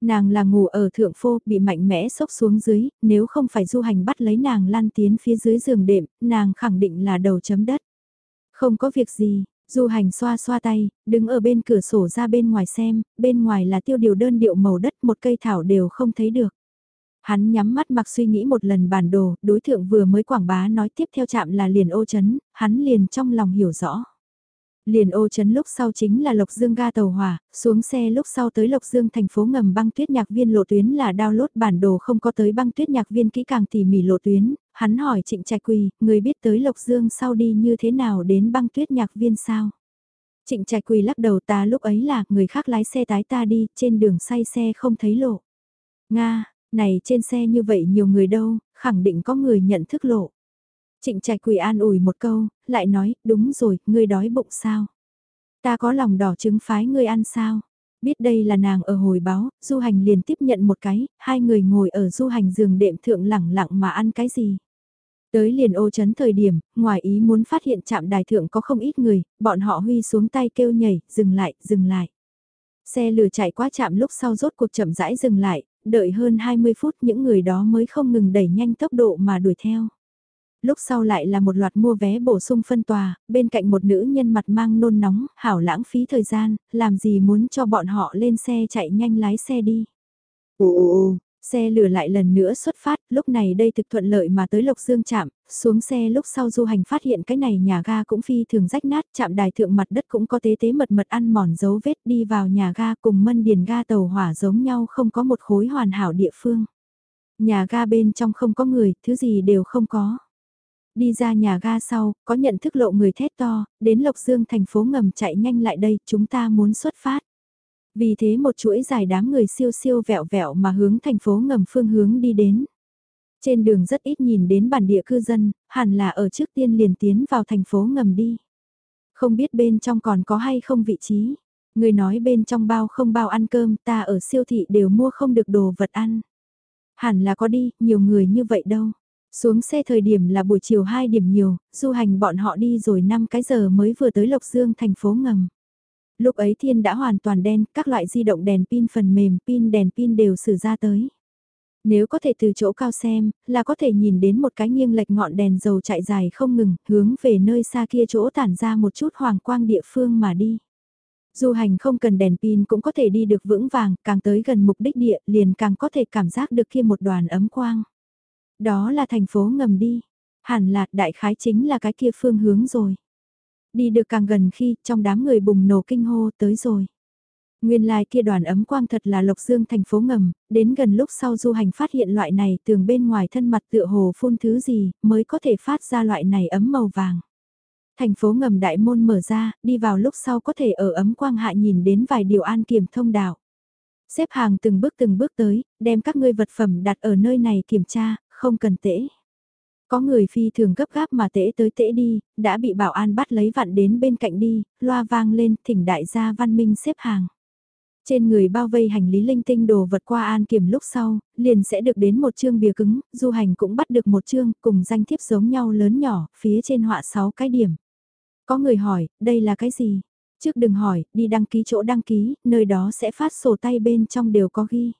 Nàng là ngủ ở thượng phô, bị mạnh mẽ sốc xuống dưới, nếu không phải du hành bắt lấy nàng lan tiến phía dưới giường đệm, nàng khẳng định là đầu chấm đất. Không có việc gì, Du hành xoa xoa tay, đứng ở bên cửa sổ ra bên ngoài xem, bên ngoài là tiêu điều đơn điệu màu đất một cây thảo đều không thấy được. Hắn nhắm mắt mặc suy nghĩ một lần bản đồ, đối tượng vừa mới quảng bá nói tiếp theo chạm là liền ô chấn, hắn liền trong lòng hiểu rõ. Liền ô chấn lúc sau chính là Lộc Dương ga tàu hỏa, xuống xe lúc sau tới Lộc Dương thành phố ngầm băng tuyết nhạc viên lộ tuyến là download bản đồ không có tới băng tuyết nhạc viên kỹ càng tỉ mỉ lộ tuyến, hắn hỏi Trịnh Trạch Quỳ, người biết tới Lộc Dương sau đi như thế nào đến băng tuyết nhạc viên sao? Trịnh Trạch Quỳ lắc đầu ta lúc ấy là người khác lái xe tái ta đi, trên đường say xe không thấy lộ. Nga, này trên xe như vậy nhiều người đâu, khẳng định có người nhận thức lộ. Trịnh Trạch Quỳ an ủi một câu, lại nói, đúng rồi, ngươi đói bụng sao? Ta có lòng đỏ trứng phái ngươi ăn sao? Biết đây là nàng ở hồi báo, du hành liền tiếp nhận một cái, hai người ngồi ở du hành giường đệm thượng lẳng lặng mà ăn cái gì? Tới liền ô chấn thời điểm, ngoài ý muốn phát hiện chạm đài thượng có không ít người, bọn họ huy xuống tay kêu nhảy, dừng lại, dừng lại. Xe lửa chạy qua chạm lúc sau rốt cuộc chậm rãi dừng lại, đợi hơn 20 phút những người đó mới không ngừng đẩy nhanh tốc độ mà đuổi theo. Lúc sau lại là một loạt mua vé bổ sung phân tòa, bên cạnh một nữ nhân mặt mang nôn nóng, hảo lãng phí thời gian, làm gì muốn cho bọn họ lên xe chạy nhanh lái xe đi. Ồ, Xe lửa lại lần nữa xuất phát, lúc này đây thực thuận lợi mà tới Lộc Dương chạm, xuống xe lúc sau du hành phát hiện cái này nhà ga cũng phi thường rách nát, chạm đài thượng mặt đất cũng có tế tế mật mật ăn mòn dấu vết đi vào nhà ga cùng mân điền ga tàu hỏa giống nhau không có một khối hoàn hảo địa phương. Nhà ga bên trong không có người, thứ gì đều không có. Đi ra nhà ga sau, có nhận thức lộ người thét to, đến Lộc Dương thành phố ngầm chạy nhanh lại đây, chúng ta muốn xuất phát. Vì thế một chuỗi dài đám người siêu siêu vẹo vẹo mà hướng thành phố ngầm phương hướng đi đến. Trên đường rất ít nhìn đến bản địa cư dân, hẳn là ở trước tiên liền tiến vào thành phố ngầm đi. Không biết bên trong còn có hay không vị trí. Người nói bên trong bao không bao ăn cơm ta ở siêu thị đều mua không được đồ vật ăn. Hẳn là có đi, nhiều người như vậy đâu. Xuống xe thời điểm là buổi chiều 2 điểm nhiều, du hành bọn họ đi rồi 5 cái giờ mới vừa tới Lộc Dương thành phố ngầm. Lúc ấy thiên đã hoàn toàn đen, các loại di động đèn pin phần mềm, pin đèn pin đều sử ra tới. Nếu có thể từ chỗ cao xem, là có thể nhìn đến một cái nghiêng lệch ngọn đèn dầu chạy dài không ngừng, hướng về nơi xa kia chỗ tản ra một chút hoàng quang địa phương mà đi. Du hành không cần đèn pin cũng có thể đi được vững vàng, càng tới gần mục đích địa liền càng có thể cảm giác được kia một đoàn ấm quang. Đó là thành phố ngầm đi, hẳn là đại khái chính là cái kia phương hướng rồi. Đi được càng gần khi trong đám người bùng nổ kinh hô tới rồi. Nguyên lai like kia đoàn ấm quang thật là Lộc Dương thành phố ngầm, đến gần lúc sau du hành phát hiện loại này tường bên ngoài thân mặt tựa hồ phun thứ gì mới có thể phát ra loại này ấm màu vàng. Thành phố ngầm đại môn mở ra, đi vào lúc sau có thể ở ấm quang hạ nhìn đến vài điều an kiểm thông đạo. Xếp hàng từng bước từng bước tới, đem các ngươi vật phẩm đặt ở nơi này kiểm tra, không cần tễ. Có người phi thường gấp gáp mà tễ tới tễ đi, đã bị bảo an bắt lấy vặn đến bên cạnh đi, loa vang lên, thỉnh đại gia văn minh xếp hàng. Trên người bao vây hành lý linh tinh đồ vật qua an kiểm lúc sau, liền sẽ được đến một chương bìa cứng, du hành cũng bắt được một chương, cùng danh thiếp giống nhau lớn nhỏ, phía trên họa 6 cái điểm. Có người hỏi, đây là cái gì? Trước đừng hỏi, đi đăng ký chỗ đăng ký, nơi đó sẽ phát sổ tay bên trong đều có ghi.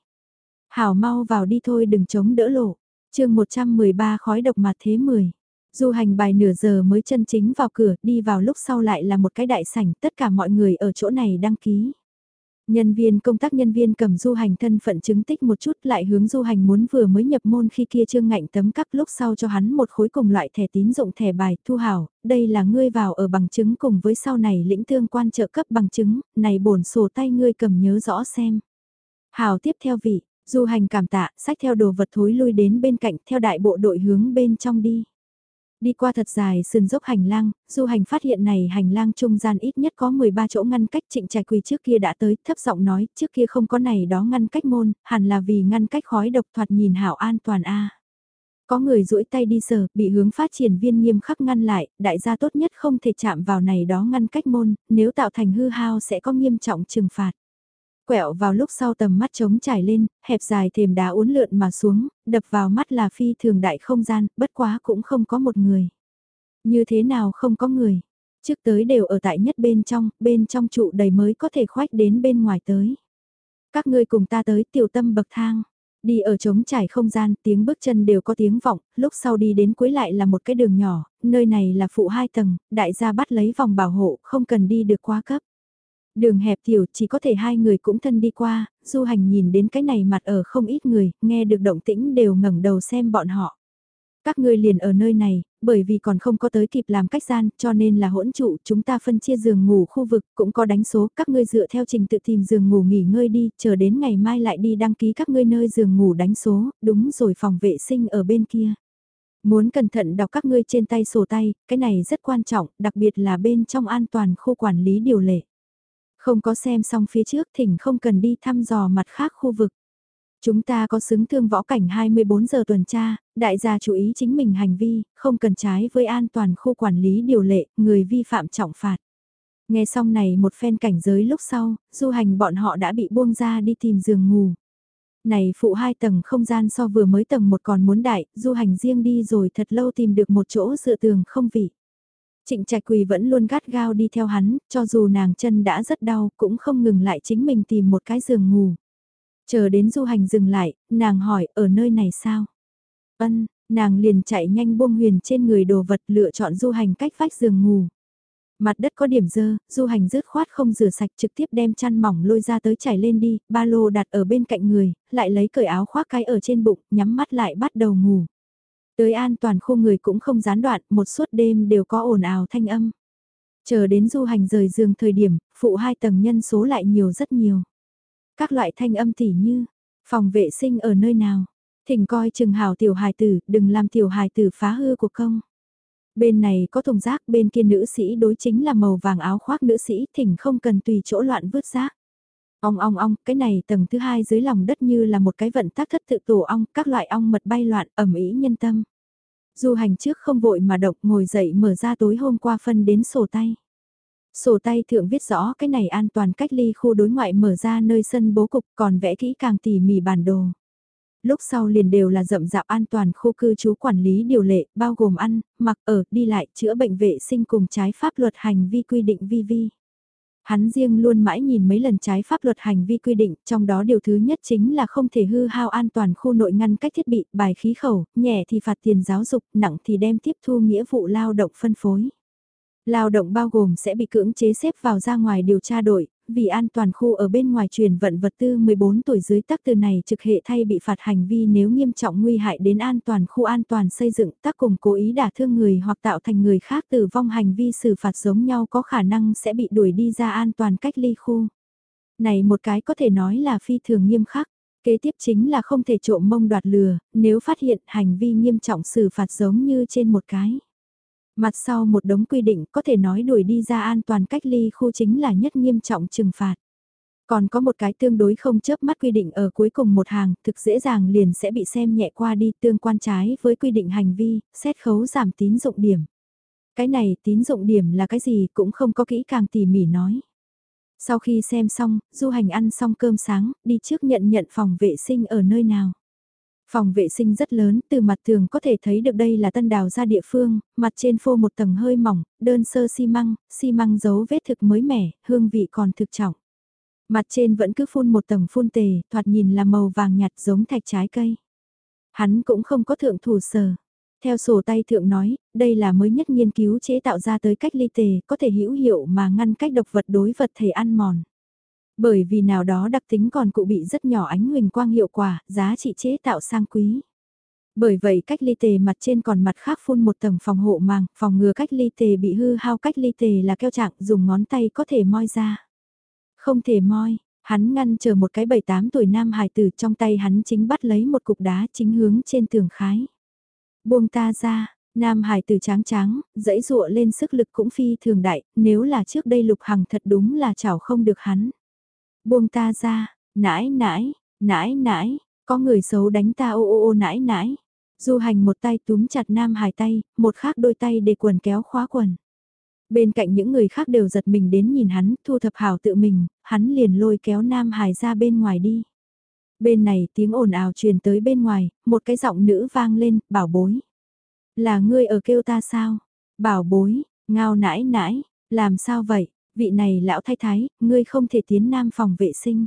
Hảo mau vào đi thôi đừng chống đỡ lộ chương 113 khói độc mặt thế 10. Du hành bài nửa giờ mới chân chính vào cửa, đi vào lúc sau lại là một cái đại sảnh, tất cả mọi người ở chỗ này đăng ký. Nhân viên công tác nhân viên cầm du hành thân phận chứng tích một chút lại hướng du hành muốn vừa mới nhập môn khi kia trương ngạnh tấm cắp lúc sau cho hắn một khối cùng loại thẻ tín dụng thẻ bài thu hảo, đây là ngươi vào ở bằng chứng cùng với sau này lĩnh thương quan trợ cấp bằng chứng, này bổn sổ tay ngươi cầm nhớ rõ xem. Hảo tiếp theo vị, Du hành cảm tạ, sách theo đồ vật thối lui đến bên cạnh theo đại bộ đội hướng bên trong đi. Đi qua thật dài sườn dốc hành lang, du hành phát hiện này hành lang trung gian ít nhất có 13 chỗ ngăn cách trịnh trạch quỳ trước kia đã tới, thấp giọng nói, trước kia không có này đó ngăn cách môn, hẳn là vì ngăn cách khói độc thoạt nhìn hảo an toàn a. Có người duỗi tay đi sờ, bị hướng phát triển viên nghiêm khắc ngăn lại, đại gia tốt nhất không thể chạm vào này đó ngăn cách môn, nếu tạo thành hư hao sẽ có nghiêm trọng trừng phạt. Quẹo vào lúc sau tầm mắt trống trải lên, hẹp dài thềm đá uốn lượn mà xuống, đập vào mắt là phi thường đại không gian, bất quá cũng không có một người. Như thế nào không có người? Trước tới đều ở tại nhất bên trong, bên trong trụ đầy mới có thể khoách đến bên ngoài tới. Các ngươi cùng ta tới tiểu tâm bậc thang. Đi ở trống trải không gian, tiếng bước chân đều có tiếng vọng, lúc sau đi đến cuối lại là một cái đường nhỏ, nơi này là phụ hai tầng, đại gia bắt lấy vòng bảo hộ, không cần đi được quá cấp. Đường hẹp tiểu chỉ có thể hai người cũng thân đi qua, du hành nhìn đến cái này mặt ở không ít người, nghe được động tĩnh đều ngẩng đầu xem bọn họ. Các ngươi liền ở nơi này, bởi vì còn không có tới kịp làm cách gian, cho nên là hỗn trụ, chúng ta phân chia giường ngủ khu vực, cũng có đánh số, các ngươi dựa theo trình tự tìm giường ngủ nghỉ ngơi đi, chờ đến ngày mai lại đi đăng ký các ngươi nơi giường ngủ đánh số, đúng rồi phòng vệ sinh ở bên kia. Muốn cẩn thận đọc các ngươi trên tay sổ tay, cái này rất quan trọng, đặc biệt là bên trong an toàn khu quản lý điều lệ. Không có xem xong phía trước thỉnh không cần đi thăm dò mặt khác khu vực. Chúng ta có xứng thương võ cảnh 24 giờ tuần tra, đại gia chú ý chính mình hành vi, không cần trái với an toàn khu quản lý điều lệ, người vi phạm trọng phạt. Nghe xong này một phen cảnh giới lúc sau, du hành bọn họ đã bị buông ra đi tìm giường ngủ. Này phụ hai tầng không gian so vừa mới tầng một còn muốn đại, du hành riêng đi rồi thật lâu tìm được một chỗ dựa tường không vị. Trịnh Trạch Quỳ vẫn luôn gắt gao đi theo hắn, cho dù nàng chân đã rất đau, cũng không ngừng lại chính mình tìm một cái giường ngủ. Chờ đến du hành dừng lại, nàng hỏi ở nơi này sao? Ân, nàng liền chạy nhanh buông huyền trên người đồ vật lựa chọn du hành cách vách giường ngủ. Mặt đất có điểm dơ, du hành rứt khoát không rửa sạch trực tiếp đem chăn mỏng lôi ra tới chảy lên đi, ba lô đặt ở bên cạnh người, lại lấy cởi áo khoác cái ở trên bụng, nhắm mắt lại bắt đầu ngủ. Tới an toàn khu người cũng không gián đoạn, một suốt đêm đều có ồn ào thanh âm. Chờ đến du hành rời giường thời điểm, phụ hai tầng nhân số lại nhiều rất nhiều. Các loại thanh âm tỉ như, phòng vệ sinh ở nơi nào, thỉnh coi chừng hào tiểu hài tử, đừng làm tiểu hài tử phá hư cuộc công. Bên này có thùng rác, bên kia nữ sĩ đối chính là màu vàng áo khoác nữ sĩ, thỉnh không cần tùy chỗ loạn vứt rác. Ong ong ong, cái này tầng thứ hai dưới lòng đất như là một cái vận tác thất tự tổ ong, các loại ong mật bay loạn, ẩm ý nhân tâm. Du hành trước không vội mà độc ngồi dậy mở ra tối hôm qua phân đến sổ tay. Sổ tay thượng viết rõ cái này an toàn cách ly khu đối ngoại mở ra nơi sân bố cục còn vẽ kỹ càng tỉ mỉ bản đồ. Lúc sau liền đều là rậm rạp an toàn khu cư trú quản lý điều lệ, bao gồm ăn, mặc ở, đi lại, chữa bệnh vệ sinh cùng trái pháp luật hành vi quy định vi vi. Hắn riêng luôn mãi nhìn mấy lần trái pháp luật hành vi quy định, trong đó điều thứ nhất chính là không thể hư hao an toàn khu nội ngăn cách thiết bị, bài khí khẩu, nhẹ thì phạt tiền giáo dục, nặng thì đem tiếp thu nghĩa vụ lao động phân phối. Lao động bao gồm sẽ bị cưỡng chế xếp vào ra ngoài điều tra đội, vì an toàn khu ở bên ngoài truyền vận vật tư 14 tuổi dưới tắc từ này trực hệ thay bị phạt hành vi nếu nghiêm trọng nguy hại đến an toàn khu an toàn xây dựng tác cùng cố ý đả thương người hoặc tạo thành người khác tử vong hành vi xử phạt giống nhau có khả năng sẽ bị đuổi đi ra an toàn cách ly khu. Này một cái có thể nói là phi thường nghiêm khắc. Kế tiếp chính là không thể trộm mông đoạt lừa, nếu phát hiện hành vi nghiêm trọng xử phạt giống như trên một cái. Mặt sau một đống quy định có thể nói đuổi đi ra an toàn cách ly khu chính là nhất nghiêm trọng trừng phạt. Còn có một cái tương đối không chớp mắt quy định ở cuối cùng một hàng, thực dễ dàng liền sẽ bị xem nhẹ qua đi tương quan trái với quy định hành vi, xét khấu giảm tín dụng điểm. Cái này tín dụng điểm là cái gì cũng không có kỹ càng tỉ mỉ nói. Sau khi xem xong, du hành ăn xong cơm sáng, đi trước nhận nhận phòng vệ sinh ở nơi nào. Phòng vệ sinh rất lớn, từ mặt tường có thể thấy được đây là tân đào ra địa phương, mặt trên phô một tầng hơi mỏng, đơn sơ xi măng, xi măng dấu vết thực mới mẻ, hương vị còn thực trọng. Mặt trên vẫn cứ phun một tầng phun tề, thoạt nhìn là màu vàng nhạt giống thạch trái cây. Hắn cũng không có thượng thủ sở. Theo sổ tay thượng nói, đây là mới nhất nghiên cứu chế tạo ra tới cách ly tề, có thể hữu hiệu mà ngăn cách độc vật đối vật thể ăn mòn. Bởi vì nào đó đặc tính còn cụ bị rất nhỏ ánh huỳnh quang hiệu quả, giá trị chế tạo sang quý. Bởi vậy cách ly tề mặt trên còn mặt khác phun một tầng phòng hộ màng, phòng ngừa cách ly tề bị hư hao cách ly tề là keo trạng dùng ngón tay có thể moi ra. Không thể moi, hắn ngăn chờ một cái bảy tám tuổi nam hài tử trong tay hắn chính bắt lấy một cục đá chính hướng trên tường khái. Buông ta ra, nam hài tử tráng tráng, dãy dụa lên sức lực cũng phi thường đại, nếu là trước đây lục hằng thật đúng là chảo không được hắn. Buông ta ra, nãi nãi, nãi nãi, có người xấu đánh ta ô ô ô nãi nãi. Du hành một tay túm chặt Nam Hải tay, một khác đôi tay để quần kéo khóa quần. Bên cạnh những người khác đều giật mình đến nhìn hắn, thu thập hảo tự mình, hắn liền lôi kéo Nam Hải ra bên ngoài đi. Bên này tiếng ồn ào truyền tới bên ngoài, một cái giọng nữ vang lên, bảo bối. Là ngươi ở kêu ta sao? Bảo bối, ngao nãi nãi, làm sao vậy? Vị này lão thái thái, ngươi không thể tiến nam phòng vệ sinh.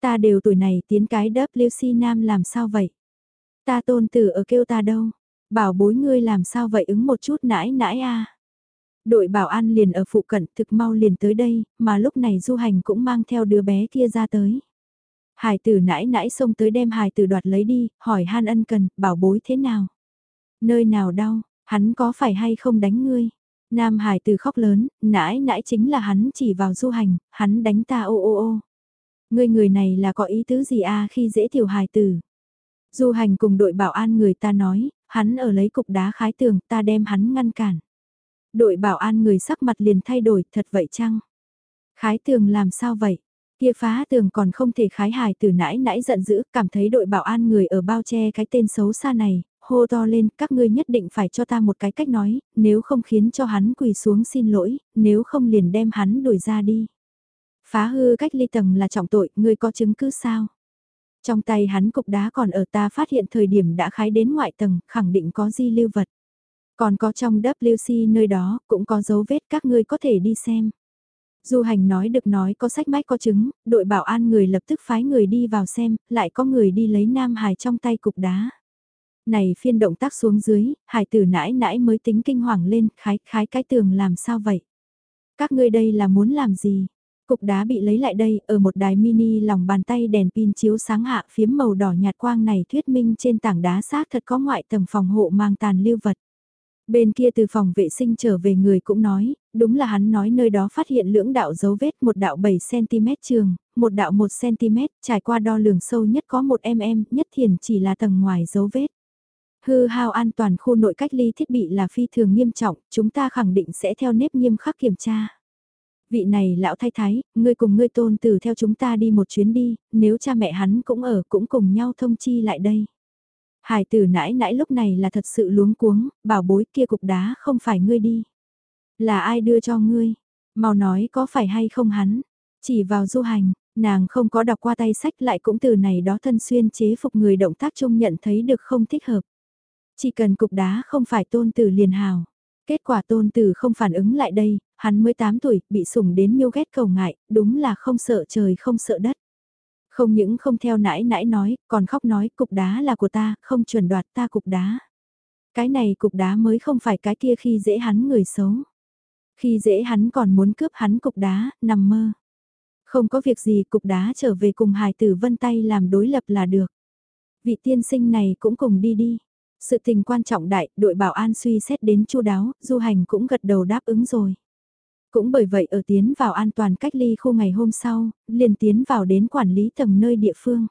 Ta đều tuổi này tiến cái WC nam làm sao vậy? Ta tôn tử ở kêu ta đâu? Bảo bối ngươi làm sao vậy ứng một chút nãi nãi a Đội bảo an liền ở phụ cận thực mau liền tới đây, mà lúc này du hành cũng mang theo đứa bé kia ra tới. Hải tử nãi nãi xông tới đem hải tử đoạt lấy đi, hỏi han ân cần, bảo bối thế nào? Nơi nào đau, hắn có phải hay không đánh ngươi? Nam hải Từ khóc lớn, nãi nãi chính là hắn chỉ vào du hành, hắn đánh ta ô ô ô. Ngươi người này là có ý tứ gì à khi dễ tiểu hải tử? Du hành cùng đội bảo an người ta nói, hắn ở lấy cục đá khái tường, ta đem hắn ngăn cản. Đội bảo an người sắc mặt liền thay đổi, thật vậy chăng? Khái tường làm sao vậy? Kia phá tường còn không thể khái hài từ nãi nãi giận dữ, cảm thấy đội bảo an người ở bao che cái tên xấu xa này, hô to lên, các ngươi nhất định phải cho ta một cái cách nói, nếu không khiến cho hắn quỳ xuống xin lỗi, nếu không liền đem hắn đuổi ra đi. Phá hư cách ly tầng là trọng tội, ngươi có chứng cứ sao? Trong tay hắn cục đá còn ở ta phát hiện thời điểm đã khái đến ngoại tầng, khẳng định có di lưu vật. Còn có trong WC nơi đó, cũng có dấu vết các ngươi có thể đi xem. Du hành nói được nói có sách mách có chứng, đội bảo an người lập tức phái người đi vào xem, lại có người đi lấy nam hài trong tay cục đá. Này phiên động tác xuống dưới, hải tử nãi nãi mới tính kinh hoàng lên, khái khái cái tường làm sao vậy? Các ngươi đây là muốn làm gì? Cục đá bị lấy lại đây, ở một đài mini lòng bàn tay đèn pin chiếu sáng hạ phiếm màu đỏ nhạt quang này thuyết minh trên tảng đá xác thật có ngoại tầng phòng hộ mang tàn lưu vật. Bên kia từ phòng vệ sinh trở về người cũng nói, đúng là hắn nói nơi đó phát hiện lưỡng đạo dấu vết một đạo 7cm trường, một đạo 1cm, trải qua đo lường sâu nhất có 1mm, nhất thiền chỉ là tầng ngoài dấu vết. Hư hao an toàn khu nội cách ly thiết bị là phi thường nghiêm trọng, chúng ta khẳng định sẽ theo nếp nghiêm khắc kiểm tra. Vị này lão thái thái, ngươi cùng ngươi tôn tử theo chúng ta đi một chuyến đi, nếu cha mẹ hắn cũng ở cũng cùng nhau thông chi lại đây. Hải tử nãi nãi lúc này là thật sự luống cuống, bảo bối kia cục đá không phải ngươi đi. Là ai đưa cho ngươi? Mau nói có phải hay không hắn? Chỉ vào du hành, nàng không có đọc qua tay sách lại cũng từ này đó thân xuyên chế phục người động tác chung nhận thấy được không thích hợp. Chỉ cần cục đá không phải tôn tử liền hào. Kết quả tôn tử không phản ứng lại đây, hắn mới 8 tuổi, bị sủng đến miêu ghét cầu ngại, đúng là không sợ trời không sợ đất. Không những không theo nãi nãi nói, còn khóc nói cục đá là của ta, không chuẩn đoạt ta cục đá. Cái này cục đá mới không phải cái kia khi dễ hắn người xấu. Khi dễ hắn còn muốn cướp hắn cục đá, nằm mơ. Không có việc gì cục đá trở về cùng hài tử vân tay làm đối lập là được. Vị tiên sinh này cũng cùng đi đi. Sự tình quan trọng đại, đội bảo an suy xét đến chu đáo, du hành cũng gật đầu đáp ứng rồi. Cũng bởi vậy ở tiến vào an toàn cách ly khu ngày hôm sau, liền tiến vào đến quản lý tầng nơi địa phương.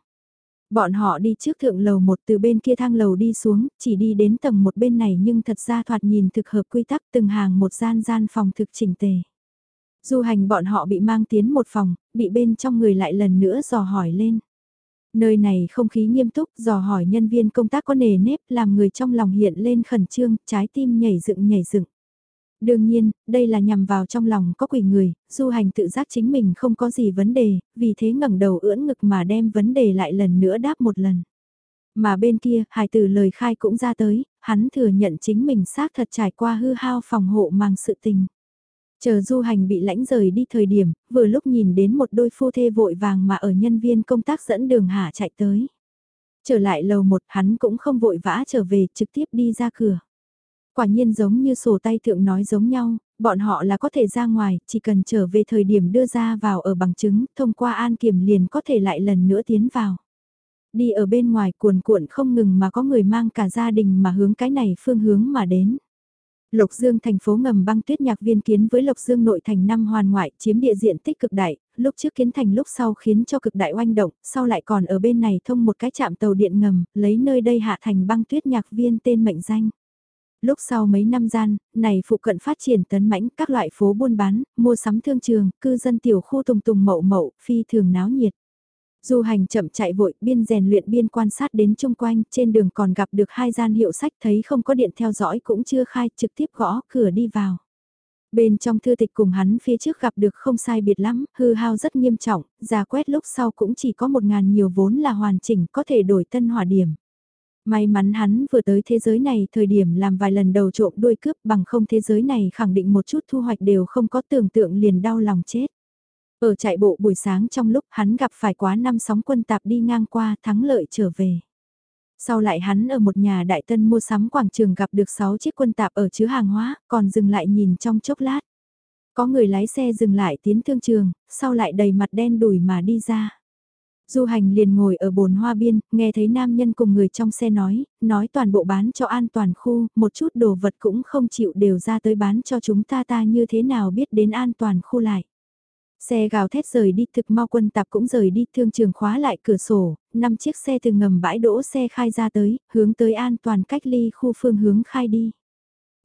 Bọn họ đi trước thượng lầu một từ bên kia thang lầu đi xuống, chỉ đi đến tầng một bên này nhưng thật ra thoạt nhìn thực hợp quy tắc từng hàng một gian gian phòng thực chỉnh tề. Du hành bọn họ bị mang tiến một phòng, bị bên trong người lại lần nữa dò hỏi lên. Nơi này không khí nghiêm túc, dò hỏi nhân viên công tác có nề nếp làm người trong lòng hiện lên khẩn trương, trái tim nhảy dựng nhảy dựng. Đương nhiên, đây là nhằm vào trong lòng có quỷ người, du hành tự giác chính mình không có gì vấn đề, vì thế ngẩng đầu ưỡn ngực mà đem vấn đề lại lần nữa đáp một lần. Mà bên kia, hài tử lời khai cũng ra tới, hắn thừa nhận chính mình xác thật trải qua hư hao phòng hộ mang sự tình. Chờ du hành bị lãnh rời đi thời điểm, vừa lúc nhìn đến một đôi phu thê vội vàng mà ở nhân viên công tác dẫn đường hạ chạy tới. Trở lại lầu một hắn cũng không vội vã trở về trực tiếp đi ra cửa. Quả nhiên giống như sổ tay thượng nói giống nhau, bọn họ là có thể ra ngoài, chỉ cần trở về thời điểm đưa ra vào ở bằng chứng, thông qua an kiểm liền có thể lại lần nữa tiến vào. Đi ở bên ngoài cuồn cuộn không ngừng mà có người mang cả gia đình mà hướng cái này phương hướng mà đến. Lộc Dương thành phố ngầm băng tuyết nhạc viên kiến với Lộc Dương nội thành năm hoàn ngoại chiếm địa diện tích cực đại, lúc trước kiến thành lúc sau khiến cho cực đại oanh động, sau lại còn ở bên này thông một cái chạm tàu điện ngầm, lấy nơi đây hạ thành băng tuyết nhạc viên tên mệnh danh. Lúc sau mấy năm gian, này phụ cận phát triển tấn mãnh các loại phố buôn bán, mua sắm thương trường, cư dân tiểu khu tùng tùng mậu mậu, phi thường náo nhiệt. Du hành chậm chạy vội, biên rèn luyện biên quan sát đến chung quanh, trên đường còn gặp được hai gian hiệu sách thấy không có điện theo dõi cũng chưa khai, trực tiếp gõ cửa đi vào. Bên trong thư tịch cùng hắn phía trước gặp được không sai biệt lắm, hư hao rất nghiêm trọng, giả quét lúc sau cũng chỉ có một ngàn nhiều vốn là hoàn chỉnh có thể đổi tân hỏa điểm. May mắn hắn vừa tới thế giới này thời điểm làm vài lần đầu trộm đuôi cướp bằng không thế giới này khẳng định một chút thu hoạch đều không có tưởng tượng liền đau lòng chết. Ở chạy bộ buổi sáng trong lúc hắn gặp phải quá năm sóng quân tạp đi ngang qua thắng lợi trở về. Sau lại hắn ở một nhà đại tân mua sắm quảng trường gặp được 6 chiếc quân tạp ở chứa hàng hóa, còn dừng lại nhìn trong chốc lát. Có người lái xe dừng lại tiến thương trường, sau lại đầy mặt đen đùi mà đi ra. Du hành liền ngồi ở bồn hoa biên, nghe thấy nam nhân cùng người trong xe nói, nói toàn bộ bán cho an toàn khu, một chút đồ vật cũng không chịu đều ra tới bán cho chúng ta ta như thế nào biết đến an toàn khu lại. Xe gào thét rời đi thực mau quân tạp cũng rời đi thương trường khóa lại cửa sổ, năm chiếc xe từ ngầm bãi đỗ xe khai ra tới, hướng tới an toàn cách ly khu phương hướng khai đi.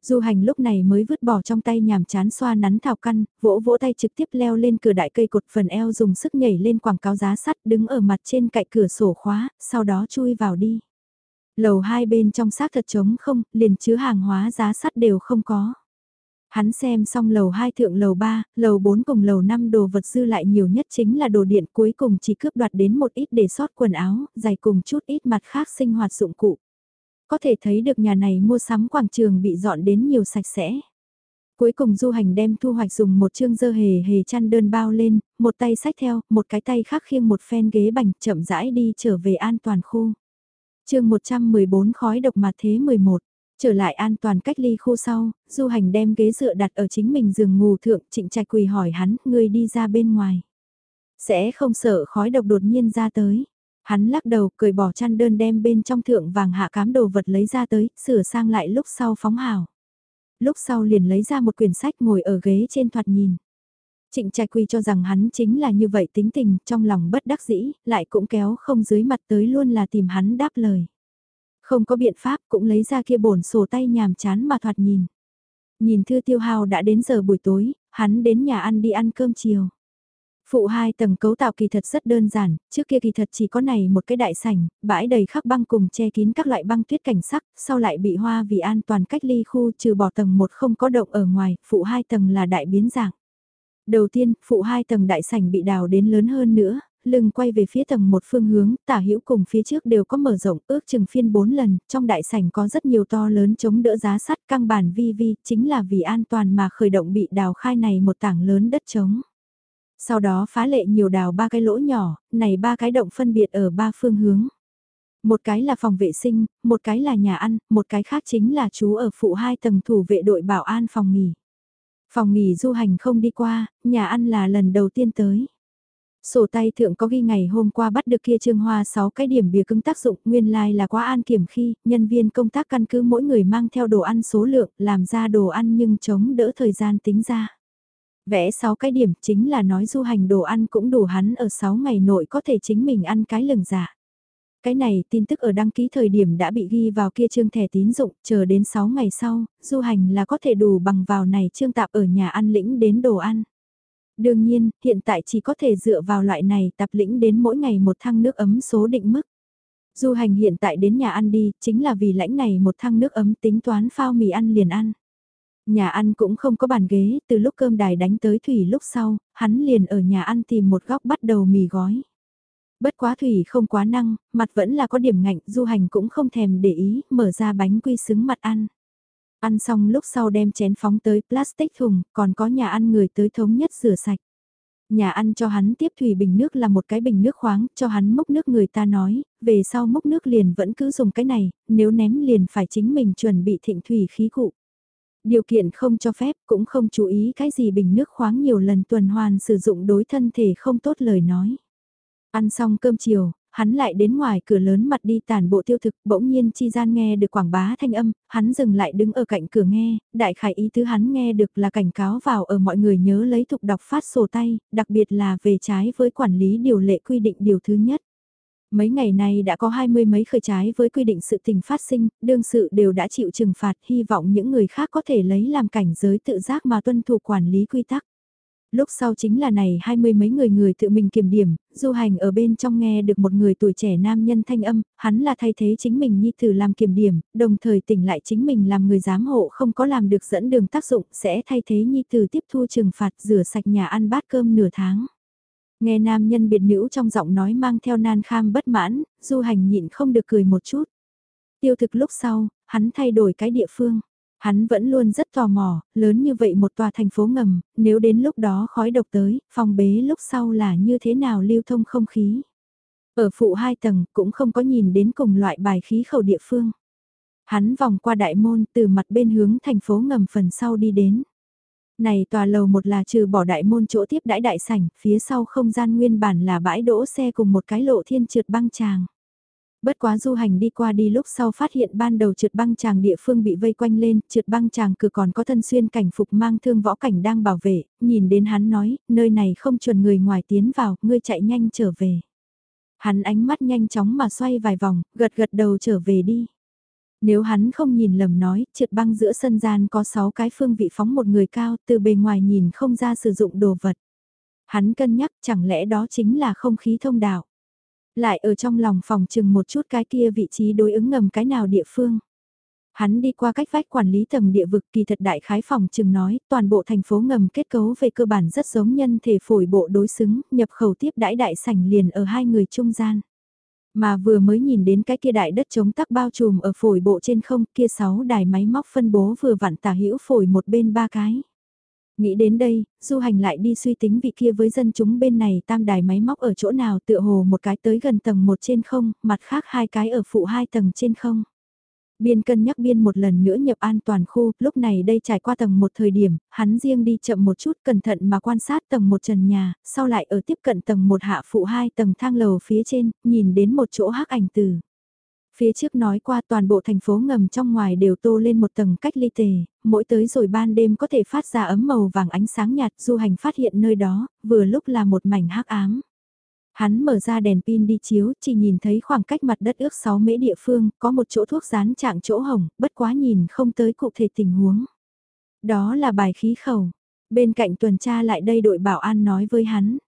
Du hành lúc này mới vứt bỏ trong tay nhàm chán xoa nắn thảo căn, vỗ vỗ tay trực tiếp leo lên cửa đại cây cột phần eo dùng sức nhảy lên quảng cáo giá sắt đứng ở mặt trên cạnh cửa sổ khóa, sau đó chui vào đi. Lầu hai bên trong xác thật trống không, liền chứa hàng hóa giá sắt đều không có. Hắn xem xong lầu 2 thượng lầu 3, lầu 4 cùng lầu 5 đồ vật dư lại nhiều nhất chính là đồ điện cuối cùng chỉ cướp đoạt đến một ít để sót quần áo, giày cùng chút ít mặt khác sinh hoạt dụng cụ. Có thể thấy được nhà này mua sắm quảng trường bị dọn đến nhiều sạch sẽ. Cuối cùng du hành đem thu hoạch dùng một chương dơ hề hề chăn đơn bao lên, một tay sách theo, một cái tay khác khiêng một phen ghế bành chậm rãi đi trở về an toàn khu. chương 114 khói độc mà thế 11 Trở lại an toàn cách ly khu sau, du hành đem ghế dựa đặt ở chính mình giường ngủ thượng, trịnh trạch quỳ hỏi hắn, ngươi đi ra bên ngoài. Sẽ không sợ khói độc đột nhiên ra tới. Hắn lắc đầu, cười bỏ chăn đơn đem bên trong thượng vàng hạ cám đồ vật lấy ra tới, sửa sang lại lúc sau phóng hào. Lúc sau liền lấy ra một quyển sách ngồi ở ghế trên thoạt nhìn. Trịnh Trạch Quy cho rằng hắn chính là như vậy tính tình, trong lòng bất đắc dĩ, lại cũng kéo không dưới mặt tới luôn là tìm hắn đáp lời. Không có biện pháp cũng lấy ra kia bổn sổ tay nhàm chán mà thoạt nhìn. Nhìn thư tiêu hào đã đến giờ buổi tối, hắn đến nhà ăn đi ăn cơm chiều. Phụ hai tầng cấu tạo kỳ thật rất đơn giản, trước kia kỳ thật chỉ có này một cái đại sảnh, bãi đầy khắc băng cùng che kín các loại băng tuyết cảnh sắc, sau lại bị hoa vì an toàn cách ly khu trừ bỏ tầng một không có động ở ngoài, phụ hai tầng là đại biến dạng. Đầu tiên, phụ hai tầng đại sảnh bị đào đến lớn hơn nữa, lưng quay về phía tầng một phương hướng, tả hữu cùng phía trước đều có mở rộng, ước chừng phiên 4 lần, trong đại sảnh có rất nhiều to lớn chống đỡ giá sắt căng bản vi vi, chính là vì an toàn mà khởi động bị đào khai này một tảng lớn đất trống. Sau đó phá lệ nhiều đào ba cái lỗ nhỏ, này ba cái động phân biệt ở ba phương hướng. Một cái là phòng vệ sinh, một cái là nhà ăn, một cái khác chính là chú ở phụ hai tầng thủ vệ đội bảo an phòng nghỉ. Phòng nghỉ du hành không đi qua, nhà ăn là lần đầu tiên tới. Sổ tay thượng có ghi ngày hôm qua bắt được kia trương hoa 6 cái điểm bìa cứng tác dụng nguyên lai like là quá an kiểm khi nhân viên công tác căn cứ mỗi người mang theo đồ ăn số lượng làm ra đồ ăn nhưng chống đỡ thời gian tính ra. Vẽ 6 cái điểm chính là nói du hành đồ ăn cũng đủ hắn ở 6 ngày nội có thể chính mình ăn cái lừng giả. Cái này tin tức ở đăng ký thời điểm đã bị ghi vào kia trương thẻ tín dụng, chờ đến 6 ngày sau, du hành là có thể đủ bằng vào này trương tạp ở nhà ăn lĩnh đến đồ ăn. Đương nhiên, hiện tại chỉ có thể dựa vào loại này tập lĩnh đến mỗi ngày một thăng nước ấm số định mức. Du hành hiện tại đến nhà ăn đi, chính là vì lãnh này một thăng nước ấm tính toán phao mì ăn liền ăn. Nhà ăn cũng không có bàn ghế, từ lúc cơm đài đánh tới Thủy lúc sau, hắn liền ở nhà ăn tìm một góc bắt đầu mì gói. Bất quá Thủy không quá năng, mặt vẫn là có điểm ngạnh, du hành cũng không thèm để ý, mở ra bánh quy xứng mặt ăn. Ăn xong lúc sau đem chén phóng tới plastic thùng, còn có nhà ăn người tới thống nhất rửa sạch. Nhà ăn cho hắn tiếp thủy bình nước là một cái bình nước khoáng, cho hắn múc nước người ta nói, về sau múc nước liền vẫn cứ dùng cái này, nếu ném liền phải chính mình chuẩn bị thịnh thủy khí cụ. Điều kiện không cho phép cũng không chú ý cái gì bình nước khoáng nhiều lần tuần hoàn sử dụng đối thân thể không tốt lời nói. Ăn xong cơm chiều, hắn lại đến ngoài cửa lớn mặt đi tàn bộ tiêu thực, bỗng nhiên chi gian nghe được quảng bá thanh âm, hắn dừng lại đứng ở cạnh cửa nghe, đại khải ý thứ hắn nghe được là cảnh cáo vào ở mọi người nhớ lấy thục đọc phát sổ tay, đặc biệt là về trái với quản lý điều lệ quy định điều thứ nhất. Mấy ngày nay đã có hai mươi mấy khởi trái với quy định sự tình phát sinh, đương sự đều đã chịu trừng phạt, hy vọng những người khác có thể lấy làm cảnh giới tự giác mà tuân thủ quản lý quy tắc lúc sau chính là này hai mươi mấy người người tự mình kiểm điểm, du hành ở bên trong nghe được một người tuổi trẻ nam nhân thanh âm, hắn là thay thế chính mình nhi tử làm kiểm điểm, đồng thời tỉnh lại chính mình làm người giám hộ không có làm được dẫn đường tác dụng sẽ thay thế nhi tử tiếp thu trừng phạt rửa sạch nhà ăn bát cơm nửa tháng. Nghe nam nhân biệt nữ trong giọng nói mang theo nan kham bất mãn, du hành nhịn không được cười một chút. Tiêu thực lúc sau, hắn thay đổi cái địa phương. Hắn vẫn luôn rất tò mò, lớn như vậy một tòa thành phố ngầm, nếu đến lúc đó khói độc tới, phòng bế lúc sau là như thế nào lưu thông không khí. Ở phụ hai tầng cũng không có nhìn đến cùng loại bài khí khẩu địa phương. Hắn vòng qua đại môn từ mặt bên hướng thành phố ngầm phần sau đi đến. Này tòa lầu một là trừ bỏ đại môn chỗ tiếp đãi đại sảnh, phía sau không gian nguyên bản là bãi đỗ xe cùng một cái lộ thiên trượt băng tràng. Bất quá du hành đi qua đi lúc sau phát hiện ban đầu trượt băng chàng địa phương bị vây quanh lên, trượt băng chàng cửa còn có thân xuyên cảnh phục mang thương võ cảnh đang bảo vệ, nhìn đến hắn nói, nơi này không chuẩn người ngoài tiến vào, ngươi chạy nhanh trở về. Hắn ánh mắt nhanh chóng mà xoay vài vòng, gật gật đầu trở về đi. Nếu hắn không nhìn lầm nói, trượt băng giữa sân gian có 6 cái phương vị phóng một người cao, từ bề ngoài nhìn không ra sử dụng đồ vật. Hắn cân nhắc chẳng lẽ đó chính là không khí thông đạo. Lại ở trong lòng phòng chừng một chút cái kia vị trí đối ứng ngầm cái nào địa phương. Hắn đi qua cách vách quản lý tầng địa vực kỳ thật đại khái phòng chừng nói, toàn bộ thành phố ngầm kết cấu về cơ bản rất giống nhân thể phổi bộ đối xứng, nhập khẩu tiếp đãi đại sảnh liền ở hai người trung gian. Mà vừa mới nhìn đến cái kia đại đất chống tắc bao trùm ở phổi bộ trên không kia sáu đài máy móc phân bố vừa vặn tả hữu phổi một bên ba cái. Nghĩ đến đây, du hành lại đi suy tính vị kia với dân chúng bên này tam đài máy móc ở chỗ nào tựa hồ một cái tới gần tầng một trên không, mặt khác hai cái ở phụ hai tầng trên không. Biên cân nhắc biên một lần nữa nhập an toàn khu, lúc này đây trải qua tầng một thời điểm, hắn riêng đi chậm một chút cẩn thận mà quan sát tầng một trần nhà, sau lại ở tiếp cận tầng một hạ phụ hai tầng thang lầu phía trên, nhìn đến một chỗ hắc ảnh từ. Phía trước nói qua toàn bộ thành phố ngầm trong ngoài đều tô lên một tầng cách ly tề, mỗi tới rồi ban đêm có thể phát ra ấm màu vàng ánh sáng nhạt du hành phát hiện nơi đó, vừa lúc là một mảnh hắc ám. Hắn mở ra đèn pin đi chiếu, chỉ nhìn thấy khoảng cách mặt đất ước 6 mễ địa phương, có một chỗ thuốc rán trạng chỗ hồng, bất quá nhìn không tới cụ thể tình huống. Đó là bài khí khẩu. Bên cạnh tuần tra lại đây đội bảo an nói với hắn.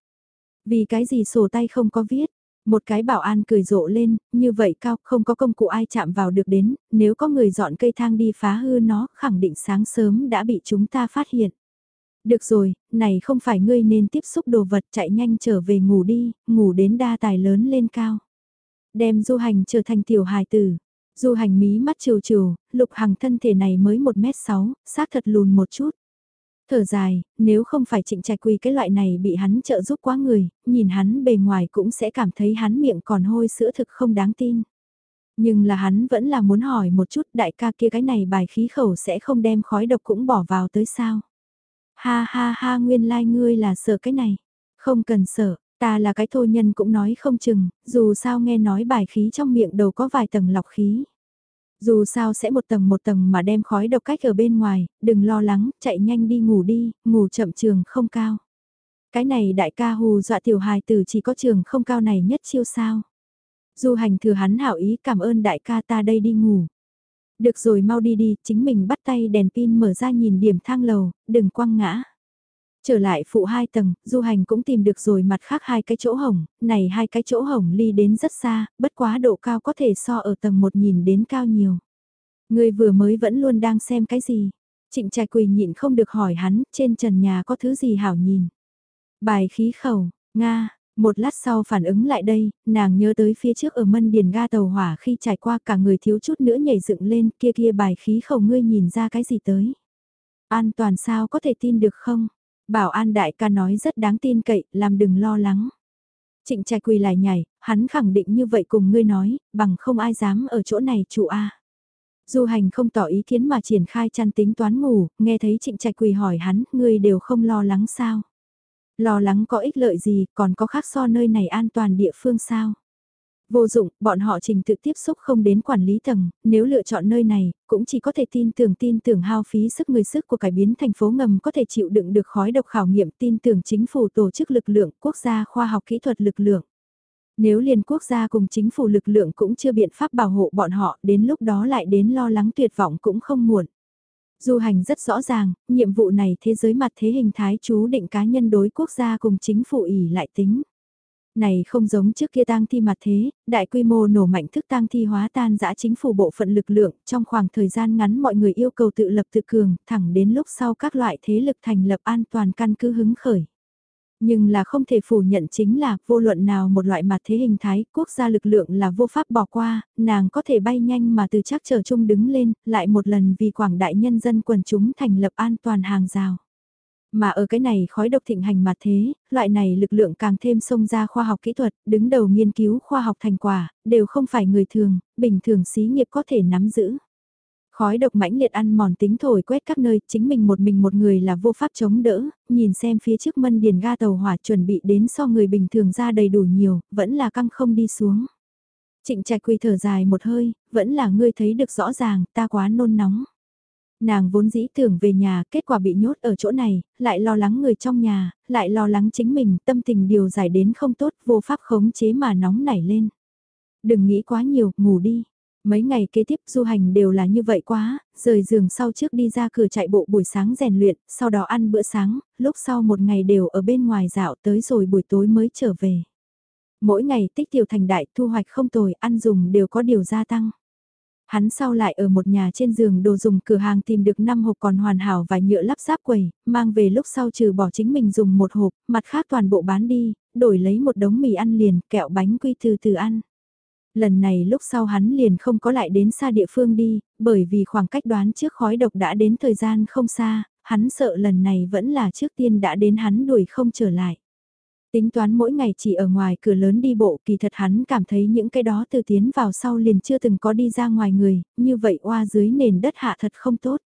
Vì cái gì sổ tay không có viết, một cái bảo an cười rộ lên, như vậy cao, không có công cụ ai chạm vào được đến, nếu có người dọn cây thang đi phá hư nó, khẳng định sáng sớm đã bị chúng ta phát hiện. Được rồi, này không phải ngươi nên tiếp xúc đồ vật chạy nhanh trở về ngủ đi, ngủ đến đa tài lớn lên cao. Đem du hành trở thành tiểu hài tử. Du hành mí mắt trừ trừ, lục hằng thân thể này mới 1m6, xác thật lùn một chút. Thở dài, nếu không phải trịnh trạch quỳ cái loại này bị hắn trợ giúp quá người, nhìn hắn bề ngoài cũng sẽ cảm thấy hắn miệng còn hôi sữa thực không đáng tin. Nhưng là hắn vẫn là muốn hỏi một chút đại ca kia cái này bài khí khẩu sẽ không đem khói độc cũng bỏ vào tới sao. Ha ha ha nguyên lai like ngươi là sợ cái này. Không cần sợ, ta là cái thô nhân cũng nói không chừng, dù sao nghe nói bài khí trong miệng đầu có vài tầng lọc khí. Dù sao sẽ một tầng một tầng mà đem khói độc cách ở bên ngoài, đừng lo lắng, chạy nhanh đi ngủ đi, ngủ chậm trường không cao. Cái này đại ca hù dọa tiểu hài tử chỉ có trường không cao này nhất chiêu sao. Du hành thừa hắn hảo ý cảm ơn đại ca ta đây đi ngủ. Được rồi mau đi đi, chính mình bắt tay đèn pin mở ra nhìn điểm thang lầu, đừng quăng ngã. Trở lại phụ hai tầng, du hành cũng tìm được rồi mặt khác hai cái chỗ hồng, này hai cái chỗ hồng ly đến rất xa, bất quá độ cao có thể so ở tầng một nhìn đến cao nhiều. Người vừa mới vẫn luôn đang xem cái gì. Trịnh trạch quỳ nhịn không được hỏi hắn, trên trần nhà có thứ gì hảo nhìn. Bài khí khẩu, Nga, một lát sau phản ứng lại đây, nàng nhớ tới phía trước ở mân điền ga tàu hỏa khi trải qua cả người thiếu chút nữa nhảy dựng lên kia kia bài khí khẩu ngươi nhìn ra cái gì tới. An toàn sao có thể tin được không? Bảo an đại ca nói rất đáng tin cậy, làm đừng lo lắng. Trịnh trạch quỳ lại nhảy, hắn khẳng định như vậy cùng ngươi nói, bằng không ai dám ở chỗ này trụ A. Du hành không tỏ ý kiến mà triển khai chăn tính toán ngủ, nghe thấy trịnh trạch quỳ hỏi hắn, ngươi đều không lo lắng sao. Lo lắng có ích lợi gì, còn có khác so nơi này an toàn địa phương sao? Vô dụng, bọn họ trình tự tiếp xúc không đến quản lý tầng, nếu lựa chọn nơi này, cũng chỉ có thể tin tưởng tin tưởng hao phí sức người sức của cải biến thành phố ngầm có thể chịu đựng được khói độc khảo nghiệm tin tưởng chính phủ tổ chức lực lượng quốc gia khoa học kỹ thuật lực lượng. Nếu liền quốc gia cùng chính phủ lực lượng cũng chưa biện pháp bảo hộ bọn họ, đến lúc đó lại đến lo lắng tuyệt vọng cũng không muộn. Du hành rất rõ ràng, nhiệm vụ này thế giới mặt thế hình thái chú định cá nhân đối quốc gia cùng chính phủ ỉ lại tính. Này không giống trước kia tang thi mặt thế, đại quy mô nổ mạnh thức tang thi hóa tan dã chính phủ bộ phận lực lượng, trong khoảng thời gian ngắn mọi người yêu cầu tự lập tự cường, thẳng đến lúc sau các loại thế lực thành lập an toàn căn cứ hứng khởi. Nhưng là không thể phủ nhận chính là vô luận nào một loại mặt thế hình thái, quốc gia lực lượng là vô pháp bỏ qua, nàng có thể bay nhanh mà từ chắc trở chung đứng lên, lại một lần vì quảng đại nhân dân quần chúng thành lập an toàn hàng rào. Mà ở cái này khói độc thịnh hành mà thế, loại này lực lượng càng thêm xông ra khoa học kỹ thuật, đứng đầu nghiên cứu khoa học thành quả, đều không phải người thường, bình thường xí nghiệp có thể nắm giữ. Khói độc mãnh liệt ăn mòn tính thổi quét các nơi, chính mình một mình một người là vô pháp chống đỡ, nhìn xem phía trước mân điền ga tàu hỏa chuẩn bị đến so người bình thường ra đầy đủ nhiều, vẫn là căng không đi xuống. Trịnh trạch quỳ thở dài một hơi, vẫn là ngươi thấy được rõ ràng, ta quá nôn nóng. Nàng vốn dĩ tưởng về nhà, kết quả bị nhốt ở chỗ này, lại lo lắng người trong nhà, lại lo lắng chính mình, tâm tình điều giải đến không tốt, vô pháp khống chế mà nóng nảy lên. Đừng nghĩ quá nhiều, ngủ đi. Mấy ngày kế tiếp du hành đều là như vậy quá, rời giường sau trước đi ra cửa chạy bộ buổi sáng rèn luyện, sau đó ăn bữa sáng, lúc sau một ngày đều ở bên ngoài dạo tới rồi buổi tối mới trở về. Mỗi ngày tích tiểu thành đại thu hoạch không tồi, ăn dùng đều có điều gia tăng. Hắn sau lại ở một nhà trên giường đồ dùng cửa hàng tìm được 5 hộp còn hoàn hảo và nhựa lắp ráp quầy, mang về lúc sau trừ bỏ chính mình dùng một hộp, mặt khác toàn bộ bán đi, đổi lấy một đống mì ăn liền, kẹo bánh quy từ từ ăn. Lần này lúc sau hắn liền không có lại đến xa địa phương đi, bởi vì khoảng cách đoán trước khói độc đã đến thời gian không xa, hắn sợ lần này vẫn là trước tiên đã đến hắn đuổi không trở lại. Tính toán mỗi ngày chỉ ở ngoài cửa lớn đi bộ kỳ thật hắn cảm thấy những cái đó từ tiến vào sau liền chưa từng có đi ra ngoài người, như vậy oa dưới nền đất hạ thật không tốt.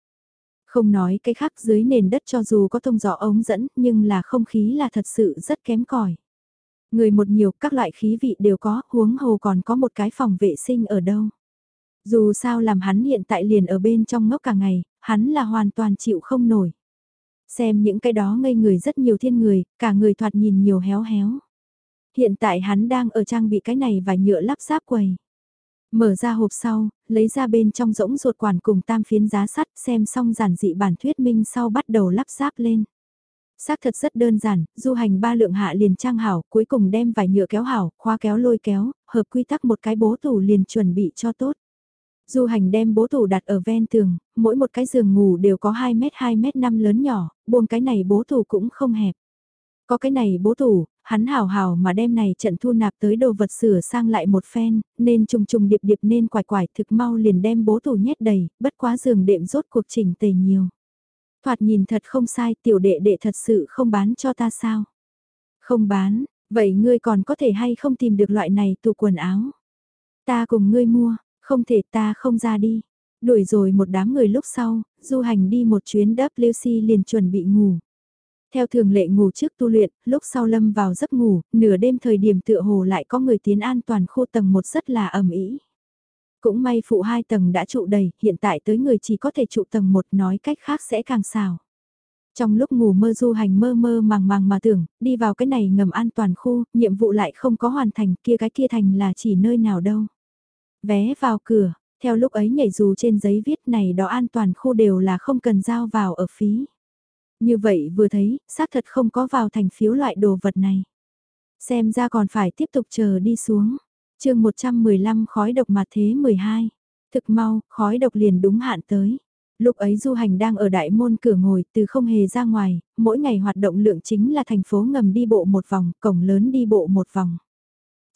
Không nói cái khác dưới nền đất cho dù có thông gió ống dẫn nhưng là không khí là thật sự rất kém cỏi Người một nhiều các loại khí vị đều có, huống hồ còn có một cái phòng vệ sinh ở đâu. Dù sao làm hắn hiện tại liền ở bên trong ngốc cả ngày, hắn là hoàn toàn chịu không nổi. Xem những cái đó ngây người rất nhiều thiên người, cả người thoạt nhìn nhiều héo héo. Hiện tại hắn đang ở trang bị cái này và nhựa lắp ráp quầy. Mở ra hộp sau, lấy ra bên trong rỗng ruột quản cùng tam phiến giá sắt xem xong giản dị bản thuyết minh sau bắt đầu lắp ráp lên. Xác thật rất đơn giản, du hành ba lượng hạ liền trang hảo, cuối cùng đem vài nhựa kéo hảo, khoa kéo lôi kéo, hợp quy tắc một cái bố tủ liền chuẩn bị cho tốt. Du hành đem bố tủ đặt ở ven tường, mỗi một cái giường ngủ đều có 2 mét 2 mét 5 lớn nhỏ, buông cái này bố tủ cũng không hẹp. Có cái này bố tủ, hắn hào hào mà đem này trận thu nạp tới đồ vật sửa sang lại một phen, nên trùng trùng điệp điệp nên quải quải thực mau liền đem bố tủ nhét đầy, bất quá giường đệm rốt cuộc chỉnh tề nhiều. Thoạt nhìn thật không sai, tiểu đệ đệ thật sự không bán cho ta sao? Không bán, vậy ngươi còn có thể hay không tìm được loại này tủ quần áo? Ta cùng ngươi mua, không thể ta không ra đi. Đuổi rồi một đám người lúc sau, du hành đi một chuyến WC liền chuẩn bị ngủ. Theo thường lệ ngủ trước tu luyện, lúc sau lâm vào giấc ngủ, nửa đêm thời điểm tựa hồ lại có người tiến an toàn khu tầng một rất là ẩm ý. Cũng may phụ hai tầng đã trụ đầy, hiện tại tới người chỉ có thể trụ tầng một nói cách khác sẽ càng xào. Trong lúc ngủ mơ du hành mơ mơ màng màng mà tưởng, đi vào cái này ngầm an toàn khu, nhiệm vụ lại không có hoàn thành, kia cái kia thành là chỉ nơi nào đâu. Vé vào cửa, theo lúc ấy nhảy dù trên giấy viết này đó an toàn khu đều là không cần giao vào ở phí. Như vậy vừa thấy, xác thật không có vào thành phiếu loại đồ vật này. Xem ra còn phải tiếp tục chờ đi xuống chương 115 khói độc mặt thế 12. Thực mau, khói độc liền đúng hạn tới. Lúc ấy du hành đang ở đại môn cửa ngồi từ không hề ra ngoài, mỗi ngày hoạt động lượng chính là thành phố ngầm đi bộ một vòng, cổng lớn đi bộ một vòng.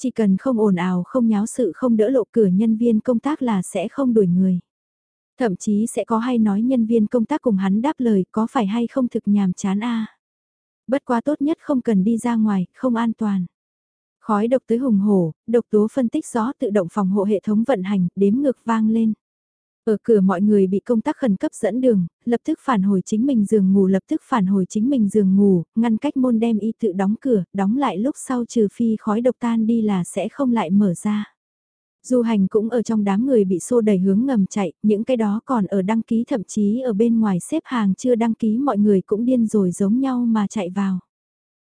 Chỉ cần không ồn ào không nháo sự không đỡ lộ cửa nhân viên công tác là sẽ không đuổi người. Thậm chí sẽ có hay nói nhân viên công tác cùng hắn đáp lời có phải hay không thực nhàm chán a Bất quá tốt nhất không cần đi ra ngoài, không an toàn. Khói độc tới hùng hổ, độc tố phân tích gió tự động phòng hộ hệ thống vận hành, đếm ngược vang lên. Ở cửa mọi người bị công tác khẩn cấp dẫn đường, lập tức phản hồi chính mình giường ngủ lập tức phản hồi chính mình giường ngủ, ngăn cách môn đem y tự đóng cửa, đóng lại lúc sau trừ phi khói độc tan đi là sẽ không lại mở ra. Du hành cũng ở trong đám người bị xô đẩy hướng ngầm chạy, những cái đó còn ở đăng ký thậm chí ở bên ngoài xếp hàng chưa đăng ký mọi người cũng điên rồi giống nhau mà chạy vào.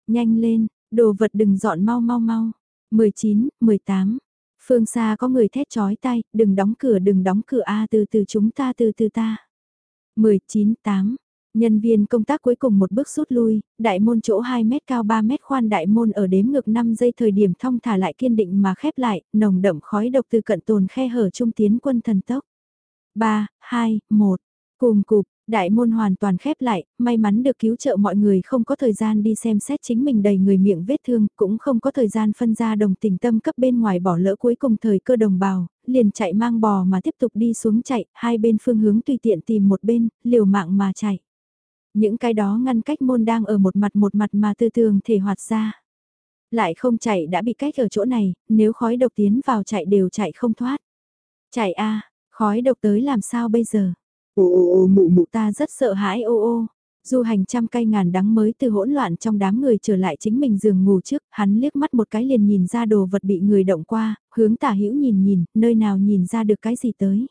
Nhanh lên, Đồ vật đừng dọn mau mau mau. 19, 18. Phương xa có người thét chói tay, đừng đóng cửa đừng đóng cửa A từ từ chúng ta từ từ ta. 19, 8. Nhân viên công tác cuối cùng một bước rút lui, đại môn chỗ 2 mét cao 3 mét khoan đại môn ở đếm ngược 5 giây thời điểm thong thả lại kiên định mà khép lại, nồng đậm khói độc từ cận tồn khe hở trung tiến quân thần tốc. 3, 2, 1. Cùng cục, Đại môn hoàn toàn khép lại, may mắn được cứu trợ mọi người không có thời gian đi xem xét chính mình đầy người miệng vết thương, cũng không có thời gian phân ra đồng tình tâm cấp bên ngoài bỏ lỡ cuối cùng thời cơ đồng bào, liền chạy mang bò mà tiếp tục đi xuống chạy, hai bên phương hướng tùy tiện tìm một bên, liều mạng mà chạy. Những cái đó ngăn cách môn đang ở một mặt một mặt mà tư tường thể hoạt ra. Lại không chạy đã bị cách ở chỗ này, nếu khói độc tiến vào chạy đều chạy không thoát. Chạy a khói độc tới làm sao bây giờ? Ô ô ô mụ mụ ta rất sợ hãi ô ô. Du hành trăm cây ngàn đắng mới từ hỗn loạn trong đám người trở lại chính mình giường ngủ trước, hắn liếc mắt một cái liền nhìn ra đồ vật bị người động qua, hướng tả hữu nhìn nhìn, nơi nào nhìn ra được cái gì tới.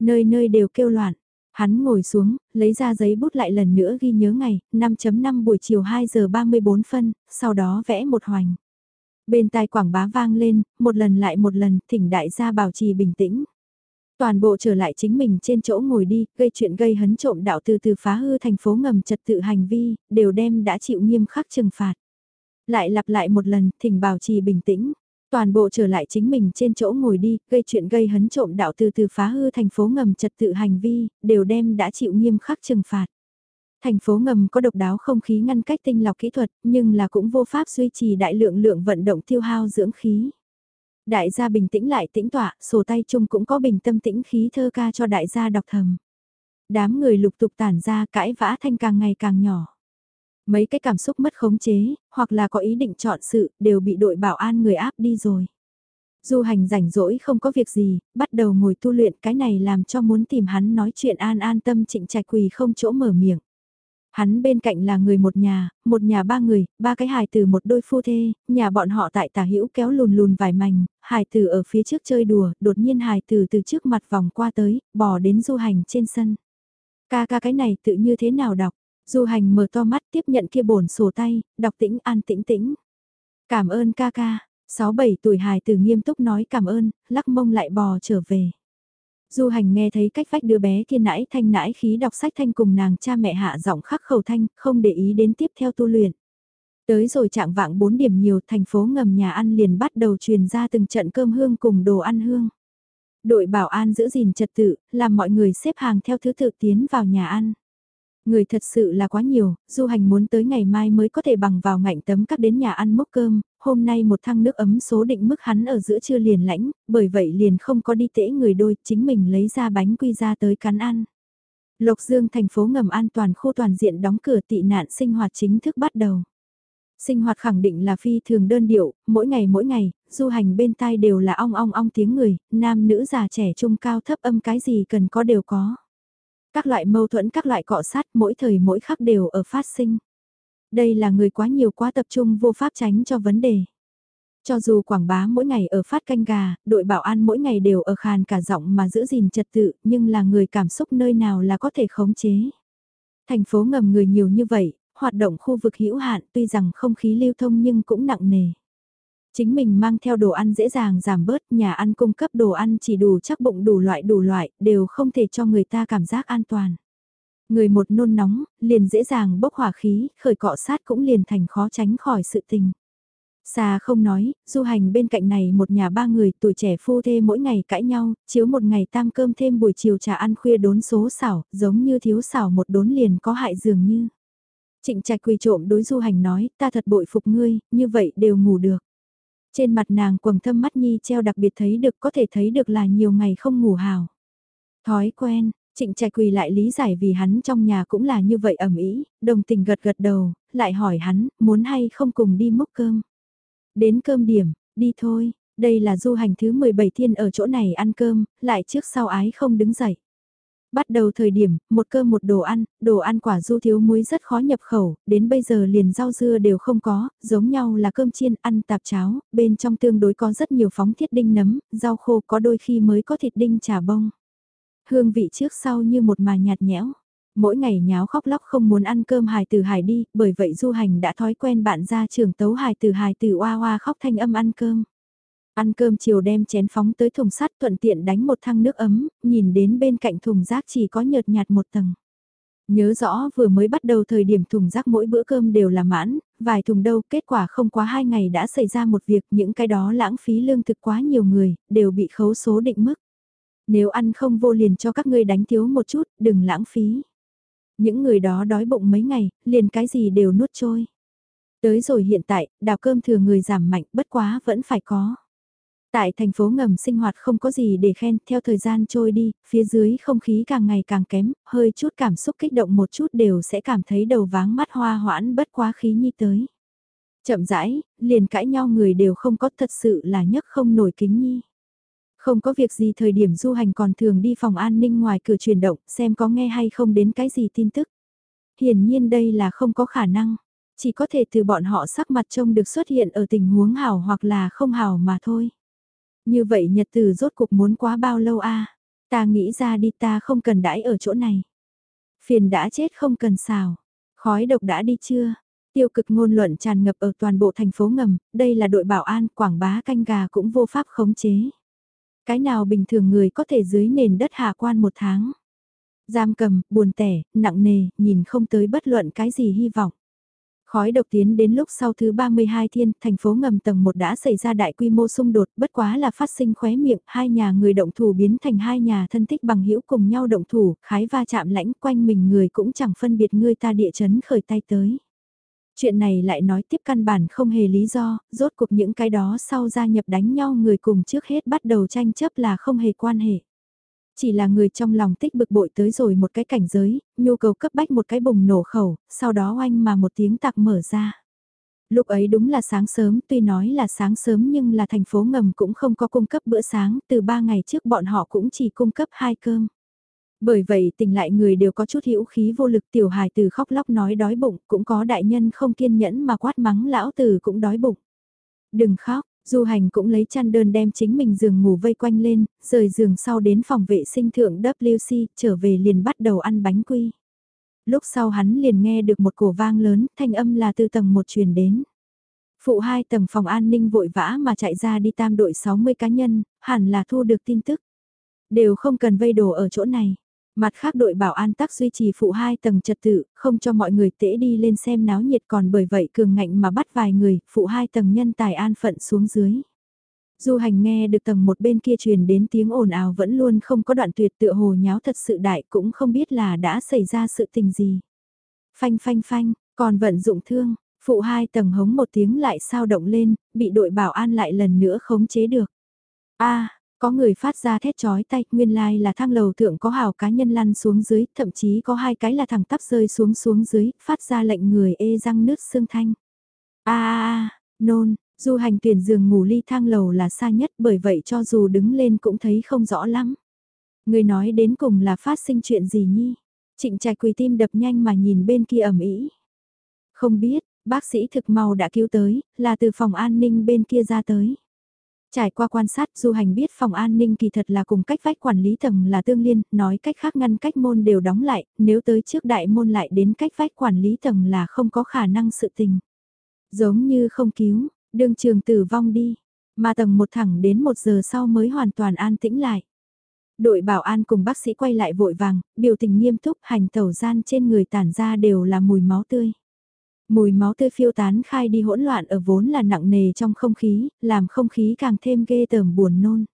Nơi nơi đều kêu loạn, hắn ngồi xuống, lấy ra giấy bút lại lần nữa ghi nhớ ngày, 5.5 buổi chiều 2 giờ 34 phân, sau đó vẽ một hoành. Bên tai quảng bá vang lên, một lần lại một lần, thỉnh đại gia bảo trì bình tĩnh. Toàn bộ trở lại chính mình trên chỗ ngồi đi, gây chuyện gây hấn trộm đạo từ từ phá hư thành phố ngầm trật tự hành vi, đều đem đã chịu nghiêm khắc trừng phạt. Lại lặp lại một lần, thỉnh bảo trì bình tĩnh. Toàn bộ trở lại chính mình trên chỗ ngồi đi, gây chuyện gây hấn trộm đạo từ từ phá hư thành phố ngầm trật tự hành vi, đều đem đã chịu nghiêm khắc trừng phạt. Thành phố ngầm có độc đáo không khí ngăn cách tinh lọc kỹ thuật, nhưng là cũng vô pháp duy trì đại lượng lượng vận động tiêu hao dưỡng khí. Đại gia bình tĩnh lại tĩnh tọa, sổ tay chung cũng có bình tâm tĩnh khí thơ ca cho đại gia đọc thầm. Đám người lục tục tản ra cãi vã thanh càng ngày càng nhỏ. Mấy cái cảm xúc mất khống chế, hoặc là có ý định chọn sự, đều bị đội bảo an người áp đi rồi. Du hành rảnh rỗi không có việc gì, bắt đầu ngồi tu luyện cái này làm cho muốn tìm hắn nói chuyện an an tâm trịnh trạch quỳ không chỗ mở miệng. Hắn bên cạnh là người một nhà, một nhà ba người, ba cái hài từ một đôi phu thê, nhà bọn họ tại tả hữu kéo lùn lùn vài mảnh, Hải Tử ở phía trước chơi đùa, đột nhiên Hải Tử từ trước mặt vòng qua tới, bỏ đến du hành trên sân. Ca ca cái này tự như thế nào đọc, du hành mở to mắt tiếp nhận kia bổn sổ tay, đọc tĩnh an tĩnh tĩnh. Cảm ơn ca ca, 6-7 tuổi Hải Tử nghiêm túc nói cảm ơn, lắc mông lại bò trở về. Du hành nghe thấy cách vách đứa bé kia nãi thanh nãi khí đọc sách thanh cùng nàng cha mẹ hạ giọng khắc khẩu thanh, không để ý đến tiếp theo tu luyện. Tới rồi trạng vạng 4 điểm nhiều thành phố ngầm nhà ăn liền bắt đầu truyền ra từng trận cơm hương cùng đồ ăn hương. Đội bảo an giữ gìn trật tự, làm mọi người xếp hàng theo thứ tự tiến vào nhà ăn. Người thật sự là quá nhiều, du hành muốn tới ngày mai mới có thể bằng vào ngạnh tấm các đến nhà ăn mốc cơm, hôm nay một thăng nước ấm số định mức hắn ở giữa trưa liền lãnh, bởi vậy liền không có đi tễ người đôi, chính mình lấy ra bánh quy ra tới cắn ăn. Lộc Dương thành phố ngầm an toàn khu toàn diện đóng cửa tị nạn sinh hoạt chính thức bắt đầu. Sinh hoạt khẳng định là phi thường đơn điệu, mỗi ngày mỗi ngày, du hành bên tai đều là ong ong ong tiếng người, nam nữ già trẻ trung cao thấp âm cái gì cần có đều có. Các loại mâu thuẫn các loại cọ sát mỗi thời mỗi khắc đều ở phát sinh. Đây là người quá nhiều quá tập trung vô pháp tránh cho vấn đề. Cho dù quảng bá mỗi ngày ở phát canh gà, đội bảo an mỗi ngày đều ở khàn cả giọng mà giữ gìn trật tự, nhưng là người cảm xúc nơi nào là có thể khống chế. Thành phố ngầm người nhiều như vậy, hoạt động khu vực hữu hạn tuy rằng không khí lưu thông nhưng cũng nặng nề. Chính mình mang theo đồ ăn dễ dàng giảm bớt, nhà ăn cung cấp đồ ăn chỉ đủ chắc bụng đủ loại đủ loại, đều không thể cho người ta cảm giác an toàn. Người một nôn nóng, liền dễ dàng bốc hỏa khí, khởi cọ sát cũng liền thành khó tránh khỏi sự tình. Xa không nói, du hành bên cạnh này một nhà ba người tuổi trẻ phu thê mỗi ngày cãi nhau, chiếu một ngày tam cơm thêm buổi chiều trà ăn khuya đốn số xảo, giống như thiếu xảo một đốn liền có hại dường như. Trịnh trạch quỳ trộm đối du hành nói, ta thật bội phục ngươi, như vậy đều ngủ được. Trên mặt nàng quầng thâm mắt nhi treo đặc biệt thấy được có thể thấy được là nhiều ngày không ngủ hào. Thói quen, Trịnh trạch quỳ lại lý giải vì hắn trong nhà cũng là như vậy ẩm ý, đồng tình gật gật đầu, lại hỏi hắn, muốn hay không cùng đi múc cơm. Đến cơm điểm, đi thôi, đây là du hành thứ 17 thiên ở chỗ này ăn cơm, lại trước sau ái không đứng dậy. Bắt đầu thời điểm, một cơm một đồ ăn, đồ ăn quả du thiếu muối rất khó nhập khẩu, đến bây giờ liền rau dưa đều không có, giống nhau là cơm chiên ăn tạp cháo, bên trong tương đối có rất nhiều phóng thiết đinh nấm, rau khô có đôi khi mới có thịt đinh trà bông. Hương vị trước sau như một mà nhạt nhẽo. Mỗi ngày nháo khóc lóc không muốn ăn cơm hài từ hài đi, bởi vậy du hành đã thói quen bạn ra trường tấu hài từ hài từ oa oa khóc thanh âm ăn cơm. Ăn cơm chiều đem chén phóng tới thùng sắt thuận tiện đánh một thăng nước ấm, nhìn đến bên cạnh thùng rác chỉ có nhợt nhạt một tầng. Nhớ rõ vừa mới bắt đầu thời điểm thùng rác mỗi bữa cơm đều là mãn, vài thùng đâu, kết quả không quá hai ngày đã xảy ra một việc những cái đó lãng phí lương thực quá nhiều người, đều bị khấu số định mức. Nếu ăn không vô liền cho các ngươi đánh thiếu một chút, đừng lãng phí. Những người đó đói bụng mấy ngày, liền cái gì đều nuốt trôi. Tới rồi hiện tại, đào cơm thừa người giảm mạnh, bất quá vẫn phải có. Tại thành phố ngầm sinh hoạt không có gì để khen, theo thời gian trôi đi, phía dưới không khí càng ngày càng kém, hơi chút cảm xúc kích động một chút đều sẽ cảm thấy đầu váng mắt hoa hoãn bất quá khí nhi tới. Chậm rãi, liền cãi nhau người đều không có thật sự là nhất không nổi kính nhi. Không có việc gì thời điểm du hành còn thường đi phòng an ninh ngoài cửa chuyển động xem có nghe hay không đến cái gì tin tức. Hiển nhiên đây là không có khả năng, chỉ có thể từ bọn họ sắc mặt trông được xuất hiện ở tình huống hảo hoặc là không hảo mà thôi. Như vậy nhật từ rốt cuộc muốn quá bao lâu a Ta nghĩ ra đi ta không cần đãi ở chỗ này. Phiền đã chết không cần xào. Khói độc đã đi chưa? Tiêu cực ngôn luận tràn ngập ở toàn bộ thành phố ngầm, đây là đội bảo an, quảng bá canh gà cũng vô pháp khống chế. Cái nào bình thường người có thể dưới nền đất hạ quan một tháng. Giam cầm, buồn tẻ, nặng nề, nhìn không tới bất luận cái gì hy vọng. Khói độc tiến đến lúc sau thứ 32 thiên, thành phố ngầm tầng 1 đã xảy ra đại quy mô xung đột, bất quá là phát sinh khóe miệng, hai nhà người động thủ biến thành hai nhà thân thích bằng hữu cùng nhau động thủ, khái va chạm lãnh quanh mình người cũng chẳng phân biệt người ta địa chấn khởi tay tới. Chuyện này lại nói tiếp căn bản không hề lý do, rốt cuộc những cái đó sau gia nhập đánh nhau người cùng trước hết bắt đầu tranh chấp là không hề quan hệ. Chỉ là người trong lòng tích bực bội tới rồi một cái cảnh giới, nhu cầu cấp bách một cái bùng nổ khẩu, sau đó oanh mà một tiếng tạc mở ra. Lúc ấy đúng là sáng sớm, tuy nói là sáng sớm nhưng là thành phố ngầm cũng không có cung cấp bữa sáng, từ ba ngày trước bọn họ cũng chỉ cung cấp hai cơm. Bởi vậy tỉnh lại người đều có chút hữu khí vô lực tiểu hài từ khóc lóc nói đói bụng, cũng có đại nhân không kiên nhẫn mà quát mắng lão tử cũng đói bụng. Đừng khóc, Du hành cũng lấy chăn đơn đem chính mình giường ngủ vây quanh lên, rời giường sau đến phòng vệ sinh thượng WC, trở về liền bắt đầu ăn bánh quy. Lúc sau hắn liền nghe được một cổ vang lớn, thanh âm là từ tầng một truyền đến. Phụ hai tầng phòng an ninh vội vã mà chạy ra đi tam đội 60 cá nhân, hẳn là thu được tin tức. Đều không cần vây đồ ở chỗ này. Mặt khác đội bảo an tắc duy trì phụ hai tầng trật tự, không cho mọi người tễ đi lên xem náo nhiệt còn bởi vậy cường ngạnh mà bắt vài người, phụ hai tầng nhân tài an phận xuống dưới. Du hành nghe được tầng một bên kia truyền đến tiếng ồn ào vẫn luôn không có đoạn tuyệt tựa hồ nháo thật sự đại cũng không biết là đã xảy ra sự tình gì. Phanh phanh phanh, còn vận dụng thương, phụ hai tầng hống một tiếng lại sao động lên, bị đội bảo an lại lần nữa khống chế được. a có người phát ra thét chói tay, nguyên lai like là thang lầu thượng có hào cá nhân lăn xuống dưới, thậm chí có hai cái là thẳng tắp rơi xuống xuống dưới, phát ra lệnh người ê răng nứt xương thanh. a a nôn, du hành tuyển giường ngủ ly thang lầu là xa nhất bởi vậy cho dù đứng lên cũng thấy không rõ lắm. Người nói đến cùng là phát sinh chuyện gì nhi? Trịnh trạch quỳ tim đập nhanh mà nhìn bên kia ẩm ý. Không biết, bác sĩ thực mau đã cứu tới, là từ phòng an ninh bên kia ra tới. Trải qua quan sát du hành biết phòng an ninh kỳ thật là cùng cách vách quản lý tầng là tương liên, nói cách khác ngăn cách môn đều đóng lại, nếu tới trước đại môn lại đến cách vách quản lý tầng là không có khả năng sự tình. Giống như không cứu, đương trường tử vong đi, mà tầng một thẳng đến một giờ sau mới hoàn toàn an tĩnh lại. Đội bảo an cùng bác sĩ quay lại vội vàng, biểu tình nghiêm túc hành tẩu gian trên người tản ra đều là mùi máu tươi. Mùi máu tươi phiêu tán khai đi hỗn loạn ở vốn là nặng nề trong không khí, làm không khí càng thêm ghê tởm buồn nôn.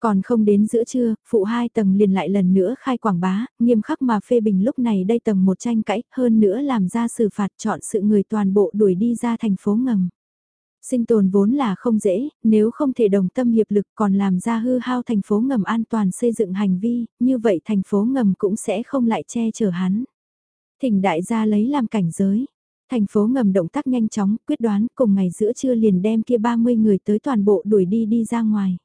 Còn không đến giữa trưa, phụ hai tầng liền lại lần nữa khai quảng bá, nghiêm khắc mà phê bình lúc này đây tầng một tranh cãi, hơn nữa làm ra xử phạt chọn sự người toàn bộ đuổi đi ra thành phố ngầm. Sinh tồn vốn là không dễ, nếu không thể đồng tâm hiệp lực còn làm ra hư hao thành phố ngầm an toàn xây dựng hành vi, như vậy thành phố ngầm cũng sẽ không lại che chở hắn. Thỉnh đại gia lấy làm cảnh giới, Thành phố ngầm động tác nhanh chóng, quyết đoán cùng ngày giữa trưa liền đem kia 30 người tới toàn bộ đuổi đi đi ra ngoài.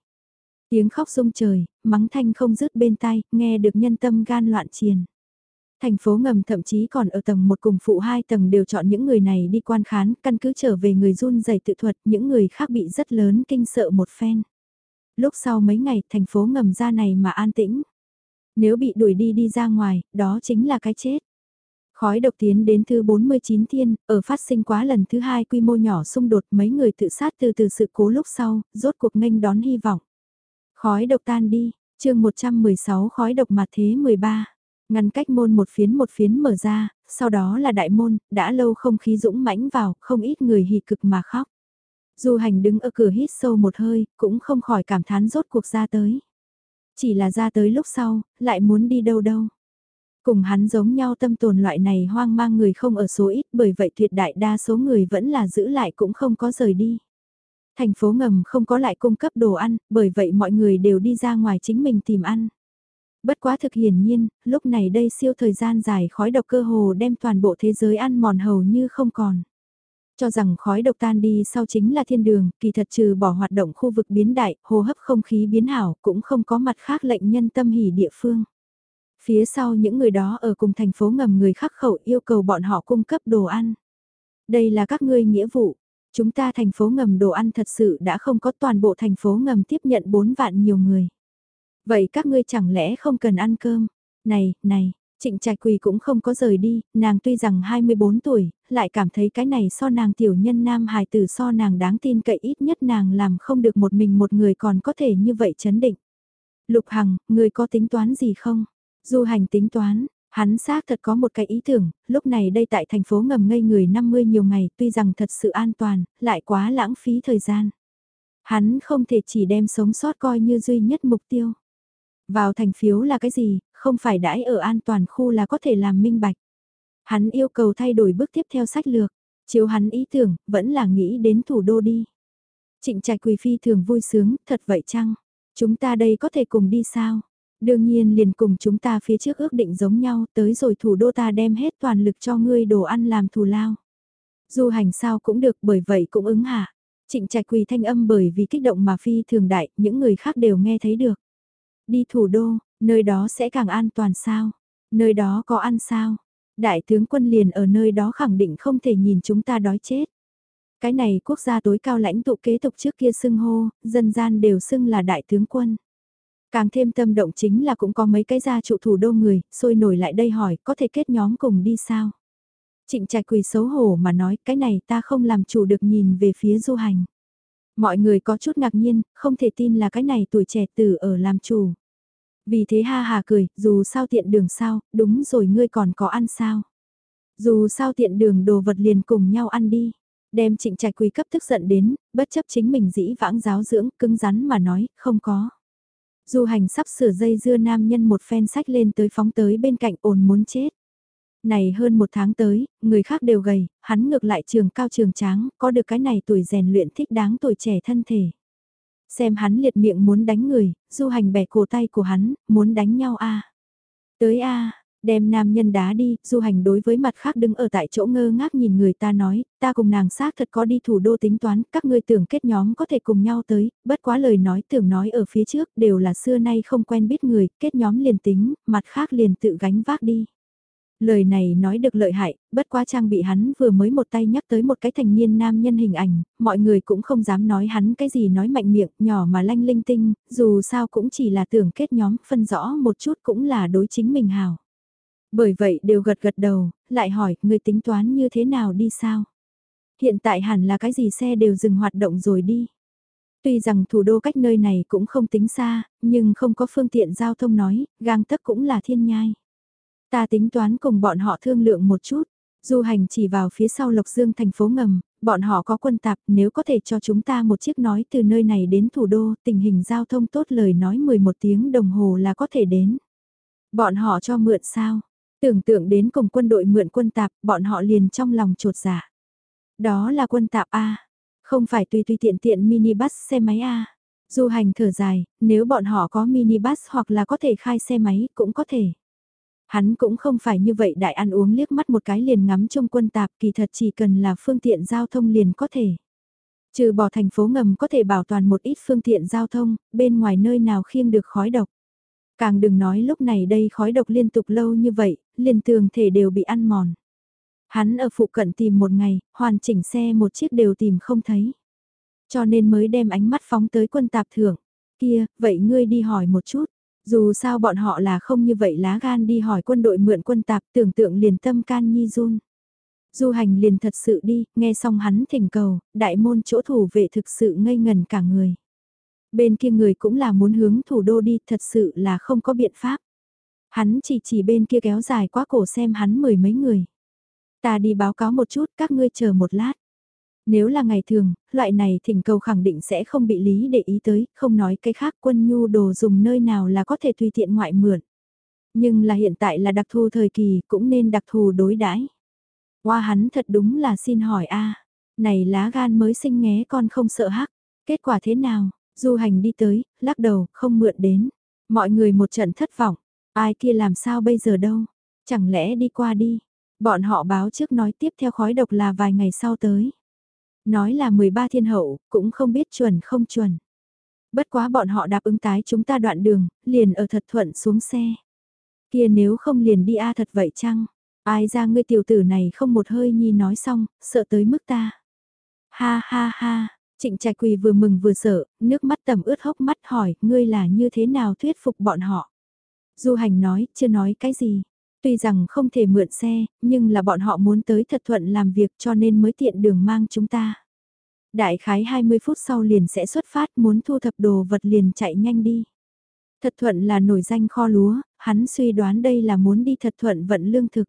Tiếng khóc rung trời, mắng thanh không dứt bên tai, nghe được nhân tâm gan loạn triền. Thành phố ngầm thậm chí còn ở tầng một cùng phụ hai tầng đều chọn những người này đi quan khán, căn cứ trở về người run dày tự thuật, những người khác bị rất lớn kinh sợ một phen. Lúc sau mấy ngày, thành phố ngầm ra này mà an tĩnh. Nếu bị đuổi đi đi ra ngoài, đó chính là cái chết. Khói độc tiến đến thứ 49 thiên, ở phát sinh quá lần thứ hai quy mô nhỏ xung đột mấy người tự sát từ từ sự cố lúc sau, rốt cuộc nghênh đón hy vọng. Khói độc tan đi, chương 116 khói độc mặt thế 13. Ngăn cách môn một phiến một phiến mở ra, sau đó là đại môn, đã lâu không khí dũng mãnh vào, không ít người hỉ cực mà khóc. Du hành đứng ở cửa hít sâu một hơi, cũng không khỏi cảm thán rốt cuộc ra tới. Chỉ là ra tới lúc sau, lại muốn đi đâu đâu. Cùng hắn giống nhau tâm tồn loại này hoang mang người không ở số ít bởi vậy tuyệt đại đa số người vẫn là giữ lại cũng không có rời đi. Thành phố ngầm không có lại cung cấp đồ ăn, bởi vậy mọi người đều đi ra ngoài chính mình tìm ăn. Bất quá thực hiển nhiên, lúc này đây siêu thời gian dài khói độc cơ hồ đem toàn bộ thế giới ăn mòn hầu như không còn. Cho rằng khói độc tan đi sau chính là thiên đường, kỳ thật trừ bỏ hoạt động khu vực biến đại, hô hấp không khí biến hảo, cũng không có mặt khác lệnh nhân tâm hỉ địa phương. Phía sau những người đó ở cùng thành phố ngầm người khắc khẩu yêu cầu bọn họ cung cấp đồ ăn. Đây là các ngươi nghĩa vụ. Chúng ta thành phố ngầm đồ ăn thật sự đã không có toàn bộ thành phố ngầm tiếp nhận 4 vạn nhiều người. Vậy các ngươi chẳng lẽ không cần ăn cơm? Này, này, Trịnh Trạch Quỳ cũng không có rời đi, nàng tuy rằng 24 tuổi, lại cảm thấy cái này so nàng tiểu nhân nam hài tử so nàng đáng tin cậy ít nhất nàng làm không được một mình một người còn có thể như vậy chấn định. Lục Hằng, người có tính toán gì không? Du hành tính toán, hắn xác thật có một cái ý tưởng, lúc này đây tại thành phố ngầm ngây người 50 nhiều ngày tuy rằng thật sự an toàn, lại quá lãng phí thời gian. Hắn không thể chỉ đem sống sót coi như duy nhất mục tiêu. Vào thành phiếu là cái gì, không phải đãi ở an toàn khu là có thể làm minh bạch. Hắn yêu cầu thay đổi bước tiếp theo sách lược, chiếu hắn ý tưởng, vẫn là nghĩ đến thủ đô đi. Trịnh trạch quỳ phi thường vui sướng, thật vậy chăng? Chúng ta đây có thể cùng đi sao? Đương nhiên liền cùng chúng ta phía trước ước định giống nhau, tới rồi thủ đô ta đem hết toàn lực cho ngươi đồ ăn làm thù lao. Du hành sao cũng được bởi vậy cũng ứng hạ. Trịnh trạch quỳ thanh âm bởi vì kích động mà phi thường đại, những người khác đều nghe thấy được. Đi thủ đô, nơi đó sẽ càng an toàn sao? Nơi đó có ăn sao? Đại tướng quân liền ở nơi đó khẳng định không thể nhìn chúng ta đói chết. Cái này quốc gia tối cao lãnh tụ kế tục trước kia xưng hô, dân gian đều xưng là đại tướng quân. Càng thêm tâm động chính là cũng có mấy cái gia trụ thủ đô người, sôi nổi lại đây hỏi có thể kết nhóm cùng đi sao? Trịnh trạch quỳ xấu hổ mà nói cái này ta không làm chủ được nhìn về phía du hành. Mọi người có chút ngạc nhiên, không thể tin là cái này tuổi trẻ tử ở làm chủ. Vì thế ha hà cười, dù sao tiện đường sao, đúng rồi ngươi còn có ăn sao. Dù sao tiện đường đồ vật liền cùng nhau ăn đi. Đem trịnh trạch quỳ cấp tức giận đến, bất chấp chính mình dĩ vãng giáo dưỡng, cứng rắn mà nói, không có. Du hành sắp sửa dây dưa nam nhân một phen sách lên tới phóng tới bên cạnh ồn muốn chết. Này hơn một tháng tới, người khác đều gầy, hắn ngược lại trường cao trường tráng, có được cái này tuổi rèn luyện thích đáng tuổi trẻ thân thể. Xem hắn liệt miệng muốn đánh người, du hành bẻ cổ tay của hắn, muốn đánh nhau a Tới a đem nam nhân đá đi, du hành đối với mặt khác đứng ở tại chỗ ngơ ngác nhìn người ta nói, ta cùng nàng xác thật có đi thủ đô tính toán, các ngươi tưởng kết nhóm có thể cùng nhau tới, bất quá lời nói tưởng nói ở phía trước đều là xưa nay không quen biết người, kết nhóm liền tính, mặt khác liền tự gánh vác đi. Lời này nói được lợi hại, bất quá trang bị hắn vừa mới một tay nhắc tới một cái thành niên nam nhân hình ảnh, mọi người cũng không dám nói hắn cái gì nói mạnh miệng, nhỏ mà lanh linh tinh, dù sao cũng chỉ là tưởng kết nhóm, phân rõ một chút cũng là đối chính mình hào. Bởi vậy đều gật gật đầu, lại hỏi, người tính toán như thế nào đi sao? Hiện tại hẳn là cái gì xe đều dừng hoạt động rồi đi. Tuy rằng thủ đô cách nơi này cũng không tính xa, nhưng không có phương tiện giao thông nói, gang tấc cũng là thiên nhai. Ta tính toán cùng bọn họ thương lượng một chút. Du hành chỉ vào phía sau Lộc Dương thành phố ngầm, bọn họ có quân tạp nếu có thể cho chúng ta một chiếc nói từ nơi này đến thủ đô, tình hình giao thông tốt lời nói 11 tiếng đồng hồ là có thể đến. Bọn họ cho mượn sao? Tưởng tượng đến cùng quân đội mượn quân tạp, bọn họ liền trong lòng trột giả. Đó là quân tạp A, không phải tùy tùy tiện tiện minibus xe máy A. Du hành thở dài, nếu bọn họ có minibus hoặc là có thể khai xe máy cũng có thể. Hắn cũng không phải như vậy đại ăn uống liếc mắt một cái liền ngắm trong quân tạp kỳ thật chỉ cần là phương tiện giao thông liền có thể. Trừ bỏ thành phố ngầm có thể bảo toàn một ít phương tiện giao thông, bên ngoài nơi nào khiêng được khói độc. Càng đừng nói lúc này đây khói độc liên tục lâu như vậy, liền tường thể đều bị ăn mòn. Hắn ở phụ cận tìm một ngày, hoàn chỉnh xe một chiếc đều tìm không thấy. Cho nên mới đem ánh mắt phóng tới quân tạp thưởng. Kia, vậy ngươi đi hỏi một chút. Dù sao bọn họ là không như vậy lá gan đi hỏi quân đội mượn quân tạp tưởng tượng liền tâm can nhi run. Du hành liền thật sự đi, nghe xong hắn thỉnh cầu, đại môn chỗ thủ vệ thực sự ngây ngần cả người. Bên kia người cũng là muốn hướng thủ đô đi, thật sự là không có biện pháp. Hắn chỉ chỉ bên kia kéo dài quá cổ xem hắn mười mấy người. Ta đi báo cáo một chút, các ngươi chờ một lát. Nếu là ngày thường, loại này thỉnh cầu khẳng định sẽ không bị lý để ý tới, không nói cái khác quân nhu đồ dùng nơi nào là có thể tùy tiện ngoại mượn. Nhưng là hiện tại là đặc thù thời kỳ, cũng nên đặc thù đối đãi. Hoa hắn thật đúng là xin hỏi a này lá gan mới sinh nghé con không sợ hắc. Kết quả thế nào? Du hành đi tới, lắc đầu, không mượn đến. Mọi người một trận thất vọng. Ai kia làm sao bây giờ đâu? Chẳng lẽ đi qua đi? Bọn họ báo trước nói tiếp theo khói độc là vài ngày sau tới. Nói là 13 thiên hậu, cũng không biết chuẩn không chuẩn. Bất quá bọn họ đáp ứng tái chúng ta đoạn đường, liền ở thật thuận xuống xe. Kia nếu không liền đi a thật vậy chăng? Ai ra ngươi tiểu tử này không một hơi nhi nói xong, sợ tới mức ta. Ha ha ha, trịnh trạch quỳ vừa mừng vừa sợ, nước mắt tầm ướt hốc mắt hỏi, ngươi là như thế nào thuyết phục bọn họ? Du hành nói, chưa nói cái gì. Tuy rằng không thể mượn xe, nhưng là bọn họ muốn tới thật thuận làm việc cho nên mới tiện đường mang chúng ta. Đại khái 20 phút sau liền sẽ xuất phát muốn thu thập đồ vật liền chạy nhanh đi. Thật thuận là nổi danh kho lúa, hắn suy đoán đây là muốn đi thật thuận vận lương thực.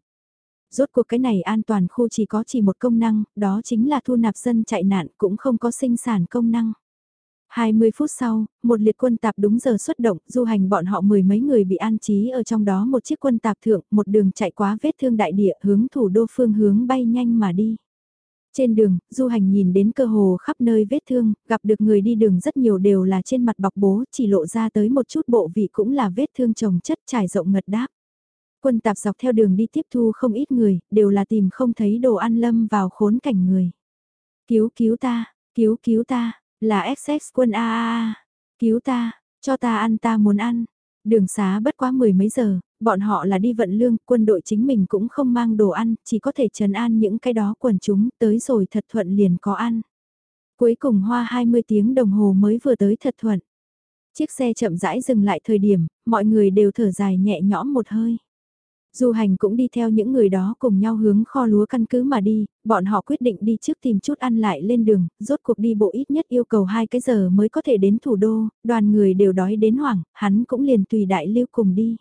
Rốt cuộc cái này an toàn khu chỉ có chỉ một công năng, đó chính là thu nạp dân chạy nạn cũng không có sinh sản công năng. 20 phút sau, một liệt quân tạp đúng giờ xuất động, du hành bọn họ mười mấy người bị an trí ở trong đó một chiếc quân tạp thượng, một đường chạy quá vết thương đại địa hướng thủ đô phương hướng bay nhanh mà đi. Trên đường, du hành nhìn đến cơ hồ khắp nơi vết thương, gặp được người đi đường rất nhiều đều là trên mặt bọc bố, chỉ lộ ra tới một chút bộ vị cũng là vết thương trồng chất trải rộng ngật đáp. Quân tạp dọc theo đường đi tiếp thu không ít người, đều là tìm không thấy đồ ăn lâm vào khốn cảnh người. Cứu cứu ta, cứu cứu ta, là XX quân a a cứu ta, cho ta ăn ta muốn ăn. Đường xá bất quá mười mấy giờ, bọn họ là đi vận lương, quân đội chính mình cũng không mang đồ ăn, chỉ có thể trấn an những cái đó quần chúng, tới rồi thật thuận liền có ăn. Cuối cùng hoa 20 tiếng đồng hồ mới vừa tới thật thuận. Chiếc xe chậm rãi dừng lại thời điểm, mọi người đều thở dài nhẹ nhõm một hơi. Du hành cũng đi theo những người đó cùng nhau hướng kho lúa căn cứ mà đi, bọn họ quyết định đi trước tìm chút ăn lại lên đường, rốt cuộc đi bộ ít nhất yêu cầu 2 cái giờ mới có thể đến thủ đô, đoàn người đều đói đến hoảng, hắn cũng liền tùy đại lưu cùng đi.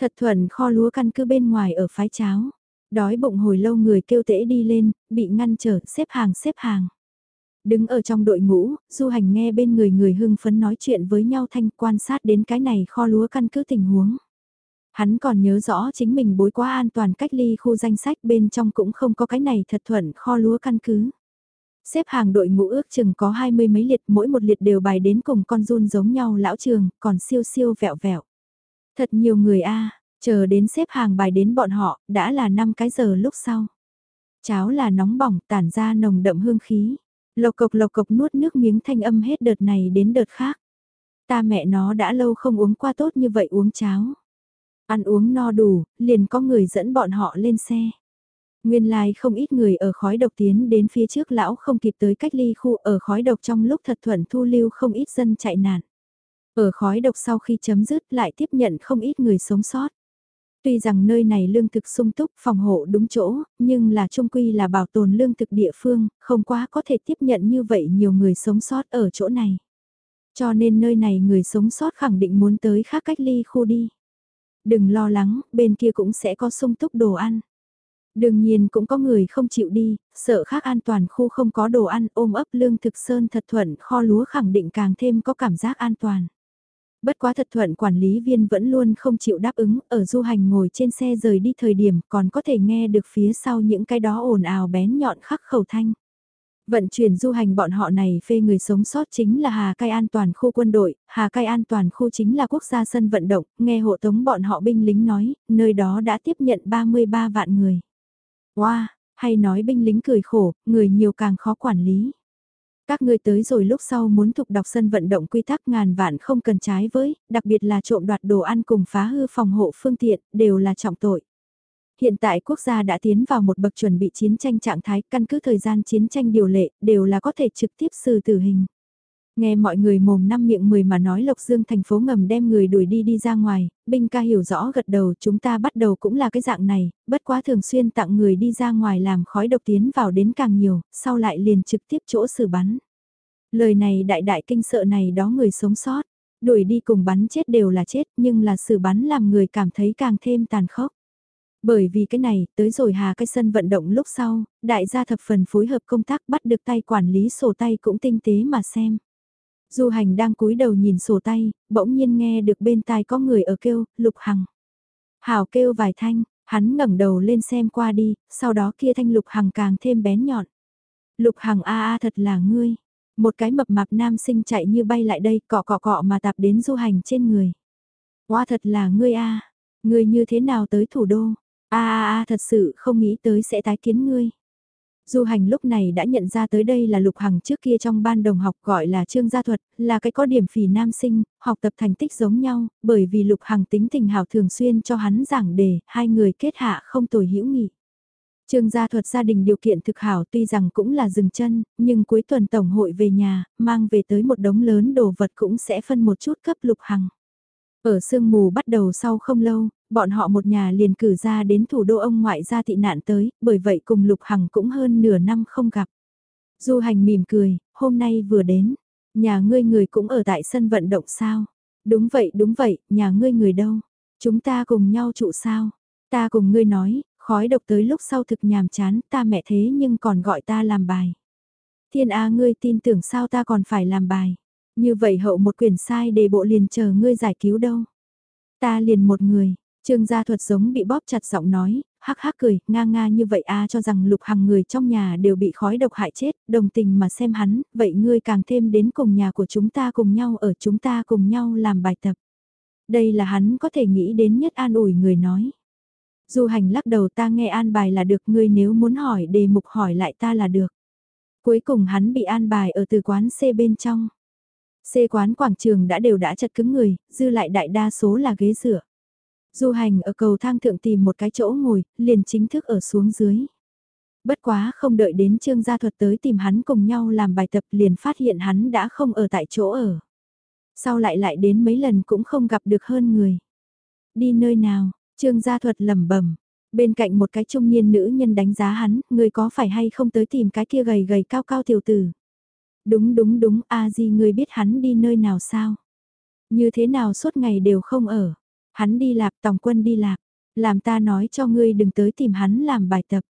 Thật thuận kho lúa căn cứ bên ngoài ở phái cháo, đói bụng hồi lâu người kêu tễ đi lên, bị ngăn trở, xếp hàng xếp hàng. Đứng ở trong đội ngũ, du hành nghe bên người người hưng phấn nói chuyện với nhau thanh quan sát đến cái này kho lúa căn cứ tình huống. Hắn còn nhớ rõ chính mình bối quá an toàn cách ly khu danh sách bên trong cũng không có cái này thật thuận kho lúa căn cứ. Xếp hàng đội ngũ ước chừng có hai mươi mấy liệt mỗi một liệt đều bài đến cùng con run giống nhau lão trường, còn siêu siêu vẹo vẹo. Thật nhiều người a chờ đến xếp hàng bài đến bọn họ, đã là 5 cái giờ lúc sau. Cháo là nóng bỏng tản ra nồng đậm hương khí. Lộc cộc lộc cộc nuốt nước miếng thanh âm hết đợt này đến đợt khác. Ta mẹ nó đã lâu không uống qua tốt như vậy uống cháo. Ăn uống no đủ, liền có người dẫn bọn họ lên xe. Nguyên lai like không ít người ở khói độc tiến đến phía trước lão không kịp tới cách ly khu ở khói độc trong lúc thật thuận thu lưu không ít dân chạy nạn. Ở khói độc sau khi chấm dứt lại tiếp nhận không ít người sống sót. Tuy rằng nơi này lương thực sung túc, phòng hộ đúng chỗ, nhưng là trung quy là bảo tồn lương thực địa phương, không quá có thể tiếp nhận như vậy nhiều người sống sót ở chỗ này. Cho nên nơi này người sống sót khẳng định muốn tới khác cách ly khu đi. Đừng lo lắng, bên kia cũng sẽ có sung túc đồ ăn. Đương nhiên cũng có người không chịu đi, sợ khác an toàn khu không có đồ ăn ôm ấp lương thực sơn thật thuận kho lúa khẳng định càng thêm có cảm giác an toàn. Bất quá thật thuận quản lý viên vẫn luôn không chịu đáp ứng, ở du hành ngồi trên xe rời đi thời điểm còn có thể nghe được phía sau những cái đó ồn ào bén nhọn khắc khẩu thanh. Vận chuyển du hành bọn họ này phê người sống sót chính là Hà Cai An toàn khu quân đội, Hà Cai An toàn khu chính là quốc gia sân vận động, nghe hộ tống bọn họ binh lính nói, nơi đó đã tiếp nhận 33 vạn người. Wow, hay nói binh lính cười khổ, người nhiều càng khó quản lý. Các ngươi tới rồi lúc sau muốn thục đọc sân vận động quy tắc ngàn vạn không cần trái với, đặc biệt là trộm đoạt đồ ăn cùng phá hư phòng hộ phương tiện, đều là trọng tội. Hiện tại quốc gia đã tiến vào một bậc chuẩn bị chiến tranh trạng thái, căn cứ thời gian chiến tranh điều lệ, đều là có thể trực tiếp xử tử hình. Nghe mọi người mồm năm miệng mười mà nói Lộc Dương thành phố ngầm đem người đuổi đi đi ra ngoài, binh ca hiểu rõ gật đầu chúng ta bắt đầu cũng là cái dạng này, bất quá thường xuyên tặng người đi ra ngoài làm khói độc tiến vào đến càng nhiều, sau lại liền trực tiếp chỗ xử bắn. Lời này đại đại kinh sợ này đó người sống sót, đuổi đi cùng bắn chết đều là chết nhưng là xử bắn làm người cảm thấy càng thêm tàn khốc. Bởi vì cái này, tới rồi hà cái sân vận động lúc sau, đại gia thập phần phối hợp công tác bắt được tay quản lý sổ tay cũng tinh tế mà xem. Du hành đang cúi đầu nhìn sổ tay, bỗng nhiên nghe được bên tai có người ở kêu, lục hằng. Hảo kêu vài thanh, hắn ngẩng đầu lên xem qua đi, sau đó kia thanh lục hằng càng thêm bén nhọn. Lục hằng a a thật là ngươi. Một cái mập mạp nam sinh chạy như bay lại đây, cọ cọ cọ mà tạp đến du hành trên người. Hoa thật là ngươi a ngươi như thế nào tới thủ đô? A a a thật sự không nghĩ tới sẽ tái kiến ngươi. Du hành lúc này đã nhận ra tới đây là Lục Hằng trước kia trong ban đồng học gọi là Trương Gia Thuật, là cái có điểm phì nam sinh, học tập thành tích giống nhau, bởi vì Lục Hằng tính tình hảo thường xuyên cho hắn giảng đề, hai người kết hạ không tồi hữu nghị. Trương Gia Thuật gia đình điều kiện thực hảo tuy rằng cũng là dừng chân, nhưng cuối tuần tổng hội về nhà, mang về tới một đống lớn đồ vật cũng sẽ phân một chút cấp Lục Hằng. Ở sương mù bắt đầu sau không lâu, bọn họ một nhà liền cử ra đến thủ đô ông ngoại gia thị nạn tới, bởi vậy cùng Lục Hằng cũng hơn nửa năm không gặp. Du hành mỉm cười, hôm nay vừa đến, nhà ngươi người cũng ở tại sân vận động sao? Đúng vậy đúng vậy, nhà ngươi người đâu? Chúng ta cùng nhau trụ sao? Ta cùng ngươi nói, khói độc tới lúc sau thực nhàm chán, ta mẹ thế nhưng còn gọi ta làm bài. Thiên A ngươi tin tưởng sao ta còn phải làm bài? Như vậy hậu một quyển sai đề bộ liền chờ ngươi giải cứu đâu. Ta liền một người, trương gia thuật giống bị bóp chặt giọng nói, hắc hắc cười, nga nga như vậy a cho rằng lục hàng người trong nhà đều bị khói độc hại chết, đồng tình mà xem hắn, vậy ngươi càng thêm đến cùng nhà của chúng ta cùng nhau ở chúng ta cùng nhau làm bài tập. Đây là hắn có thể nghĩ đến nhất an ủi người nói. Du hành lắc đầu ta nghe an bài là được ngươi nếu muốn hỏi đề mục hỏi lại ta là được. Cuối cùng hắn bị an bài ở từ quán C bên trong. C quán quảng trường đã đều đã chật cứng người, dư lại đại đa số là ghế dựa. Du hành ở cầu thang thượng tìm một cái chỗ ngồi, liền chính thức ở xuống dưới. Bất quá không đợi đến trương gia thuật tới tìm hắn cùng nhau làm bài tập liền phát hiện hắn đã không ở tại chỗ ở. Sau lại lại đến mấy lần cũng không gặp được hơn người. Đi nơi nào, trương gia thuật lẩm bẩm Bên cạnh một cái trung niên nữ nhân đánh giá hắn, người có phải hay không tới tìm cái kia gầy gầy cao cao tiểu tử. Đúng đúng đúng, a di người biết hắn đi nơi nào sao? Như thế nào suốt ngày đều không ở? Hắn đi lạp tòng quân đi lạp, làm ta nói cho ngươi đừng tới tìm hắn làm bài tập.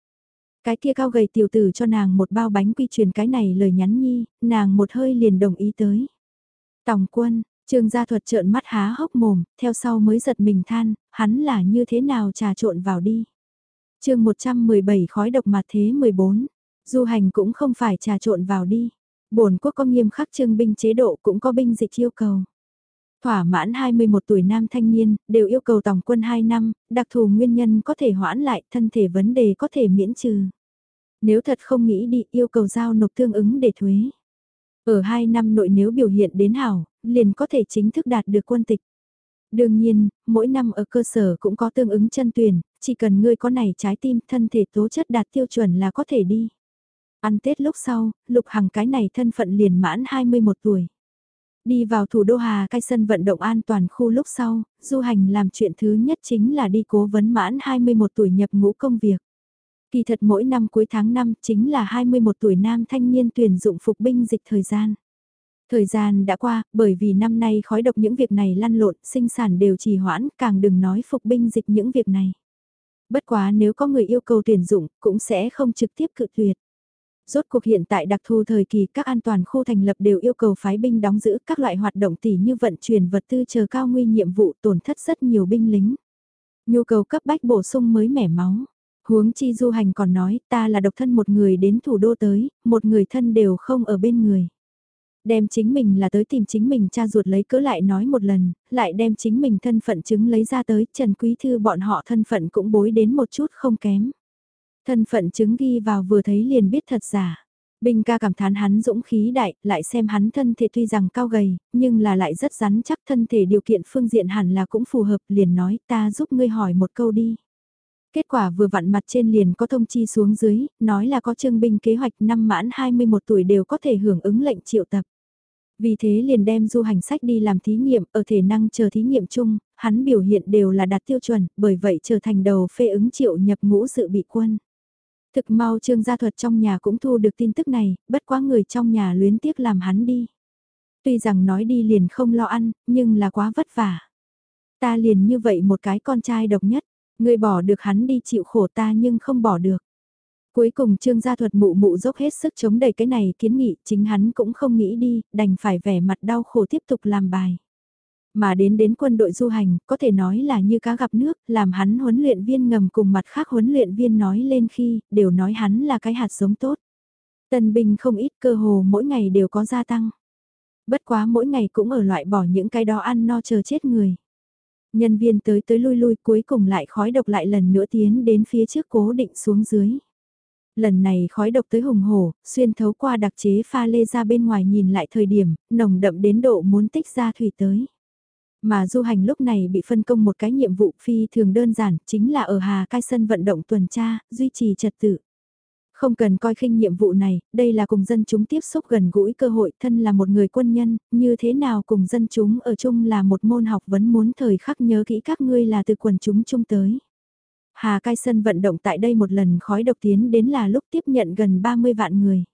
Cái kia cao gầy tiểu tử cho nàng một bao bánh quy truyền cái này lời nhắn nhi, nàng một hơi liền đồng ý tới. Tòng quân, trương gia thuật trợn mắt há hốc mồm, theo sau mới giật mình than, hắn là như thế nào trà trộn vào đi. chương 117 khói độc mặt thế 14, du hành cũng không phải trà trộn vào đi. Bổn quốc có nghiêm khắc trương binh chế độ cũng có binh dịch yêu cầu. Thỏa mãn 21 tuổi nam thanh niên, đều yêu cầu tổng quân 2 năm, đặc thù nguyên nhân có thể hoãn lại, thân thể vấn đề có thể miễn trừ. Nếu thật không nghĩ đi, yêu cầu giao nộp tương ứng để thuế. Ở 2 năm nội nếu biểu hiện đến hảo, liền có thể chính thức đạt được quân tịch. Đương nhiên, mỗi năm ở cơ sở cũng có tương ứng chân tuyển, chỉ cần ngươi có này trái tim thân thể tố chất đạt tiêu chuẩn là có thể đi. Ăn Tết lúc sau, Lục Hằng cái này thân phận liền mãn 21 tuổi. Đi vào thủ đô Hà cai sân vận động an toàn khu lúc sau, du hành làm chuyện thứ nhất chính là đi cố vấn mãn 21 tuổi nhập ngũ công việc. Kỳ thật mỗi năm cuối tháng 5 chính là 21 tuổi nam thanh niên tuyển dụng phục binh dịch thời gian. Thời gian đã qua, bởi vì năm nay khói độc những việc này lăn lộn, sinh sản đều trì hoãn, càng đừng nói phục binh dịch những việc này. Bất quá nếu có người yêu cầu tuyển dụng, cũng sẽ không trực tiếp cự tuyệt. Rốt cuộc hiện tại đặc thù thời kỳ các an toàn khu thành lập đều yêu cầu phái binh đóng giữ các loại hoạt động tỉ như vận chuyển vật tư chờ cao nguy nhiệm vụ tổn thất rất nhiều binh lính. Nhu cầu cấp bách bổ sung mới mẻ máu. Huống chi du hành còn nói ta là độc thân một người đến thủ đô tới, một người thân đều không ở bên người. Đem chính mình là tới tìm chính mình cha ruột lấy cỡ lại nói một lần, lại đem chính mình thân phận chứng lấy ra tới, Trần Quý Thư bọn họ thân phận cũng bối đến một chút không kém. Thân phận chứng ghi vào vừa thấy liền biết thật giả. Bình ca cảm thán hắn dũng khí đại, lại xem hắn thân thể tuy rằng cao gầy, nhưng là lại rất rắn chắc thân thể điều kiện phương diện hẳn là cũng phù hợp liền nói ta giúp ngươi hỏi một câu đi. Kết quả vừa vặn mặt trên liền có thông chi xuống dưới, nói là có trương binh kế hoạch năm mãn 21 tuổi đều có thể hưởng ứng lệnh triệu tập. Vì thế liền đem du hành sách đi làm thí nghiệm, ở thể năng chờ thí nghiệm chung, hắn biểu hiện đều là đạt tiêu chuẩn, bởi vậy trở thành đầu phê ứng triệu nhập ngũ dự bị quân. Thực mau trương gia thuật trong nhà cũng thu được tin tức này, bất quá người trong nhà luyến tiếc làm hắn đi. Tuy rằng nói đi liền không lo ăn, nhưng là quá vất vả. Ta liền như vậy một cái con trai độc nhất, người bỏ được hắn đi chịu khổ ta nhưng không bỏ được. Cuối cùng trương gia thuật mụ mụ dốc hết sức chống đẩy cái này kiến nghị, chính hắn cũng không nghĩ đi, đành phải vẻ mặt đau khổ tiếp tục làm bài. Mà đến đến quân đội du hành, có thể nói là như cá gặp nước, làm hắn huấn luyện viên ngầm cùng mặt khác huấn luyện viên nói lên khi, đều nói hắn là cái hạt giống tốt. Tân binh không ít cơ hồ mỗi ngày đều có gia tăng. Bất quá mỗi ngày cũng ở loại bỏ những cái đó ăn no chờ chết người. Nhân viên tới tới lui lui cuối cùng lại khói độc lại lần nữa tiến đến phía trước cố định xuống dưới. Lần này khói độc tới hùng hổ, xuyên thấu qua đặc chế pha lê ra bên ngoài nhìn lại thời điểm, nồng đậm đến độ muốn tích ra thủy tới. Mà du hành lúc này bị phân công một cái nhiệm vụ phi thường đơn giản, chính là ở Hà Cai Sân vận động tuần tra, duy trì trật tự. Không cần coi khinh nhiệm vụ này, đây là cùng dân chúng tiếp xúc gần gũi cơ hội thân là một người quân nhân, như thế nào cùng dân chúng ở chung là một môn học vấn muốn thời khắc nhớ kỹ các ngươi là từ quần chúng chung tới. Hà Cai Sân vận động tại đây một lần khói độc tiến đến là lúc tiếp nhận gần 30 vạn người.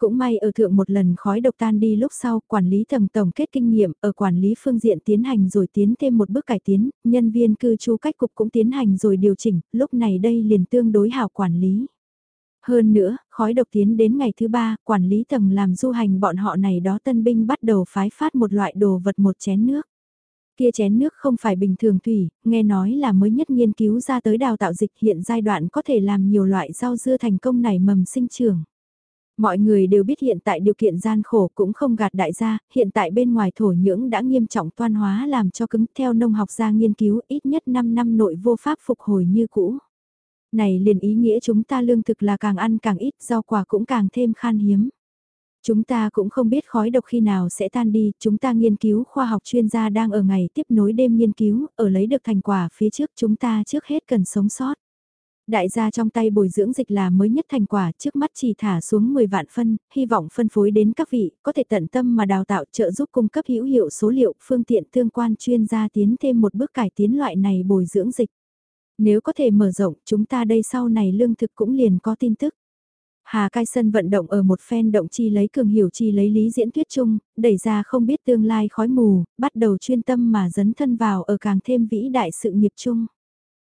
Cũng may ở thượng một lần khói độc tan đi lúc sau, quản lý thầm tổng kết kinh nghiệm, ở quản lý phương diện tiến hành rồi tiến thêm một bước cải tiến, nhân viên cư trú cách cục cũng tiến hành rồi điều chỉnh, lúc này đây liền tương đối hảo quản lý. Hơn nữa, khói độc tiến đến ngày thứ ba, quản lý tầng làm du hành bọn họ này đó tân binh bắt đầu phái phát một loại đồ vật một chén nước. Kia chén nước không phải bình thường thủy, nghe nói là mới nhất nghiên cứu ra tới đào tạo dịch hiện giai đoạn có thể làm nhiều loại rau dưa thành công nảy mầm sinh trưởng. Mọi người đều biết hiện tại điều kiện gian khổ cũng không gạt đại gia, hiện tại bên ngoài thổ nhưỡng đã nghiêm trọng toan hóa làm cho cứng theo nông học gia nghiên cứu ít nhất 5 năm nội vô pháp phục hồi như cũ. Này liền ý nghĩa chúng ta lương thực là càng ăn càng ít, rau quả cũng càng thêm khan hiếm. Chúng ta cũng không biết khói độc khi nào sẽ tan đi, chúng ta nghiên cứu khoa học chuyên gia đang ở ngày tiếp nối đêm nghiên cứu, ở lấy được thành quả phía trước chúng ta trước hết cần sống sót. Đại gia trong tay bồi dưỡng dịch là mới nhất thành quả trước mắt chỉ thả xuống 10 vạn phân, hy vọng phân phối đến các vị, có thể tận tâm mà đào tạo trợ giúp cung cấp hữu hiệu số liệu phương tiện tương quan chuyên gia tiến thêm một bước cải tiến loại này bồi dưỡng dịch. Nếu có thể mở rộng chúng ta đây sau này lương thực cũng liền có tin tức. Hà Cai Sân vận động ở một phen động chi lấy cường hiểu chi lấy lý diễn thuyết chung, đẩy ra không biết tương lai khói mù, bắt đầu chuyên tâm mà dấn thân vào ở càng thêm vĩ đại sự nghiệp chung.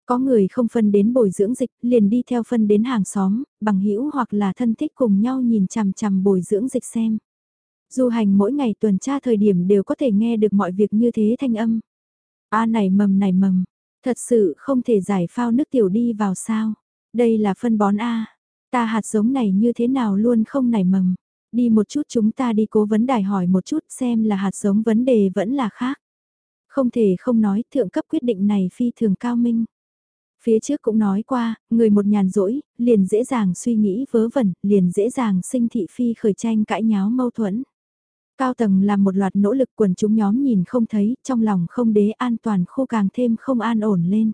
Có người không phân đến bồi dưỡng dịch, liền đi theo phân đến hàng xóm, bằng hữu hoặc là thân thích cùng nhau nhìn chằm chằm bồi dưỡng dịch xem. Du hành mỗi ngày tuần tra thời điểm đều có thể nghe được mọi việc như thế thanh âm. A này mầm này mầm, thật sự không thể giải phao nước tiểu đi vào sao. Đây là phân bón A, ta hạt giống này như thế nào luôn không nảy mầm. Đi một chút chúng ta đi cố vấn đài hỏi một chút xem là hạt giống vấn đề vẫn là khác. Không thể không nói thượng cấp quyết định này phi thường cao minh. Phía trước cũng nói qua, người một nhàn rỗi, liền dễ dàng suy nghĩ vớ vẩn, liền dễ dàng sinh thị phi khởi tranh cãi nháo mâu thuẫn. Cao tầng làm một loạt nỗ lực quần chúng nhóm nhìn không thấy, trong lòng không đế an toàn khô càng thêm không an ổn lên.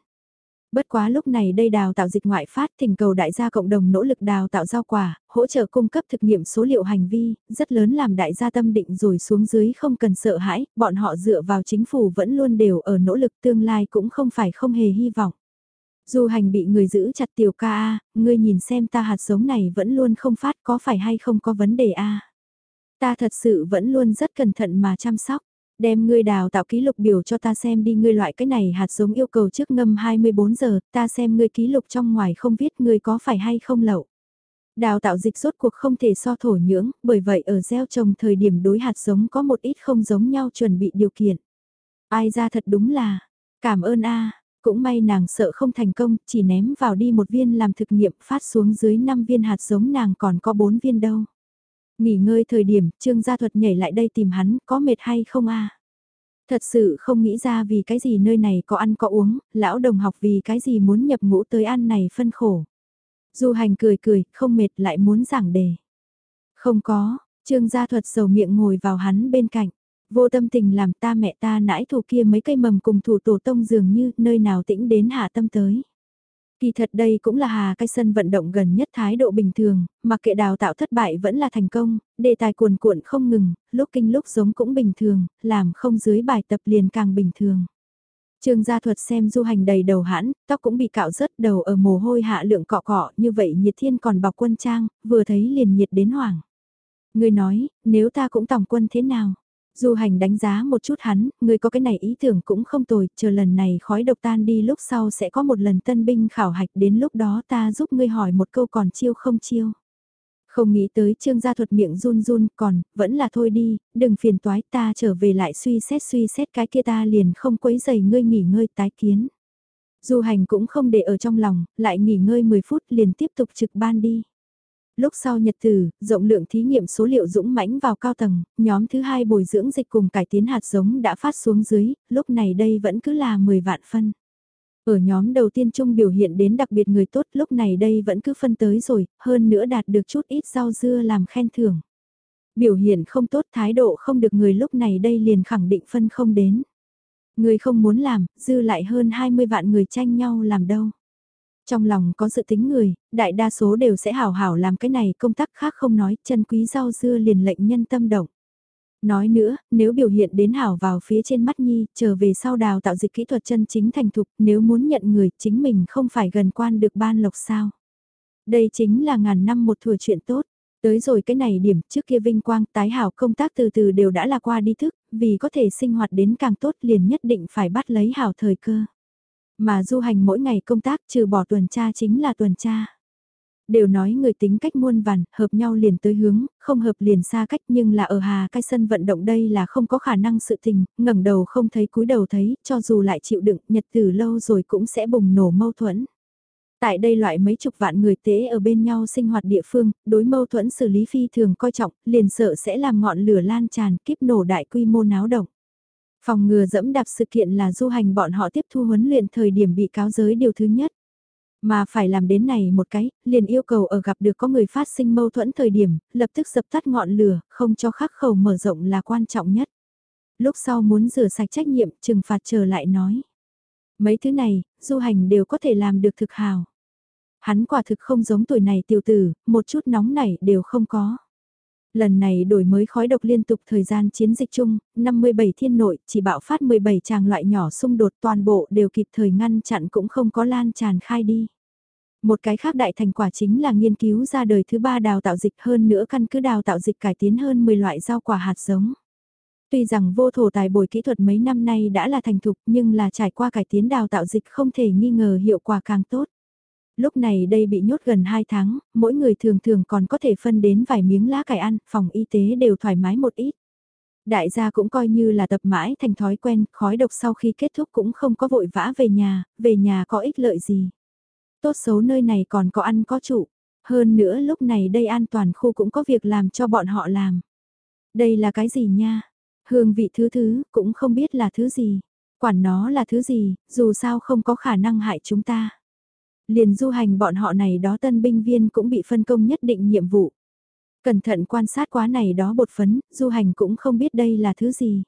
Bất quá lúc này đây đào tạo dịch ngoại phát thỉnh cầu đại gia cộng đồng nỗ lực đào tạo rau quả, hỗ trợ cung cấp thực nghiệm số liệu hành vi, rất lớn làm đại gia tâm định rồi xuống dưới không cần sợ hãi, bọn họ dựa vào chính phủ vẫn luôn đều ở nỗ lực tương lai cũng không phải không hề hy vọng. Du hành bị người giữ chặt tiểu ca A, ngươi nhìn xem ta hạt giống này vẫn luôn không phát có phải hay không có vấn đề A. Ta thật sự vẫn luôn rất cẩn thận mà chăm sóc. Đem ngươi đào tạo ký lục biểu cho ta xem đi ngươi loại cái này hạt giống yêu cầu trước ngâm 24 giờ, ta xem ngươi ký lục trong ngoài không viết ngươi có phải hay không lậu. Đào tạo dịch rốt cuộc không thể so thổ nhưỡng, bởi vậy ở gieo trồng thời điểm đối hạt giống có một ít không giống nhau chuẩn bị điều kiện. Ai ra thật đúng là, cảm ơn a cũng may nàng sợ không thành công, chỉ ném vào đi một viên làm thực nghiệm phát xuống dưới 5 viên hạt giống nàng còn có 4 viên đâu. Nghỉ ngơi thời điểm, Trương Gia Thuật nhảy lại đây tìm hắn, có mệt hay không a Thật sự không nghĩ ra vì cái gì nơi này có ăn có uống, lão đồng học vì cái gì muốn nhập ngũ tới ăn này phân khổ. Du hành cười cười, không mệt lại muốn giảng đề. Không có, Trương Gia Thuật sầu miệng ngồi vào hắn bên cạnh. Vô tâm tình làm ta mẹ ta nãi thủ kia mấy cây mầm cùng thủ tổ tông dường như nơi nào tĩnh đến hạ tâm tới. Kỳ thật đây cũng là hà cái sân vận động gần nhất thái độ bình thường, mặc kệ đào tạo thất bại vẫn là thành công, đề tài cuồn cuộn không ngừng, lúc kinh lúc giống cũng bình thường, làm không dưới bài tập liền càng bình thường. Trương gia thuật xem du hành đầy đầu hãn, tóc cũng bị cạo rớt đầu ở mồ hôi hạ lượng cọ cọ như vậy nhiệt thiên còn bọc quân trang, vừa thấy liền nhiệt đến hoảng. Người nói, nếu ta cũng tổng quân thế nào? Du hành đánh giá một chút hắn, người có cái này ý tưởng cũng không tồi, chờ lần này khói độc tan đi lúc sau sẽ có một lần tân binh khảo hạch đến lúc đó ta giúp ngươi hỏi một câu còn chiêu không chiêu. Không nghĩ tới trương gia thuật miệng run run còn, vẫn là thôi đi, đừng phiền toái ta trở về lại suy xét suy xét cái kia ta liền không quấy giày ngươi nghỉ ngơi tái kiến. Du hành cũng không để ở trong lòng, lại nghỉ ngơi 10 phút liền tiếp tục trực ban đi. Lúc sau nhật tử, rộng lượng thí nghiệm số liệu dũng mãnh vào cao tầng, nhóm thứ hai bồi dưỡng dịch cùng cải tiến hạt giống đã phát xuống dưới, lúc này đây vẫn cứ là 10 vạn phân. Ở nhóm đầu tiên chung biểu hiện đến đặc biệt người tốt lúc này đây vẫn cứ phân tới rồi, hơn nữa đạt được chút ít rau dưa làm khen thưởng. Biểu hiện không tốt thái độ không được người lúc này đây liền khẳng định phân không đến. Người không muốn làm, dư lại hơn 20 vạn người tranh nhau làm đâu. Trong lòng có dự tính người, đại đa số đều sẽ hảo hảo làm cái này công tác khác không nói, chân quý rau dưa liền lệnh nhân tâm động. Nói nữa, nếu biểu hiện đến hảo vào phía trên mắt nhi, trở về sau đào tạo dịch kỹ thuật chân chính thành thục, nếu muốn nhận người, chính mình không phải gần quan được ban lộc sao. Đây chính là ngàn năm một thừa chuyện tốt. Tới rồi cái này điểm trước kia vinh quang tái hảo công tác từ từ đều đã là qua đi thức, vì có thể sinh hoạt đến càng tốt liền nhất định phải bắt lấy hảo thời cơ. Mà du hành mỗi ngày công tác trừ bỏ tuần tra chính là tuần tra. Đều nói người tính cách muôn vàn, hợp nhau liền tới hướng, không hợp liền xa cách nhưng là ở hà cái sân vận động đây là không có khả năng sự tình, ngẩng đầu không thấy cúi đầu thấy, cho dù lại chịu đựng, nhật từ lâu rồi cũng sẽ bùng nổ mâu thuẫn. Tại đây loại mấy chục vạn người tế ở bên nhau sinh hoạt địa phương, đối mâu thuẫn xử lý phi thường coi trọng, liền sợ sẽ làm ngọn lửa lan tràn kiếp nổ đại quy mô náo động. Phòng ngừa dẫm đạp sự kiện là du hành bọn họ tiếp thu huấn luyện thời điểm bị cáo giới điều thứ nhất. Mà phải làm đến này một cái, liền yêu cầu ở gặp được có người phát sinh mâu thuẫn thời điểm, lập tức dập tắt ngọn lửa, không cho khắc khẩu mở rộng là quan trọng nhất. Lúc sau muốn rửa sạch trách nhiệm, trừng phạt trở lại nói. Mấy thứ này, du hành đều có thể làm được thực hào. Hắn quả thực không giống tuổi này tiểu tử, một chút nóng nảy đều không có. Lần này đổi mới khói độc liên tục thời gian chiến dịch chung, 57 thiên nội chỉ bạo phát 17 tràng loại nhỏ xung đột toàn bộ đều kịp thời ngăn chặn cũng không có lan tràn khai đi. Một cái khác đại thành quả chính là nghiên cứu ra đời thứ ba đào tạo dịch hơn nữa căn cứ đào tạo dịch cải tiến hơn 10 loại rau quả hạt giống. Tuy rằng vô thổ tài bồi kỹ thuật mấy năm nay đã là thành thục nhưng là trải qua cải tiến đào tạo dịch không thể nghi ngờ hiệu quả càng tốt. Lúc này đây bị nhốt gần 2 tháng, mỗi người thường thường còn có thể phân đến vài miếng lá cải ăn, phòng y tế đều thoải mái một ít. Đại gia cũng coi như là tập mãi thành thói quen, khói độc sau khi kết thúc cũng không có vội vã về nhà, về nhà có ích lợi gì. Tốt xấu nơi này còn có ăn có trụ. Hơn nữa lúc này đây an toàn khu cũng có việc làm cho bọn họ làm. Đây là cái gì nha? Hương vị thứ thứ, cũng không biết là thứ gì. Quản nó là thứ gì, dù sao không có khả năng hại chúng ta. Liền du hành bọn họ này đó tân binh viên cũng bị phân công nhất định nhiệm vụ. Cẩn thận quan sát quá này đó bột phấn, du hành cũng không biết đây là thứ gì.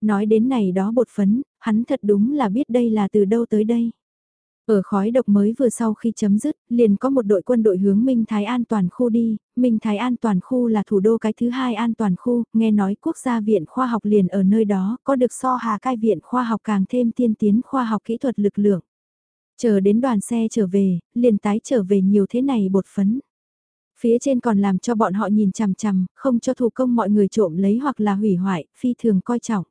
Nói đến này đó bột phấn, hắn thật đúng là biết đây là từ đâu tới đây. Ở khói độc mới vừa sau khi chấm dứt, liền có một đội quân đội hướng Minh Thái An toàn khu đi, Minh Thái An toàn khu là thủ đô cái thứ hai an toàn khu, nghe nói quốc gia viện khoa học liền ở nơi đó, có được so hà cai viện khoa học càng thêm tiên tiến khoa học kỹ thuật lực lượng. Chờ đến đoàn xe trở về, liền tái trở về nhiều thế này bột phấn. Phía trên còn làm cho bọn họ nhìn chằm chằm, không cho thủ công mọi người trộm lấy hoặc là hủy hoại, phi thường coi trọng.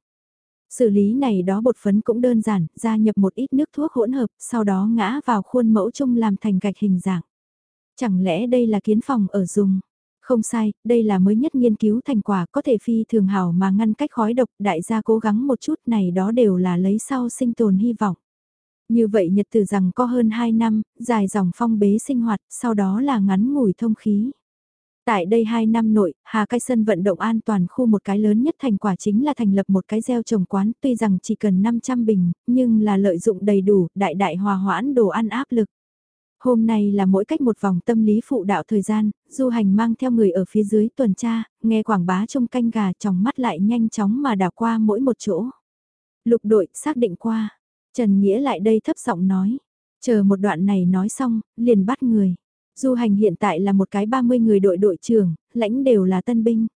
Xử lý này đó bột phấn cũng đơn giản, gia nhập một ít nước thuốc hỗn hợp, sau đó ngã vào khuôn mẫu chung làm thành gạch hình dạng. Chẳng lẽ đây là kiến phòng ở dùng? Không sai, đây là mới nhất nghiên cứu thành quả có thể phi thường hảo mà ngăn cách khói độc, đại gia cố gắng một chút này đó đều là lấy sau sinh tồn hy vọng. Như vậy nhật từ rằng có hơn 2 năm, dài dòng phong bế sinh hoạt, sau đó là ngắn ngủi thông khí. Tại đây 2 năm nội, Hà cai Sân vận động an toàn khu một cái lớn nhất thành quả chính là thành lập một cái gieo trồng quán tuy rằng chỉ cần 500 bình, nhưng là lợi dụng đầy đủ, đại đại hòa hoãn đồ ăn áp lực. Hôm nay là mỗi cách một vòng tâm lý phụ đạo thời gian, du hành mang theo người ở phía dưới tuần tra, nghe quảng bá trong canh gà trong mắt lại nhanh chóng mà đảo qua mỗi một chỗ. Lục đội xác định qua, Trần Nghĩa lại đây thấp giọng nói, chờ một đoạn này nói xong, liền bắt người. Du hành hiện tại là một cái 30 người đội đội trưởng, lãnh đều là tân binh.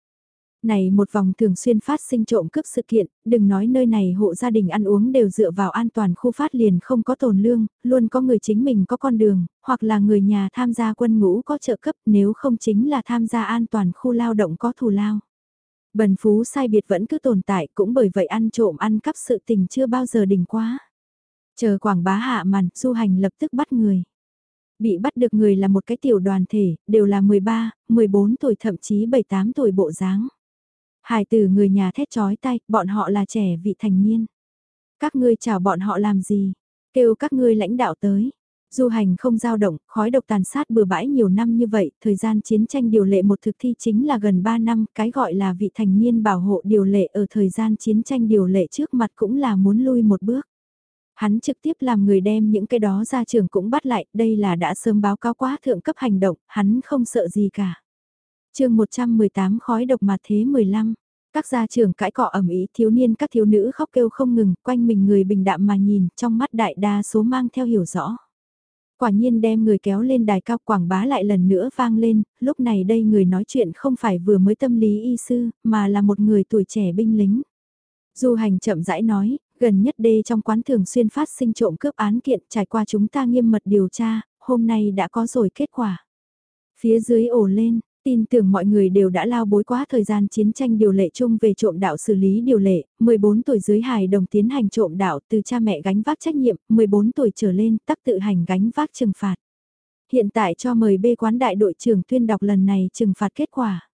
Này một vòng thường xuyên phát sinh trộm cướp sự kiện, đừng nói nơi này hộ gia đình ăn uống đều dựa vào an toàn khu phát liền không có tồn lương, luôn có người chính mình có con đường, hoặc là người nhà tham gia quân ngũ có trợ cấp nếu không chính là tham gia an toàn khu lao động có thù lao. Bần phú sai biệt vẫn cứ tồn tại cũng bởi vậy ăn trộm ăn cắp sự tình chưa bao giờ đỉnh quá. Chờ quảng bá hạ màn, du hành lập tức bắt người. Bị bắt được người là một cái tiểu đoàn thể, đều là 13, 14 tuổi thậm chí 7-8 tuổi bộ dáng. Hải tử người nhà thét chói tay, bọn họ là trẻ vị thành niên. Các ngươi chào bọn họ làm gì? Kêu các ngươi lãnh đạo tới. Du hành không dao động, khói độc tàn sát bừa bãi nhiều năm như vậy, thời gian chiến tranh điều lệ một thực thi chính là gần 3 năm, cái gọi là vị thành niên bảo hộ điều lệ ở thời gian chiến tranh điều lệ trước mặt cũng là muốn lui một bước. Hắn trực tiếp làm người đem những cái đó ra trường cũng bắt lại, đây là đã sớm báo cáo quá thượng cấp hành động, hắn không sợ gì cả. chương 118 khói độc mà thế 15 các gia trưởng cãi cọ ẩm ý thiếu niên các thiếu nữ khóc kêu không ngừng, quanh mình người bình đạm mà nhìn, trong mắt đại đa số mang theo hiểu rõ. Quả nhiên đem người kéo lên đài cao quảng bá lại lần nữa vang lên, lúc này đây người nói chuyện không phải vừa mới tâm lý y sư, mà là một người tuổi trẻ binh lính. Du hành chậm rãi nói, gần nhất đê trong quán thường xuyên phát sinh trộm cướp án kiện trải qua chúng ta nghiêm mật điều tra, hôm nay đã có rồi kết quả. Phía dưới ổ lên, Tin tưởng mọi người đều đã lao bối quá thời gian chiến tranh điều lệ chung về trộm đạo xử lý điều lệ, 14 tuổi dưới hài đồng tiến hành trộm đạo từ cha mẹ gánh vác trách nhiệm, 14 tuổi trở lên tắc tự hành gánh vác trừng phạt. Hiện tại cho mời bê quán đại đội trưởng tuyên đọc lần này trừng phạt kết quả.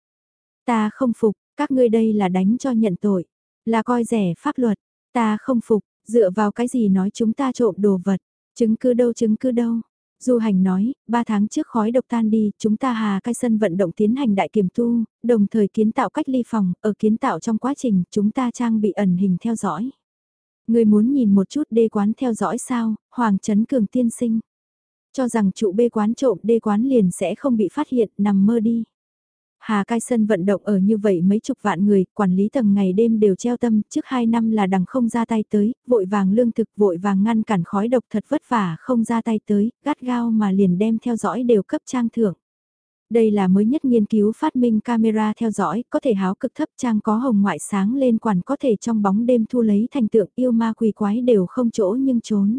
Ta không phục, các ngươi đây là đánh cho nhận tội, là coi rẻ pháp luật, ta không phục, dựa vào cái gì nói chúng ta trộm đồ vật, chứng cứ đâu chứng cứ đâu, Du hành nói, ba tháng trước khói độc tan đi, chúng ta hà cái sân vận động tiến hành đại kiểm tu, đồng thời kiến tạo cách ly phòng, ở kiến tạo trong quá trình chúng ta trang bị ẩn hình theo dõi. Người muốn nhìn một chút đê quán theo dõi sao, Hoàng Trấn Cường tiên sinh. Cho rằng trụ bê quán trộm đê quán liền sẽ không bị phát hiện, nằm mơ đi. Hà cai sân vận động ở như vậy mấy chục vạn người, quản lý tầng ngày đêm đều treo tâm, trước hai năm là đằng không ra tay tới, vội vàng lương thực vội vàng ngăn cản khói độc thật vất vả không ra tay tới, gắt gao mà liền đem theo dõi đều cấp trang thưởng. Đây là mới nhất nghiên cứu phát minh camera theo dõi, có thể háo cực thấp trang có hồng ngoại sáng lên quản có thể trong bóng đêm thu lấy thành tượng yêu ma quỷ quái đều không chỗ nhưng trốn.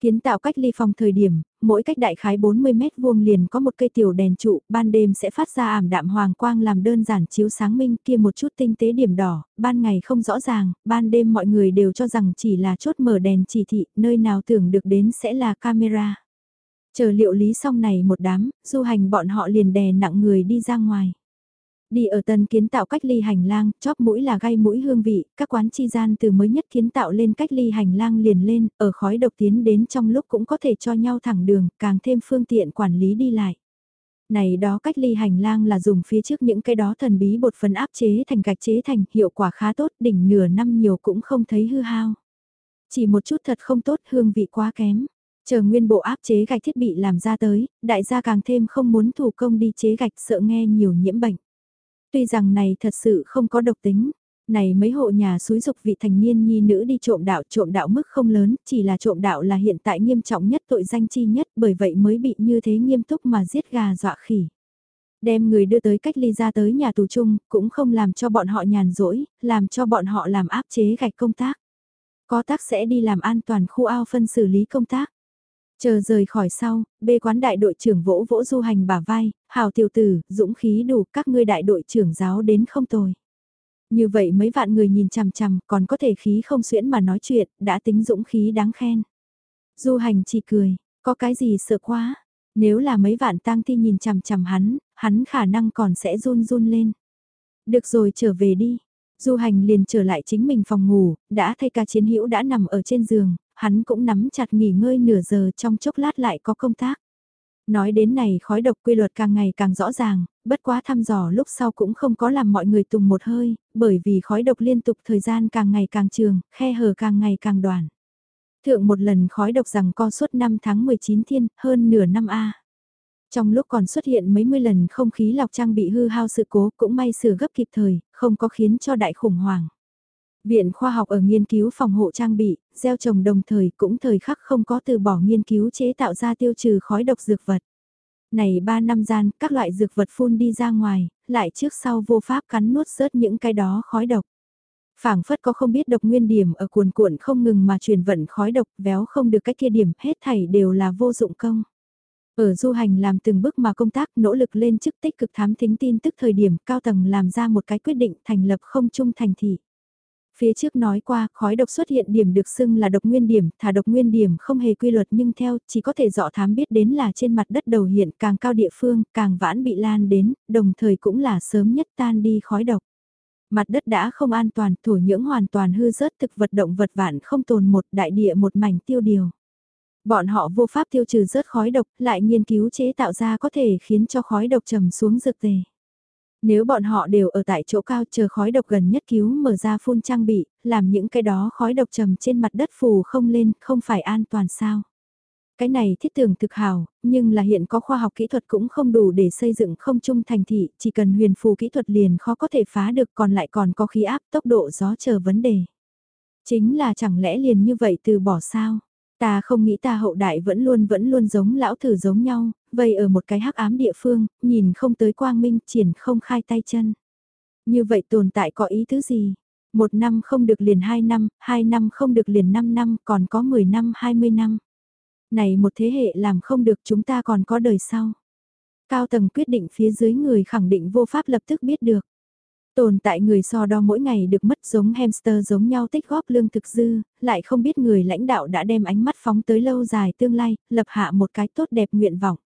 Kiến tạo cách ly phòng thời điểm, mỗi cách đại khái 40 mét vuông liền có một cây tiểu đèn trụ, ban đêm sẽ phát ra ảm đạm hoàng quang làm đơn giản chiếu sáng minh kia một chút tinh tế điểm đỏ, ban ngày không rõ ràng, ban đêm mọi người đều cho rằng chỉ là chốt mở đèn chỉ thị, nơi nào tưởng được đến sẽ là camera. Chờ liệu lý xong này một đám, du hành bọn họ liền đè nặng người đi ra ngoài. Đi ở tân kiến tạo cách ly hành lang, chóp mũi là gai mũi hương vị, các quán chi gian từ mới nhất kiến tạo lên cách ly hành lang liền lên, ở khói độc tiến đến trong lúc cũng có thể cho nhau thẳng đường, càng thêm phương tiện quản lý đi lại. Này đó cách ly hành lang là dùng phía trước những cái đó thần bí bột phấn áp chế thành gạch chế thành hiệu quả khá tốt, đỉnh nửa năm nhiều cũng không thấy hư hao. Chỉ một chút thật không tốt hương vị quá kém. Chờ nguyên bộ áp chế gạch thiết bị làm ra tới, đại gia càng thêm không muốn thủ công đi chế gạch sợ nghe nhiều nhiễm bệnh. Tuy rằng này thật sự không có độc tính, này mấy hộ nhà xúi dục vị thành niên nhi nữ đi trộm đạo trộm đạo mức không lớn, chỉ là trộm đạo là hiện tại nghiêm trọng nhất tội danh chi nhất bởi vậy mới bị như thế nghiêm túc mà giết gà dọa khỉ. Đem người đưa tới cách ly ra tới nhà tù chung, cũng không làm cho bọn họ nhàn rỗi, làm cho bọn họ làm áp chế gạch công tác. Có tác sẽ đi làm an toàn khu ao phân xử lý công tác. Chờ rời khỏi sau, bê quán đại đội trưởng vỗ vỗ du hành bả vai, hào tiểu tử, dũng khí đủ các ngươi đại đội trưởng giáo đến không tồi. Như vậy mấy vạn người nhìn chằm chằm còn có thể khí không xuyễn mà nói chuyện, đã tính dũng khí đáng khen. Du hành chỉ cười, có cái gì sợ quá, nếu là mấy vạn tang thi nhìn chằm chằm hắn, hắn khả năng còn sẽ run run lên. Được rồi trở về đi. Du hành liền trở lại chính mình phòng ngủ, đã thay ca chiến hữu đã nằm ở trên giường, hắn cũng nắm chặt nghỉ ngơi nửa giờ trong chốc lát lại có công tác. Nói đến này khói độc quy luật càng ngày càng rõ ràng, bất quá thăm dò lúc sau cũng không có làm mọi người tùng một hơi, bởi vì khói độc liên tục thời gian càng ngày càng trường, khe hở càng ngày càng đoàn. Thượng một lần khói độc rằng co suốt năm tháng 19 thiên, hơn nửa năm A. Trong lúc còn xuất hiện mấy mươi lần không khí lọc trang bị hư hao sự cố cũng may sửa gấp kịp thời, không có khiến cho đại khủng hoảng. Viện khoa học ở nghiên cứu phòng hộ trang bị, gieo trồng đồng thời cũng thời khắc không có từ bỏ nghiên cứu chế tạo ra tiêu trừ khói độc dược vật. Này 3 năm gian, các loại dược vật phun đi ra ngoài, lại trước sau vô pháp cắn nuốt rớt những cái đó khói độc. phảng phất có không biết độc nguyên điểm ở cuồn cuộn không ngừng mà truyền vận khói độc véo không được cái kia điểm hết thảy đều là vô dụng công. Ở du hành làm từng bước mà công tác nỗ lực lên chức tích cực thám thính tin tức thời điểm cao tầng làm ra một cái quyết định thành lập không trung thành thị. Phía trước nói qua, khói độc xuất hiện điểm được xưng là độc nguyên điểm, thả độc nguyên điểm không hề quy luật nhưng theo, chỉ có thể dọ thám biết đến là trên mặt đất đầu hiện càng cao địa phương, càng vãn bị lan đến, đồng thời cũng là sớm nhất tan đi khói độc. Mặt đất đã không an toàn, thổ nhưỡng hoàn toàn hư rớt thực vật động vật vạn không tồn một đại địa một mảnh tiêu điều. Bọn họ vô pháp tiêu trừ rớt khói độc, lại nghiên cứu chế tạo ra có thể khiến cho khói độc trầm xuống dược tề. Nếu bọn họ đều ở tại chỗ cao chờ khói độc gần nhất cứu mở ra phun trang bị, làm những cái đó khói độc trầm trên mặt đất phù không lên, không phải an toàn sao. Cái này thiết tưởng thực hào, nhưng là hiện có khoa học kỹ thuật cũng không đủ để xây dựng không trung thành thị, chỉ cần huyền phù kỹ thuật liền khó có thể phá được còn lại còn có khí áp tốc độ gió chờ vấn đề. Chính là chẳng lẽ liền như vậy từ bỏ sao? Ta không nghĩ ta hậu đại vẫn luôn vẫn luôn giống lão thử giống nhau, vây ở một cái hắc ám địa phương, nhìn không tới quang minh triển không khai tay chân. Như vậy tồn tại có ý tứ gì? Một năm không được liền hai năm, hai năm không được liền năm năm, còn có mười năm hai mươi năm. Này một thế hệ làm không được chúng ta còn có đời sau. Cao tầng quyết định phía dưới người khẳng định vô pháp lập tức biết được. Tồn tại người so đo mỗi ngày được mất giống hamster giống nhau tích góp lương thực dư, lại không biết người lãnh đạo đã đem ánh mắt phóng tới lâu dài tương lai, lập hạ một cái tốt đẹp nguyện vọng.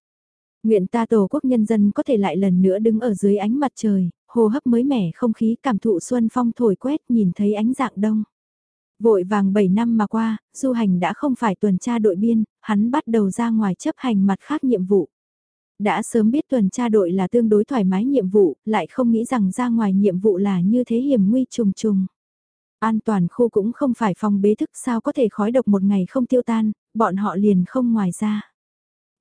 Nguyện ta tổ quốc nhân dân có thể lại lần nữa đứng ở dưới ánh mặt trời, hô hấp mới mẻ không khí cảm thụ xuân phong thổi quét nhìn thấy ánh dạng đông. Vội vàng 7 năm mà qua, du hành đã không phải tuần tra đội biên, hắn bắt đầu ra ngoài chấp hành mặt khác nhiệm vụ. Đã sớm biết tuần tra đội là tương đối thoải mái nhiệm vụ, lại không nghĩ rằng ra ngoài nhiệm vụ là như thế hiểm nguy trùng trùng. An toàn khu cũng không phải phòng bế thức sao có thể khói độc một ngày không tiêu tan, bọn họ liền không ngoài ra.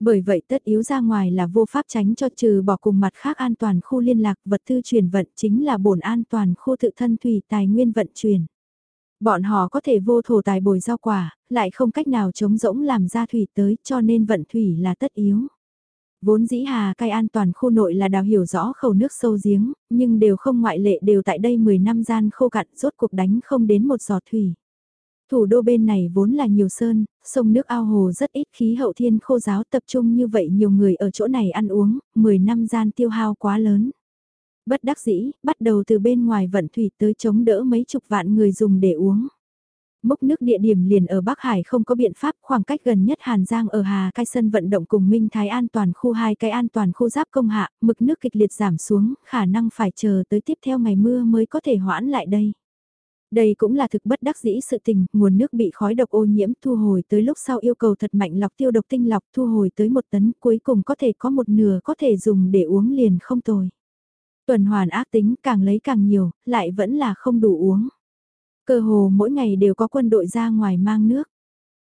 Bởi vậy tất yếu ra ngoài là vô pháp tránh cho trừ bỏ cùng mặt khác an toàn khu liên lạc vật tư truyền vận chính là bổn an toàn khu tự thân thủy tài nguyên vận chuyển. Bọn họ có thể vô thổ tài bồi rau quả, lại không cách nào chống rỗng làm ra thủy tới cho nên vận thủy là tất yếu. Vốn dĩ hà cai an toàn khu nội là đào hiểu rõ khẩu nước sâu giếng, nhưng đều không ngoại lệ đều tại đây 10 năm gian khô cạn rốt cuộc đánh không đến một giọt thủy. Thủ đô bên này vốn là nhiều sơn, sông nước ao hồ rất ít khí hậu thiên khô giáo tập trung như vậy nhiều người ở chỗ này ăn uống, 10 năm gian tiêu hao quá lớn. Bất đắc dĩ, bắt đầu từ bên ngoài vận thủy tới chống đỡ mấy chục vạn người dùng để uống. Mốc nước địa điểm liền ở Bắc Hải không có biện pháp khoảng cách gần nhất Hàn Giang ở Hà Cai sân vận động cùng Minh Thái an toàn khu hai cái an toàn khu giáp công hạ, mực nước kịch liệt giảm xuống, khả năng phải chờ tới tiếp theo ngày mưa mới có thể hoãn lại đây. Đây cũng là thực bất đắc dĩ sự tình, nguồn nước bị khói độc ô nhiễm thu hồi tới lúc sau yêu cầu thật mạnh lọc tiêu độc tinh lọc thu hồi tới một tấn cuối cùng có thể có một nửa có thể dùng để uống liền không tồi. Tuần hoàn ác tính càng lấy càng nhiều, lại vẫn là không đủ uống. Cơ hồ mỗi ngày đều có quân đội ra ngoài mang nước.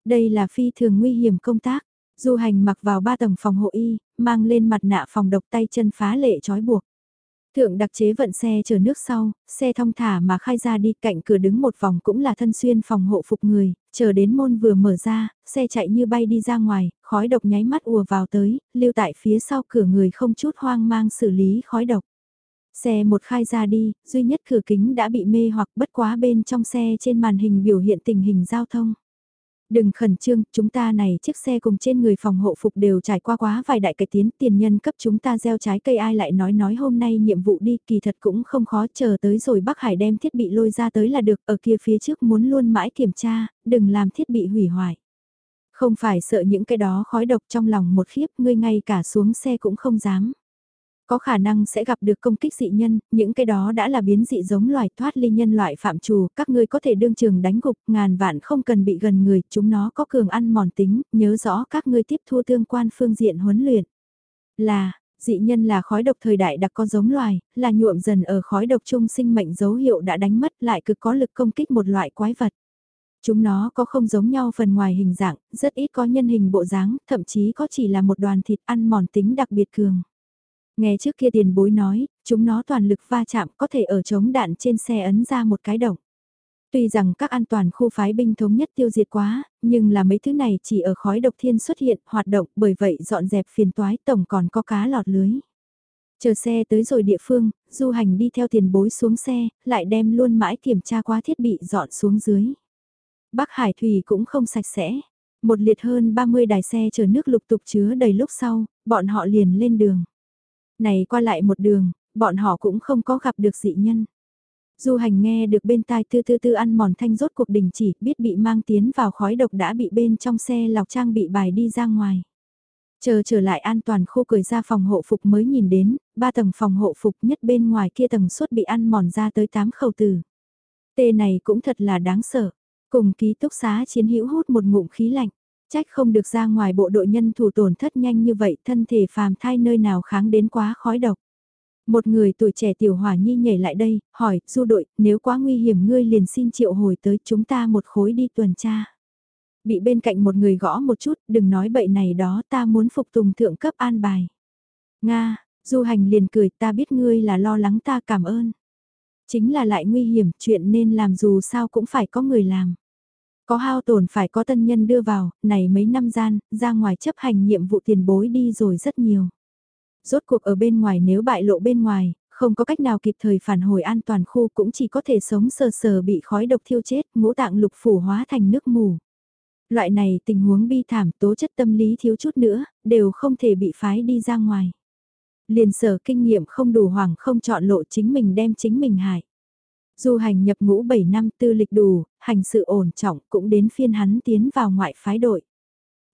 Đây là phi thường nguy hiểm công tác. Du hành mặc vào ba tầng phòng hộ y, mang lên mặt nạ phòng độc tay chân phá lệ trói buộc. Thượng đặc chế vận xe chờ nước sau, xe thong thả mà khai ra đi cạnh cửa đứng một vòng cũng là thân xuyên phòng hộ phục người, chờ đến môn vừa mở ra, xe chạy như bay đi ra ngoài, khói độc nháy mắt ùa vào tới, lưu tại phía sau cửa người không chút hoang mang xử lý khói độc. Xe một khai ra đi, duy nhất cửa kính đã bị mê hoặc bất quá bên trong xe trên màn hình biểu hiện tình hình giao thông. Đừng khẩn trương, chúng ta này chiếc xe cùng trên người phòng hộ phục đều trải qua quá vài đại cải tiến tiền nhân cấp chúng ta gieo trái cây ai lại nói nói hôm nay nhiệm vụ đi kỳ thật cũng không khó chờ tới rồi Bắc Hải đem thiết bị lôi ra tới là được ở kia phía trước muốn luôn mãi kiểm tra, đừng làm thiết bị hủy hoại. Không phải sợ những cái đó khói độc trong lòng một khiếp ngươi ngay cả xuống xe cũng không dám. Có khả năng sẽ gặp được công kích dị nhân, những cái đó đã là biến dị giống loài thoát ly nhân loại phạm trù, các ngươi có thể đương trường đánh gục, ngàn vạn không cần bị gần người, chúng nó có cường ăn mòn tính, nhớ rõ các ngươi tiếp thu tương quan phương diện huấn luyện. Là, dị nhân là khói độc thời đại đặc có giống loài, là nhuộm dần ở khói độc chung sinh mệnh dấu hiệu đã đánh mất lại cực có lực công kích một loại quái vật. Chúng nó có không giống nhau phần ngoài hình dạng, rất ít có nhân hình bộ dáng, thậm chí có chỉ là một đoàn thịt ăn mòn tính đặc biệt cường. Nghe trước kia tiền bối nói, chúng nó toàn lực va chạm có thể ở chống đạn trên xe ấn ra một cái động. Tuy rằng các an toàn khu phái binh thống nhất tiêu diệt quá, nhưng là mấy thứ này chỉ ở khói độc thiên xuất hiện, hoạt động, bởi vậy dọn dẹp phiền toái tổng còn có cá lọt lưới. Chờ xe tới rồi địa phương, du hành đi theo tiền bối xuống xe, lại đem luôn mãi kiểm tra qua thiết bị dọn xuống dưới. Bắc Hải Thủy cũng không sạch sẽ. Một liệt hơn 30 đài xe chở nước lục tục chứa đầy lúc sau, bọn họ liền lên đường. Này qua lại một đường, bọn họ cũng không có gặp được dị nhân. Du hành nghe được bên tai tư tư tư ăn mòn thanh rốt cuộc đình chỉ biết bị mang tiến vào khói độc đã bị bên trong xe lọc trang bị bài đi ra ngoài. Chờ trở lại an toàn khu cười ra phòng hộ phục mới nhìn đến, ba tầng phòng hộ phục nhất bên ngoài kia tầng suốt bị ăn mòn ra tới 8 khẩu tử. Tê này cũng thật là đáng sợ. Cùng ký túc xá chiến hữu hút một ngụm khí lạnh. Trách không được ra ngoài bộ đội nhân thủ tổn thất nhanh như vậy thân thể phàm thai nơi nào kháng đến quá khói độc. Một người tuổi trẻ tiểu hỏa nhi nhảy lại đây, hỏi, du đội, nếu quá nguy hiểm ngươi liền xin triệu hồi tới chúng ta một khối đi tuần tra. Bị bên cạnh một người gõ một chút, đừng nói bậy này đó ta muốn phục tùng thượng cấp an bài. Nga, du hành liền cười ta biết ngươi là lo lắng ta cảm ơn. Chính là lại nguy hiểm, chuyện nên làm dù sao cũng phải có người làm. Có hao tổn phải có tân nhân đưa vào, này mấy năm gian, ra ngoài chấp hành nhiệm vụ tiền bối đi rồi rất nhiều. Rốt cuộc ở bên ngoài nếu bại lộ bên ngoài, không có cách nào kịp thời phản hồi an toàn khu cũng chỉ có thể sống sờ sờ bị khói độc thiêu chết, ngũ tạng lục phủ hóa thành nước mù. Loại này tình huống bi thảm tố chất tâm lý thiếu chút nữa, đều không thể bị phái đi ra ngoài. Liền sở kinh nghiệm không đủ hoàng không chọn lộ chính mình đem chính mình hại. Du hành nhập ngũ 7 năm tư lịch đủ, hành sự ổn trọng cũng đến phiên hắn tiến vào ngoại phái đội.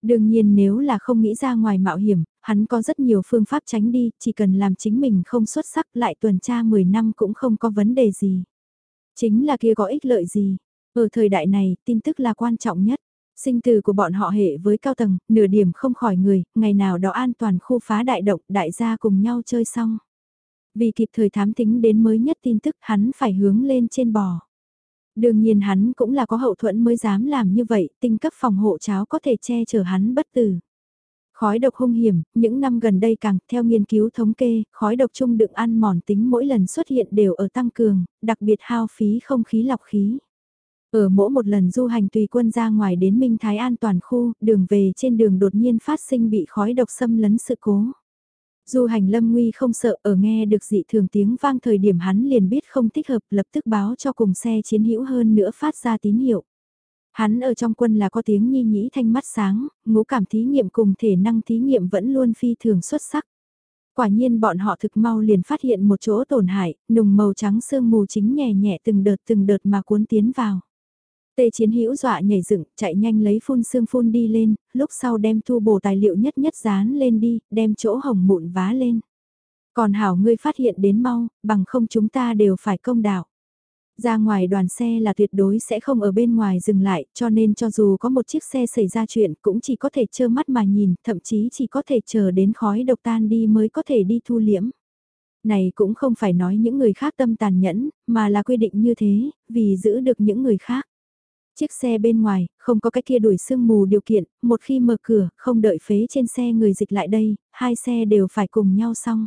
Đương nhiên nếu là không nghĩ ra ngoài mạo hiểm, hắn có rất nhiều phương pháp tránh đi, chỉ cần làm chính mình không xuất sắc lại tuần tra 10 năm cũng không có vấn đề gì. Chính là kia có ích lợi gì. Ở thời đại này, tin tức là quan trọng nhất. Sinh từ của bọn họ hệ với cao tầng, nửa điểm không khỏi người, ngày nào đó an toàn khu phá đại động, đại gia cùng nhau chơi xong. Vì kịp thời thám tính đến mới nhất tin tức hắn phải hướng lên trên bò. Đương nhiên hắn cũng là có hậu thuẫn mới dám làm như vậy, tinh cấp phòng hộ cháo có thể che chở hắn bất tử. Khói độc hung hiểm, những năm gần đây càng, theo nghiên cứu thống kê, khói độc chung đựng ăn mòn tính mỗi lần xuất hiện đều ở tăng cường, đặc biệt hao phí không khí lọc khí. Ở mỗi một lần du hành tùy quân ra ngoài đến Minh Thái an toàn khu, đường về trên đường đột nhiên phát sinh bị khói độc xâm lấn sự cố. Du hành lâm nguy không sợ ở nghe được dị thường tiếng vang thời điểm hắn liền biết không thích hợp lập tức báo cho cùng xe chiến hữu hơn nữa phát ra tín hiệu. Hắn ở trong quân là có tiếng nhi nhĩ thanh mắt sáng, ngũ cảm thí nghiệm cùng thể năng thí nghiệm vẫn luôn phi thường xuất sắc. Quả nhiên bọn họ thực mau liền phát hiện một chỗ tổn hại, nùng màu trắng sương mù chính nhẹ nhẹ từng đợt từng đợt mà cuốn tiến vào. Tề chiến hữu dọa nhảy dựng, chạy nhanh lấy phun xương phun đi lên, lúc sau đem thu bổ tài liệu nhất nhất dán lên đi, đem chỗ hồng mụn vá lên. Còn hảo ngươi phát hiện đến mau, bằng không chúng ta đều phải công đạo. Ra ngoài đoàn xe là tuyệt đối sẽ không ở bên ngoài dừng lại, cho nên cho dù có một chiếc xe xảy ra chuyện cũng chỉ có thể trơ mắt mà nhìn, thậm chí chỉ có thể chờ đến khói độc tan đi mới có thể đi thu liễm. Này cũng không phải nói những người khác tâm tàn nhẫn, mà là quy định như thế, vì giữ được những người khác. Chiếc xe bên ngoài, không có cái kia đuổi sương mù điều kiện, một khi mở cửa, không đợi phế trên xe người dịch lại đây, hai xe đều phải cùng nhau xong.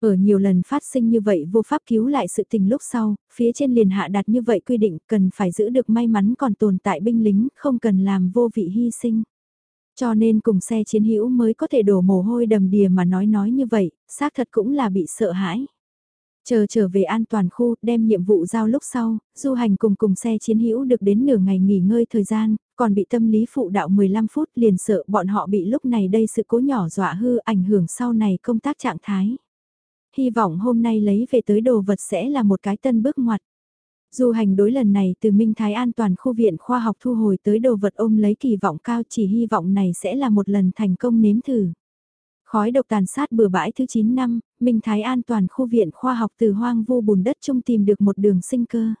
Ở nhiều lần phát sinh như vậy vô pháp cứu lại sự tình lúc sau, phía trên liền hạ đặt như vậy quy định cần phải giữ được may mắn còn tồn tại binh lính, không cần làm vô vị hy sinh. Cho nên cùng xe chiến hữu mới có thể đổ mồ hôi đầm đìa mà nói nói như vậy, xác thật cũng là bị sợ hãi. Chờ trở về an toàn khu, đem nhiệm vụ giao lúc sau, du hành cùng cùng xe chiến hữu được đến nửa ngày nghỉ ngơi thời gian, còn bị tâm lý phụ đạo 15 phút liền sợ bọn họ bị lúc này đây sự cố nhỏ dọa hư ảnh hưởng sau này công tác trạng thái. Hy vọng hôm nay lấy về tới đồ vật sẽ là một cái tân bước ngoặt. Du hành đối lần này từ Minh Thái an toàn khu viện khoa học thu hồi tới đồ vật ôm lấy kỳ vọng cao chỉ hy vọng này sẽ là một lần thành công nếm thử. Khói độc tàn sát bừa bãi thứ 9 năm, Minh Thái an toàn khu viện khoa học từ hoang vu bùn đất trung tìm được một đường sinh cơ.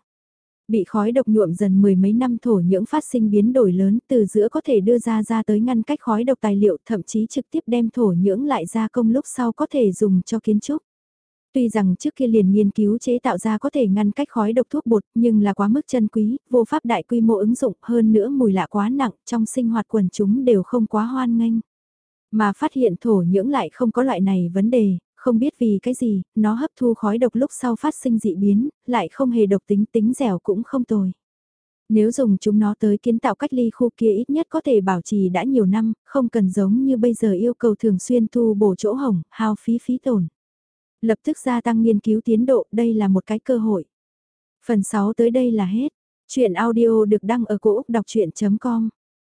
Bị khói độc nhuộm dần mười mấy năm thổ nhưỡng phát sinh biến đổi lớn từ giữa có thể đưa ra ra tới ngăn cách khói độc tài liệu thậm chí trực tiếp đem thổ nhưỡng lại ra công lúc sau có thể dùng cho kiến trúc. Tuy rằng trước kia liền nghiên cứu chế tạo ra có thể ngăn cách khói độc thuốc bột nhưng là quá mức chân quý, vô pháp đại quy mô ứng dụng hơn nữa mùi lạ quá nặng trong sinh hoạt quần chúng đều không quá hoan nghênh. Mà phát hiện thổ nhưỡng lại không có loại này vấn đề, không biết vì cái gì, nó hấp thu khói độc lúc sau phát sinh dị biến, lại không hề độc tính tính dẻo cũng không tồi. Nếu dùng chúng nó tới kiến tạo cách ly khu kia ít nhất có thể bảo trì đã nhiều năm, không cần giống như bây giờ yêu cầu thường xuyên thu bổ chỗ hỏng, hao phí phí tổn. Lập tức gia tăng nghiên cứu tiến độ, đây là một cái cơ hội. Phần 6 tới đây là hết. Chuyện audio được đăng ở cổ Úc đọc chuyện.com